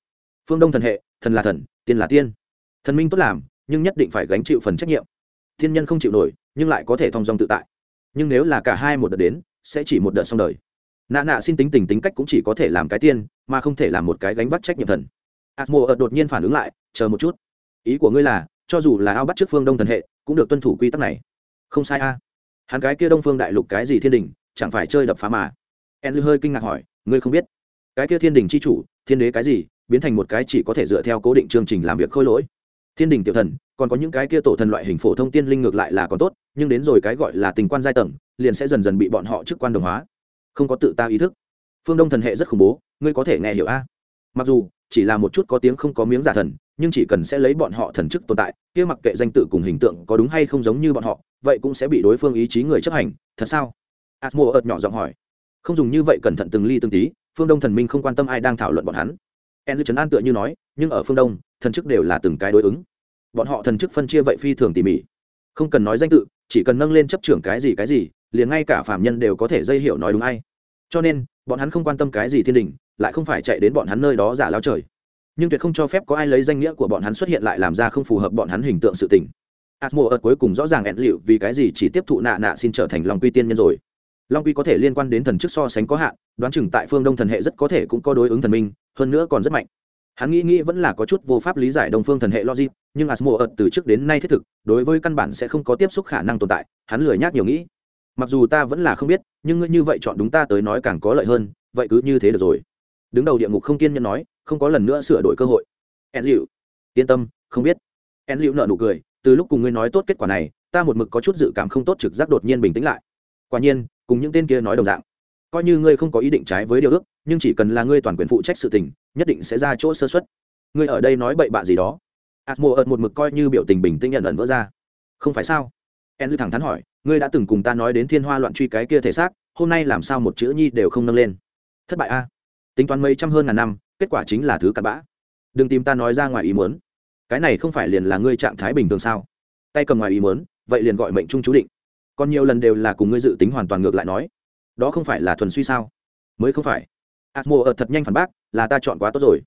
Phương đông thần hệ, thần là thần, tiên là tiên. Thần minh tốt làm, nhưng nhất định phải gánh chịu phần trách nhiệm. Thiên nhân không chịu nổi, nhưng lại có thể thong dong tự tại. Nhưng nếu là cả hai một đợt đến, sẽ chỉ một đợt xong đời. Nạ nạ xin tính tình tính cách cũng chỉ có thể làm cái tiên, mà không thể làm một cái gánh vác trách nhiệm thần. Atmo ợt đột nhiên phản ứng lại, chờ một chút. Ý của ngươi là, cho dù là ao bắt trước phương đông thần hệ, cũng được tuân thủ quy tắc này. Không sai a. Hắn cái kia đông phương đại lục cái gì thiên đình, chẳng phải chơi đập phá mà en hơi kinh ngạc hỏi, ngươi không biết? Cái kia thiên đình c h i chủ, thiên đế cái gì, biến thành một cái chỉ có thể dựa theo cố định chương trình làm việc khôi lỗi. Thiên đình tiểu thần, còn có những cái kia tổ thần loại hình phổ thông tiên linh ngược lại là còn tốt, nhưng đến rồi cái gọi là tình quan giai tầng, liền sẽ dần dần bị bọn họ chức quan đồng hóa. Không có tự ta ý thức. Phương đông thần hệ rất khủng bố, ngươi có thể nghe hiểu a? Mặc dù, chỉ là một chút có tiếng không có miếng giả thần, nhưng chỉ cần sẽ lấy bọn họ thần chức tồn tại, kia mặc kệ danh tự cùng hình tượng có đúng hay không giống như bọn họ, vậy cũng sẽ bị đối phương ý chí người chấp hành. Thật sao? Asmo ợt nhỏ giọng hỏi không dùng như vậy cẩn thận từng ly từng tí, phương đông thần minh không quan tâm ai đang thảo luận bọn hắn. En trấn an tựa như nói, nhưng ở phương đông, thần chức đều là từng cái đối ứng. Bọn họ thần chức phân chia vậy phi thường tỉ mỉ. Không cần nói danh tự, chỉ cần nâng lên chấp trưởng cái gì cái gì, liền ngay cả phạm nhân đều có thể dây hiểu nói đúng ai. Cho nên, bọn hắn không quan tâm cái gì thiên đình, lại không phải chạy đến bọn hắn nơi đó giả lao trời. Nhưng tuyệt không cho phép có ai lấy danh nghĩa của bọn hắn xuất hiện lại làm ra không phù hợp bọn hắn hình tượng sự tình. Atmo ở cuối cùng rõ ràng ẹn liệu vì cái gì chỉ tiếp thụ nạ nạ xin trở thành Long Quy tiên nhân rồi. Long Quy có thể liên quan đến thần chức so sánh có hạn, đoán chừng tại phương Đông thần hệ rất có thể cũng có đối ứng thần minh, hơn nữa còn rất mạnh. Hắn nghĩ nghĩ vẫn là có chút vô pháp lý giải Đông phương thần hệ logic, nhưng Asmo ợt từ trước đến nay thiết thực, đối với căn bản sẽ không có tiếp xúc khả năng tồn tại, hắn lười nhác nhiều nghĩ. Mặc dù ta vẫn là không biết, nhưng ngươi như vậy chọn đúng ta tới nói càng có lợi hơn, vậy cứ như thế được rồi. Đứng đầu địa ngục không kiên nhẫn nói, không có lần nữa sửa đổi cơ hội. En Liễu, yên tâm, không biết. En Liễu nợ nụ cười, từ lúc cùng ngươi nói tốt kết quả này ta một mực có chút dự cảm không tốt trực giác đột nhiên bình tĩnh lại quả nhiên cùng những tên kia nói đồng dạng. Coi như ngươi không có ý định trái với điều ước, nhưng chỉ cần là ngươi toàn quyền phụ trách sự tình, nhất định sẽ ra chỗ sơ xuất ngươi ở đây nói bậy bạ gì đó? Asmo ợt một mực coi như biểu tình bình tĩnh nhận ẩn vỡ ra. Không phải sao? En lư thẳng thắn hỏi, ngươi đã từng cùng ta nói đến thiên hoa loạn truy cái kia thể xác, hôm nay làm sao một chữ nhi đều không nâng lên? Thất bại a. Tính toán mấy trăm hơn ngàn năm, kết quả chính là thứ cặn bã. Đừng tìm ta nói ra ngoài ý muốn. Cái này không phải liền là ngươi trạng thái bình thường sao? Tay cầm ngoài ý muốn, vậy liền gọi mệnh trung chú định còn nhiều lần đều là cùng ngươi dự tính hoàn toàn ngược lại nói. Đó không phải là thuần suy sao? Mới không phải. Asmo ở thật nhanh phản bác, là ta chọn quá tốt rồi.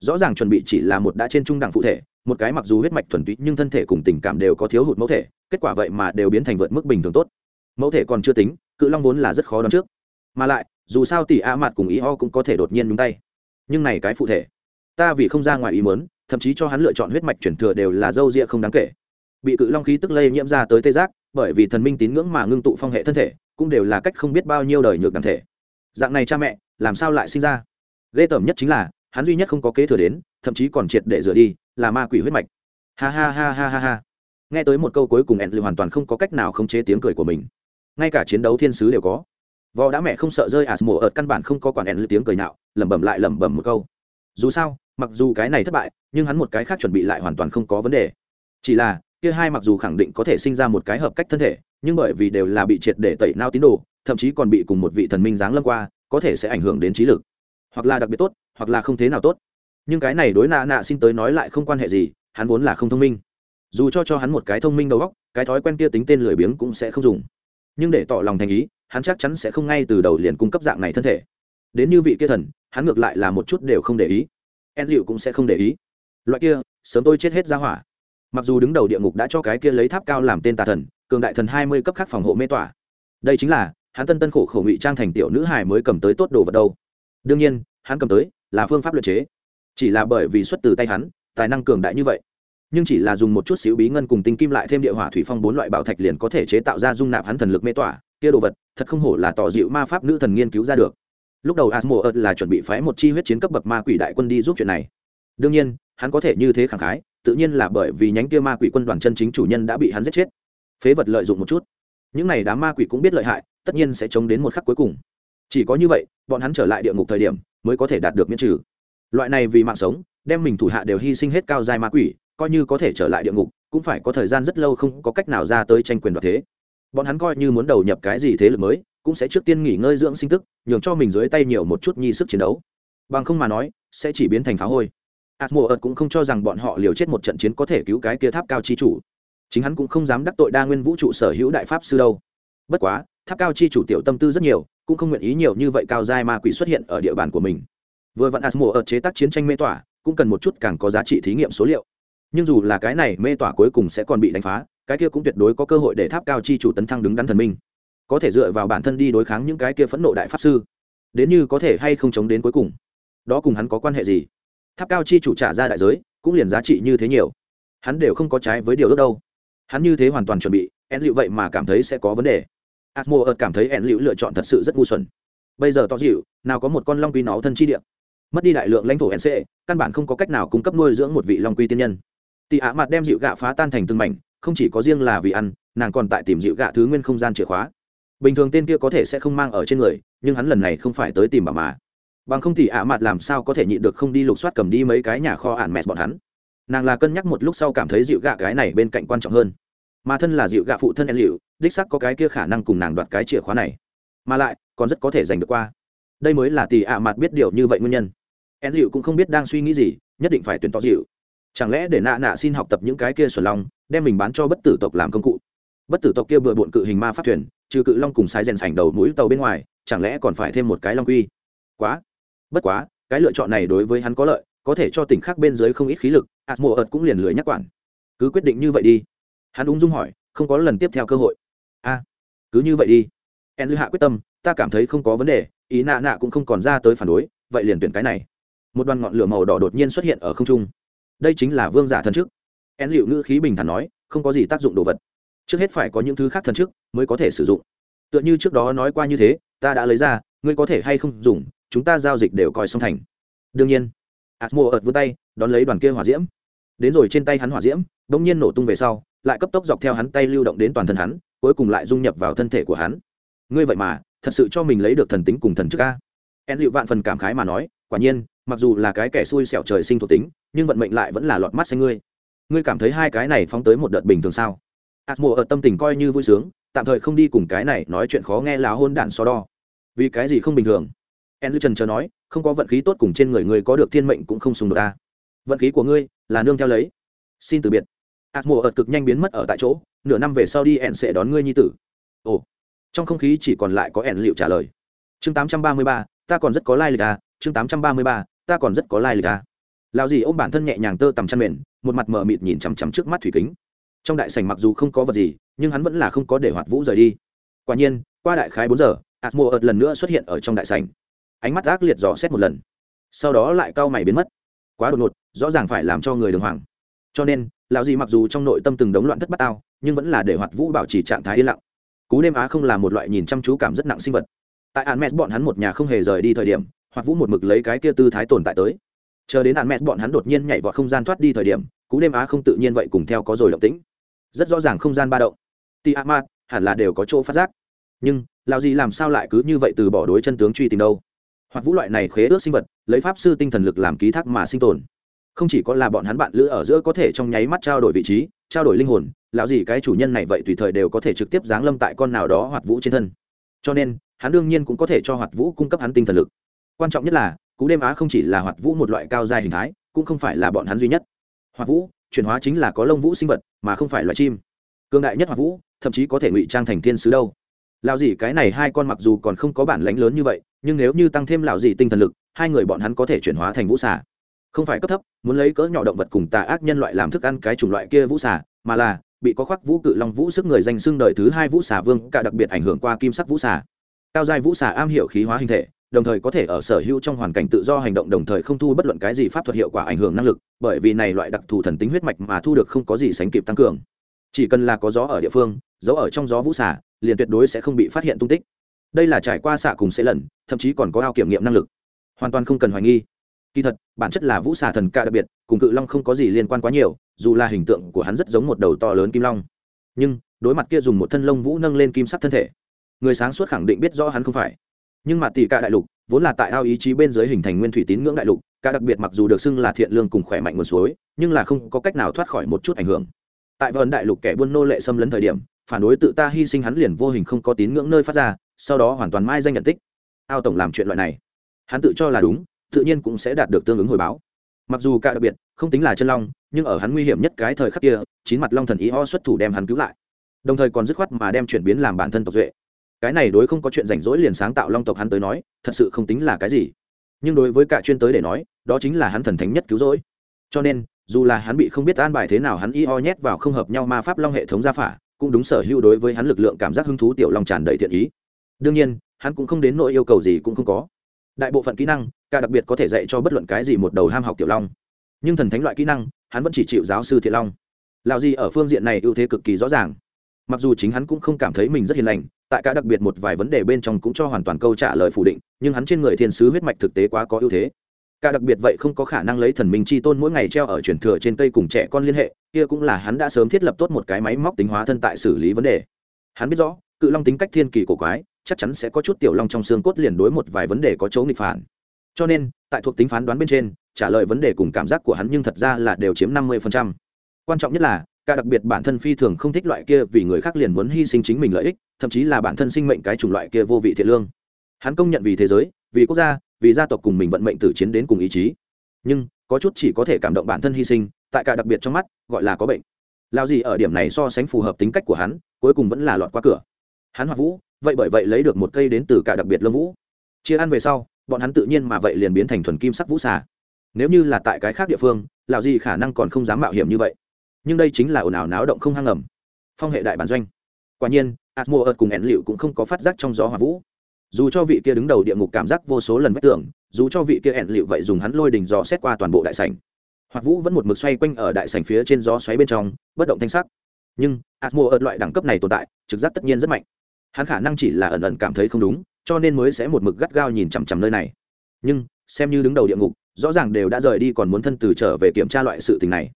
Rõ ràng chuẩn bị chỉ là một đã trên trung đẳng phụ thể, một cái mặc dù huyết mạch thuần túy, nhưng thân thể cùng tình cảm đều có thiếu hụt mẫu thể, kết quả vậy mà đều biến thành vượt mức bình thường tốt. Mẫu thể còn chưa tính, cự long vốn là rất khó đoán trước. Mà lại, dù sao tỷ a mặt cùng ý ho cũng có thể đột nhiên nhúng tay. Nhưng này cái phụ thể, ta vì không ra ngoài ý mớn thậm chí cho hắn lựa chọn huyết mạch chuyển thừa đều là dâu ria không đáng kể. Bị cự long khí tức lây nhiễm ra tới tê giác bởi vì thần minh tín ngưỡng mà ngưng tụ phong hệ thân thể, cũng đều là cách không biết bao nhiêu đời nhược đẳng thể. Dạng này cha mẹ, làm sao lại sinh ra? Ghê tởm nhất chính là, hắn duy nhất không có kế thừa đến, thậm chí còn triệt để rửa đi, là ma quỷ huyết mạch. Ha ha ha ha ha ha. Nghe tới một câu cuối cùng ẹn lì hoàn toàn không có cách nào khống chế tiếng cười của mình. Ngay cả chiến đấu thiên sứ đều có. Vò đã mẹ không sợ rơi ạt mổ ợt căn bản không có quản ẹn lì tiếng cười nào lẩm bẩm lại lẩm bẩm một câu. Dù sao, mặc dù cái này thất bại, nhưng hắn một cái khác chuẩn bị lại hoàn toàn không có vấn đề. Chỉ là kia hai mặc dù khẳng định có thể sinh ra một cái hợp cách thân thể, nhưng bởi vì đều là bị triệt để tẩy nao tín đồ, thậm chí còn bị cùng một vị thần minh giáng lâm qua, có thể sẽ ảnh hưởng đến trí lực. Hoặc là đặc biệt tốt, hoặc là không thế nào tốt. Nhưng cái này đối nạ nạ xin tới nói lại không quan hệ gì, hắn vốn là không thông minh. Dù cho cho hắn một cái thông minh đầu óc, cái thói quen kia tính tên lười biếng cũng sẽ không dùng. Nhưng để tỏ lòng thành ý, hắn chắc chắn sẽ không ngay từ đầu liền cung cấp dạng này thân thể. Đến như vị kia thần, hắn ngược lại là một chút đều không để ý. En liệu cũng sẽ không để ý. Loại kia, sớm tôi chết hết ra hỏa mặc dù đứng đầu địa ngục đã cho cái kia lấy tháp cao làm tên tà thần, cường đại thần hai mươi cấp khác phòng hộ mê tỏa. Đây chính là, hắn tân tân khổ khổ ngụy trang thành tiểu nữ hài mới cầm tới tốt đồ vật đâu. Đương nhiên, hắn cầm tới là phương pháp luật chế. Chỉ là bởi vì xuất từ tay hắn, tài năng cường đại như vậy. Nhưng chỉ là dùng một chút xíu bí ngân cùng tinh kim lại thêm địa hỏa thủy phong bốn loại bảo thạch liền có thể chế tạo ra dung nạp hắn thần lực mê tỏa. Kia đồ vật, thật không hổ là tỏ dịu ma pháp nữ thần nghiên cứu ra được. Lúc đầu asmo ớt là chuẩn bị phái một chi huyết chiến cấp bậc ma quỷ đại quân đi giúp chuyện này. Đương nhiên, hắn có thể như thế khẳng khái tự nhiên là bởi vì nhánh kia ma quỷ quân đoàn chân chính chủ nhân đã bị hắn giết chết. Phế vật lợi dụng một chút. Những này đám ma quỷ cũng biết lợi hại, tất nhiên sẽ chống đến một khắc cuối cùng. Chỉ có như vậy, bọn hắn trở lại địa ngục thời điểm, mới có thể đạt được miễn trừ. Loại này vì mạng sống, đem mình thủ hạ đều hy sinh hết cao dài ma quỷ, coi như có thể trở lại địa ngục, cũng phải có thời gian rất lâu không có cách nào ra tới tranh quyền đoạt thế. Bọn hắn coi như muốn đầu nhập cái gì thế lực mới, cũng sẽ trước tiên nghỉ ngơi dưỡng sinh tức, nhường cho mình dưới tay nhiều một chút nhi sức chiến đấu. Bằng không mà nói, sẽ chỉ biến thành phá hôi atmo ợt cũng không cho rằng bọn họ liều chết một trận chiến có thể cứu cái kia tháp cao chi chủ. Chính hắn cũng không dám đắc tội đa nguyên vũ trụ sở hữu đại pháp sư đâu. Bất quá, tháp cao chi chủ tiểu tâm tư rất nhiều, cũng không nguyện ý nhiều như vậy cao giai ma quỷ xuất hiện ở địa bàn của mình. Vừa vặn asmo ợt chế tác chiến tranh mê tỏa, cũng cần một chút càng có giá trị thí nghiệm số liệu. Nhưng dù là cái này mê tỏa cuối cùng sẽ còn bị đánh phá, cái kia cũng tuyệt đối có cơ hội để tháp cao chi chủ tấn thăng đứng đắn thần minh. Có thể dựa vào bản thân đi đối kháng những cái kia phẫn nộ đại pháp sư. Đến như có thể hay không chống đến cuối cùng. Đó cùng hắn có quan hệ gì? Tháp cao chi chủ trả ra đại giới, cũng liền giá trị như thế nhiều. Hắn đều không có trái với điều ước đâu. Hắn như thế hoàn toàn chuẩn bị en liệu vậy mà cảm thấy sẽ có vấn đề. Atmo ợt cảm thấy en liệu lựa chọn thật sự rất ngu xuẩn. Bây giờ to dịu, nào có một con long quy nó thân chi địa. Mất đi đại lượng lãnh thổ nc căn bản không có cách nào cung cấp nuôi dưỡng một vị long quy tiên nhân. Tị ạ mặt đem dịu gạ phá tan thành từng mảnh, không chỉ có riêng là vì ăn, nàng còn tại tìm dịu gạ thứ nguyên không gian chìa khóa. Bình thường tên kia có thể sẽ không mang ở trên người, nhưng hắn lần này không phải tới tìm bà mà bằng không thì ạ mặt làm sao có thể nhịn được không đi lục soát cầm đi mấy cái nhà kho ản mẹt bọn hắn. Nàng là cân nhắc một lúc sau cảm thấy dịu gạ cái này bên cạnh quan trọng hơn. Mà thân là dịu gạ phụ thân en liệu đích sắc có cái kia khả năng cùng nàng đoạt cái chìa khóa này. Mà lại, còn rất có thể giành được qua. Đây mới là tỷ ạ mặt biết điều như vậy nguyên nhân. En liệu cũng không biết đang suy nghĩ gì, nhất định phải tuyển tỏ dịu. Chẳng lẽ để nạ nạ xin học tập những cái kia xuẩn long, đem mình bán cho bất tử tộc làm công cụ? Bất tử tộc kia vừa bộn cự hình ma phát thuyền, trừ cự long cùng sai rèn sảnh đầu mũi tàu bên ngoài, chẳng lẽ còn phải thêm một cái long quy? Quá bất quá, cái lựa chọn này đối với hắn có lợi, có thể cho tỉnh khác bên dưới không ít khí lực ạt mùa ợt cũng liền lười nhắc quản. Cứ quyết định như vậy đi. Hắn ung dung hỏi, không có lần tiếp theo cơ hội. A, cứ như vậy đi. En lư hạ quyết tâm, ta cảm thấy không có vấn đề, ý nạ nạ cũng không còn ra tới phản đối, vậy liền tuyển cái này. Một đoàn ngọn lửa màu đỏ đột nhiên xuất hiện ở không trung. Đây chính là vương giả thần chức en liệu ngữ khí bình thản nói, không có gì tác dụng đồ vật. Trước hết phải có những thứ khác thần chức mới có thể sử dụng. Tựa như trước đó nói qua như thế, ta đã lấy ra, ngươi có thể hay không dùng chúng ta giao dịch đều coi xong thành. Đương nhiên asmo ợt vươn tay, đón lấy đoàn kia hỏa diễm. Đến rồi trên tay hắn hỏa diễm đ ỗ n g nhiên nổ tung về sau, lại cấp tốc dọc theo hắn tay lưu động đến toàn thân hắn, cuối cùng lại dung nhập vào thân thể của hắn. Ngươi vậy mà, thật sự cho mình lấy được thần tính cùng thần chức ca en liệu vạn phần cảm khái mà nói, quả nhiên, mặc dù là cái kẻ xui xẻo trời sinh thuộc tính, nhưng vận mệnh lại vẫn là lọt mắt xanh ngươi. Ngươi cảm thấy hai cái này phóng tới một đợt bình thường sao? Atmo ở tâm tình coi như vui sướng, tạm thời không đi cùng cái này nói chuyện khó nghe là hôn đản so đo. Vì cái gì không bình thường? En trần chờ nói không có vận khí tốt cùng trên người ngươi có được thiên mệnh cũng không xung được ta. Vận khí của ngươi là nương theo lấy. Xin từ biệt. Ạt mùa ợt cực nhanh biến mất ở tại chỗ nửa năm về sau đi en sẽ đón ngươi nhi tử. Ồ. Trong không khí chỉ còn lại có en liệu trả lời. Chương 833, ta còn rất có lai lịch à. Chương 833, ta còn rất có lai lịch à. Lao gì ôm bản thân nhẹ nhàng tơ tằm chăn mền một mặt mờ mịt nhìn chằm chằm trước mắt thủy kính. Trong đại sảnh mặc dù không có vật gì nhưng hắn vẫn là không có để hoạt vũ rời đi. Quả nhiên qua đại khái bốn giờ atmo ợt lần nữa xuất hiện ở trong đại sảnh ánh mắt ác liệt dò xét một lần. Sau đó lại cau mày biến mất. Quá đột ngột, rõ ràng phải làm cho người đường hoàng. Cho nên, lão gì mặc dù trong nội tâm từng đống loạn thất bát tao, nhưng vẫn là để hoạt vũ bảo trì trạng thái yên lặng. Cú đêm á không là một loại nhìn chăm chú cảm rất nặng sinh vật. Tại an bọn hắn một nhà không hề rời đi thời điểm, hoạt vũ một mực lấy cái kia tư thái tồn tại tới. Chờ đến an bọn hắn đột nhiên nhảy vọt không gian thoát đi thời điểm, cú đêm á không tự nhiên vậy cùng theo có rồi động tĩnh. Rất rõ ràng không gian ba động. Ti amat, hẳn là đều có chỗ phát giác. Nhưng, lão gì làm sao lại cứ như vậy từ bỏ đối chân tướng truy tìm đâu? Hoặc vũ loại này khế ước sinh vật, lấy pháp sư tinh thần lực làm ký thác mà sinh tồn. Không chỉ có là bọn hắn bạn lữ ở giữa có thể trong nháy mắt trao đổi vị trí, trao đổi linh hồn, lão gì cái chủ nhân này vậy tùy thời đều có thể trực tiếp giáng lâm tại con nào đó hoạt vũ trên thân. Cho nên, hắn đương nhiên cũng có thể cho hoạt vũ cung cấp hắn tinh thần lực. Quan trọng nhất là, cú đêm á không chỉ là hoạt vũ một loại cao dài hình thái, cũng không phải là bọn hắn duy nhất. Hoạt vũ, chuyển hóa chính là có lông vũ sinh vật, mà không phải loài chim. Cương đại nhất hoạt vũ, thậm chí có thể ngụy trang thành thiên sứ đâu. Lao gì cái này hai con mặc dù còn không có bản lãnh lớn như vậy nhưng nếu như tăng thêm lão dị tinh thần lực, hai người bọn hắn có thể chuyển hóa thành vũ xà. Không phải cấp thấp, muốn lấy cỡ nhỏ động vật cùng tà ác nhân loại làm thức ăn cái chủng loại kia vũ xà, mà là, bị có khoác vũ cự long vũ sức người danh xưng đời thứ hai vũ xà vương, cả đặc biệt ảnh hưởng qua kim sắc vũ xà. Cao giai vũ xà am hiểu khí hóa hình thể, đồng thời có thể ở sở hữu trong hoàn cảnh tự do hành động đồng thời không thu bất luận cái gì pháp thuật hiệu quả ảnh hưởng năng lực, bởi vì này loại đặc thù thần tính huyết mạch mà thu được không có gì sánh kịp tăng cường. Chỉ cần là có gió ở địa phương, giấu ở trong gió vũ xà, liền tuyệt đối sẽ không bị phát hiện tung tích đây là trải qua xạ cùng sẽ lần, thậm chí còn có ao kiểm nghiệm năng lực. Hoàn toàn không cần hoài nghi. Kỳ thật, bản chất là vũ xà thần ca đặc biệt, cùng cự long không có gì liên quan quá nhiều, dù là hình tượng của hắn rất giống một đầu to lớn kim long. Nhưng, đối mặt kia dùng một thân lông vũ nâng lên kim sắc thân thể, người sáng suốt khẳng định biết rõ hắn không phải. Nhưng mà tỷ cả đại lục, vốn là tại ao ý chí bên dưới hình thành nguyên thủy tín ngưỡng đại lục cả đặc biệt mặc dù được xưng là thiện lương cùng khỏe mạnh nguồn suối, nhưng là không có cách nào thoát khỏi một chút ảnh hưởng. Tại vườn đại lục kẻ buôn nô lệ xâm lấn thời điểm, phản đối tự ta hy sinh hắn liền vô hình không có tín ngưỡng nơi phát ra sau đó hoàn toàn mai danh nhận tích. Ao tổng làm chuyện loại này, hắn tự cho là đúng, tự nhiên cũng sẽ đạt được tương ứng hồi báo. Mặc dù cả đặc biệt, không tính là chân long, nhưng ở hắn nguy hiểm nhất cái thời khắc kia, chín mặt long thần ý ho xuất thủ đem hắn cứu lại. Đồng thời còn dứt khoát mà đem chuyển biến làm bản thân tộc duệ. Cái này đối không có chuyện rảnh rỗi liền sáng tạo long tộc hắn tới nói, thật sự không tính là cái gì. Nhưng đối với cả chuyên tới để nói, đó chính là hắn thần thánh nhất cứu rỗi. Cho nên, dù là hắn bị không biết an bài thế nào hắn y ho nhét vào không hợp nhau ma pháp long hệ thống gia phả, cũng đúng sở hữu đối với hắn lực lượng cảm giác hứng thú tiểu long tràn đầy thiện ý đương nhiên, hắn cũng không đến nỗi yêu cầu gì cũng không có. Đại bộ phận kỹ năng cả đặc biệt có thể dạy cho bất luận cái gì một đầu ham học tiểu long. Nhưng thần thánh loại kỹ năng, hắn vẫn chỉ chịu giáo sư thiện long. Lào gì ở phương diện này ưu thế cực kỳ rõ ràng. Mặc dù chính hắn cũng không cảm thấy mình rất hiền lành, tại cả đặc biệt một vài vấn đề bên trong cũng cho hoàn toàn câu trả lời phủ định, nhưng hắn trên người thiên sứ huyết mạch thực tế quá có ưu thế. Cả đặc biệt vậy không có khả năng lấy thần minh chi tôn mỗi ngày treo ở truyền thừa trên cây cùng trẻ con liên hệ, kia cũng là hắn đã sớm thiết lập tốt một cái máy móc tính hóa thân tại xử lý vấn đề. Hắn biết rõ, cự long tính cách thiên kỳ cổ quái chắc chắn sẽ có chút tiểu long trong xương cốt liền đối một vài vấn đề có chỗ nghịch phản. Cho nên, tại thuộc tính phán đoán bên trên, trả lời vấn đề cùng cảm giác của hắn nhưng thật ra là đều chiếm năm mươi quan trọng nhất là, cả đặc biệt bản thân phi thường không thích loại kia vì người khác liền muốn hy sinh chính mình lợi ích, thậm chí là bản thân sinh mệnh cái chủng loại kia vô vị thiện lương. Hắn công nhận vì thế giới, vì quốc gia, vì gia tộc cùng mình vận mệnh tử chiến đến cùng ý chí. Nhưng, có chút chỉ có thể cảm động bản thân hy sinh, tại cả đặc biệt trong mắt, gọi là có bệnh. Lao gì ở điểm này so sánh phù hợp tính cách của hắn, cuối cùng vẫn là lọt qua cửa. Hắn hoặc vũ vậy bởi vậy lấy được một cây đến từ cả đặc biệt lâm vũ. Chia ăn về sau, bọn hắn tự nhiên mà vậy liền biến thành thuần kim sắc vũ xà. Nếu như là tại cái khác địa phương lào gì khả năng còn không dám mạo hiểm như vậy. Nhưng đây chính là ồn ào náo động không hang ngầm phong hệ đại bản doanh. Quả nhiên, atmo ợt cùng ẻn liệu cũng không có phát giác trong gió hỏa vũ. Dù cho vị kia đứng đầu địa ngục cảm giác vô số lần vách tưởng dù cho vị kia ẻn liệu vậy dùng hắn lôi đình gió xét qua toàn bộ đại sảnh. Hoặc vũ vẫn một mực xoay quanh ở đại sảnh phía trên gió xoáy bên trong, bất động thanh sắc. Nhưng atmo ợt loại đẳng cấp này tồn tại, trực giác tất nhiên rất mạnh hắn khả năng chỉ là ẩn ẩn cảm thấy không đúng, cho nên mới sẽ một mực gắt gao nhìn chằm chằm nơi này. Nhưng, xem như đứng đầu địa ngục, rõ ràng đều đã rời đi còn muốn thân từ trở về kiểm tra loại sự tình này.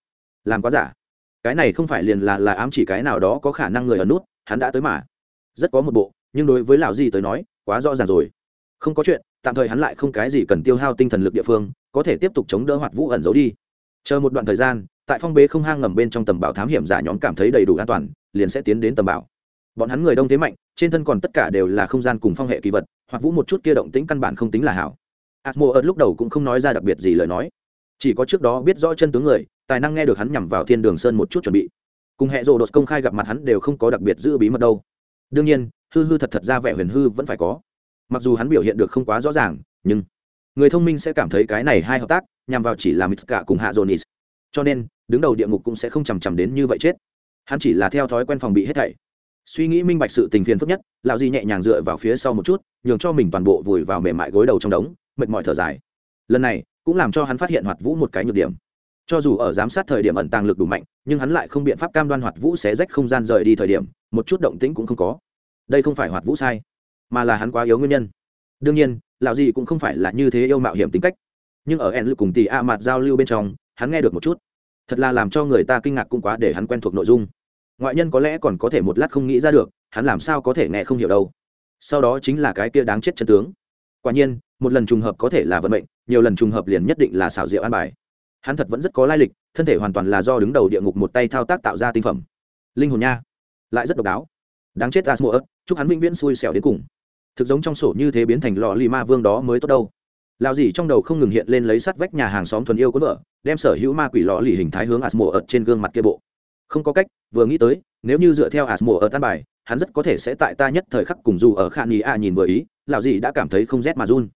Làm quá giả. Cái này không phải liền là là ám chỉ cái nào đó có khả năng người ở nút, hắn đã tới mà. Rất có một bộ, nhưng đối với lão gì tới nói, quá rõ ràng rồi. Không có chuyện, tạm thời hắn lại không cái gì cần tiêu hao tinh thần lực địa phương, có thể tiếp tục chống đỡ hoạt vũ ẩn giấu đi. Chờ một đoạn thời gian, tại phong bế không hang ngầm bên trong tầm bảo thám hiểm giả nhóm cảm thấy đầy đủ an toàn, liền sẽ tiến đến tầm bảo. Bọn hắn người đông thế mạnh trên thân còn tất cả đều là không gian cùng phong hệ kỳ vật, hoặc vũ một chút kia động tĩnh căn bản không tính là hảo. Atmo ớt lúc đầu cũng không nói ra đặc biệt gì lời nói. Chỉ có trước đó biết rõ chân tướng người, tài năng nghe được hắn nhằm vào thiên đường sơn một chút chuẩn bị. Cùng hệ rộ đột công khai gặp mặt hắn đều không có đặc biệt giữ bí mật đâu. Đương nhiên, hư hư thật thật ra vẻ huyền hư vẫn phải có. Mặc dù hắn biểu hiện được không quá rõ ràng, nhưng người thông minh sẽ cảm thấy cái này hai hợp tác nhằm vào chỉ là mít cả cùng hạ jonis cho nên, đứng đầu địa ngục cũng sẽ không chằm chằm đến như vậy chết. Hắn chỉ là theo thói quen phòng bị hết thảy suy nghĩ minh bạch sự tình phiền phức nhất, lão di nhẹ nhàng dựa vào phía sau một chút, nhường cho mình toàn bộ vùi vào mềm mại gối đầu trong đống, mệt mỏi thở dài. Lần này, cũng làm cho hắn phát hiện hoạt vũ một cái nhược điểm. Cho dù ở giám sát thời điểm ẩn tàng lực đủ mạnh, nhưng hắn lại không biện pháp cam đoan hoạt vũ sẽ rách không gian rời đi thời điểm, một chút động tĩnh cũng không có. Đây không phải hoạt vũ sai, mà là hắn quá yếu nguyên nhân. Đương nhiên, lão Di cũng không phải là như thế yêu mạo hiểm tính cách. Nhưng ở en lực cùng tỷ a mặt giao lưu bên trong, hắn nghe được một chút. Thật là làm cho người ta kinh ngạc cũng quá để hắn quen thuộc nội dung ngoại nhân có lẽ còn có thể một lát không nghĩ ra được, hắn làm sao có thể nghe không hiểu đâu. Sau đó chính là cái kia đáng chết chân tướng. Quả nhiên, một lần trùng hợp có thể là vận mệnh, nhiều lần trùng hợp liền nhất định là xảo diệu an bài. Hắn thật vẫn rất có lai lịch, thân thể hoàn toàn là do đứng đầu địa ngục một tay thao tác tạo ra tinh phẩm. Linh hồn nha, lại rất độc đáo. Đáng chết asmo ớt, chúc hắn vĩnh viễn xui xẻo đến cùng. Thực giống trong sổ như thế biến thành lò lì ma vương đó mới tốt đâu. Lao dì trong đầu không ngừng hiện lên lấy sắt vách nhà hàng xóm thuần yêu có vợ, đem sở hữu ma quỷ lò lì hình thái hướng asmo ớt trên gương mặt kia bộ. Không có cách vừa nghĩ tới, nếu như dựa theo asmo ở tan bài, hắn rất có thể sẽ tại ta nhất thời khắc cùng dù ở khan ý a nhìn vừa ý, lão gì đã cảm thấy không rét mà run.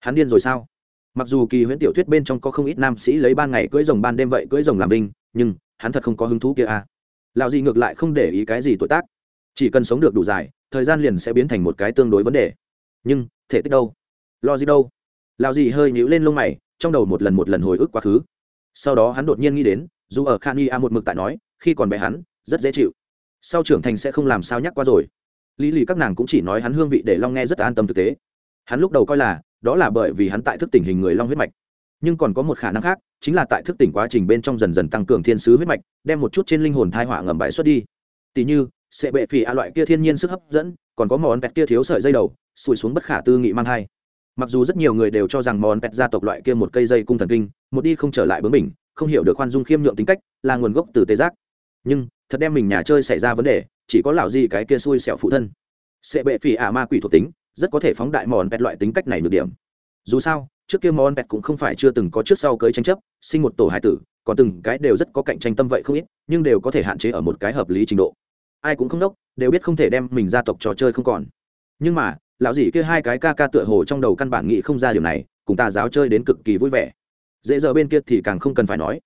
Hắn điên rồi sao? Mặc dù kỳ huyễn tiểu thuyết bên trong có không ít nam sĩ lấy ban ngày cưỡi rồng ban đêm vậy cưỡi rồng làm vinh, nhưng hắn thật không có hứng thú kia à lão gì ngược lại không để ý cái gì tuổi tác. Chỉ cần sống được đủ dài, thời gian liền sẽ biến thành một cái tương đối vấn đề. Nhưng, thể tích đâu? Lo gì đâu? Lão gì hơi nhíu lên lông mày, trong đầu một lần một lần hồi ức quá khứ. Sau đó hắn đột nhiên nghĩ đến, dù ở khan y a một mực tại nói, khi còn bé hắn rất dễ chịu. Sau trưởng thành sẽ không làm sao nhắc qua rồi. Lý lì các nàng cũng chỉ nói hắn hương vị để long nghe rất an tâm thực tế. Hắn lúc đầu coi là, đó là bởi vì hắn tại thức tỉnh hình người long huyết mạch. Nhưng còn có một khả năng khác, chính là tại thức tỉnh quá trình bên trong dần dần tăng cường thiên sứ huyết mạch, đem một chút trên linh hồn thai họa ngầm bãi xuất đi. Tỉ như, sẽ bệ phỉ a loại kia thiên nhiên sức hấp dẫn, còn có món pẹt kia thiếu sợi dây đầu sụi xuống bất khả tư nghị mang thai. Mặc dù rất nhiều người đều cho rằng món pẹt gia tộc loại kia một cây dây cung thần kinh, một đi không trở lại bướng mình không hiểu được khoan dung khiêm nhượng tính cách, là nguồn gốc từ tê giác. Nhưng thật đem mình nhà chơi xảy ra vấn đề, chỉ có lão gì cái kia xui xẻo phụ thân. Sẽ bệ phỉ ả ma quỷ thuộc tính, rất có thể phóng đại mòn pẹt loại tính cách này được điểm. Dù sao, trước kia mòn pẹt cũng không phải chưa từng có trước sau cưới tranh chấp, sinh một tổ hải tử, còn từng cái đều rất có cạnh tranh tâm vậy không ít, nhưng đều có thể hạn chế ở một cái hợp lý trình độ. Ai cũng không đốc, đều biết không thể đem mình gia tộc trò chơi không còn. Nhưng mà, lão gì kia hai cái ca ca tựa hồ trong đầu căn bản nghĩ không ra điều này, cùng ta giáo chơi đến cực kỳ vui vẻ. Dễ giờ bên kia thì càng không cần phải nói.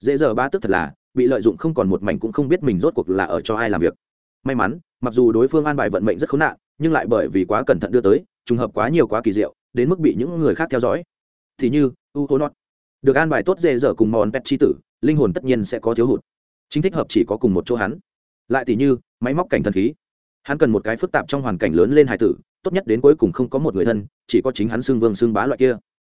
Dễ giờ ba tức thật là bị lợi dụng không còn một mảnh cũng không biết mình rốt cuộc là ở cho ai làm việc. May mắn, mặc dù đối phương an bài vận mệnh rất khốn nạn, nhưng lại bởi vì quá cẩn thận đưa tới, trùng hợp quá nhiều quá kỳ diệu, đến mức bị những người khác theo dõi. Thì như u hô nót được an bài tốt dễ dở cùng mòn pet chi tử, linh hồn tất nhiên sẽ có thiếu hụt. Chính thích hợp chỉ có cùng một chỗ hắn. Lại thì như, máy móc cảnh thần khí. Hắn cần một cái phức tạp trong hoàn cảnh lớn lên hài tử, tốt nhất đến cuối cùng không có một người thân, chỉ có chính hắn xương vương xương bá loại kia.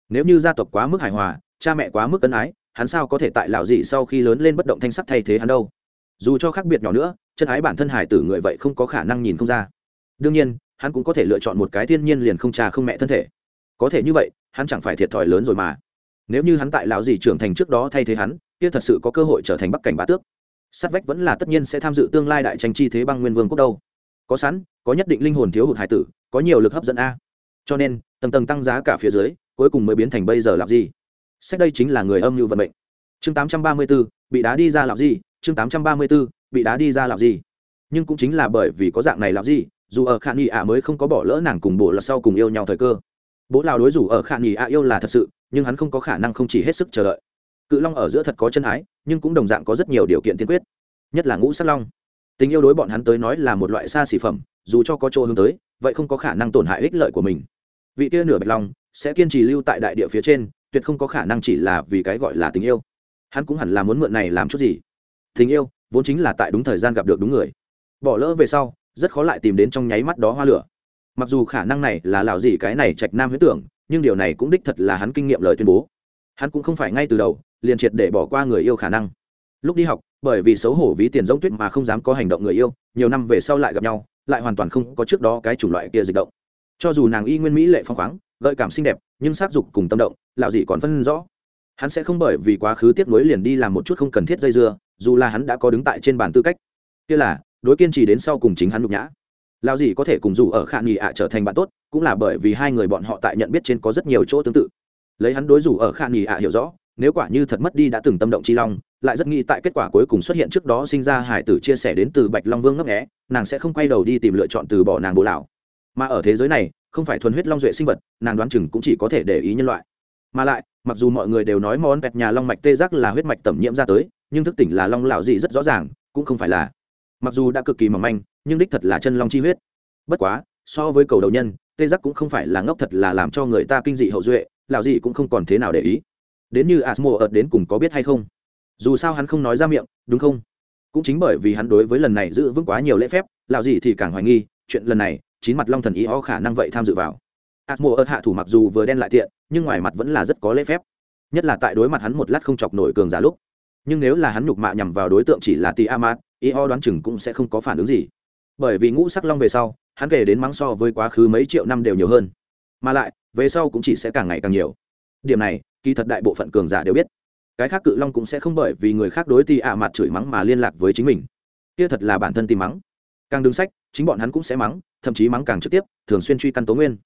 Nếu như gia tộc quá mức hài hòa, cha mẹ quá mức ân ái hắn sao có thể tại lão dị sau khi lớn lên bất động thanh sắc thay thế hắn đâu? Dù cho khác biệt nhỏ nữa, chân ái bản thân hải tử người vậy không có khả năng nhìn không ra. Đương nhiên, hắn cũng có thể lựa chọn một cái thiên nhiên liền không cha không mẹ thân thể. Có thể như vậy, hắn chẳng phải thiệt thòi lớn rồi mà. Nếu như hắn tại lão dị trưởng thành trước đó thay thế hắn, kia thật sự có cơ hội trở thành bắc cảnh bá tước. Sát vách vẫn là tất nhiên sẽ tham dự tương lai đại tranh chi thế băng nguyên vương quốc đâu. Có sẵn, có nhất định linh hồn thiếu hụt hải tử, có nhiều lực hấp dẫn a. Cho nên, tầng tầng tăng giá cả phía dưới, cuối cùng mới biến thành bây giờ làm gì? Sách đây chính là người âm mưu vận mệnh. Chương 834, bị đá đi ra làm gì? Chương 834, bị đá đi ra làm gì? Nhưng cũng chính là bởi vì có dạng này làm gì dù ở khả nghị ạ mới không có bỏ lỡ nàng cùng bộ là sau cùng yêu nhau thời cơ. Bố lao đối rủ ở khả nghị ạ yêu là thật sự nhưng hắn không có khả năng không chỉ hết sức chờ đợi. Cự long ở giữa thật có chân ái nhưng cũng đồng dạng có rất nhiều điều kiện tiên quyết. Nhất là ngũ sắc long. Tình yêu đối bọn hắn tới nói là một loại xa xỉ phẩm dù cho có chỗ hướng tới vậy không có khả năng tổn hại ích lợi của mình. Vị kia nửa bạch long sẽ kiên trì lưu tại đại địa phía trên tuyệt không có khả năng chỉ là vì cái gọi là tình yêu. Hắn cũng hẳn là muốn mượn này làm chút gì. Tình yêu, vốn chính là tại đúng thời gian gặp được đúng người. Bỏ lỡ về sau, rất khó lại tìm đến trong nháy mắt đó hoa lửa. Mặc dù khả năng này là lào gì cái này trạch nam huyết tưởng, nhưng điều này cũng đích thật là hắn kinh nghiệm lời tuyên bố. Hắn cũng không phải ngay từ đầu, liền triệt để bỏ qua người yêu khả năng. Lúc đi học, bởi vì xấu hổ ví tiền giống tuyết mà không dám có hành động người yêu, nhiều năm về sau lại gặp nhau, lại hoàn toàn không có trước đó cái chủng loại kia dịch động. Cho dù nàng y nguyên mỹ lệ phong khoáng gợi cảm xinh đẹp, nhưng s á c dục cùng tâm động lạo gì còn phân rõ. Hắn sẽ không bởi vì quá khứ tiếp nối liền đi làm một chút không cần thiết dây dưa, dù là hắn đã có đứng tại trên bàn tư cách. Kia là, đối kiên trì đến sau cùng chính hắn nhục nhã. Lạo gì có thể cùng dù ở khả nghị ạ trở thành bạn tốt, cũng là bởi vì hai người bọn họ tại nhận biết trên có rất nhiều chỗ tương tự. Lấy hắn đối dù ở khả nghị ạ hiểu rõ, nếu quả như thật mất đi đã từng tâm động chi long, lại rất nghĩ tại kết quả cuối cùng xuất hiện trước đó sinh ra hải tử chia sẻ đến từ bạch long vương ngấp nghẽ nàng sẽ không quay đầu đi tìm lựa chọn từ bỏ nàng bố lão. Mà ở thế giới này không phải thuần huyết long duệ sinh vật, nàng đoán chừng cũng chỉ có thể để ý nhân loại. Mà lại, mặc dù mọi người đều nói món bẹt nhà long mạch tê giác là huyết mạch tẩm nhiễm ra tới, nhưng thức tỉnh là long lão gì rất rõ ràng, cũng không phải là. Mặc dù đã cực kỳ mỏng manh, nhưng đích thật là chân long chi huyết. Bất quá, so với cầu đầu nhân, tê giác cũng không phải là ngốc thật là làm cho người ta kinh dị hậu duệ, lão gì cũng không còn thế nào để ý. Đến như asmo ợt đến cùng có biết hay không? Dù sao hắn không nói ra miệng, đúng không? Cũng chính bởi vì hắn đối với lần này giữ vững quá nhiều lễ phép, lão gì thì càng hoài nghi, chuyện lần này chín mặt long thần ý ho khả năng vậy tham dự vào. Asmo ợt hạ thủ mặc dù vừa đen lại tiện, nhưng ngoài mặt vẫn là rất có lễ phép. Nhất là tại đối mặt hắn một lát không chọc nổi cường giả lúc. Nhưng nếu là hắn nhục mạ nhằm vào đối tượng chỉ là tì amat ý ho đoán chừng cũng sẽ không có phản ứng gì. Bởi vì ngũ sắc long về sau, hắn kể đến mắng so với quá khứ mấy triệu năm đều nhiều hơn. Mà lại, về sau cũng chỉ sẽ càng ngày càng nhiều. Điểm này, kỳ thật đại bộ phận cường giả đều biết. Cái khác cự long cũng sẽ không bởi vì người khác đối tì ạ mặt chửi mắng mà liên lạc với chính mình. Kia thật là bản thân tìm mắng càng đứng sách, chính bọn hắn cũng sẽ mắng, thậm chí mắng càng trực tiếp, thường xuyên truy căn tố nguyên.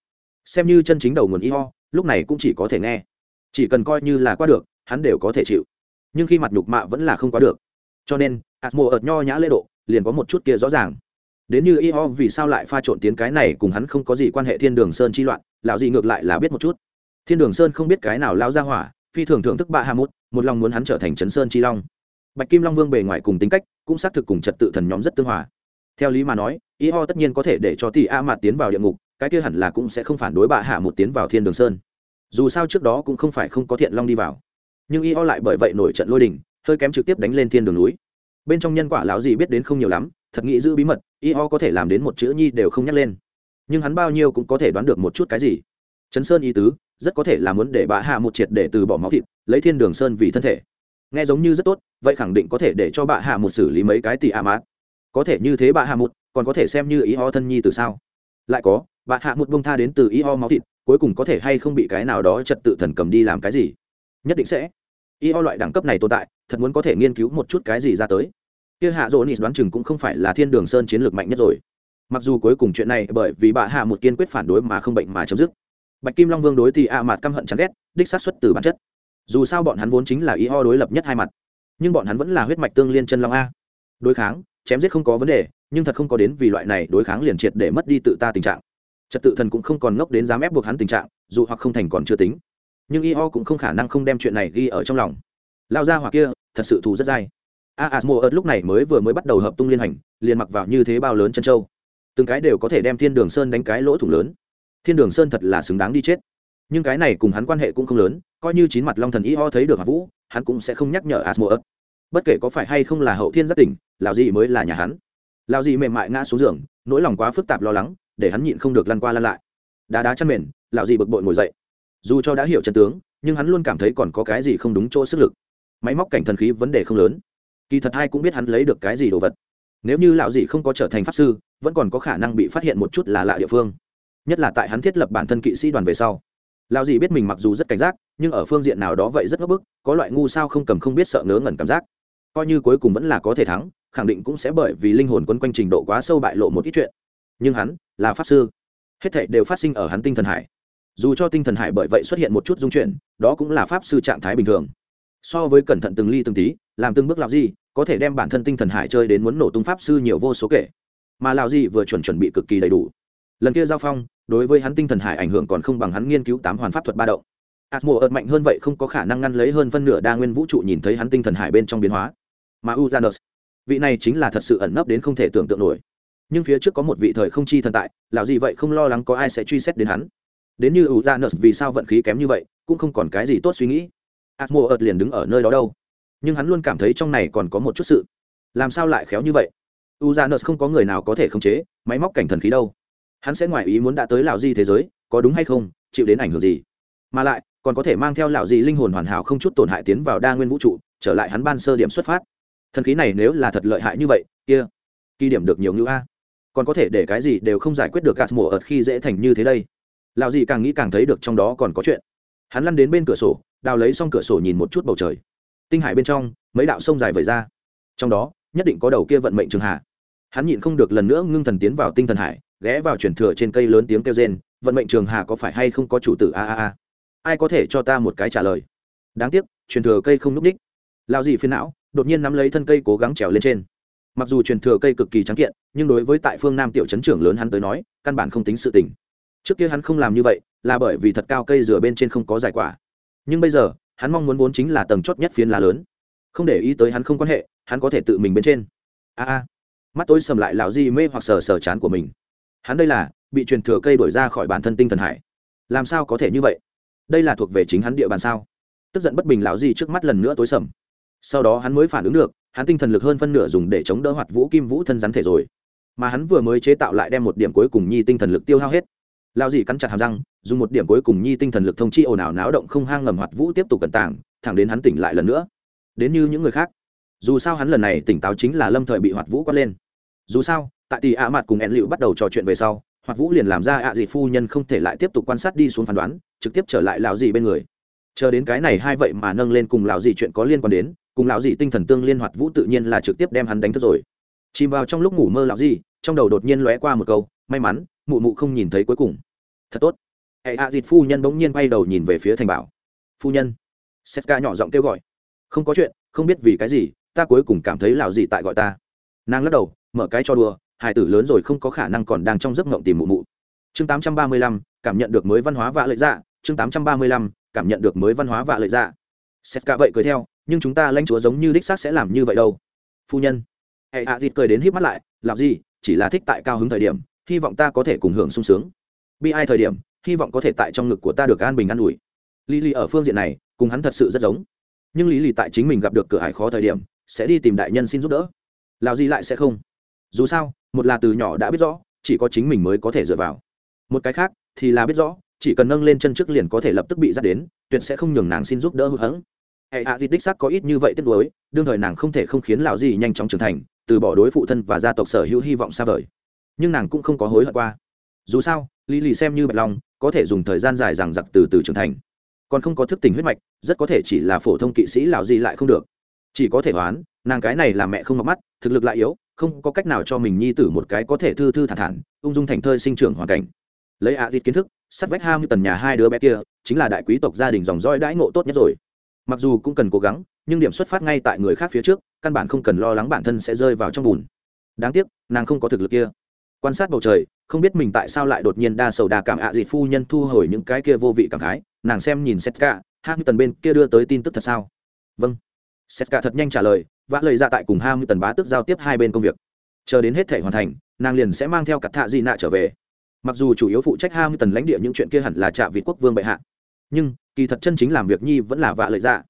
Xem như chân chính đầu nguồn y ho, lúc này cũng chỉ có thể nghe. Chỉ cần coi như là qua được, hắn đều có thể chịu. Nhưng khi mặt nhục mạ vẫn là không quá được. Cho nên atmo ợt nho nhã lễ độ, liền có một chút kia rõ ràng. Đến như y ho vì sao lại pha trộn tiếng cái này cùng hắn không có gì quan hệ thiên đường sơn chi loạn, lão gì ngược lại là biết một chút. Thiên đường sơn không biết cái nào lao ra hỏa, phi thường thưởng thức bạ hà mút, một lòng muốn hắn trở thành trấn sơn chi long. Bạch kim long vương bề ngoài cùng tính cách, cũng xác thực cùng trật tự thần nhóm rất tương hòa theo lý mà nói y ho tất nhiên có thể để cho tỷ a mạt tiến vào địa ngục, cái kia hẳn là cũng sẽ không phản đối bạ hạ một tiến vào thiên đường sơn. Dù sao trước đó cũng không phải không có thiện long đi vào. Nhưng y ho lại bởi vậy nổi trận lôi đình, hơi kém trực tiếp đánh lên thiên đường núi. Bên trong nhân quả lão gì biết đến không nhiều lắm, thật nghĩ giữ bí mật y ho có thể làm đến một chữ nhi đều không nhắc lên. Nhưng hắn bao nhiêu cũng có thể đoán được một chút cái gì. Trấn sơn y tứ, rất có thể là muốn để bạ hạ một triệt để từ bỏ máu thịt, lấy thiên đường sơn vì thân thể. Nghe giống như rất tốt, vậy khẳng định có thể để cho bạ hạ một xử lý mấy cái tỷ a mát có thể như thế bà hạ một còn có thể xem như ý ho thân nhi từ sao? Lại có bà hạ một bông tha đến từ ý ho máu thịt, cuối cùng có thể hay không bị cái nào đó trật tự thần cầm đi làm cái gì? Nhất định sẽ. Ý ho loại đẳng cấp này tồn tại, thật muốn có thể nghiên cứu một chút cái gì ra tới. Kia hạ dỗ nị đoán chừng cũng không phải là thiên đường sơn chiến lược mạnh nhất rồi. Mặc dù cuối cùng chuyện này bởi vì bà hạ một kiên quyết phản đối mà không bệnh mà chấm dứt. Bạch kim long vương đối thì a mặt căm hận chán ghét, đích sát xuất từ bản chất. Dù sao bọn hắn vốn chính là ý ho đối lập nhất hai mặt, nhưng bọn hắn vẫn là huyết mạch tương liên chân long a. Đối kháng chém giết không có vấn đề, nhưng thật không có đến vì loại này đối kháng liền triệt để mất đi tự ta tình trạng. Trật tự thần cũng không còn ngốc đến dám ép buộc hắn tình trạng, dù hoặc không thành còn chưa tính. Nhưng y ho cũng không khả năng không đem chuyện này ghi ở trong lòng. Lao ra hoặc kia, thật sự thù rất dai. A asmo ớt lúc này mới vừa mới bắt đầu hợp tung liên hành, liền mặc vào như thế bao lớn chân châu từng cái đều có thể đem thiên đường sơn đánh cái lỗ thủng lớn. Thiên đường sơn thật là xứng đáng đi chết. Nhưng cái này cùng hắn quan hệ cũng không lớn, coi như chín mặt long thần y ho thấy được hạ vũ, hắn cũng sẽ không nhắc nhở asmo ớt bất kể có phải hay không là hậu thiên giác tỉnh lào gì mới là nhà hắn. Lào gì mềm mại ngã xuống giường, nỗi lòng quá phức tạp lo lắng, để hắn nhịn không được lăn qua lăn lại. Đá đá chăn mền lào gì bực bội ngồi dậy. Dù cho đã hiểu chân tướng, nhưng hắn luôn cảm thấy còn có cái gì không đúng chỗ sức lực. Máy móc cảnh thần khí vấn đề không lớn. Kỳ thật ai cũng biết hắn lấy được cái gì đồ vật. Nếu như lão dị không có trở thành pháp sư, vẫn còn có khả năng bị phát hiện một chút là lạ địa phương. Nhất là tại hắn thiết lập bản thân kỵ sĩ đoàn về sau. Lão dị biết mình mặc dù rất cảnh giác, nhưng ở phương diện nào đó vậy rất ngấp bức, có loại ngu sao không cầm không biết sợ ngớ ngẩn cảm giác coi như cuối cùng vẫn là có thể thắng, khẳng định cũng sẽ bởi vì linh hồn quấn quanh trình độ quá sâu bại lộ một ít chuyện. Nhưng hắn là pháp sư. Hết thảy đều phát sinh ở hắn tinh thần hải. Dù cho tinh thần hải bởi vậy xuất hiện một chút dung chuyển đó cũng là pháp sư trạng thái bình thường. So với cẩn thận từng ly từng tí, làm từng bước lạo gì có thể đem bản thân tinh thần hải chơi đến muốn nổ tung pháp sư nhiều vô số kể. Mà lạo gì vừa chuẩn chuẩn bị cực kỳ đầy đủ. Lần kia giao phong, đối với hắn tinh thần hải ảnh hưởng còn không bằng hắn nghiên cứu tám hoàn pháp thuật ba động. Atmo ợt mạnh hơn vậy không có khả năng ngăn lấy hơn phân nửa đa nguyên vũ trụ nhìn thấy hắn tinh thần hải bên trong biến hóa. Mà Uranus, vị này chính là thật sự ẩn nấp đến không thể tưởng tượng nổi. Nhưng phía trước có một vị thời không chi thần tại, lão gì vậy không lo lắng có ai sẽ truy xét đến hắn. Đến như Uranus vì sao vận khí kém như vậy, cũng không còn cái gì tốt suy nghĩ. Atmo ợt liền đứng ở nơi đó đâu. Nhưng hắn luôn cảm thấy trong này còn có một chút sự. Làm sao lại khéo như vậy? Uranus không có người nào có thể khống chế, máy móc cảnh thần khí đâu. Hắn sẽ ngoài ý muốn đã tới lão gì thế giới, có đúng hay không, chịu đến ảnh hưởng gì? Mà lại, còn có thể mang theo lão gì linh hồn hoàn hảo không chút tổn hại tiến vào đa nguyên vũ trụ trở lại hắn ban sơ điểm xuất phát thần khí này nếu là thật lợi hại như vậy, kia kỳ điểm được nhiều ngữ a. Còn có thể để cái gì đều không giải quyết được gạt mổ ợt khi dễ thành như thế đây. Lão dị càng nghĩ càng thấy được trong đó còn có chuyện. Hắn lăn đến bên cửa sổ, đào lấy xong cửa sổ nhìn một chút bầu trời. Tinh hải bên trong, mấy đạo sông dài vời ra. Trong đó, nhất định có đầu kia vận mệnh trường hạ. Hắn nhịn không được lần nữa ngưng thần tiến vào tinh thần hải, ghé vào chuyển thừa trên cây lớn tiếng kêu rên, vận mệnh trường hà có phải hay không có chủ tử a a a. Ai có thể cho ta một cái trả lời? Đáng tiếc, truyền thừa cây không núp đích. Lao gì phiền não đột nhiên nắm lấy thân cây cố gắng trèo lên trên. Mặc dù truyền thừa cây cực kỳ trắng kiện, nhưng đối với tại phương nam tiểu chấn trưởng lớn hắn tới nói, căn bản không tính sự tình. Trước kia hắn không làm như vậy, là bởi vì thật cao cây dừa bên trên không có giải quả. Nhưng bây giờ, hắn mong muốn vốn chính là tầng chót nhất phiến lá lớn. Không để ý tới hắn không quan hệ, hắn có thể tự mình bên trên. A a. Mắt tôi sầm lại, lão di mê hoặc sờ sờ chán của mình. Hắn đây là, bị truyền thừa cây đổi ra khỏi bản thân tinh thần hải. Làm sao có thể như vậy? Đây là thuộc về chính hắn địa bàn sao? Tức giận bất bình lão di trước mắt lần nữa tối sầm sau đó hắn mới phản ứng được, hắn tinh thần lực hơn phân nửa dùng để chống đỡ hoạt vũ kim vũ thân rắn thể rồi. Mà hắn vừa mới chế tạo lại đem một điểm cuối cùng nhi tinh thần lực tiêu hao hết. Lao dì cắn chặt hàm răng, dùng một điểm cuối cùng nhi tinh thần lực thông chi ồn ào náo động không hang ngầm hoạt vũ tiếp tục cẩn tảng thẳng đến hắn tỉnh lại lần nữa. Đến như những người khác. Dù sao hắn lần này tỉnh táo chính là lâm thời bị hoạt vũ quát lên. Dù sao, tại tỷ ạ mặt cùng ẹn liệu bắt đầu trò chuyện về sau, hoạt vũ liền làm ra ạ à dị phu nhân không thể lại tiếp tục quan sát đi xuống phán đoán, trực tiếp trở lại lão dì bên người. Chờ đến cái này hai vậy mà nâng lên cùng lão dì chuyện có liên quan đến cùng lão dì tinh thần tương liên hoạt vũ tự nhiên là trực tiếp đem hắn đánh thức rồi. Chìm vào trong lúc ngủ mơ lão dì, trong đầu đột nhiên lóe qua một câu, may mắn, mụ mụ không nhìn thấy cuối cùng. Thật tốt. Hệ ạ dịt phu nhân bỗng nhiên quay đầu nhìn về phía thành bảo. Phu nhân. Setka nhỏ giọng kêu gọi. Không có chuyện, không biết vì cái gì, ta cuối cùng cảm thấy lão dì tại gọi ta. Nàng lắc đầu, mở cái cho đùa, hải tử lớn rồi không có khả năng còn đang trong giấc ngộng tìm mụ mụ. Chương tám trăm ba mươi lăm, cảm nhận được mới văn hóa vạ lợi dạ. Chương tám trăm ba mươi lăm, cảm nhận được mới văn hóa vạ lợi dạ xét cả vậy cười theo, nhưng chúng ta lãnh chúa giống như đích xác sẽ làm như vậy đâu. Phu nhân. Hệ hạ thịt cười đến híp mắt lại, làm gì, chỉ là thích tại cao hứng thời điểm, hy vọng ta có thể cùng hưởng sung sướng. Bi ai thời điểm, hy vọng có thể tại trong ngực của ta được an bình an ủi. Lý lý ở phương diện này, cùng hắn thật sự rất giống. Nhưng lý lý tại chính mình gặp được cửa hải khó thời điểm, sẽ đi tìm đại nhân xin giúp đỡ. Lào gì lại sẽ không? Dù sao, một là từ nhỏ đã biết rõ, chỉ có chính mình mới có thể dựa vào. Một cái khác, thì là biết rõ, chỉ cần nâng lên chân trước liền có thể lập tức bị dắt đến, tuyệt sẽ không nhường nàng xin giúp đỡ hụt hẫng hệ hạ à đích sắc có ít như vậy tiếc nuối, đương thời nàng không thể không khiến lão gì nhanh chóng trưởng thành, từ bỏ đối phụ thân và gia tộc sở hữu hy vọng xa vời. Nhưng nàng cũng không có hối hận qua. Dù sao, lý lì xem như bạch long, có thể dùng thời gian dài rằng giặc từ từ trưởng thành. Còn không có thức tình huyết mạch, rất có thể chỉ là phổ thông kỵ sĩ lão gì lại không được. Chỉ có thể đoán nàng cái này là mẹ không mặc mắt, thực lực lại yếu, không có cách nào cho mình nhi tử một cái có thể thư thư thản thản, ung dung thành thơi sinh trưởng hoàn cảnh. Lấy ạ à kiến thức, sắt vách ham như tần nhà hai đứa bé kia, chính là đại quý tộc gia đình dòng roi đãi ngộ tốt nhất rồi mặc dù cũng cần cố gắng, nhưng điểm xuất phát ngay tại người khác phía trước, căn bản không cần lo lắng bản thân sẽ rơi vào trong bùn. Đáng tiếc, nàng không có thực lực kia. Quan sát bầu trời, không biết mình tại sao lại đột nhiên đa sầu đa cảm ạ à gì phu nhân thu hồi những cái kia vô vị cảm khái, nàng xem nhìn setka hát như tần bên kia đưa tới tin tức thật sao? Vâng. Setka thật nhanh trả lời, vã lời ra tại cùng ham tần bá tức giao tiếp hai bên công việc. Chờ đến hết thể hoàn thành, nàng liền sẽ mang theo cặp thạ di nạ trở về. Mặc dù chủ yếu phụ trách ham tần lãnh địa những chuyện kia hẳn là trạ vị quốc vương bệ hạ, nhưng kỳ thật chân chính làm việc nhi vẫn là vạ lợi dạ.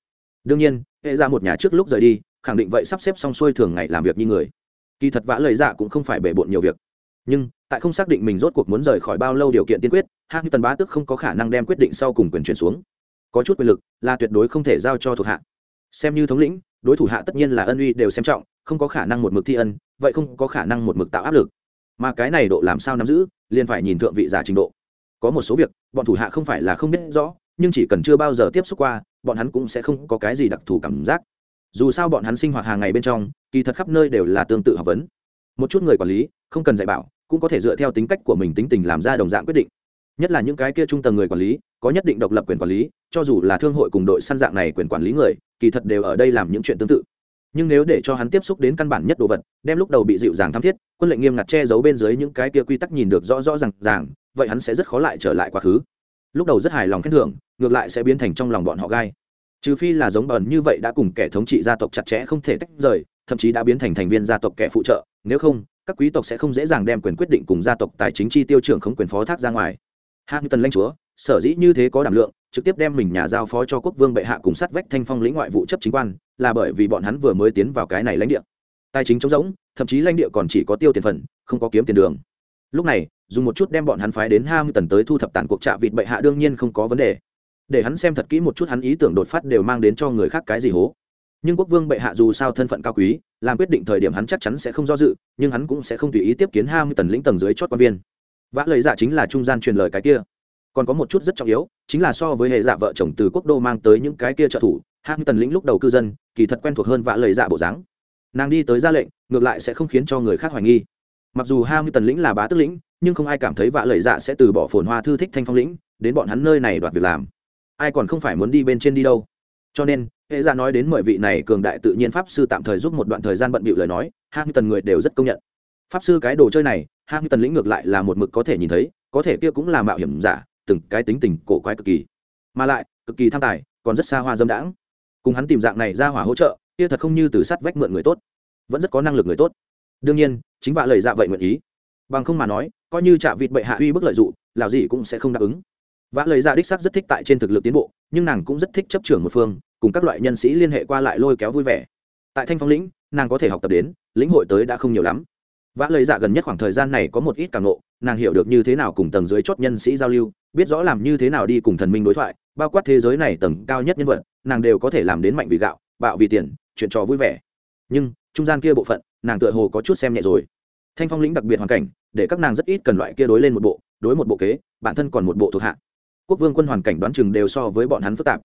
Đương nhiên, hệ ra một nhà trước lúc rời đi, khẳng định vậy sắp xếp xong xuôi thường ngày làm việc như người. Kỳ thật vã lợi dạ cũng không phải bể bộn nhiều việc. Nhưng, tại không xác định mình rốt cuộc muốn rời khỏi bao lâu điều kiện tiên quyết hạng tần bá tức không có khả năng đem quyết định sau cùng quyền chuyển xuống. Có chút quyền lực là tuyệt đối không thể giao cho thuộc hạ. Xem như thống lĩnh, đối thủ hạ tất nhiên là ân uy đều xem trọng, không có khả năng một mực thi ân, vậy không có khả năng một mực tạo áp lực. Mà cái này độ làm sao nắm giữ, liền phải nhìn thượng vị giả trình độ. Có một số việc, bọn thủ hạ không phải là không biết rõ nhưng chỉ cần chưa bao giờ tiếp xúc qua, bọn hắn cũng sẽ không có cái gì đặc thù cảm giác. Dù sao bọn hắn sinh hoạt hàng ngày bên trong, kỳ thật khắp nơi đều là tương tự học vấn. Một chút người quản lý, không cần dạy bảo, cũng có thể dựa theo tính cách của mình tính tình làm ra đồng dạng quyết định. Nhất là những cái kia trung tầng người quản lý, có nhất định độc lập quyền quản lý, cho dù là thương hội cùng đội săn dạng này quyền quản lý người, kỳ thật đều ở đây làm những chuyện tương tự. Nhưng nếu để cho hắn tiếp xúc đến căn bản nhất đồ vật, đem lúc đầu bị dịu dàng tham thiết, quân lệnh nghiêm ngặt che giấu bên dưới những cái kia quy tắc nhìn được rõ rõ r à n g ràng, vậy hắn sẽ rất khó lại trở lại quá khứ lúc đầu rất hài lòng khen thưởng, ngược lại sẽ biến thành trong lòng bọn họ gai. Trừ phi là giống bờn như vậy đã cùng kẻ thống trị gia tộc chặt chẽ không thể tách rời, thậm chí đã biến thành thành viên gia tộc kẻ phụ trợ, nếu không, các quý tộc sẽ không dễ dàng đem quyền quyết định cùng gia tộc tài chính chi tiêu trưởng không quyền phó thác ra ngoài. Tần lãnh chúa, sở dĩ như thế có đảm lượng, trực tiếp đem mình nhà giao phó cho quốc vương bệ hạ cùng sát vách thanh phong lĩnh ngoại vụ chấp chính quan, là bởi vì bọn hắn vừa mới tiến vào cái này lãnh địa. Tài chính trống rỗng, thậm chí lãnh địa còn chỉ có tiêu tiền phần, không có kiếm tiền đường lúc này, dùng một chút đem bọn hắn phái đến hai mươi tần tới thu thập tàn cuộc trạ vịt bệ hạ đương nhiên không có vấn đề. Để hắn xem thật kỹ một chút hắn ý tưởng đột phát đều mang đến cho người khác cái gì hố. Nhưng quốc vương bệ hạ dù sao thân phận cao quý, làm quyết định thời điểm hắn chắc chắn sẽ không do dự, nhưng hắn cũng sẽ không tùy ý tiếp kiến hai mươi tần lĩnh tầng dưới chót quan viên. Vã lời giả dạ chính là trung gian truyền lời cái kia. Còn có một chút rất trọng yếu, chính là so với hệ giả vợ chồng từ quốc đô mang tới những cái kia trợ thủ hạng tần lĩnh lúc đầu cư dân, kỳ thật quen thuộc hơn vã lời giả dạ bộ dáng. Nàng đi tới ra lệnh, ngược lại sẽ không khiến cho người khác hoài nghi mặc dù hai tần lĩnh là bá tước lĩnh, nhưng không ai cảm thấy vạ lời dạ sẽ từ bỏ phồn hoa thư thích thanh phong lĩnh, đến bọn hắn nơi này đoạt việc làm. Ai còn không phải muốn đi bên trên đi đâu. Cho nên hệ dạ nói đến mọi vị này cường đại tự nhiên pháp sư tạm thời giúp một đoạn thời gian bận bịu lời nói hai tần người đều rất công nhận. Pháp sư cái đồ chơi này hai tần lĩnh ngược lại là một mực có thể nhìn thấy, có thể kia cũng là mạo hiểm giả, từng cái tính tình cổ quái cực kỳ. Mà lại, cực kỳ tham tài, còn rất xa hoa dâm đãng. Cùng hắn tìm dạng này ra hỏa hỗ trợ, kia thật không như từ sắt vách mượn người tốt. Vẫn rất có năng lực người tốt đương nhiên, chính vạ lời dạ vậy nguyện ý. Bằng không mà nói, coi như trả vịt bệ hạ uy bức lợi dụng lào gì cũng sẽ không đáp ứng. Vạ lời dạ đích sắc rất thích tại trên thực lực tiến bộ, nhưng nàng cũng rất thích chấp trưởng một phương, cùng các loại nhân sĩ liên hệ qua lại lôi kéo vui vẻ. Tại thanh phong lĩnh, nàng có thể học tập đến, lĩnh hội tới đã không nhiều lắm. Vã lời dạ gần nhất khoảng thời gian này có một ít càng ngộ, nàng hiểu được như thế nào cùng tầng dưới chót nhân sĩ giao lưu, biết rõ làm như thế nào đi cùng thần minh đối thoại, bao quát thế giới này tầng cao nhất nhân vật, nàng đều có thể làm đến mạnh vì gạo, bạo vì tiền, chuyện trò vui vẻ. Nhưng, trung gian kia bộ phận nàng tựa hồ có chút xem nhẹ rồi. Thanh phong lĩnh đặc biệt hoàn cảnh, để các nàng rất ít cần loại kia đối lên một bộ, đối một bộ kế, bản thân còn một bộ thuộc hạ. Quốc vương quân hoàn cảnh đoán chừng đều so với bọn hắn phức tạp.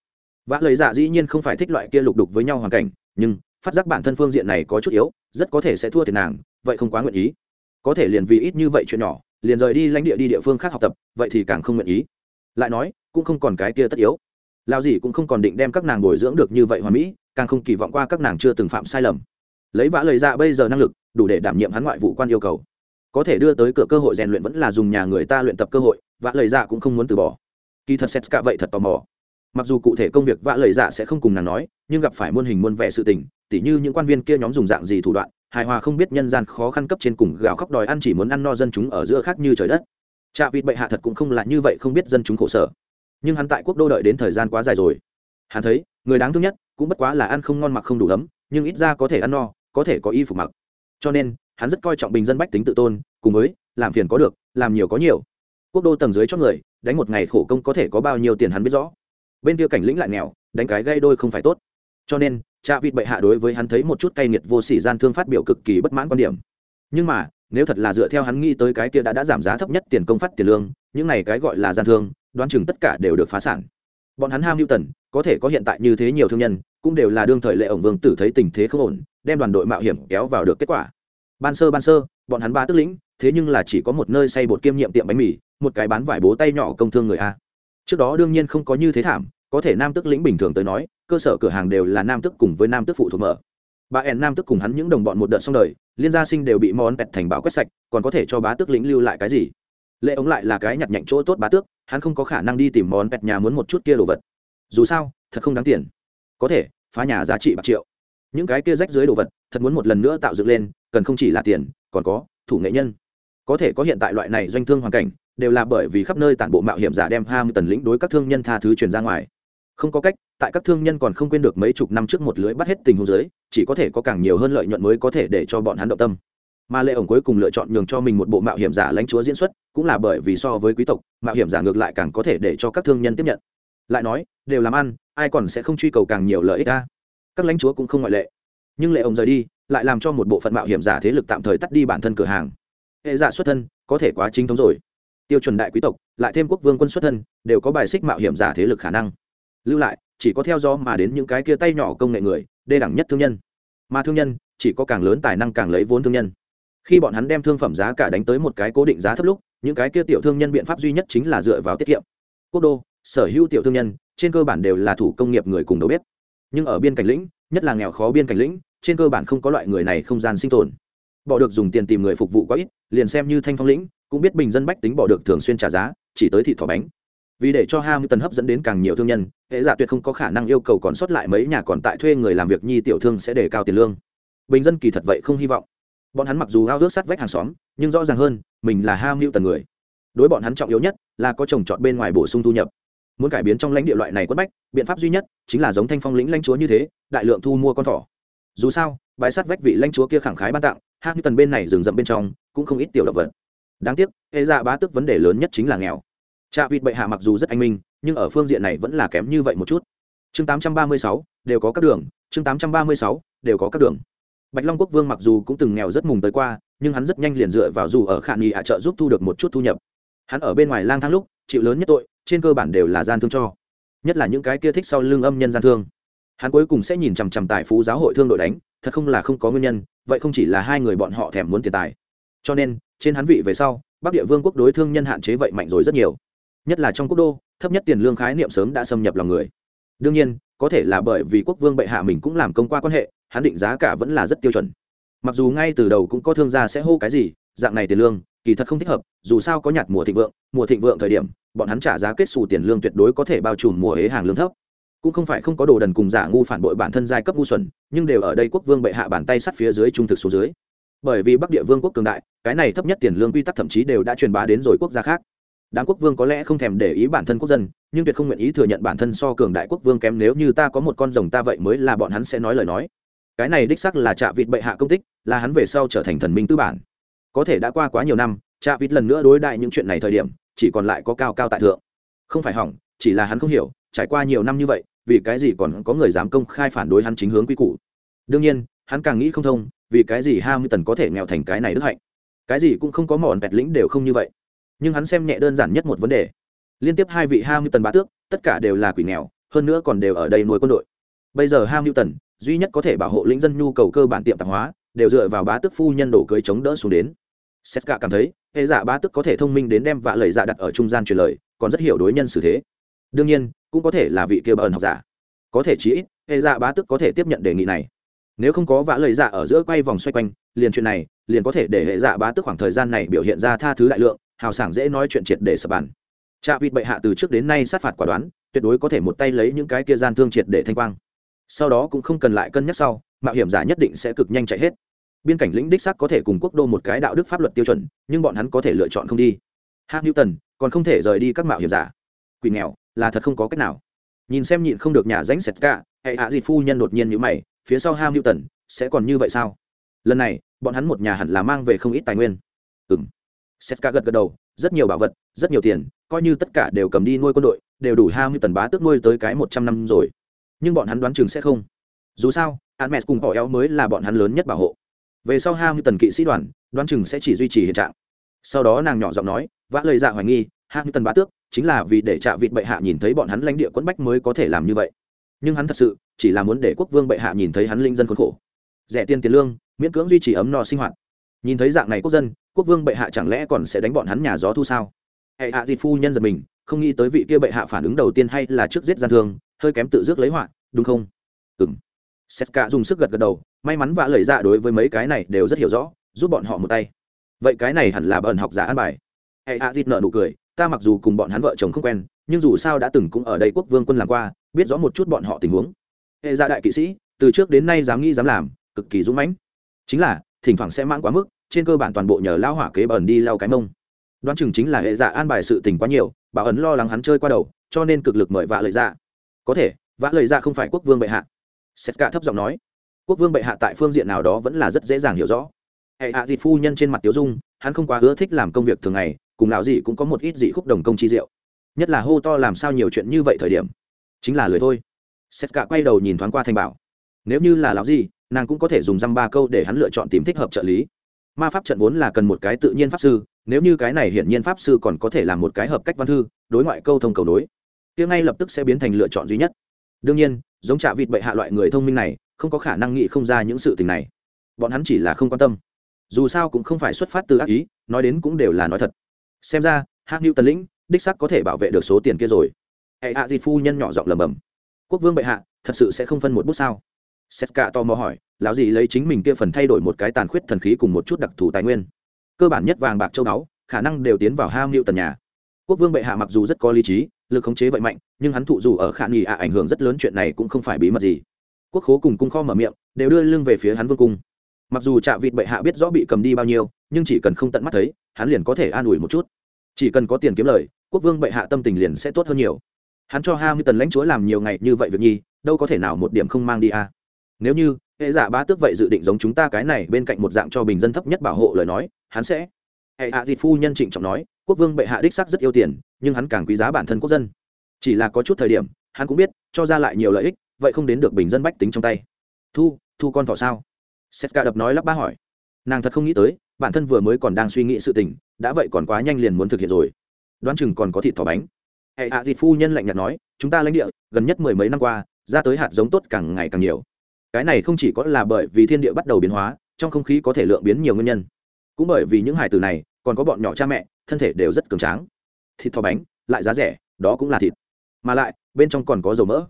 Vã lời dạ dĩ nhiên không phải thích loại kia lục đục với nhau hoàn cảnh, nhưng, phát giác bản thân phương diện này có chút yếu, rất có thể sẽ thua tiền nàng, vậy không quá nguyện ý. Có thể liền vì ít như vậy chuyện nhỏ, liền rời đi lãnh địa đi địa phương khác học tập, vậy thì càng không nguyện ý. Lại nói, cũng không còn cái kia tất yếu. Lao gì cũng không còn định đem các nàng bồi dưỡng được như vậy hoàn mỹ, càng không kỳ vọng qua các nàng chưa từng phạm sai lầm lấy vã lời ra bây giờ năng lực, đủ để đảm nhiệm hắn ngoại vụ quan yêu cầu. Có thể đưa tới cửa cơ hội rèn luyện vẫn là dùng nhà người ta luyện tập cơ hội, vã lời ra cũng không muốn từ bỏ. Kỳ thật xét cả vậy thật tò mò. Mặc dù cụ thể công việc vã lời dạ sẽ không cùng nàng nói, nhưng gặp phải muôn hình muôn vẻ sự tình, tỉ như những quan viên kia nhóm dùng dạng gì thủ đoạn, hài hòa không biết nhân gian khó khăn cấp trên cùng gào khóc đòi ăn chỉ muốn ăn no dân chúng ở giữa khác như trời đất. Chạ vịt bệ hạ thật cũng không là như vậy không biết dân chúng khổ sở. Nhưng hắn tại quốc đô đợi đến thời gian quá dài rồi. Hắn thấy, người đáng thương nhất cũng bất quá là ăn không ngon mặc không đủ ấm, nhưng ít ra có thể ăn no có thể có y phục mặc. Cho nên, hắn rất coi trọng bình dân bách tính tự tôn, cùng với, làm phiền có được, làm nhiều có nhiều. Quốc đô tầng dưới cho người, đánh một ngày khổ công có thể có bao nhiêu tiền hắn biết rõ. Bên kia cảnh lĩnh lại nghèo, đánh cái gây đôi không phải tốt. Cho nên cha vịt bệ hạ đối với hắn thấy một chút cay nghiệt vô sỉ gian thương phát biểu cực kỳ bất mãn quan điểm. Nhưng mà, nếu thật là dựa theo hắn nghĩ tới cái kia đã đã giảm giá thấp nhất tiền công phát tiền lương, những này cái gọi là gian thương, đoán chừng tất cả đều được phá sản. Bọn hắn ham hữu tần có thể có hiện tại như thế nhiều thương nhân cũng đều là đương thời lệ ổng vương tử thấy tình thế không ổn, đem đoàn đội mạo hiểm kéo vào được kết quả. Ban sơ ban sơ, bọn hắn ba tức lĩnh, thế nhưng là chỉ có một nơi xây bột kiêm nhiệm tiệm bánh mì, một cái bán vải bố tay nhỏ công thương người a. Trước đó đương nhiên không có như thế thảm, có thể nam tức lĩnh bình thường tới nói, cơ sở cửa hàng đều là nam tức cùng với nam tức phụ thuộc mở. Bà ẻn nam tức cùng hắn những đồng bọn một đợt xong đời, liên gia sinh đều bị món bẹt thành báo quét sạch, còn có thể cho bá tước lĩnh lưu lại cái gì? Lệ ống lại là cái nhặt nhạnh chỗ tốt bá tước, hắn không có khả năng đi tìm món bẹt nhà muốn một chút kia đồ vật. Dù sao, thật không đáng tiền có thể, phá nhà giá trị bạc triệu. Những cái kia rách dưới đồ vật, thật muốn một lần nữa tạo dựng lên, cần không chỉ là tiền, còn có thủ nghệ nhân. Có thể có hiện tại loại này doanh thương hoàn cảnh, đều là bởi vì khắp nơi tản bộ mạo hiểm giả đem ham tần lĩnh đối các thương nhân tha thứ truyền ra ngoài. Không có cách, tại các thương nhân còn không quên được mấy chục năm trước một lưới bắt hết tình huống dưới, chỉ có thể có càng nhiều hơn lợi nhuận mới có thể để cho bọn hắn động tâm. Mà lệ ổng cuối cùng lựa chọn nhường cho mình một bộ mạo hiểm giả lãnh chúa diễn xuất, cũng là bởi vì so với quý tộc, mạo hiểm giả ngược lại càng có thể để cho các thương nhân tiếp nhận. Lại nói, đều làm ăn ai còn sẽ không truy cầu càng nhiều lợi ích ta? Các lãnh chúa cũng không ngoại lệ. Nhưng lệ ổng rời đi, lại làm cho một bộ phận mạo hiểm giả thế lực tạm thời tắt đi bản thân cửa hàng. Hệ giả xuất thân, có thể quá chính thống rồi. Tiêu chuẩn đại quý tộc, lại thêm quốc vương quân xuất thân, đều có bài xích mạo hiểm giả thế lực khả năng. Lưu lại, chỉ có theo do mà đến những cái kia tay nhỏ công nghệ người, đê đẳng nhất thương nhân. Mà thương nhân, chỉ có càng lớn tài năng càng lấy vốn thương nhân. Khi bọn hắn đem thương phẩm giá cả đánh tới một cái cố định giá thấp lúc, những cái kia tiểu thương nhân biện pháp duy nhất chính là dựa vào tiết kiệm. Quốc đô sở hữu tiểu thương nhân, trên cơ bản đều là thủ công nghiệp người cùng đầu bếp. Nhưng ở biên cảnh lĩnh, nhất là nghèo khó biên cảnh lĩnh, trên cơ bản không có loại người này không gian sinh tồn. Bỏ được dùng tiền tìm người phục vụ quá ít, liền xem như thanh phong lĩnh, cũng biết bình dân bách tính bỏ được thường xuyên trả giá, chỉ tới thịt thỏ bánh. Vì để cho ham tần hấp dẫn đến càng nhiều thương nhân, hệ giả tuyệt không có khả năng yêu cầu còn sót lại mấy nhà còn tại thuê người làm việc nhi tiểu thương sẽ đề cao tiền lương. Bình dân kỳ thật vậy không hy vọng. Bọn hắn mặc dù hao ước sát vách hàng xóm, nhưng rõ ràng hơn, mình là ham nhu tần người. Đối bọn hắn trọng yếu nhất là có trồng trọt bên ngoài bổ sung thu nhập muốn cải biến trong lãnh địa loại này quất bách biện pháp duy nhất chính là giống thanh phong lĩnh lãnh chúa như thế đại lượng thu mua con thỏ dù sao bãi sát vách vị lãnh chúa kia khẳng khái ban tặng hắc như tần bên này rừng rậm bên trong cũng không ít tiểu động vật đáng tiếc hệ dạ bá tức vấn đề lớn nhất chính là nghèo Trạ vịt bệ hạ mặc dù rất anh minh, nhưng ở phương diện này vẫn là kém như vậy một chút. Chương 836, đều có các đường, chương 836, đều có các đường. Bạch Long quốc vương mặc dù cũng từng nghèo rất mùng tới qua, nhưng hắn rất nhanh liền dựa vào dù ở khả nghi hạ trợ giúp thu được một chút thu nhập. Hắn ở bên ngoài lang thang lúc, chịu lớn nhất tội, trên cơ bản đều là gian thương cho. Nhất là những cái kia thích sau lưng âm nhân gian thương. Hắn cuối cùng sẽ nhìn chằm chằm tài phú giáo hội thương đội đánh, thật không là không có nguyên nhân, vậy không chỉ là hai người bọn họ thèm muốn tiền tài. Cho nên, trên hắn vị về sau, bắc địa vương quốc đối thương nhân hạn chế vậy mạnh rồi rất nhiều. Nhất là trong quốc đô, thấp nhất tiền lương khái niệm sớm đã xâm nhập lòng người. Đương nhiên, có thể là bởi vì quốc vương bệ hạ mình cũng làm công qua quan hệ, hắn định giá cả vẫn là rất tiêu chuẩn. Mặc dù ngay từ đầu cũng có thương gia sẽ hô cái gì, dạng này tiền lương, kỳ thật không thích hợp, dù sao có nhạt mùa thịnh vượng, mùa thịnh vượng thời điểm bọn hắn trả giá kết xù tiền lương tuyệt đối có thể bao trùm mùa hế hàng lương thấp. Cũng không phải không có đồ đần cùng giả ngu phản bội bản thân giai cấp ngu xuẩn, nhưng đều ở đây quốc vương bệ hạ bàn tay sắt phía dưới trung thực số dưới. Bởi vì bắc địa vương quốc cường đại, cái này thấp nhất tiền lương quy tắc thậm chí đều đã truyền bá đến rồi quốc gia khác. Đám quốc vương có lẽ không thèm để ý bản thân quốc dân, nhưng tuyệt không nguyện ý thừa nhận bản thân so cường đại quốc vương kém nếu như ta có một con rồng ta vậy mới là bọn hắn sẽ nói lời nói. Cái này đích sắc là trạ vịt bệ hạ công tích, là hắn về sau trở thành thần minh tư bản. Có thể đã qua quá nhiều năm, trạ vịt lần nữa đối đại những chuyện này thời điểm chỉ còn lại có cao cao tại thượng. Không phải hỏng, chỉ là hắn không hiểu, trải qua nhiều năm như vậy, vì cái gì còn có người dám công khai phản đối hắn chính hướng quy củ? Đương nhiên, hắn càng nghĩ không thông, vì cái gì Hamilton có thể nghèo thành cái này đức hạnh? Cái gì cũng không có mòn bẹt lĩnh đều không như vậy. Nhưng hắn xem nhẹ đơn giản nhất một vấn đề. Liên tiếp hai vị Hamilton bá tước, tất cả đều là quỷ nghèo, hơn nữa còn đều ở đây nuôi quân đội. Bây giờ Hamilton duy nhất có thể bảo hộ lĩnh dân nhu cầu cơ bản tiệm tạp hóa, đều dựa vào bá tước phu nhân đổ cưới chống đỡ xuống đến. Setka cảm thấy hệ giả bá tước có thể thông minh đến đem vạ lời giả đặt ở trung gian truyền lời, còn rất hiểu đối nhân xử thế. Đương nhiên, cũng có thể là vị kia bẩn học giả. Có thể chí ít, hệ giả bá tước có thể tiếp nhận đề nghị này. Nếu không có vã lời giả ở giữa quay vòng xoay quanh, liền chuyện này, liền có thể để hệ giả bá tức khoảng thời gian này biểu hiện ra tha thứ đại lượng, hào sảng dễ nói chuyện triệt để sập bàn. Trạ vịt bệ hạ từ trước đến nay sát phạt quả đoán, tuyệt đối có thể một tay lấy những cái kia gian thương triệt để thanh quang. Sau đó cũng không cần lại cân nhắc sau, mạo hiểm giả nhất định sẽ cực nhanh chạy hết biên cảnh lĩnh đích sắc có thể cùng quốc đô một cái đạo đức pháp luật tiêu chuẩn, nhưng bọn hắn có thể lựa chọn không đi. Hạng newton, còn không thể rời đi các mạo hiểm giả. Quỷ nghèo, là thật không có cách nào. Nhìn xem nhịn không được nhà ránh sệt cả hệ hạ dịt phu nhân đột nhiên như mày, phía sau ham hữu tần sẽ còn như vậy sao? Lần này, bọn hắn một nhà hẳn là mang về không ít tài nguyên. Ừng cả gật gật đầu, rất nhiều bảo vật, rất nhiều tiền, coi như tất cả đều cầm đi nuôi quân đội, đều đủ ham hữu tần bá tước nuôi tới cái một trăm năm rồi. Nhưng bọn hắn đoán chừng sẽ không. Dù sao hắn mẹ cùng họ éo mới là bọn hắn lớn nhất bảo hộ về sau ham như tần kỵ sĩ đoàn, đoán chừng sẽ chỉ duy trì hiện trạng. Sau đó nàng nhỏ giọng nói, vã lời dạ hoài nghi ham như tần bá tước, chính là vì để trạ vịt bệ hạ nhìn thấy bọn hắn lãnh địa quẫn bách mới có thể làm như vậy. Nhưng hắn thật sự chỉ là muốn để quốc vương bệ hạ nhìn thấy hắn linh dân khốn khổ. Rẻ tiền tiền lương, miễn cưỡng duy trì ấm no sinh hoạt. Nhìn thấy dạng này quốc dân, quốc vương bệ hạ chẳng lẽ còn sẽ đánh bọn hắn nhà gió thu sao? Hệ hạ di phu nhân giật mình, không nghĩ tới vị kia bệ hạ phản ứng đầu tiên hay là trước giết gian thương, hơi kém tự dước lấy họa, đúng không? Ừng setka dùng sức gật gật đầu may mắn vạ lời dạ đối với mấy cái này đều rất hiểu rõ, giúp bọn họ một tay. Vậy cái này hẳn là bẩn học giả an bài. Hệ hạ dịt nợ nụ cười, ta mặc dù cùng bọn hắn vợ chồng không quen, nhưng dù sao đã từng cũng ở đây quốc vương quân làm qua, biết rõ một chút bọn họ tình huống. Hệ gia đại kỵ sĩ, từ trước đến nay dám nghĩ dám làm, cực kỳ dũng mãnh. Chính là, thỉnh thoảng sẽ mãn quá mức, trên cơ bản toàn bộ nhờ lao hỏa kế bẩn đi lao cái mông. Đoán chừng chính là hệ dạ an bài sự tình quá nhiều bảo ấn lo lắng hắn chơi qua đầu, cho nên cực lực mời vạ lợi dạ. Có thể, vạ lợi dạ không phải quốc vương bệ hạ. Sét cả thấp giọng nói quốc vương bệ hạ tại phương diện nào đó vẫn là rất dễ dàng hiểu rõ. Hệ hạ dịt phu nhân trên mặt tiếu dung, hắn không quá ưa thích làm công việc thường ngày, cùng nào gì cũng có một ít dị khúc đồng công chi diệu. Nhất là hô to làm sao nhiều chuyện như vậy thời điểm. Chính là lười thôi. Sét cả quay đầu nhìn thoáng qua thanh bảo. Nếu như là lão gì nàng cũng có thể dùng dăm ba câu để hắn lựa chọn tìm thích hợp trợ lý. Ma pháp trận vốn là cần một cái tự nhiên pháp sư, nếu như cái này hiển nhiên pháp sư còn có thể làm một cái hợp cách văn thư, đối ngoại câu thông cầu đối tiếng ngay lập tức sẽ biến thành lựa chọn duy nhất. Đương nhiên, giống trả vịt bệ hạ loại người thông minh này không có khả năng nghĩ không ra những sự tình này. Bọn hắn chỉ là không quan tâm. Dù sao cũng không phải xuất phát từ ác ý, nói đến cũng đều là nói thật. Xem ra hạng hữu tần lĩnh, đích sắc có thể bảo vệ được số tiền kia rồi. Hệ hạ dịt phu nhân nhỏ giọng lầm bầm quốc vương bệ hạ, thật sự sẽ không phân một bút sao? Sét cả tò mò hỏi, lão gì lấy chính mình kia phần thay đổi một cái tàn khuyết thần khí cùng một chút đặc thù tài nguyên? Cơ bản nhất vàng bạc châu báu, khả năng đều tiến vào ham hữu tần nhà. Quốc vương bệ hạ mặc dù rất có lý trí, lực khống chế vậy mạnh, nhưng hắn thụ dù ở khả nghi ạ, ảnh hưởng rất lớn chuyện này cũng không phải bí mật gì quốc khố cùng cung kho mở miệng, đều đưa lưng về phía hắn vương cung. Mặc dù trạ vịt bệ hạ biết rõ bị cầm đi bao nhiêu, nhưng chỉ cần không tận mắt thấy, hắn liền có thể an ủi một chút. Chỉ cần có tiền kiếm lời, quốc vương bệ hạ tâm tình liền sẽ tốt hơn nhiều. Hắn cho hai mươi tần lãnh chúa làm nhiều ngày như vậy việc nhi, đâu có thể nào một điểm không mang đi à. nếu như, hệ giả bá tước vậy dự định giống chúng ta cái này bên cạnh một dạng cho bình dân thấp nhất bảo hộ lời nói, hắn sẽ hệ hạ à phu nhân trịnh trọng nói, quốc vương bệ hạ đích sắc rất yêu tiền, nhưng hắn càng quý giá bản thân quốc dân. Chỉ là có chút thời điểm, hắn cũng biết, cho ra lại nhiều lợi ích vậy không đến được bình dân bách tính trong tay. Thu thu con thỏ sao? Sét ca đập nói lắp ba hỏi. Nàng thật không nghĩ tới, bản thân vừa mới còn đang suy nghĩ sự tình, đã vậy còn quá nhanh liền muốn thực hiện rồi. Đoán chừng còn có thịt thỏ bánh. Hệ hạ thịt phu nhân lạnh nhạt nói, chúng ta lãnh địa, gần nhất mười mấy năm qua, ra tới hạt giống tốt càng ngày càng nhiều. Cái này không chỉ có là bởi vì thiên địa bắt đầu biến hóa, trong không khí có thể lượng biến nhiều nguyên nhân. Cũng bởi vì những hải tử này, còn có bọn nhỏ cha mẹ, thân thể đều rất cường tráng. Thịt thỏ bánh, lại giá rẻ, đó cũng là thịt. Mà lại, bên trong còn có dầu mỡ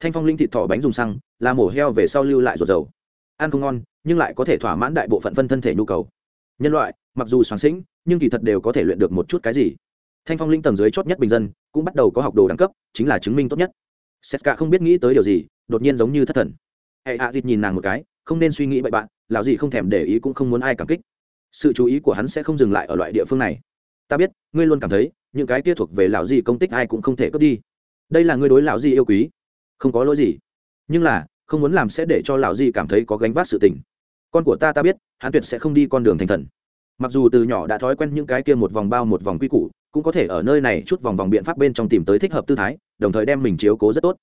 thanh phong linh thịt thỏ bánh dùng xăng, là mổ heo về sau lưu lại ruột dầu. Ăn không ngon, nhưng lại có thể thỏa mãn đại bộ phận phân thân thể nhu cầu. Nhân loại, mặc dù soáng xĩnh nhưng kỳ thật đều có thể luyện được một chút cái gì. Thanh phong linh tầng dưới chót nhất bình dân, cũng bắt đầu có học đồ đẳng cấp, chính là chứng minh tốt nhất. Sét cả không biết nghĩ tới điều gì, đột nhiên giống như thất thần. Hệ hạ thịt nhìn nàng một cái, không nên suy nghĩ bậy bạn, lão gì không thèm để ý cũng không muốn ai cảm kích. Sự chú ý của hắn sẽ không dừng lại ở loại địa phương này. Ta biết, ngươi luôn cảm thấy, những cái kia thuộc về lão gì công tích ai cũng không thể cướp đi. Đây là ngươi đối lão gì yêu quý không có lỗi gì. Nhưng là, không muốn làm sẽ để cho lão gì cảm thấy có gánh vác sự tình. Con của ta ta biết, hắn tuyệt sẽ không đi con đường thành thần. Mặc dù từ nhỏ đã thói quen những cái kia một vòng bao một vòng quy củ, cũng có thể ở nơi này chút vòng vòng biện pháp bên trong tìm tới thích hợp tư thái, đồng thời đem mình chiếu cố rất tốt.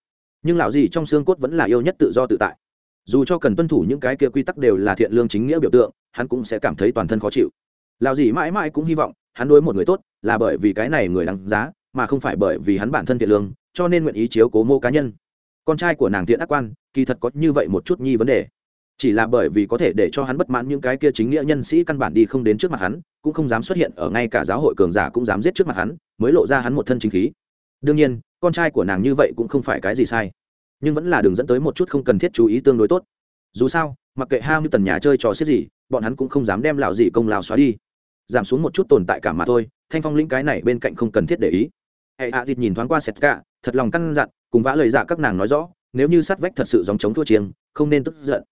Nhưng lão gì trong xương cốt vẫn là yêu nhất tự do tự tại. Dù cho cần tuân thủ những cái kia quy tắc đều là thiện lương chính nghĩa biểu tượng, hắn cũng sẽ cảm thấy toàn thân khó chịu. Lão gì mãi mãi cũng hy vọng, hắn đối một người tốt là bởi vì cái này người đáng giá, mà không phải bởi vì hắn bản thân thiện lương, cho nên nguyện ý chiếu cố mô cá nhân con trai của nàng thiện ác quan, kỳ thật có như vậy một chút nhi vấn đề. Chỉ là bởi vì có thể để cho hắn bất mãn những cái kia chính nghĩa nhân sĩ căn bản đi không đến trước mặt hắn, cũng không dám xuất hiện ở ngay cả giáo hội cường giả cũng dám giết trước mặt hắn, mới lộ ra hắn một thân chính khí. Đương nhiên, con trai của nàng như vậy cũng không phải cái gì sai. Nhưng vẫn là đường dẫn tới một chút không cần thiết chú ý tương đối tốt. Dù sao, mặc kệ ham như tần nhà chơi trò xiết gì, bọn hắn cũng không dám đem lão gì công lao xóa đi. Giảm xuống một chút tồn tại cả mà thôi, thanh phong lĩnh cái này bên cạnh không cần thiết để ý. Hệ hạ thịt nhìn thoáng qua sét cả thật lòng căn dặn cùng vã lời dạ các nàng nói rõ, nếu như sát vách thật sự dòng chống thua chiêng, không nên tức giận.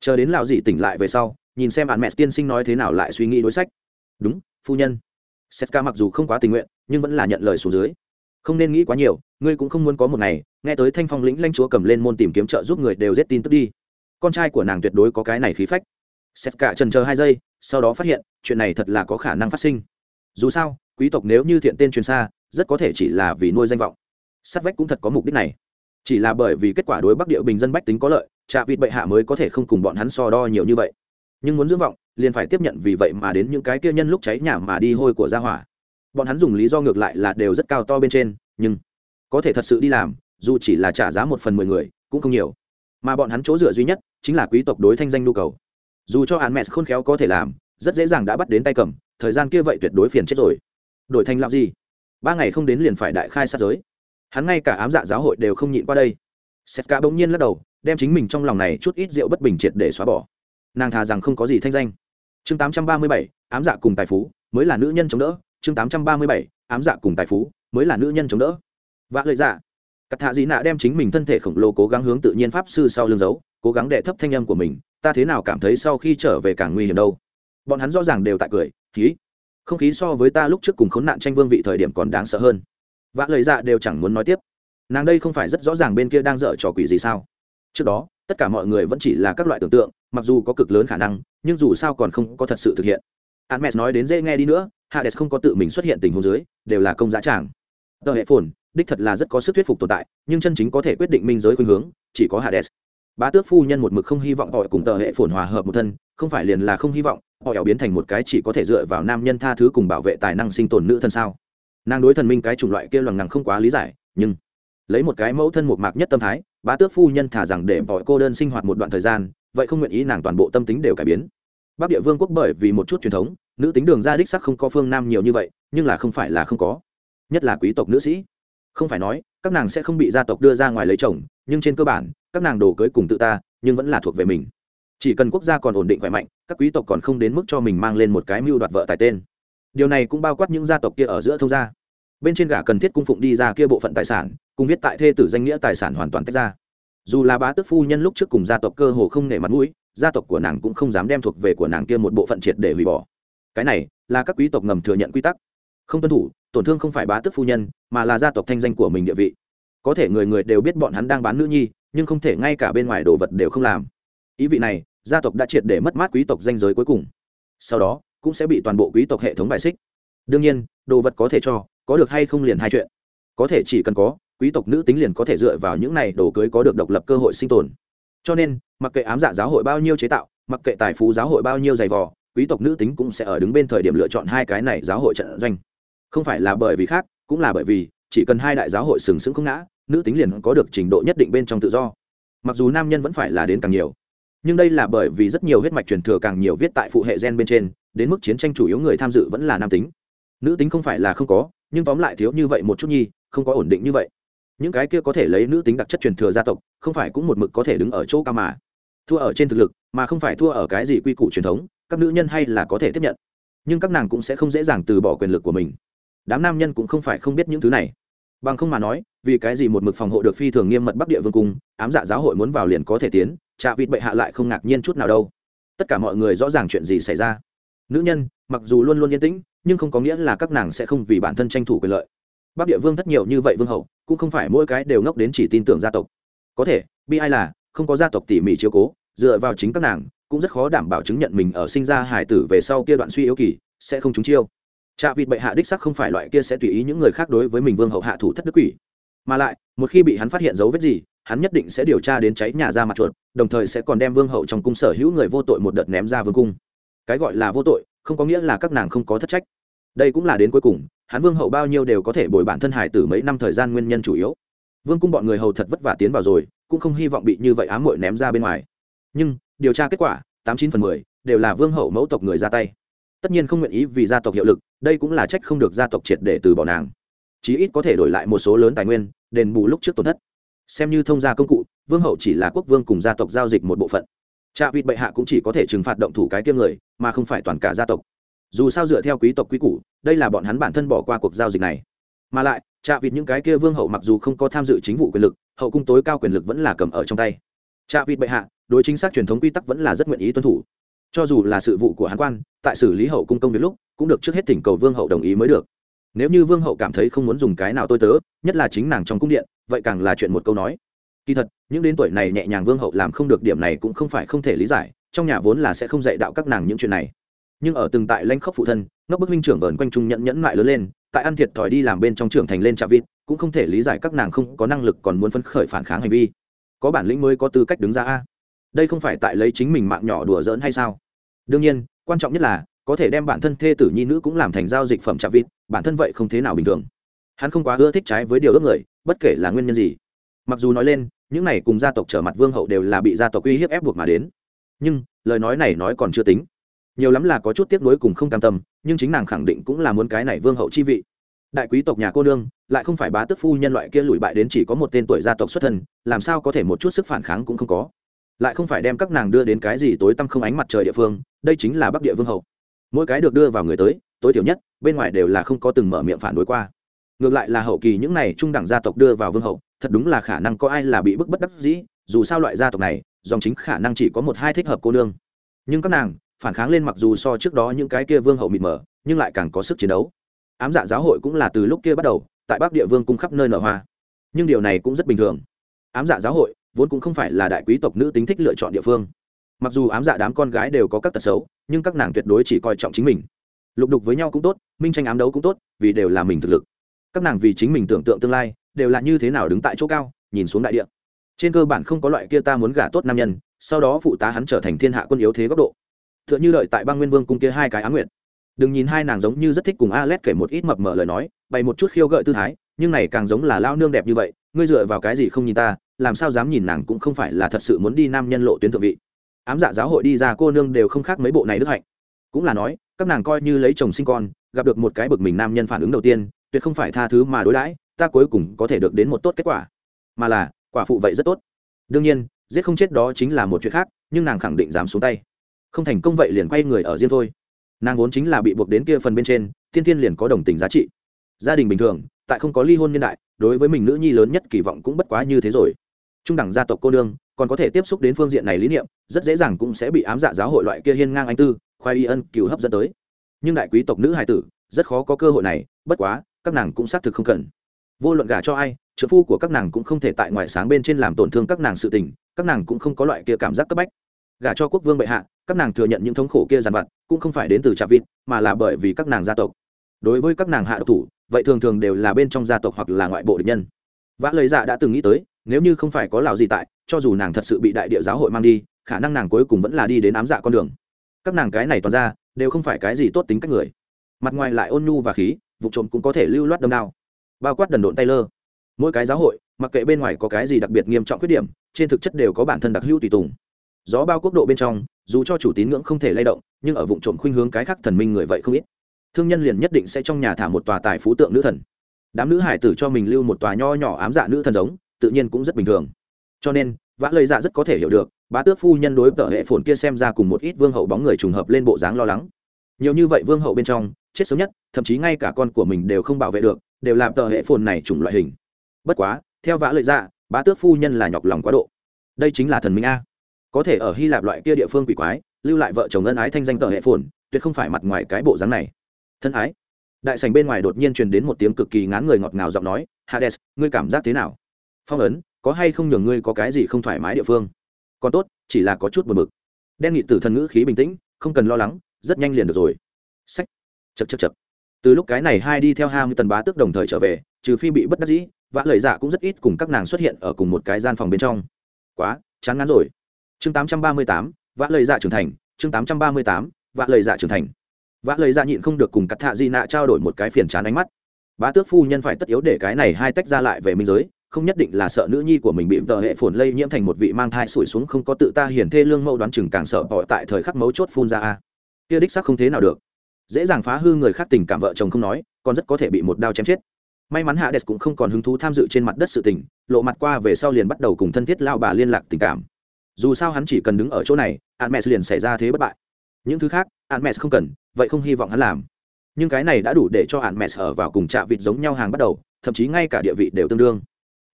Chờ đến lão dị tỉnh lại về sau, nhìn xem bạn mẹ tiên sinh nói thế nào lại suy nghĩ đối sách. Đúng, phu nhân. Setka mặc dù không quá tình nguyện, nhưng vẫn là nhận lời xuống dưới. Không nên nghĩ quá nhiều, ngươi cũng không muốn có một ngày, nghe tới thanh phong lĩnh lanh chúa cầm lên môn tìm kiếm trợ giúp người đều rét tin tức đi. Con trai của nàng tuyệt đối có cái này khí phách. Setka trần chờ hai giây, sau đó phát hiện, chuyện này thật là có khả năng phát sinh. Dù sao, quý tộc nếu như thiện tên truyền xa, rất có thể chỉ là vì nuôi danh vọng sát vách cũng thật có mục đích này. Chỉ là bởi vì kết quả đối bắc địa bình dân bách tính có lợi, trạ vịt bệ hạ mới có thể không cùng bọn hắn so đo nhiều như vậy. Nhưng muốn dưỡng vọng, liền phải tiếp nhận vì vậy mà đến những cái kia nhân lúc cháy nhà mà đi hôi của gia hỏa. Bọn hắn dùng lý do ngược lại là đều rất cao to bên trên, nhưng có thể thật sự đi làm, dù chỉ là trả giá một phần mười người, cũng không nhiều. Mà bọn hắn chỗ dựa duy nhất, chính là quý tộc đối thanh danh nhu cầu. Dù cho án mẹ khôn khéo có thể làm, rất dễ dàng đã bắt đến tay cầm, thời gian kia vậy tuyệt đối phiền chết rồi. Đổi thành làm gì? Ba ngày không đến liền phải đại khai sát giới hắn ngay cả ám dạ giáo hội đều không nhịn qua đây. Sét cả bỗng nhiên lắc đầu đem chính mình trong lòng này chút ít rượu bất bình triệt để xóa bỏ. Nàng thà rằng không có gì thanh danh. Chương 837, ám dạ cùng tài phú mới là nữ nhân chống đỡ. Chương 837, ám dạ cùng tài phú mới là nữ nhân chống đỡ. Vạ lợi dạ. Cắt thạ dị nạ đem chính mình thân thể khổng lồ cố gắng hướng tự nhiên pháp sư sau lưng giấu cố gắng đệ thấp thanh âm của mình ta thế nào cảm thấy sau khi trở về càng nguy hiểm đâu? Bọn hắn rõ ràng đều tại cười khí không khí so với ta lúc trước cùng khốn nạn tranh vương vị thời điểm còn đáng sợ hơn vã lời dạ đều chẳng muốn nói tiếp nàng đây không phải rất rõ ràng bên kia đang dở trò quỷ gì sao trước đó tất cả mọi người vẫn chỉ là các loại tưởng tượng mặc dù có cực lớn khả năng nhưng dù sao còn không có thật sự thực hiện Hermes nói đến dễ nghe đi nữa, Hades không có tự mình xuất hiện tình huống dưới, đều là công giá tràng. Tờ hệ phồn, đích thật là rất có sức thuyết phục tồn tại, nhưng chân chính có thể quyết định minh giới khuynh hướng, chỉ có Hades. Bá tước phu nhân một mực không hy vọng họ cùng tờ hệ phồn hòa hợp một thân, không phải liền là không hy vọng, họ ẻo biến thành một cái chỉ có thể dựa vào nam nhân tha thứ cùng bảo vệ tài năng sinh tồn nữ thân sao? Nàng đối thần minh cái chủng loại kia loằng ngằng không quá lý giải, nhưng lấy một cái mẫu thân một mạc nhất tâm thái, bá tước phu nhân thả rằng để bọn cô đơn sinh hoạt một đoạn thời gian, vậy không nguyện ý nàng toàn bộ tâm tính đều cải biến. Bắc địa vương quốc bởi vì một chút truyền thống nữ tính đường ra đích sắc không có phương nam nhiều như vậy nhưng là không phải là không có. Nhất là quý tộc nữ sĩ. Không phải nói các nàng sẽ không bị gia tộc đưa ra ngoài lấy chồng nhưng trên cơ bản các nàng đồ cưới cùng tự ta nhưng vẫn là thuộc về mình. Chỉ cần quốc gia còn ổn định khỏe mạnh các quý tộc còn không đến mức cho mình mang lên một cái mưu đoạt vợ tài tên điều này cũng bao quát những gia tộc kia ở giữa thông gia. Bên trên gả cần thiết cung phụng đi ra kia bộ phận tài sản, cùng viết tại thê tử danh nghĩa tài sản hoàn toàn tách ra. Dù là bá tước phu nhân lúc trước cùng gia tộc cơ hồ không nể mặt mũi, gia tộc của nàng cũng không dám đem thuộc về của nàng kia một bộ phận triệt để hủy bỏ. Cái này là các quý tộc ngầm thừa nhận quy tắc. Không tuân thủ, tổn thương không phải bá tước phu nhân, mà là gia tộc thanh danh của mình địa vị. Có thể người người đều biết bọn hắn đang bán nữ nhi, nhưng không thể ngay cả bên ngoài đồ vật đều không làm. Ý vị này, gia tộc đã triệt để mất mát quý tộc danh giới cuối cùng. Sau đó cũng sẽ bị toàn bộ quý tộc hệ thống bài xích. Đương nhiên, đồ vật có thể cho, có được hay không liền hai chuyện. Có thể chỉ cần có, quý tộc nữ tính liền có thể dựa vào những này đồ cưới có được độc lập cơ hội sinh tồn. Cho nên, mặc kệ ám dạ giáo hội bao nhiêu chế tạo, mặc kệ tài phú giáo hội bao nhiêu dày vò, quý tộc nữ tính cũng sẽ ở đứng bên thời điểm lựa chọn hai cái này giáo hội trận doanh. Không phải là bởi vì khác, cũng là bởi vì, chỉ cần hai đại giáo hội sừng sững không ngã, nữ tính liền có được trình độ nhất định bên trong tự do. Mặc dù nam nhân vẫn phải là đến càng nhiều, nhưng đây là bởi vì rất nhiều huyết mạch truyền thừa càng nhiều viết tại phụ hệ gen bên trên đến mức chiến tranh chủ yếu người tham dự vẫn là nam tính. Nữ tính không phải là không có, nhưng tóm lại thiếu như vậy một chút nhi, không có ổn định như vậy. Những cái kia có thể lấy nữ tính đặc chất truyền thừa gia tộc, không phải cũng một mực có thể đứng ở chỗ cao mà. Thua ở trên thực lực, mà không phải thua ở cái gì quy củ truyền thống, các nữ nhân hay là có thể tiếp nhận. Nhưng các nàng cũng sẽ không dễ dàng từ bỏ quyền lực của mình. Đám nam nhân cũng không phải không biết những thứ này. Bằng không mà nói, vì cái gì một mực phòng hộ được phi thường nghiêm mật bắc địa vương cung, ám dạ giáo hội muốn vào liền có thể tiến, trạ vịt bệ hạ lại không ngạc nhiên chút nào đâu. Tất cả mọi người rõ ràng chuyện gì xảy ra nữ nhân, mặc dù luôn luôn yên tĩnh, nhưng không có nghĩa là các nàng sẽ không vì bản thân tranh thủ quyền lợi. Bắc địa vương thất nhiều như vậy vương hậu, cũng không phải mỗi cái đều ngốc đến chỉ tin tưởng gia tộc. Có thể, bi ai là, không có gia tộc tỉ mỉ chiếu cố, dựa vào chính các nàng, cũng rất khó đảm bảo chứng nhận mình ở sinh ra hải tử về sau kia đoạn suy yếu kỳ, sẽ không trúng chiêu. Trạ vịt bệ hạ đích sắc không phải loại kia sẽ tùy ý những người khác đối với mình vương hậu hạ thủ thất đức quỷ. Mà lại, một khi bị hắn phát hiện dấu vết gì, hắn nhất định sẽ điều tra đến cháy nhà ra mặt chuột, đồng thời sẽ còn đem vương hậu trong cung sở hữu người vô tội một đợt ném ra vương cung cái gọi là vô tội, không có nghĩa là các nàng không có thất trách. Đây cũng là đến cuối cùng hắn vương hậu bao nhiêu đều có thể bồi bản thân hải tử mấy năm thời gian nguyên nhân chủ yếu. Vương cung bọn người hầu thật vất vả tiến vào rồi, cũng không hy vọng bị như vậy ám muội ném ra bên ngoài. Nhưng, điều tra kết quả, tám chín phần mười, đều là vương hậu mẫu tộc người ra tay. Tất nhiên không nguyện ý vì gia tộc hiệu lực, đây cũng là trách không được gia tộc triệt để từ bỏ nàng. Chí ít có thể đổi lại một số lớn tài nguyên, đền bù lúc trước tổn thất. Xem như thông gia công cụ, vương hậu chỉ là quốc vương cùng gia tộc giao dịch một bộ phận trạ vịt bệ hạ cũng chỉ có thể trừng phạt động thủ cái tiêm người, mà không phải toàn cả gia tộc. Dù sao dựa theo quý tộc quý củ, đây là bọn hắn bản thân bỏ qua cuộc giao dịch này. Mà lại, trạ vịt những cái kia vương hậu mặc dù không có tham dự chính vụ quyền lực, hậu cung tối cao quyền lực vẫn là cầm ở trong tay. Trạ vịt bệ hạ, đối chính xác truyền thống quy tắc vẫn là rất nguyện ý tuân thủ. Cho dù là sự vụ của hán quan, tại xử lý hậu cung công việc lúc, cũng được trước hết thỉnh cầu vương hậu đồng ý mới được. Nếu như vương hậu cảm thấy không muốn dùng cái nào tôi tớ, nhất là chính nàng trong cung điện, vậy càng là chuyện một câu nói kỳ thật, những đến tuổi này nhẹ nhàng vương hậu làm không được điểm này cũng không phải không thể lý giải, trong nhà vốn là sẽ không dạy đạo các nàng những chuyện này. Nhưng ở từng tại lãnh khốc phụ thân, ngốc bức minh trưởng vờn quanh trung nhẫn nhẫn lại lớn lên, tại ăn thiệt thòi đi làm bên trong trưởng thành lên trạm vịt, cũng không thể lý giải các nàng không có năng lực còn muốn phấn khởi phản kháng hành vi. Có bản lĩnh mới có tư cách đứng ra a. Đây không phải tại lấy chính mình mạng nhỏ đùa giỡn hay sao? Đương nhiên, quan trọng nhất là, có thể đem bản thân thê tử nhi nữ cũng làm thành giao dịch phẩm trạm vịt, bản thân vậy không thế nào bình thường. Hắn không quá ưa thích trái với điều ước người, bất kể là nguyên nhân gì mặc dù nói lên, những này cùng gia tộc trở mặt vương hậu đều là bị gia tộc uy hiếp ép buộc mà đến. Nhưng, lời nói này nói còn chưa tính. Nhiều lắm là có chút tiếc nuối cùng không cam tâm, nhưng chính nàng khẳng định cũng là muốn cái này vương hậu chi vị. Đại quý tộc nhà cô nương, lại không phải bá tức phu nhân loại kia lùi bại đến chỉ có một tên tuổi gia tộc xuất thân, làm sao có thể một chút sức phản kháng cũng không có. Lại không phải đem các nàng đưa đến cái gì tối tăm không ánh mặt trời địa phương, đây chính là bắc địa vương hậu. Mỗi cái được đưa vào người tới, tối thiểu nhất, bên ngoài đều là không có từng mở miệng phản đối qua ngược lại là hậu kỳ những này trung đẳng gia tộc đưa vào vương hậu, thật đúng là khả năng có ai là bị bức bất đắc dĩ, dù sao loại gia tộc này, dòng chính khả năng chỉ có một hai thích hợp cô nương. Nhưng các nàng, phản kháng lên mặc dù so trước đó những cái kia vương hậu mịt mờ, nhưng lại càng có sức chiến đấu. Ám dạ giáo hội cũng là từ lúc kia bắt đầu, tại bắc địa vương cung khắp nơi nở hoa. Nhưng điều này cũng rất bình thường. Ám dạ giáo hội vốn cũng không phải là đại quý tộc nữ tính thích lựa chọn địa phương. Mặc dù ám dạ đám con gái đều có các tật xấu, nhưng các nàng tuyệt đối chỉ coi trọng chính mình. Lục đục với nhau cũng tốt, minh tranh ám đấu cũng tốt, vì đều là mình thực lực các nàng vì chính mình tưởng tượng tương lai, đều là như thế nào đứng tại chỗ cao, nhìn xuống đại địa. Trên cơ bản không có loại kia ta muốn gả tốt nam nhân, sau đó phụ tá hắn trở thành thiên hạ quân yếu thế góc độ. T h ư ợ n h ư đợi tại bang nguyên vương cung kia hai cái á nguyện đừng nhìn hai nàng giống như rất thích cùng a l e t kể một ít mập mờ lời nói, bày một chút khiêu gợi tư thái, nhưng này càng giống là lao nương đẹp như vậy, ngươi dựa vào cái gì không nhìn ta, làm sao dám nhìn nàng cũng không phải là thật sự muốn đi nam nhân lộ tuyến thượng vị. Ám dạ giáo hội đi ra cô nương đều không khác mấy bộ này đức hạnh. Cũng là nói, các nàng coi như lấy chồng sinh con, gặp được một cái bực mình nam nhân phản ứng đầu tiên tuyệt không phải tha thứ mà đối đãi, ta cuối cùng có thể được đến một tốt kết quả. Mà là, quả phụ vậy rất tốt. Đương nhiên, giết không chết đó chính là một chuyện khác, nhưng nàng khẳng định dám xuống tay. Không thành công vậy liền quay người ở riêng thôi. Nàng vốn chính là bị buộc đến kia phần bên trên, thiên thiên liền có đồng tình giá trị. Gia đình bình thường, tại không có ly hôn nhân đại, đối với mình nữ nhi lớn nhất kỳ vọng cũng bất quá như thế rồi. Trung đẳng gia tộc cô nương, còn có thể tiếp xúc đến phương diện này lý niệm, rất dễ dàng cũng sẽ bị ám dạ giáo hội loại kia hiên ngang anh tư, khoai y ân cựu hấp dẫn tới. Nhưng đại quý tộc nữ hài tử, rất khó có cơ hội này, bất quá các nàng cũng xác thực không cần. Vô luận gả cho ai, trợ phu của các nàng cũng không thể tại ngoại sáng bên trên làm tổn thương các nàng sự tình, các nàng cũng không có loại kia cảm giác cấp bách. Gả cho quốc vương bệ hạ, các nàng thừa nhận những thống khổ kia dằn vặt, cũng không phải đến từ trà vịt, mà là bởi vì các nàng gia tộc. Đối với các nàng hạ độc thủ, vậy thường thường đều là bên trong gia tộc hoặc là ngoại bộ địch nhân. Vã lời dạ đã từng nghĩ tới, nếu như không phải có lào gì tại, cho dù nàng thật sự bị đại địa giáo hội mang đi, khả năng nàng cuối cùng vẫn là đi đến ám dạ con đường. Các nàng cái này toàn ra, đều không phải cái gì tốt tính cách người. Mặt ngoài lại ôn nhu và khí vụ trộm cũng có thể lưu loát đâm đao. Bao quát đần độn tay lơ mỗi cái giáo hội, mặc kệ bên ngoài có cái gì đặc biệt nghiêm trọng khuyết điểm, trên thực chất đều có bản thân đặc hữu tùy tùng. Gió bao quốc độ bên trong, dù cho chủ tín ngưỡng không thể lay động, nhưng ở vụ trộm khuynh hướng cái khác thần minh người vậy không ít. Thương nhân liền nhất định sẽ trong nhà thả một tòa tài phú tượng nữ thần. Đám nữ hải tử cho mình lưu một tòa nho nhỏ ám dạ nữ thần giống, tự nhiên cũng rất bình thường. Cho nên, vã lời dạ rất có thể hiểu được, bá tước phu nhân đối tờ hệ phồn kia xem ra cùng một ít vương hậu bóng người trùng hợp lên bộ dáng lo lắng. Nhiều như vậy vương hậu bên trong chết sớm nhất, thậm chí ngay cả con của mình đều không bảo vệ được, đều làm tờ hệ phồn này chủng loại hình. Bất quá, theo vã lợi dạ bá tước phu nhân là nhọc lòng quá độ. Đây chính là thần minh a. Có thể ở hy lạp loại kia địa phương quỷ quái, lưu lại vợ chồng ân ái thanh danh tờ hệ phồn, tuyệt không phải mặt ngoài cái bộ dáng này. Thân ái. Đại sành bên ngoài đột nhiên truyền đến một tiếng cực kỳ ngán người ngọt ngào giọng nói, hades, ngươi cảm giác thế nào? Phong ấn, có hay không nhường ngươi có cái gì không thoải mái địa phương? Còn tốt, chỉ là có chút buồn bực. Đen nghị tử thần ngữ khí bình tĩnh, không cần lo lắng, rất nhanh liền được rồi. Sách chật chật chật từ lúc cái này hai đi theo hai mươi tần bá tước đồng thời trở về, trừ phi bị bất đắc dĩ, vã lời dạ cũng rất ít cùng các nàng xuất hiện ở cùng một cái gian phòng bên trong. Quá, chán ngán rồi. Chương tám trăm ba mươi tám, vã lời dạ trưởng thành. Chương tám trăm ba mươi tám, vã lời dạ trưởng thành. Vã lời dạ nhịn không được cùng cắt thạ di nạ trao đổi một cái phiền chán ánh mắt. Bá tước phu nhân phải tất yếu để cái này hai tách ra lại về minh giới, không nhất định là sợ nữ nhi của mình bị tờ hệ phồn lây nhiễm thành một vị mang thai sủi xuống không có tự ta hiển thê lương mẫu đoán chừng càng sợ họ tại thời khắc mấu chốt phun ra a. Kia đích sắc không thế nào được dễ dàng phá hư người khác tình cảm vợ chồng không nói, còn rất có thể bị một đao chém chết. May mắn hạ đẹp cũng không còn hứng thú tham dự trên mặt đất sự tình, lộ mặt qua về sau liền bắt đầu cùng thân thiết lao bà liên lạc tình cảm. Dù sao hắn chỉ cần đứng ở chỗ này hạn mẹ liền xảy ra thế bất bại. Những thứ khác hạn mẹ không cần, vậy không hy vọng hắn làm. Nhưng cái này đã đủ để cho hạn mẹ ở vào cùng trạ vịt giống nhau hàng bắt đầu, thậm chí ngay cả địa vị đều tương đương.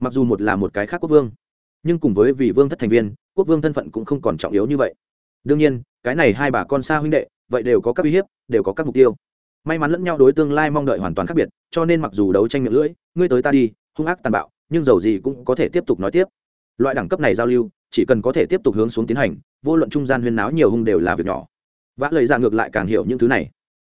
Mặc dù một là một cái khác quốc vương, nhưng cùng với vị vương thất thành viên, quốc vương thân phận cũng không còn trọng yếu như vậy. Đương nhiên, cái này hai bà con xa huynh đệ vậy đều có các uy hiếp, đều có các mục tiêu. May mắn lẫn nhau đối tương lai mong đợi hoàn toàn khác biệt, cho nên mặc dù đấu tranh miệng lưỡi, ngươi tới ta đi, hung ác tàn bạo, nhưng dầu gì cũng có thể tiếp tục nói tiếp. Loại đẳng cấp này giao lưu, chỉ cần có thể tiếp tục hướng xuống tiến hành, vô luận trung gian huyên náo nhiều hung đều là việc nhỏ. Vã lời ra dạ ngược lại càng hiểu những thứ này.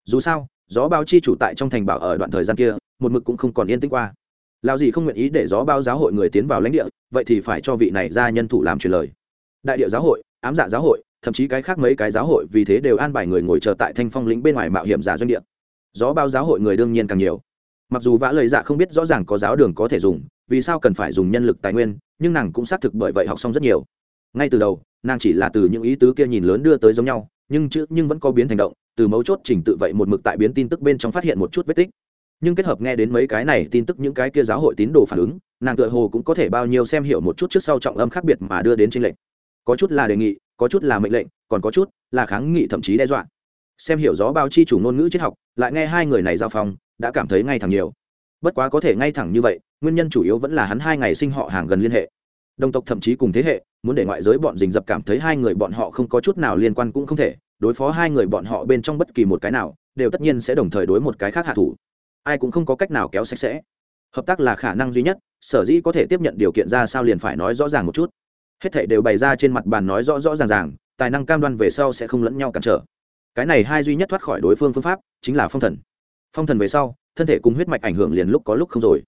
Dù sao, gió bao chi chủ tại trong thành bảo ở đoạn thời gian kia, một mực cũng không còn yên tĩnh qua. Lao gì không nguyện ý để gió bao giáo hội người tiến vào lãnh địa, vậy thì phải cho vị này ra nhân thủ làm truyền lời. Đại địa giáo hội, ám dạ giáo hội thậm chí cái khác mấy cái giáo hội vì thế đều an bài người ngồi chờ tại thanh phong lĩnh bên ngoài mạo hiểm giả doanh địa. Gió bao giáo hội người đương nhiên càng nhiều. Mặc dù vã lời dạ không biết rõ ràng có giáo đường có thể dùng, vì sao cần phải dùng nhân lực tài nguyên, nhưng nàng cũng xác thực bởi vậy học xong rất nhiều. Ngay từ đầu, nàng chỉ là từ những ý tứ kia nhìn lớn đưa tới giống nhau, nhưng chữ nhưng vẫn có biến thành động, từ mấu chốt trình tự vậy một mực tại biến tin tức bên trong phát hiện một chút vết tích. Nhưng kết hợp nghe đến mấy cái này tin tức những cái kia giáo hội tín đồ phản ứng, nàng tựa hồ cũng có thể bao nhiêu xem hiểu một chút trước sau trọng âm khác biệt mà đưa đến tranh lệnh có chút là đề nghị có chút là mệnh lệnh, còn có chút là kháng nghị thậm chí đe dọa. Xem hiểu gió bao chi chủ ngôn ngữ triết học, lại nghe hai người này giao phong, đã cảm thấy ngay thẳng nhiều. Bất quá có thể ngay thẳng như vậy, nguyên nhân chủ yếu vẫn là hắn hai ngày sinh họ hàng gần liên hệ. Đồng tộc thậm chí cùng thế hệ, muốn để ngoại giới bọn dình dập cảm thấy hai người bọn họ không có chút nào liên quan cũng không thể, đối phó hai người bọn họ bên trong bất kỳ một cái nào, đều tất nhiên sẽ đồng thời đối một cái khác hạ thủ. Ai cũng không có cách nào kéo sạch sẽ. Hợp tác là khả năng duy nhất, sở dĩ có thể tiếp nhận điều kiện ra sao liền phải nói rõ ràng một chút hết thảy đều bày ra trên mặt bàn nói rõ rõ ràng ràng, tài năng cam đoan về sau sẽ không lẫn nhau cản trở. Cái này hai duy nhất thoát khỏi đối phương phương pháp chính là phong thần. Phong thần về sau, thân thể cùng huyết mạch ảnh hưởng liền lúc có lúc không rồi.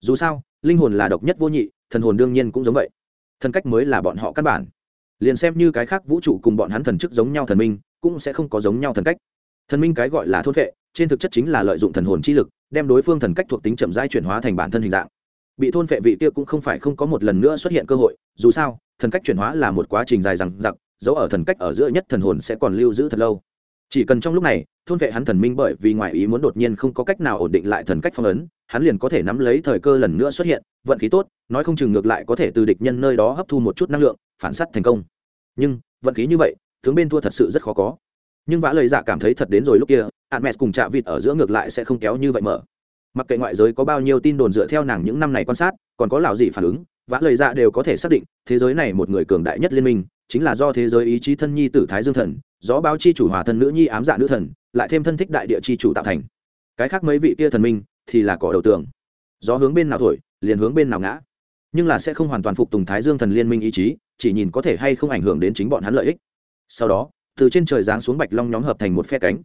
Dù sao, linh hồn là độc nhất vô nhị, thần hồn đương nhiên cũng giống vậy. Thần cách mới là bọn họ căn bản. Liền xem như cái khác vũ trụ cùng bọn hắn thần chức giống nhau thần minh, cũng sẽ không có giống nhau thần cách. Thần minh cái gọi là thôn vệ trên thực chất chính là lợi dụng thần hồn chi lực, đem đối phương thần cách thuộc tính chậm rãi chuyển hóa thành bản thân hình dạng bị thôn vệ vị kia cũng không phải không có một lần nữa xuất hiện cơ hội, dù sao, thần cách chuyển hóa là một quá trình dài rằng giặc dấu ở thần cách ở giữa nhất thần hồn sẽ còn lưu giữ thật lâu. Chỉ cần trong lúc này, thôn vệ hắn thần minh bởi vì ngoại ý muốn đột nhiên không có cách nào ổn định lại thần cách phong ấn, hắn liền có thể nắm lấy thời cơ lần nữa xuất hiện, vận khí tốt, nói không chừng ngược lại có thể từ địch nhân nơi đó hấp thu một chút năng lượng, phản s á t thành công. Nhưng, vận khí như vậy, tướng bên thua thật sự rất khó có. Nhưng vã lời dạ cảm thấy thật đến rồi lúc kia hạn mẹ cùng chạ vịt ở giữa ngược lại sẽ không kéo như vậy mở mặc kệ ngoại giới có bao nhiêu tin đồn dựa theo nàng những năm này quan sát, còn có lào gì phản ứng, vã lời dạ đều có thể xác định, thế giới này một người cường đại nhất liên minh, chính là do thế giới ý chí thân nhi tử thái dương thần, gió báo chi chủ hòa thân nữ nhi ám dạ nữ thần, lại thêm thân thích đại địa chi chủ tạo thành. Cái khác mấy vị kia thần minh thì là cỏ đầu tường. Gió hướng bên nào thổi, liền hướng bên nào ngã. Nhưng là sẽ không hoàn toàn phục tùng thái dương thần liên minh ý chí, chỉ nhìn có thể hay không ảnh hưởng đến chính bọn hắn lợi ích. Sau đó, từ trên trời giáng xuống bạch long nhóm hợp thành một phe cánh.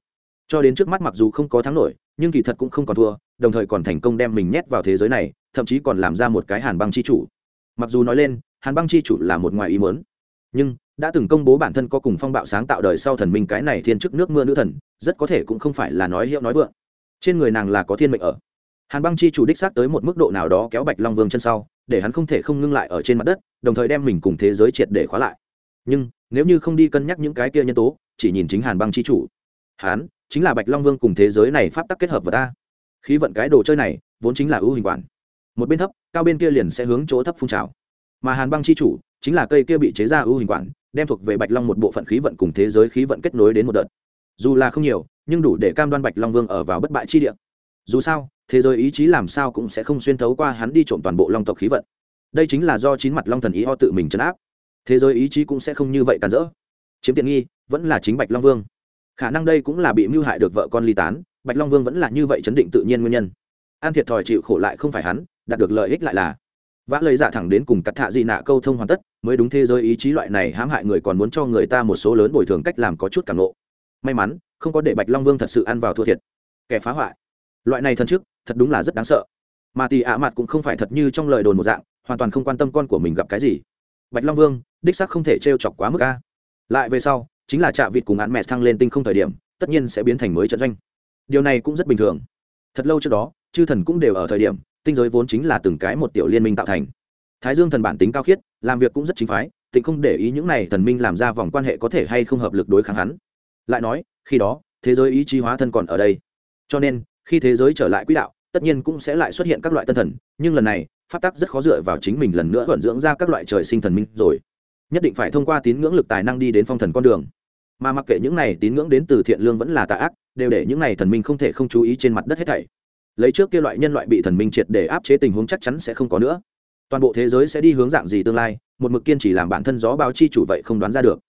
Cho đến trước mắt mặc dù không có thắng nổi nhưng kỳ thật cũng không còn thua, đồng thời còn thành công đem mình nhét vào thế giới này, thậm chí còn làm ra một cái hàn băng chi chủ. Mặc dù nói lên, hàn băng chi chủ là một ngoài ý mớn nhưng đã từng công bố bản thân có cùng phong bạo sáng tạo đời sau thần minh cái này thiên chức nước mưa nữ thần, rất có thể cũng không phải là nói hiệu nói vượng. Trên người nàng là có thiên mệnh ở. Hàn băng chi chủ đích xác tới một mức độ nào đó kéo bạch long vương chân sau, để hắn không thể không ngưng lại ở trên mặt đất, đồng thời đem mình cùng thế giới triệt để khóa lại. Nhưng, nếu như không đi cân nhắc những cái kia nhân tố, chỉ nhìn chính hàn băng chi chủ. Hắn chính là bạch long vương cùng thế giới này pháp tắc kết hợp vào ta. Khí vận cái đồ chơi này, vốn chính là ưu hình quản. Một bên thấp, cao bên kia liền sẽ hướng chỗ thấp phun trào. Mà hàn băng chi chủ, chính là cây kia bị chế ra ưu hình quản, đem thuộc về bạch long một bộ phận khí vận cùng thế giới khí vận kết nối đến một đợt. Dù là không nhiều, nhưng đủ để cam đoan bạch long vương ở vào bất bại chi địa. Dù sao, thế giới ý chí làm sao cũng sẽ không xuyên thấu qua hắn đi trộm toàn bộ long tộc khí vận. Đây chính là do chín mặt long thần ý ho tự mình chấn áp. Thế giới ý chí cũng sẽ không như vậy cản rỡ. Chiếm tiện nghi vẫn là chính bạch long vương khả năng đây cũng là bị mưu hại được vợ con ly tán, bạch long vương vẫn là như vậy chấn định tự nhiên nguyên nhân. An thiệt thòi chịu khổ lại không phải hắn, đạt được lợi ích lại là. Vã lời giả dạ thẳng đến cùng cắt thạ gì nạ câu thông hoàn tất, mới đúng thế giới ý chí loại này hãm hại người còn muốn cho người ta một số lớn bồi thường cách làm có chút cảm lộ may mắn, không có để bạch long vương thật sự ăn vào thua thiệt. Kẻ phá hoại. Loại này thân trước thật đúng là rất đáng sợ. Mà tì ạ mặt cũng không phải thật như trong lời đồn một dạng, hoàn toàn không quan tâm con của mình gặp cái gì. Bạch long vương, đích sắc không thể t chọc quá mức a. Lại về sau chính là chạ vịt cùng án mẹ thăng lên tinh không thời điểm, tất nhiên sẽ biến thành mới trận doanh. Điều này cũng rất bình thường. Thật lâu trước đó, chư thần cũng đều ở thời điểm, tinh giới vốn chính là từng cái một tiểu liên minh tạo thành. Thái dương thần bản tính cao khiết, làm việc cũng rất chính phái, tịnh không để ý những này thần minh làm ra vòng quan hệ có thể hay không hợp lực đối kháng hắn. Lại nói, khi đó, thế giới ý chí hóa thân còn ở đây. Cho nên, khi thế giới trở lại quỹ đạo, tất nhiên cũng sẽ lại xuất hiện các loại tân thần, nhưng lần này, pháp tắc rất khó dựa vào chính mình lần nữa vận dưỡng ra các loại trời sinh thần minh rồi nhất định phải thông qua tín ngưỡng lực tài năng đi đến phong thần con đường. Mà mặc kệ những này tín ngưỡng đến từ thiện lương vẫn là tà ác, đều để những này thần minh không thể không chú ý trên mặt đất hết thảy. Lấy trước kia loại nhân loại bị thần minh triệt để áp chế tình huống chắc chắn sẽ không có nữa. Toàn bộ thế giới sẽ đi hướng dạng gì tương lai, một mực kiên chỉ làm bản thân gió báo chi chủ vậy không đoán ra được.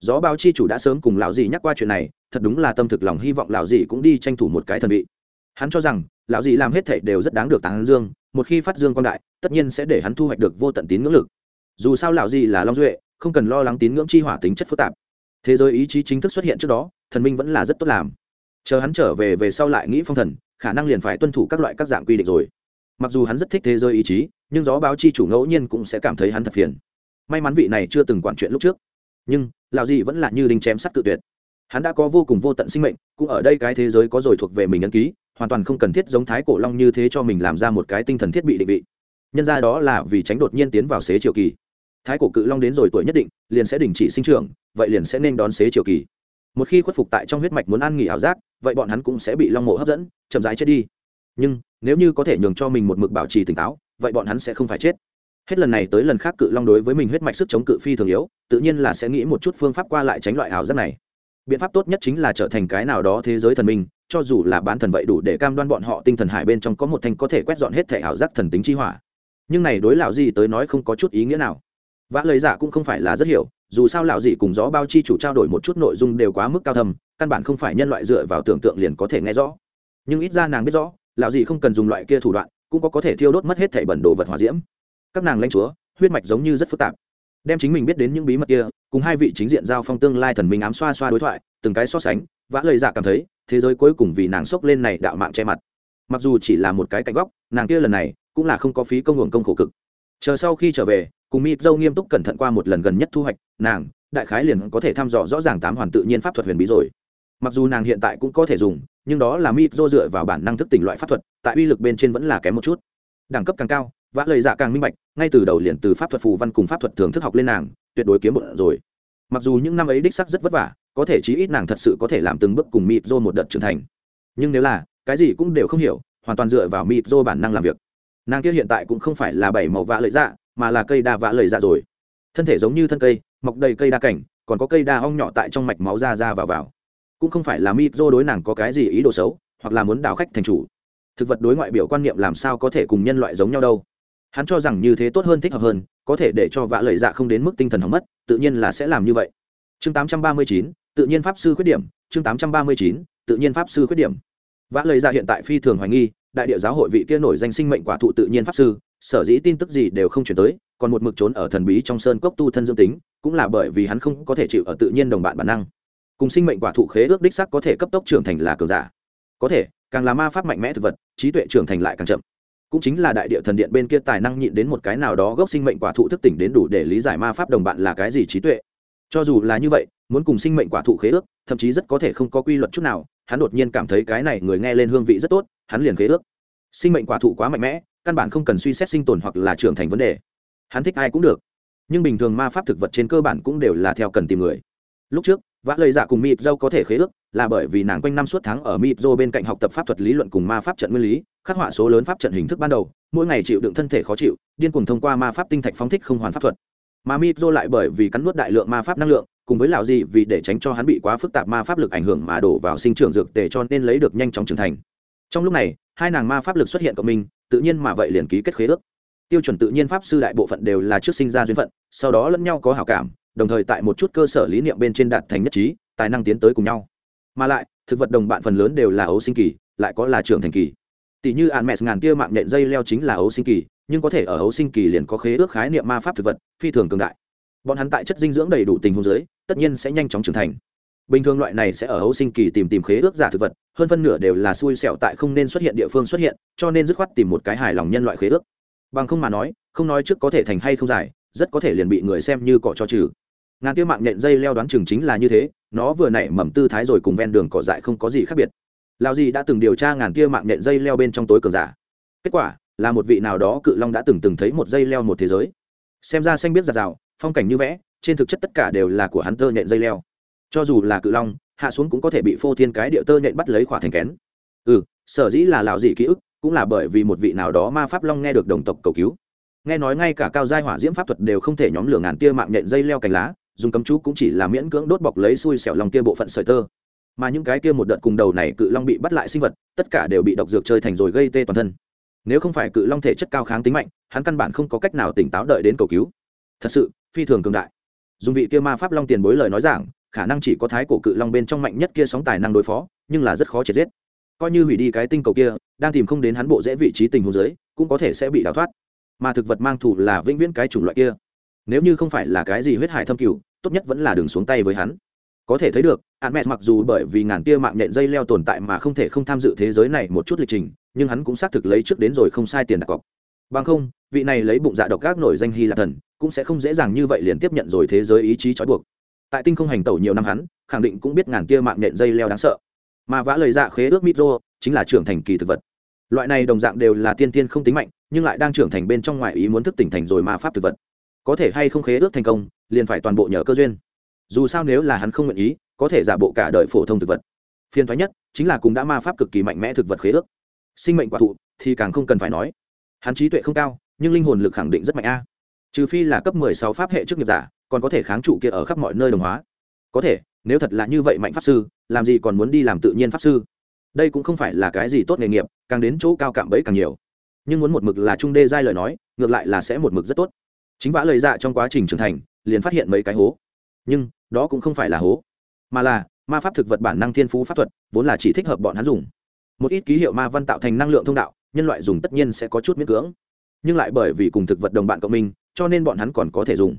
Gió báo chi chủ đã sớm cùng lão dì nhắc qua chuyện này, thật đúng là tâm thực lòng hy vọng lão dì cũng đi tranh thủ một cái thần vị. Hắn cho rằng, lão dì làm hết thảy đều rất đáng được tán dương, một khi phát dương quan đại, tất nhiên sẽ để hắn thu hoạch được vô tận tín ngưỡng lực. Dù sao lão dì là long duệ không cần lo lắng tín ngưỡng chi hỏa tính chất phức tạp. Thế giới ý chí chính thức xuất hiện trước đó, thần minh vẫn là rất tốt làm. Chờ hắn trở về về sau lại nghĩ phong thần, khả năng liền phải tuân thủ các loại các dạng quy định rồi. Mặc dù hắn rất thích thế giới ý chí, nhưng gió báo chi chủ ngẫu nhiên cũng sẽ cảm thấy hắn thật phiền. May mắn vị này chưa từng quản chuyện lúc trước. Nhưng lạo gì vẫn là như đinh chém sắt tự tuyệt. Hắn đã có vô cùng vô tận sinh mệnh, cũng ở đây cái thế giới có rồi thuộc về mình ấn ký, hoàn toàn không cần thiết giống thái cổ long như thế cho mình làm ra một cái tinh thần thiết bị định vị. Nhân ra đó là vì tránh đột nhiên tiến vào xế triều kỳ thái cổ cự long đến rồi tuổi nhất định, liền sẽ đình chỉ sinh trưởng, vậy liền sẽ nên đón xế chiều kỳ. Một khi khuất phục tại trong huyết mạch muốn ăn nghỉ ảo giác, vậy bọn hắn cũng sẽ bị long mộ hấp dẫn, chậm rãi chết đi. Nhưng, nếu như có thể nhường cho mình một mực bảo trì tỉnh táo, vậy bọn hắn sẽ không phải chết. Hết lần này tới lần khác cự long đối với mình huyết mạch sức chống cự phi thường yếu, tự nhiên là sẽ nghĩ một chút phương pháp qua lại tránh loại ảo giác này. Biện pháp tốt nhất chính là trở thành cái nào đó thế giới thần minh, cho dù là bán thần vậy đủ để cam đoan bọn họ tinh thần hải bên trong có một thanh có thể quét dọn hết thể ảo giác thần tính chi hỏa. Nhưng này đối lão gì tới nói không có chút ý nghĩa nào vã lời giả dạ cũng không phải là rất hiểu, dù sao lão dị cùng gió bao chi chủ trao đổi một chút nội dung đều quá mức cao thầm căn bản không phải nhân loại dựa vào tưởng tượng liền có thể nghe rõ. Nhưng ít ra nàng biết rõ, lão dị không cần dùng loại kia thủ đoạn, cũng có có thể thiêu đốt mất hết thảy bẩn đồ vật hỏa diễm. Các nàng lãnh chúa, huyết mạch giống như rất phức tạp. Đem chính mình biết đến những bí mật kia, cùng hai vị chính diện giao phong tương lai thần minh ám xoa xoa đối thoại, từng cái so sánh, vã lời giả dạ cảm thấy, thế giới cuối cùng vì nàng sốc lên này đạo mạng che mặt. Mặc dù chỉ là một cái cạnh góc, nàng kia lần này cũng là không có phí công hưởng công khổ cực chờ sau khi trở về, cùng mịp dâu nghiêm túc cẩn thận qua một lần gần nhất thu hoạch, nàng, đại khái liền có thể thăm dò rõ ràng tám hoàn tự nhiên pháp thuật huyền bí rồi. Mặc dù nàng hiện tại cũng có thể dùng, nhưng đó là mịp dô dựa vào bản năng thức tỉnh loại pháp thuật, tại uy lực bên trên vẫn là kém một chút. Đẳng cấp càng cao, vã lời dạ càng minh bạch, ngay từ đầu liền từ pháp thuật phù văn cùng pháp thuật thường thức học lên nàng, tuyệt đối kiếm một rồi. Mặc dù những năm ấy đích sắc rất vất vả, có thể chí ít nàng thật sự có thể làm từng bước cùng mịp dô một đợt trưởng thành. Nhưng nếu là, cái gì cũng đều không hiểu, hoàn toàn dựa vào mịp dô bản năng làm việc nàng kia hiện tại cũng không phải là bảy màu vạ lợi dạ mà là cây đa vạ lợi dạ rồi. Thân thể giống như thân cây mọc đầy cây đa cảnh còn có cây đa ong nhỏ tại trong mạch máu ra ra vào vào. Cũng không phải là mịp dô đối nàng có cái gì ý đồ xấu hoặc là muốn đào khách thành chủ. Thực vật đối ngoại biểu quan niệm làm sao có thể cùng nhân loại giống nhau đâu. Hắn cho rằng như thế tốt hơn thích hợp hơn có thể để cho vạ lợi dạ không đến mức tinh thần hỏng mất tự nhiên là sẽ làm như vậy. Chương 839, tự nhiên pháp sư khuyết điểm chương 839, tự nhiên pháp sư khuyết điểm. Vã lời dạ hiện tại phi thường hoài nghi đại địa giáo hội vị kia nổi danh sinh mệnh quả thụ tự nhiên pháp sư, sở dĩ tin tức gì đều không chuyển tới, còn một mực trốn ở thần bí trong sơn cốc tu thân dương tính, cũng là bởi vì hắn không có thể chịu ở tự nhiên đồng bạn bản năng. Cùng sinh mệnh quả thụ khế ước đích sắc có thể cấp tốc trưởng thành là cường giả. Có thể, càng là ma pháp mạnh mẽ thực vật, trí tuệ trưởng thành lại càng chậm. Cũng chính là đại địa thần điện bên kia tài năng nhịn đến một cái nào đó gốc sinh mệnh quả thụ thức tỉnh đến đủ để lý giải ma pháp đồng bạn là cái gì trí tuệ. Cho dù là như vậy, muốn cùng sinh mệnh quả thụ khế ước, thậm chí rất có thể không có quy luật chút nào, hắn đột nhiên cảm thấy cái này người nghe lên hương vị rất tốt hắn liền khế ước. Sinh mệnh quả thụ quá mạnh mẽ, căn bản không cần suy xét sinh tồn hoặc là trưởng thành vấn đề. Hắn thích ai cũng được. Nhưng bình thường ma pháp thực vật trên cơ bản cũng đều là theo cần tìm người. Lúc trước, vã lời dạ cùng mịp dâu có thể khế ước là bởi vì nàng quanh năm suốt tháng ở mịp dâu bên cạnh học tập pháp thuật lý luận cùng ma pháp trận nguyên lý, khắc họa số lớn pháp trận hình thức ban đầu, mỗi ngày chịu đựng thân thể khó chịu, điên cùng thông qua ma pháp tinh thạch phóng thích không hoàn pháp thuật. Mà mịp dâu lại bởi vì cắn nuốt đại lượng ma pháp năng lượng, cùng với lão gì vì để tránh cho hắn bị quá phức tạp ma pháp lực ảnh hưởng mà đổ vào sinh trưởng dược tề cho nên lấy được nhanh chóng trưởng thành trong lúc này, hai nàng ma pháp lực xuất hiện cộng minh, tự nhiên mà vậy liền ký kết khế ước. Tiêu chuẩn tự nhiên pháp sư đại bộ phận đều là trước sinh ra duyên phận, sau đó lẫn nhau có hảo cảm, đồng thời tại một chút cơ sở lý niệm bên trên đạt thành nhất trí, tài năng tiến tới cùng nhau. Mà lại, thực vật đồng bạn phần lớn đều là ấu sinh kỳ, lại có là trưởng thành kỳ. Tỷ như ạn mẹ ngàn tia mạng nhện dây leo chính là ấu sinh kỳ, nhưng có thể ở ấu sinh kỳ liền có khế ước khái niệm ma pháp thực vật, phi thường cường đại. Bọn hắn tại chất dinh dưỡng đầy đủ tình huống dưới, tất nhiên sẽ nhanh chóng trưởng thành bình thường loại này sẽ ở ấu sinh kỳ tìm tìm khế ước giả thực vật, hơn phân nửa đều là xui xẻo tại không nên xuất hiện địa phương xuất hiện, cho nên dứt khoát tìm một cái hài lòng nhân loại khế ước. Bằng không mà nói, không nói trước có thể thành hay không dài rất có thể liền bị người xem như cỏ cho trừ. Ngàn tiêu mạng nhện dây leo đoán chừng chính là như thế, nó vừa nảy mầm tư thái rồi cùng ven đường cỏ dại không có gì khác biệt. Lao gì đã từng điều tra ngàn tia mạng nhện dây leo bên trong tối cường giả. Kết quả, là một vị nào đó cự long đã từng từng thấy một dây leo một thế giới. Xem ra xanh biết giạt rào phong cảnh như vẽ, trên thực chất tất cả đều là của hắn tơ nhện dây leo cho dù là cự long, hạ xuống cũng có thể bị phô thiên cái địa tơ nhện bắt lấy khỏa thành kén. Ừ sở dĩ là lạo dị ký ức, cũng là bởi vì một vị nào đó ma pháp long nghe được đồng tộc cầu cứu. Nghe nói ngay cả cao giai hỏa diễm pháp thuật đều không thể nhóm lửa ngàn tia mạng nhện dây leo cành lá, dùng cấm chú cũng chỉ là miễn cưỡng đốt bọc lấy xui xẻo lòng kia bộ phận sợi tơ. Mà những cái kia một đợt cùng đầu này cự long bị bắt lại sinh vật, tất cả đều bị độc dược chơi thành rồi gây tê toàn thân. Nếu không phải cự long thể chất cao kháng tính mạnh, hắn căn bản không có cách nào tỉnh táo đợi đến cầu cứu. Thật sự, phi thường cường đại. Dùng vị kia ma pháp long tiền bối lời nói giảng khả năng chỉ có thái cổ cự long bên trong mạnh nhất kia sóng tài năng đối phó, nhưng là rất khó triệt giết. Coi như hủy đi cái tinh cầu kia, đang tìm không đến hắn bộ dễ vị trí tình huống dưới, cũng có thể sẽ bị đào thoát. Mà thực vật mang thủ là vĩnh viễn cái chủng loại kia. Nếu như không phải là cái gì huyết hải thâm cửu tốt nhất vẫn là đường xuống tay với hắn. Có thể thấy được a mẹ mặc dù bởi vì ngàn tia mạng nhện dây leo tồn tại mà không thể không tham dự thế giới này một chút lịch trình, nhưng hắn cũng xác thực lấy trước đến rồi không sai tiền đặt cọc. Bằng không, vị này lấy bụng dạ độc gác nổi danh hy là thần, cũng sẽ không dễ dàng như vậy liền tiếp nhận rồi thế giới ý chí trói buộc tại tinh không hành tẩu nhiều năm hắn, khẳng định cũng biết ngàn kia mạng nhện dây leo đáng sợ. Mà vã lời dạ khế ước mitro, chính là trưởng thành kỳ thực vật. Loại này đồng dạng đều là tiên tiên không tính mạnh, nhưng lại đang trưởng thành bên trong ngoài ý muốn thức tỉnh thành rồi ma pháp thực vật. Có thể hay không khế ước thành công, liền phải toàn bộ nhờ cơ duyên. Dù sao nếu là hắn không nguyện ý, có thể giả bộ cả đời phổ thông thực vật. Phiên thoái nhất, chính là cùng đã ma pháp cực kỳ mạnh mẽ thực vật khế ước. Sinh mệnh quả thụ, thì càng không cần phải nói. Hắn trí tuệ không cao, nhưng linh hồn lực khẳng định rất mạnh a. Trừ phi là cấp mười sáu pháp hệ chức nghiệp giả còn có thể kháng trụ kia ở khắp mọi nơi đồng hóa. Có thể, nếu thật là như vậy mạnh pháp sư, làm gì còn muốn đi làm tự nhiên pháp sư? Đây cũng không phải là cái gì tốt nghề nghiệp, càng đến chỗ cao cạm bẫy càng nhiều. Nhưng muốn một mực là trung đê giai lời nói, ngược lại là sẽ một mực rất tốt. Chính vã lời dạ trong quá trình trưởng thành, liền phát hiện mấy cái hố. Nhưng, đó cũng không phải là hố, mà là, ma pháp thực vật bản năng thiên phú pháp thuật, vốn là chỉ thích hợp bọn hắn dùng. Một ít ký hiệu ma văn tạo thành năng lượng thông đạo, nhân loại dùng tất nhiên sẽ có chút miễn cưỡng. Nhưng lại bởi vì cùng thực vật đồng bạn cộng minh, cho nên bọn hắn còn có thể dùng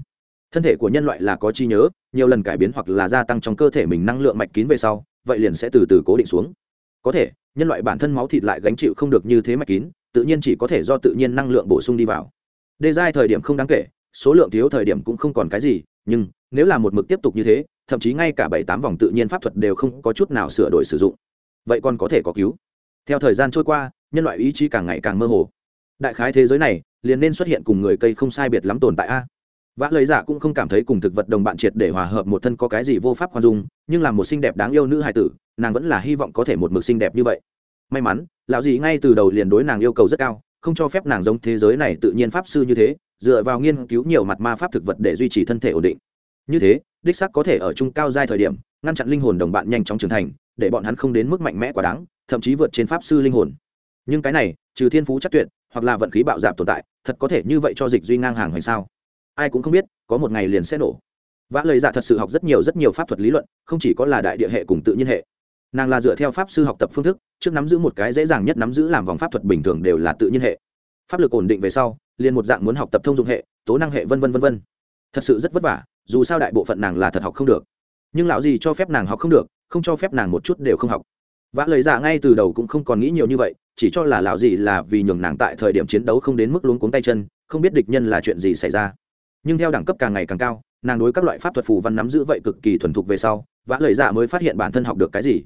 thân thể của nhân loại là có chi nhớ, nhiều lần cải biến hoặc là gia tăng trong cơ thể mình năng lượng mạch kín về sau, vậy liền sẽ từ từ cố định xuống. Có thể, nhân loại bản thân máu thịt lại gánh chịu không được như thế mạch kín, tự nhiên chỉ có thể do tự nhiên năng lượng bổ sung đi vào. Đề giai thời điểm không đáng kể, số lượng thiếu thời điểm cũng không còn cái gì, nhưng, nếu là một mực tiếp tục như thế, thậm chí ngay cả bảy tám vòng tự nhiên pháp thuật đều không có chút nào sửa đổi sử dụng. Vậy còn có thể có cứu. Theo thời gian trôi qua, nhân loại ý chí càng ngày càng mơ hồ. Đại khái thế giới này, liền nên xuất hiện cùng người cây không sai biệt lắm tồn tại a vã lời giả dạ cũng không cảm thấy cùng thực vật đồng bạn triệt để hòa hợp một thân có cái gì vô pháp khoan dung, nhưng là một xinh đẹp đáng yêu nữ hài tử, nàng vẫn là hy vọng có thể một mực xinh đẹp như vậy. May mắn, lão dì ngay từ đầu liền đối nàng yêu cầu rất cao, không cho phép nàng giống thế giới này tự nhiên pháp sư như thế, dựa vào nghiên cứu nhiều mặt ma pháp thực vật để duy trì thân thể ổn định. Như thế, đích sắc có thể ở trung cao giai thời điểm, ngăn chặn linh hồn đồng bạn nhanh chóng trưởng thành, để bọn hắn không đến mức mạnh mẽ quá đáng, thậm chí vượt trên pháp sư linh hồn. Nhưng cái này, trừ thiên phú chắc tuyệt, hoặc là vận khí bạo dạp tồn tại, thật có thể như vậy cho dịch duy ngang hàng hay sao? Ai cũng không biết, có một ngày liền sẽ nổ. Vã lời dạ thật sự học rất nhiều rất nhiều pháp thuật lý luận, không chỉ có là đại địa hệ cùng tự nhiên hệ. Nàng là dựa theo pháp sư học tập phương thức, trước nắm giữ một cái dễ dàng nhất nắm giữ làm vòng pháp thuật bình thường đều là tự nhiên hệ. Pháp lực ổn định về sau, liền một dạng muốn học tập thông dụng hệ, tố năng hệ v v v v thật sự rất vất vả, dù sao đại bộ phận nàng là thật học không được. Nhưng lão gì cho phép nàng học không được, không cho phép nàng một chút đều không học. Vã lời dạ ngay từ đầu cũng không còn nghĩ nhiều như vậy, chỉ cho là lão gì là vì nhường nàng tại thời điểm chiến đấu không đến mức luống cuống tay chân, không biết địch nhân là chuyện gì xảy ra nhưng theo đẳng cấp càng ngày càng cao, nàng đối các loại pháp thuật phù văn nắm giữ vậy cực kỳ thuần thục về sau, vã lời dạ mới phát hiện bản thân học được cái gì.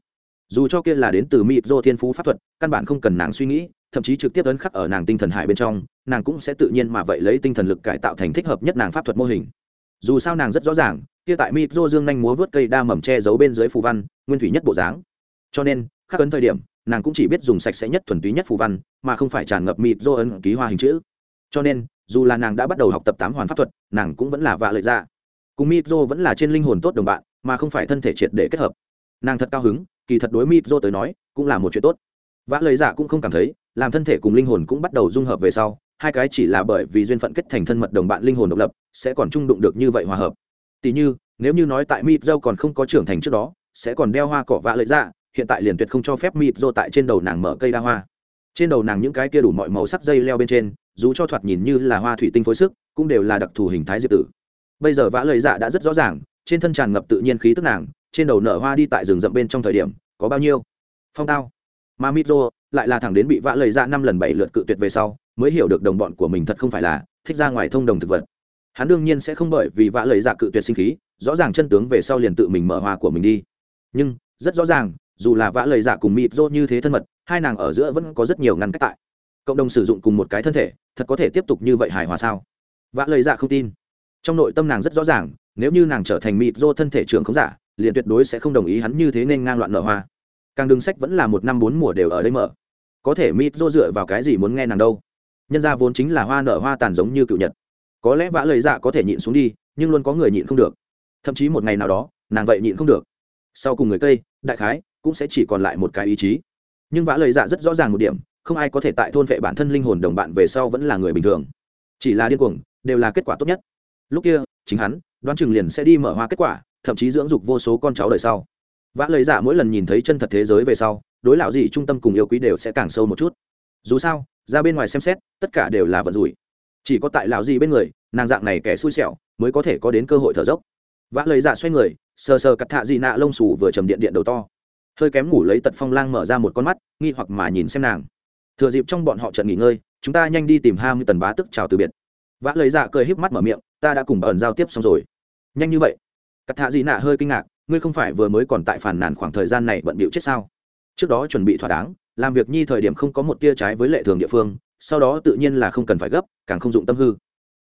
Dù cho kia là đến từ mịp do thiên phú pháp thuật, căn bản không cần nàng suy nghĩ, thậm chí trực tiếp ấn khắc ở nàng tinh thần hải bên trong, nàng cũng sẽ tự nhiên mà vậy lấy tinh thần lực cải tạo thành thích hợp nhất nàng pháp thuật mô hình. Dù sao nàng rất rõ ràng, kia tại mịp Do dương nhanh múa vớt cây đa mầm che giấu bên dưới phù văn, nguyên thủy nhất bộ dáng. Cho nên, khắc ấn thời điểm, nàng cũng chỉ biết dùng sạch sẽ nhất thuần túy nhất phù văn, mà không phải tràn ngập mịp Do ấn ký hoa hình chữ. Cho nên dù là nàng đã bắt đầu học tập tám hoàn pháp thuật, nàng cũng vẫn là vạ lợi ra dạ. cùng mịp rô vẫn là trên linh hồn tốt đồng bạn, mà không phải thân thể triệt để kết hợp. Nàng thật cao hứng, kỳ thật đối mịp rô tới nói, cũng là một chuyện tốt. Vạ lợi dạ cũng không cảm thấy, làm thân thể cùng linh hồn cũng bắt đầu dung hợp về sau, hai cái chỉ là bởi vì duyên phận kết thành thân mật đồng bạn linh hồn độc lập, sẽ còn chung đụng được như vậy hòa hợp. Tỉ như, nếu như nói tại mịp dâu còn không có trưởng thành trước đó, sẽ còn đeo hoa cỏ vạ lợi dạ hiện tại liền tuyệt không cho phép mịp dô tại trên đầu nàng mở cây đa hoa trên đầu nàng những cái kia đủ mọi màu sắc dây leo bên trên, dù cho thoạt nhìn như là hoa thủy tinh phối sức, cũng đều là đặc thù hình thái diệp tử. Bây giờ vã lời dạ đã rất rõ ràng, trên thân tràn ngập tự nhiên khí tức nàng, trên đầu nở hoa đi tại rừng rậm bên trong thời điểm, có bao nhiêu? Phong tao. Mà mitro lại là thẳng đến bị vã lời dạ năm lần bảy lượt cự tuyệt về sau, mới hiểu được đồng bọn của mình thật không phải là thích ra ngoài thông đồng thực vật. Hắn đương nhiên sẽ không bởi vì vã lời dạ cự tuyệt sinh khí, rõ ràng chân tướng về sau liền tự mình mở hoa của mình đi. Nhưng, rất rõ ràng dù là vã lời giả cùng mịt rô như thế thân mật, hai nàng ở giữa vẫn có rất nhiều ngăn cách tại. Cộng đồng sử dụng cùng một cái thân thể, thật có thể tiếp tục như vậy hài hòa sao? Vã lời giả không tin. Trong nội tâm nàng rất rõ ràng, nếu như nàng trở thành mịt rô thân thể trưởng không giả, liền tuyệt đối sẽ không đồng ý hắn như thế nên ngang loạn nở hoa. Càng đường sách vẫn là một năm bốn mùa đều ở đây mở. Có thể mịt rô dựa vào cái gì muốn nghe nàng đâu? Nhân ra vốn chính là hoa nở hoa tàn giống như cựu nhật. Có lẽ vã lời dạ có thể nhịn xuống đi, nhưng luôn có người nhịn không được. Thậm chí một ngày nào đó, nàng vậy nhịn không được. Sau cùng người cây, đại khái cũng sẽ chỉ còn lại một cái ý chí. Nhưng vã lời dạ rất rõ ràng một điểm, không ai có thể tại thôn vệ bản thân linh hồn đồng bạn về sau vẫn là người bình thường. Chỉ là điên cuồng, đều là kết quả tốt nhất. Lúc kia, chính hắn, đoán chừng liền sẽ đi mở hoa kết quả, thậm chí dưỡng dục vô số con cháu đời sau. Vã lời dạ mỗi lần nhìn thấy chân thật thế giới về sau, đối lão gì trung tâm cùng yêu quý đều sẽ càng sâu một chút. Dù sao, ra bên ngoài xem xét, tất cả đều là vận rủi. Chỉ có tại lão gì bên người, nàng dạng này kẻ xui xẻo, mới có thể có đến cơ hội thở dốc. Vã lời dạ xoay người, sờ sờ cặt thạ dị nạ lông xù vừa trầm điện điện đầu to hơi kém ngủ lấy tật phong lang mở ra một con mắt, nghi hoặc mà nhìn xem nàng. Thừa dịp trong bọn họ trận nghỉ ngơi, chúng ta nhanh đi tìm ham tần bá tức chào từ biệt. Vã lời dạ cười híp mắt mở miệng, ta đã cùng bẩn giao tiếp xong rồi. Nhanh như vậy? Cắt thạ dị nạ hơi kinh ngạc, ngươi không phải vừa mới còn tại phản nàn khoảng thời gian này bận bịu chết sao? Trước đó chuẩn bị thỏa đáng, làm việc nhi thời điểm không có một tia trái với lệ thường địa phương, sau đó tự nhiên là không cần phải gấp, càng không dụng tâm hư.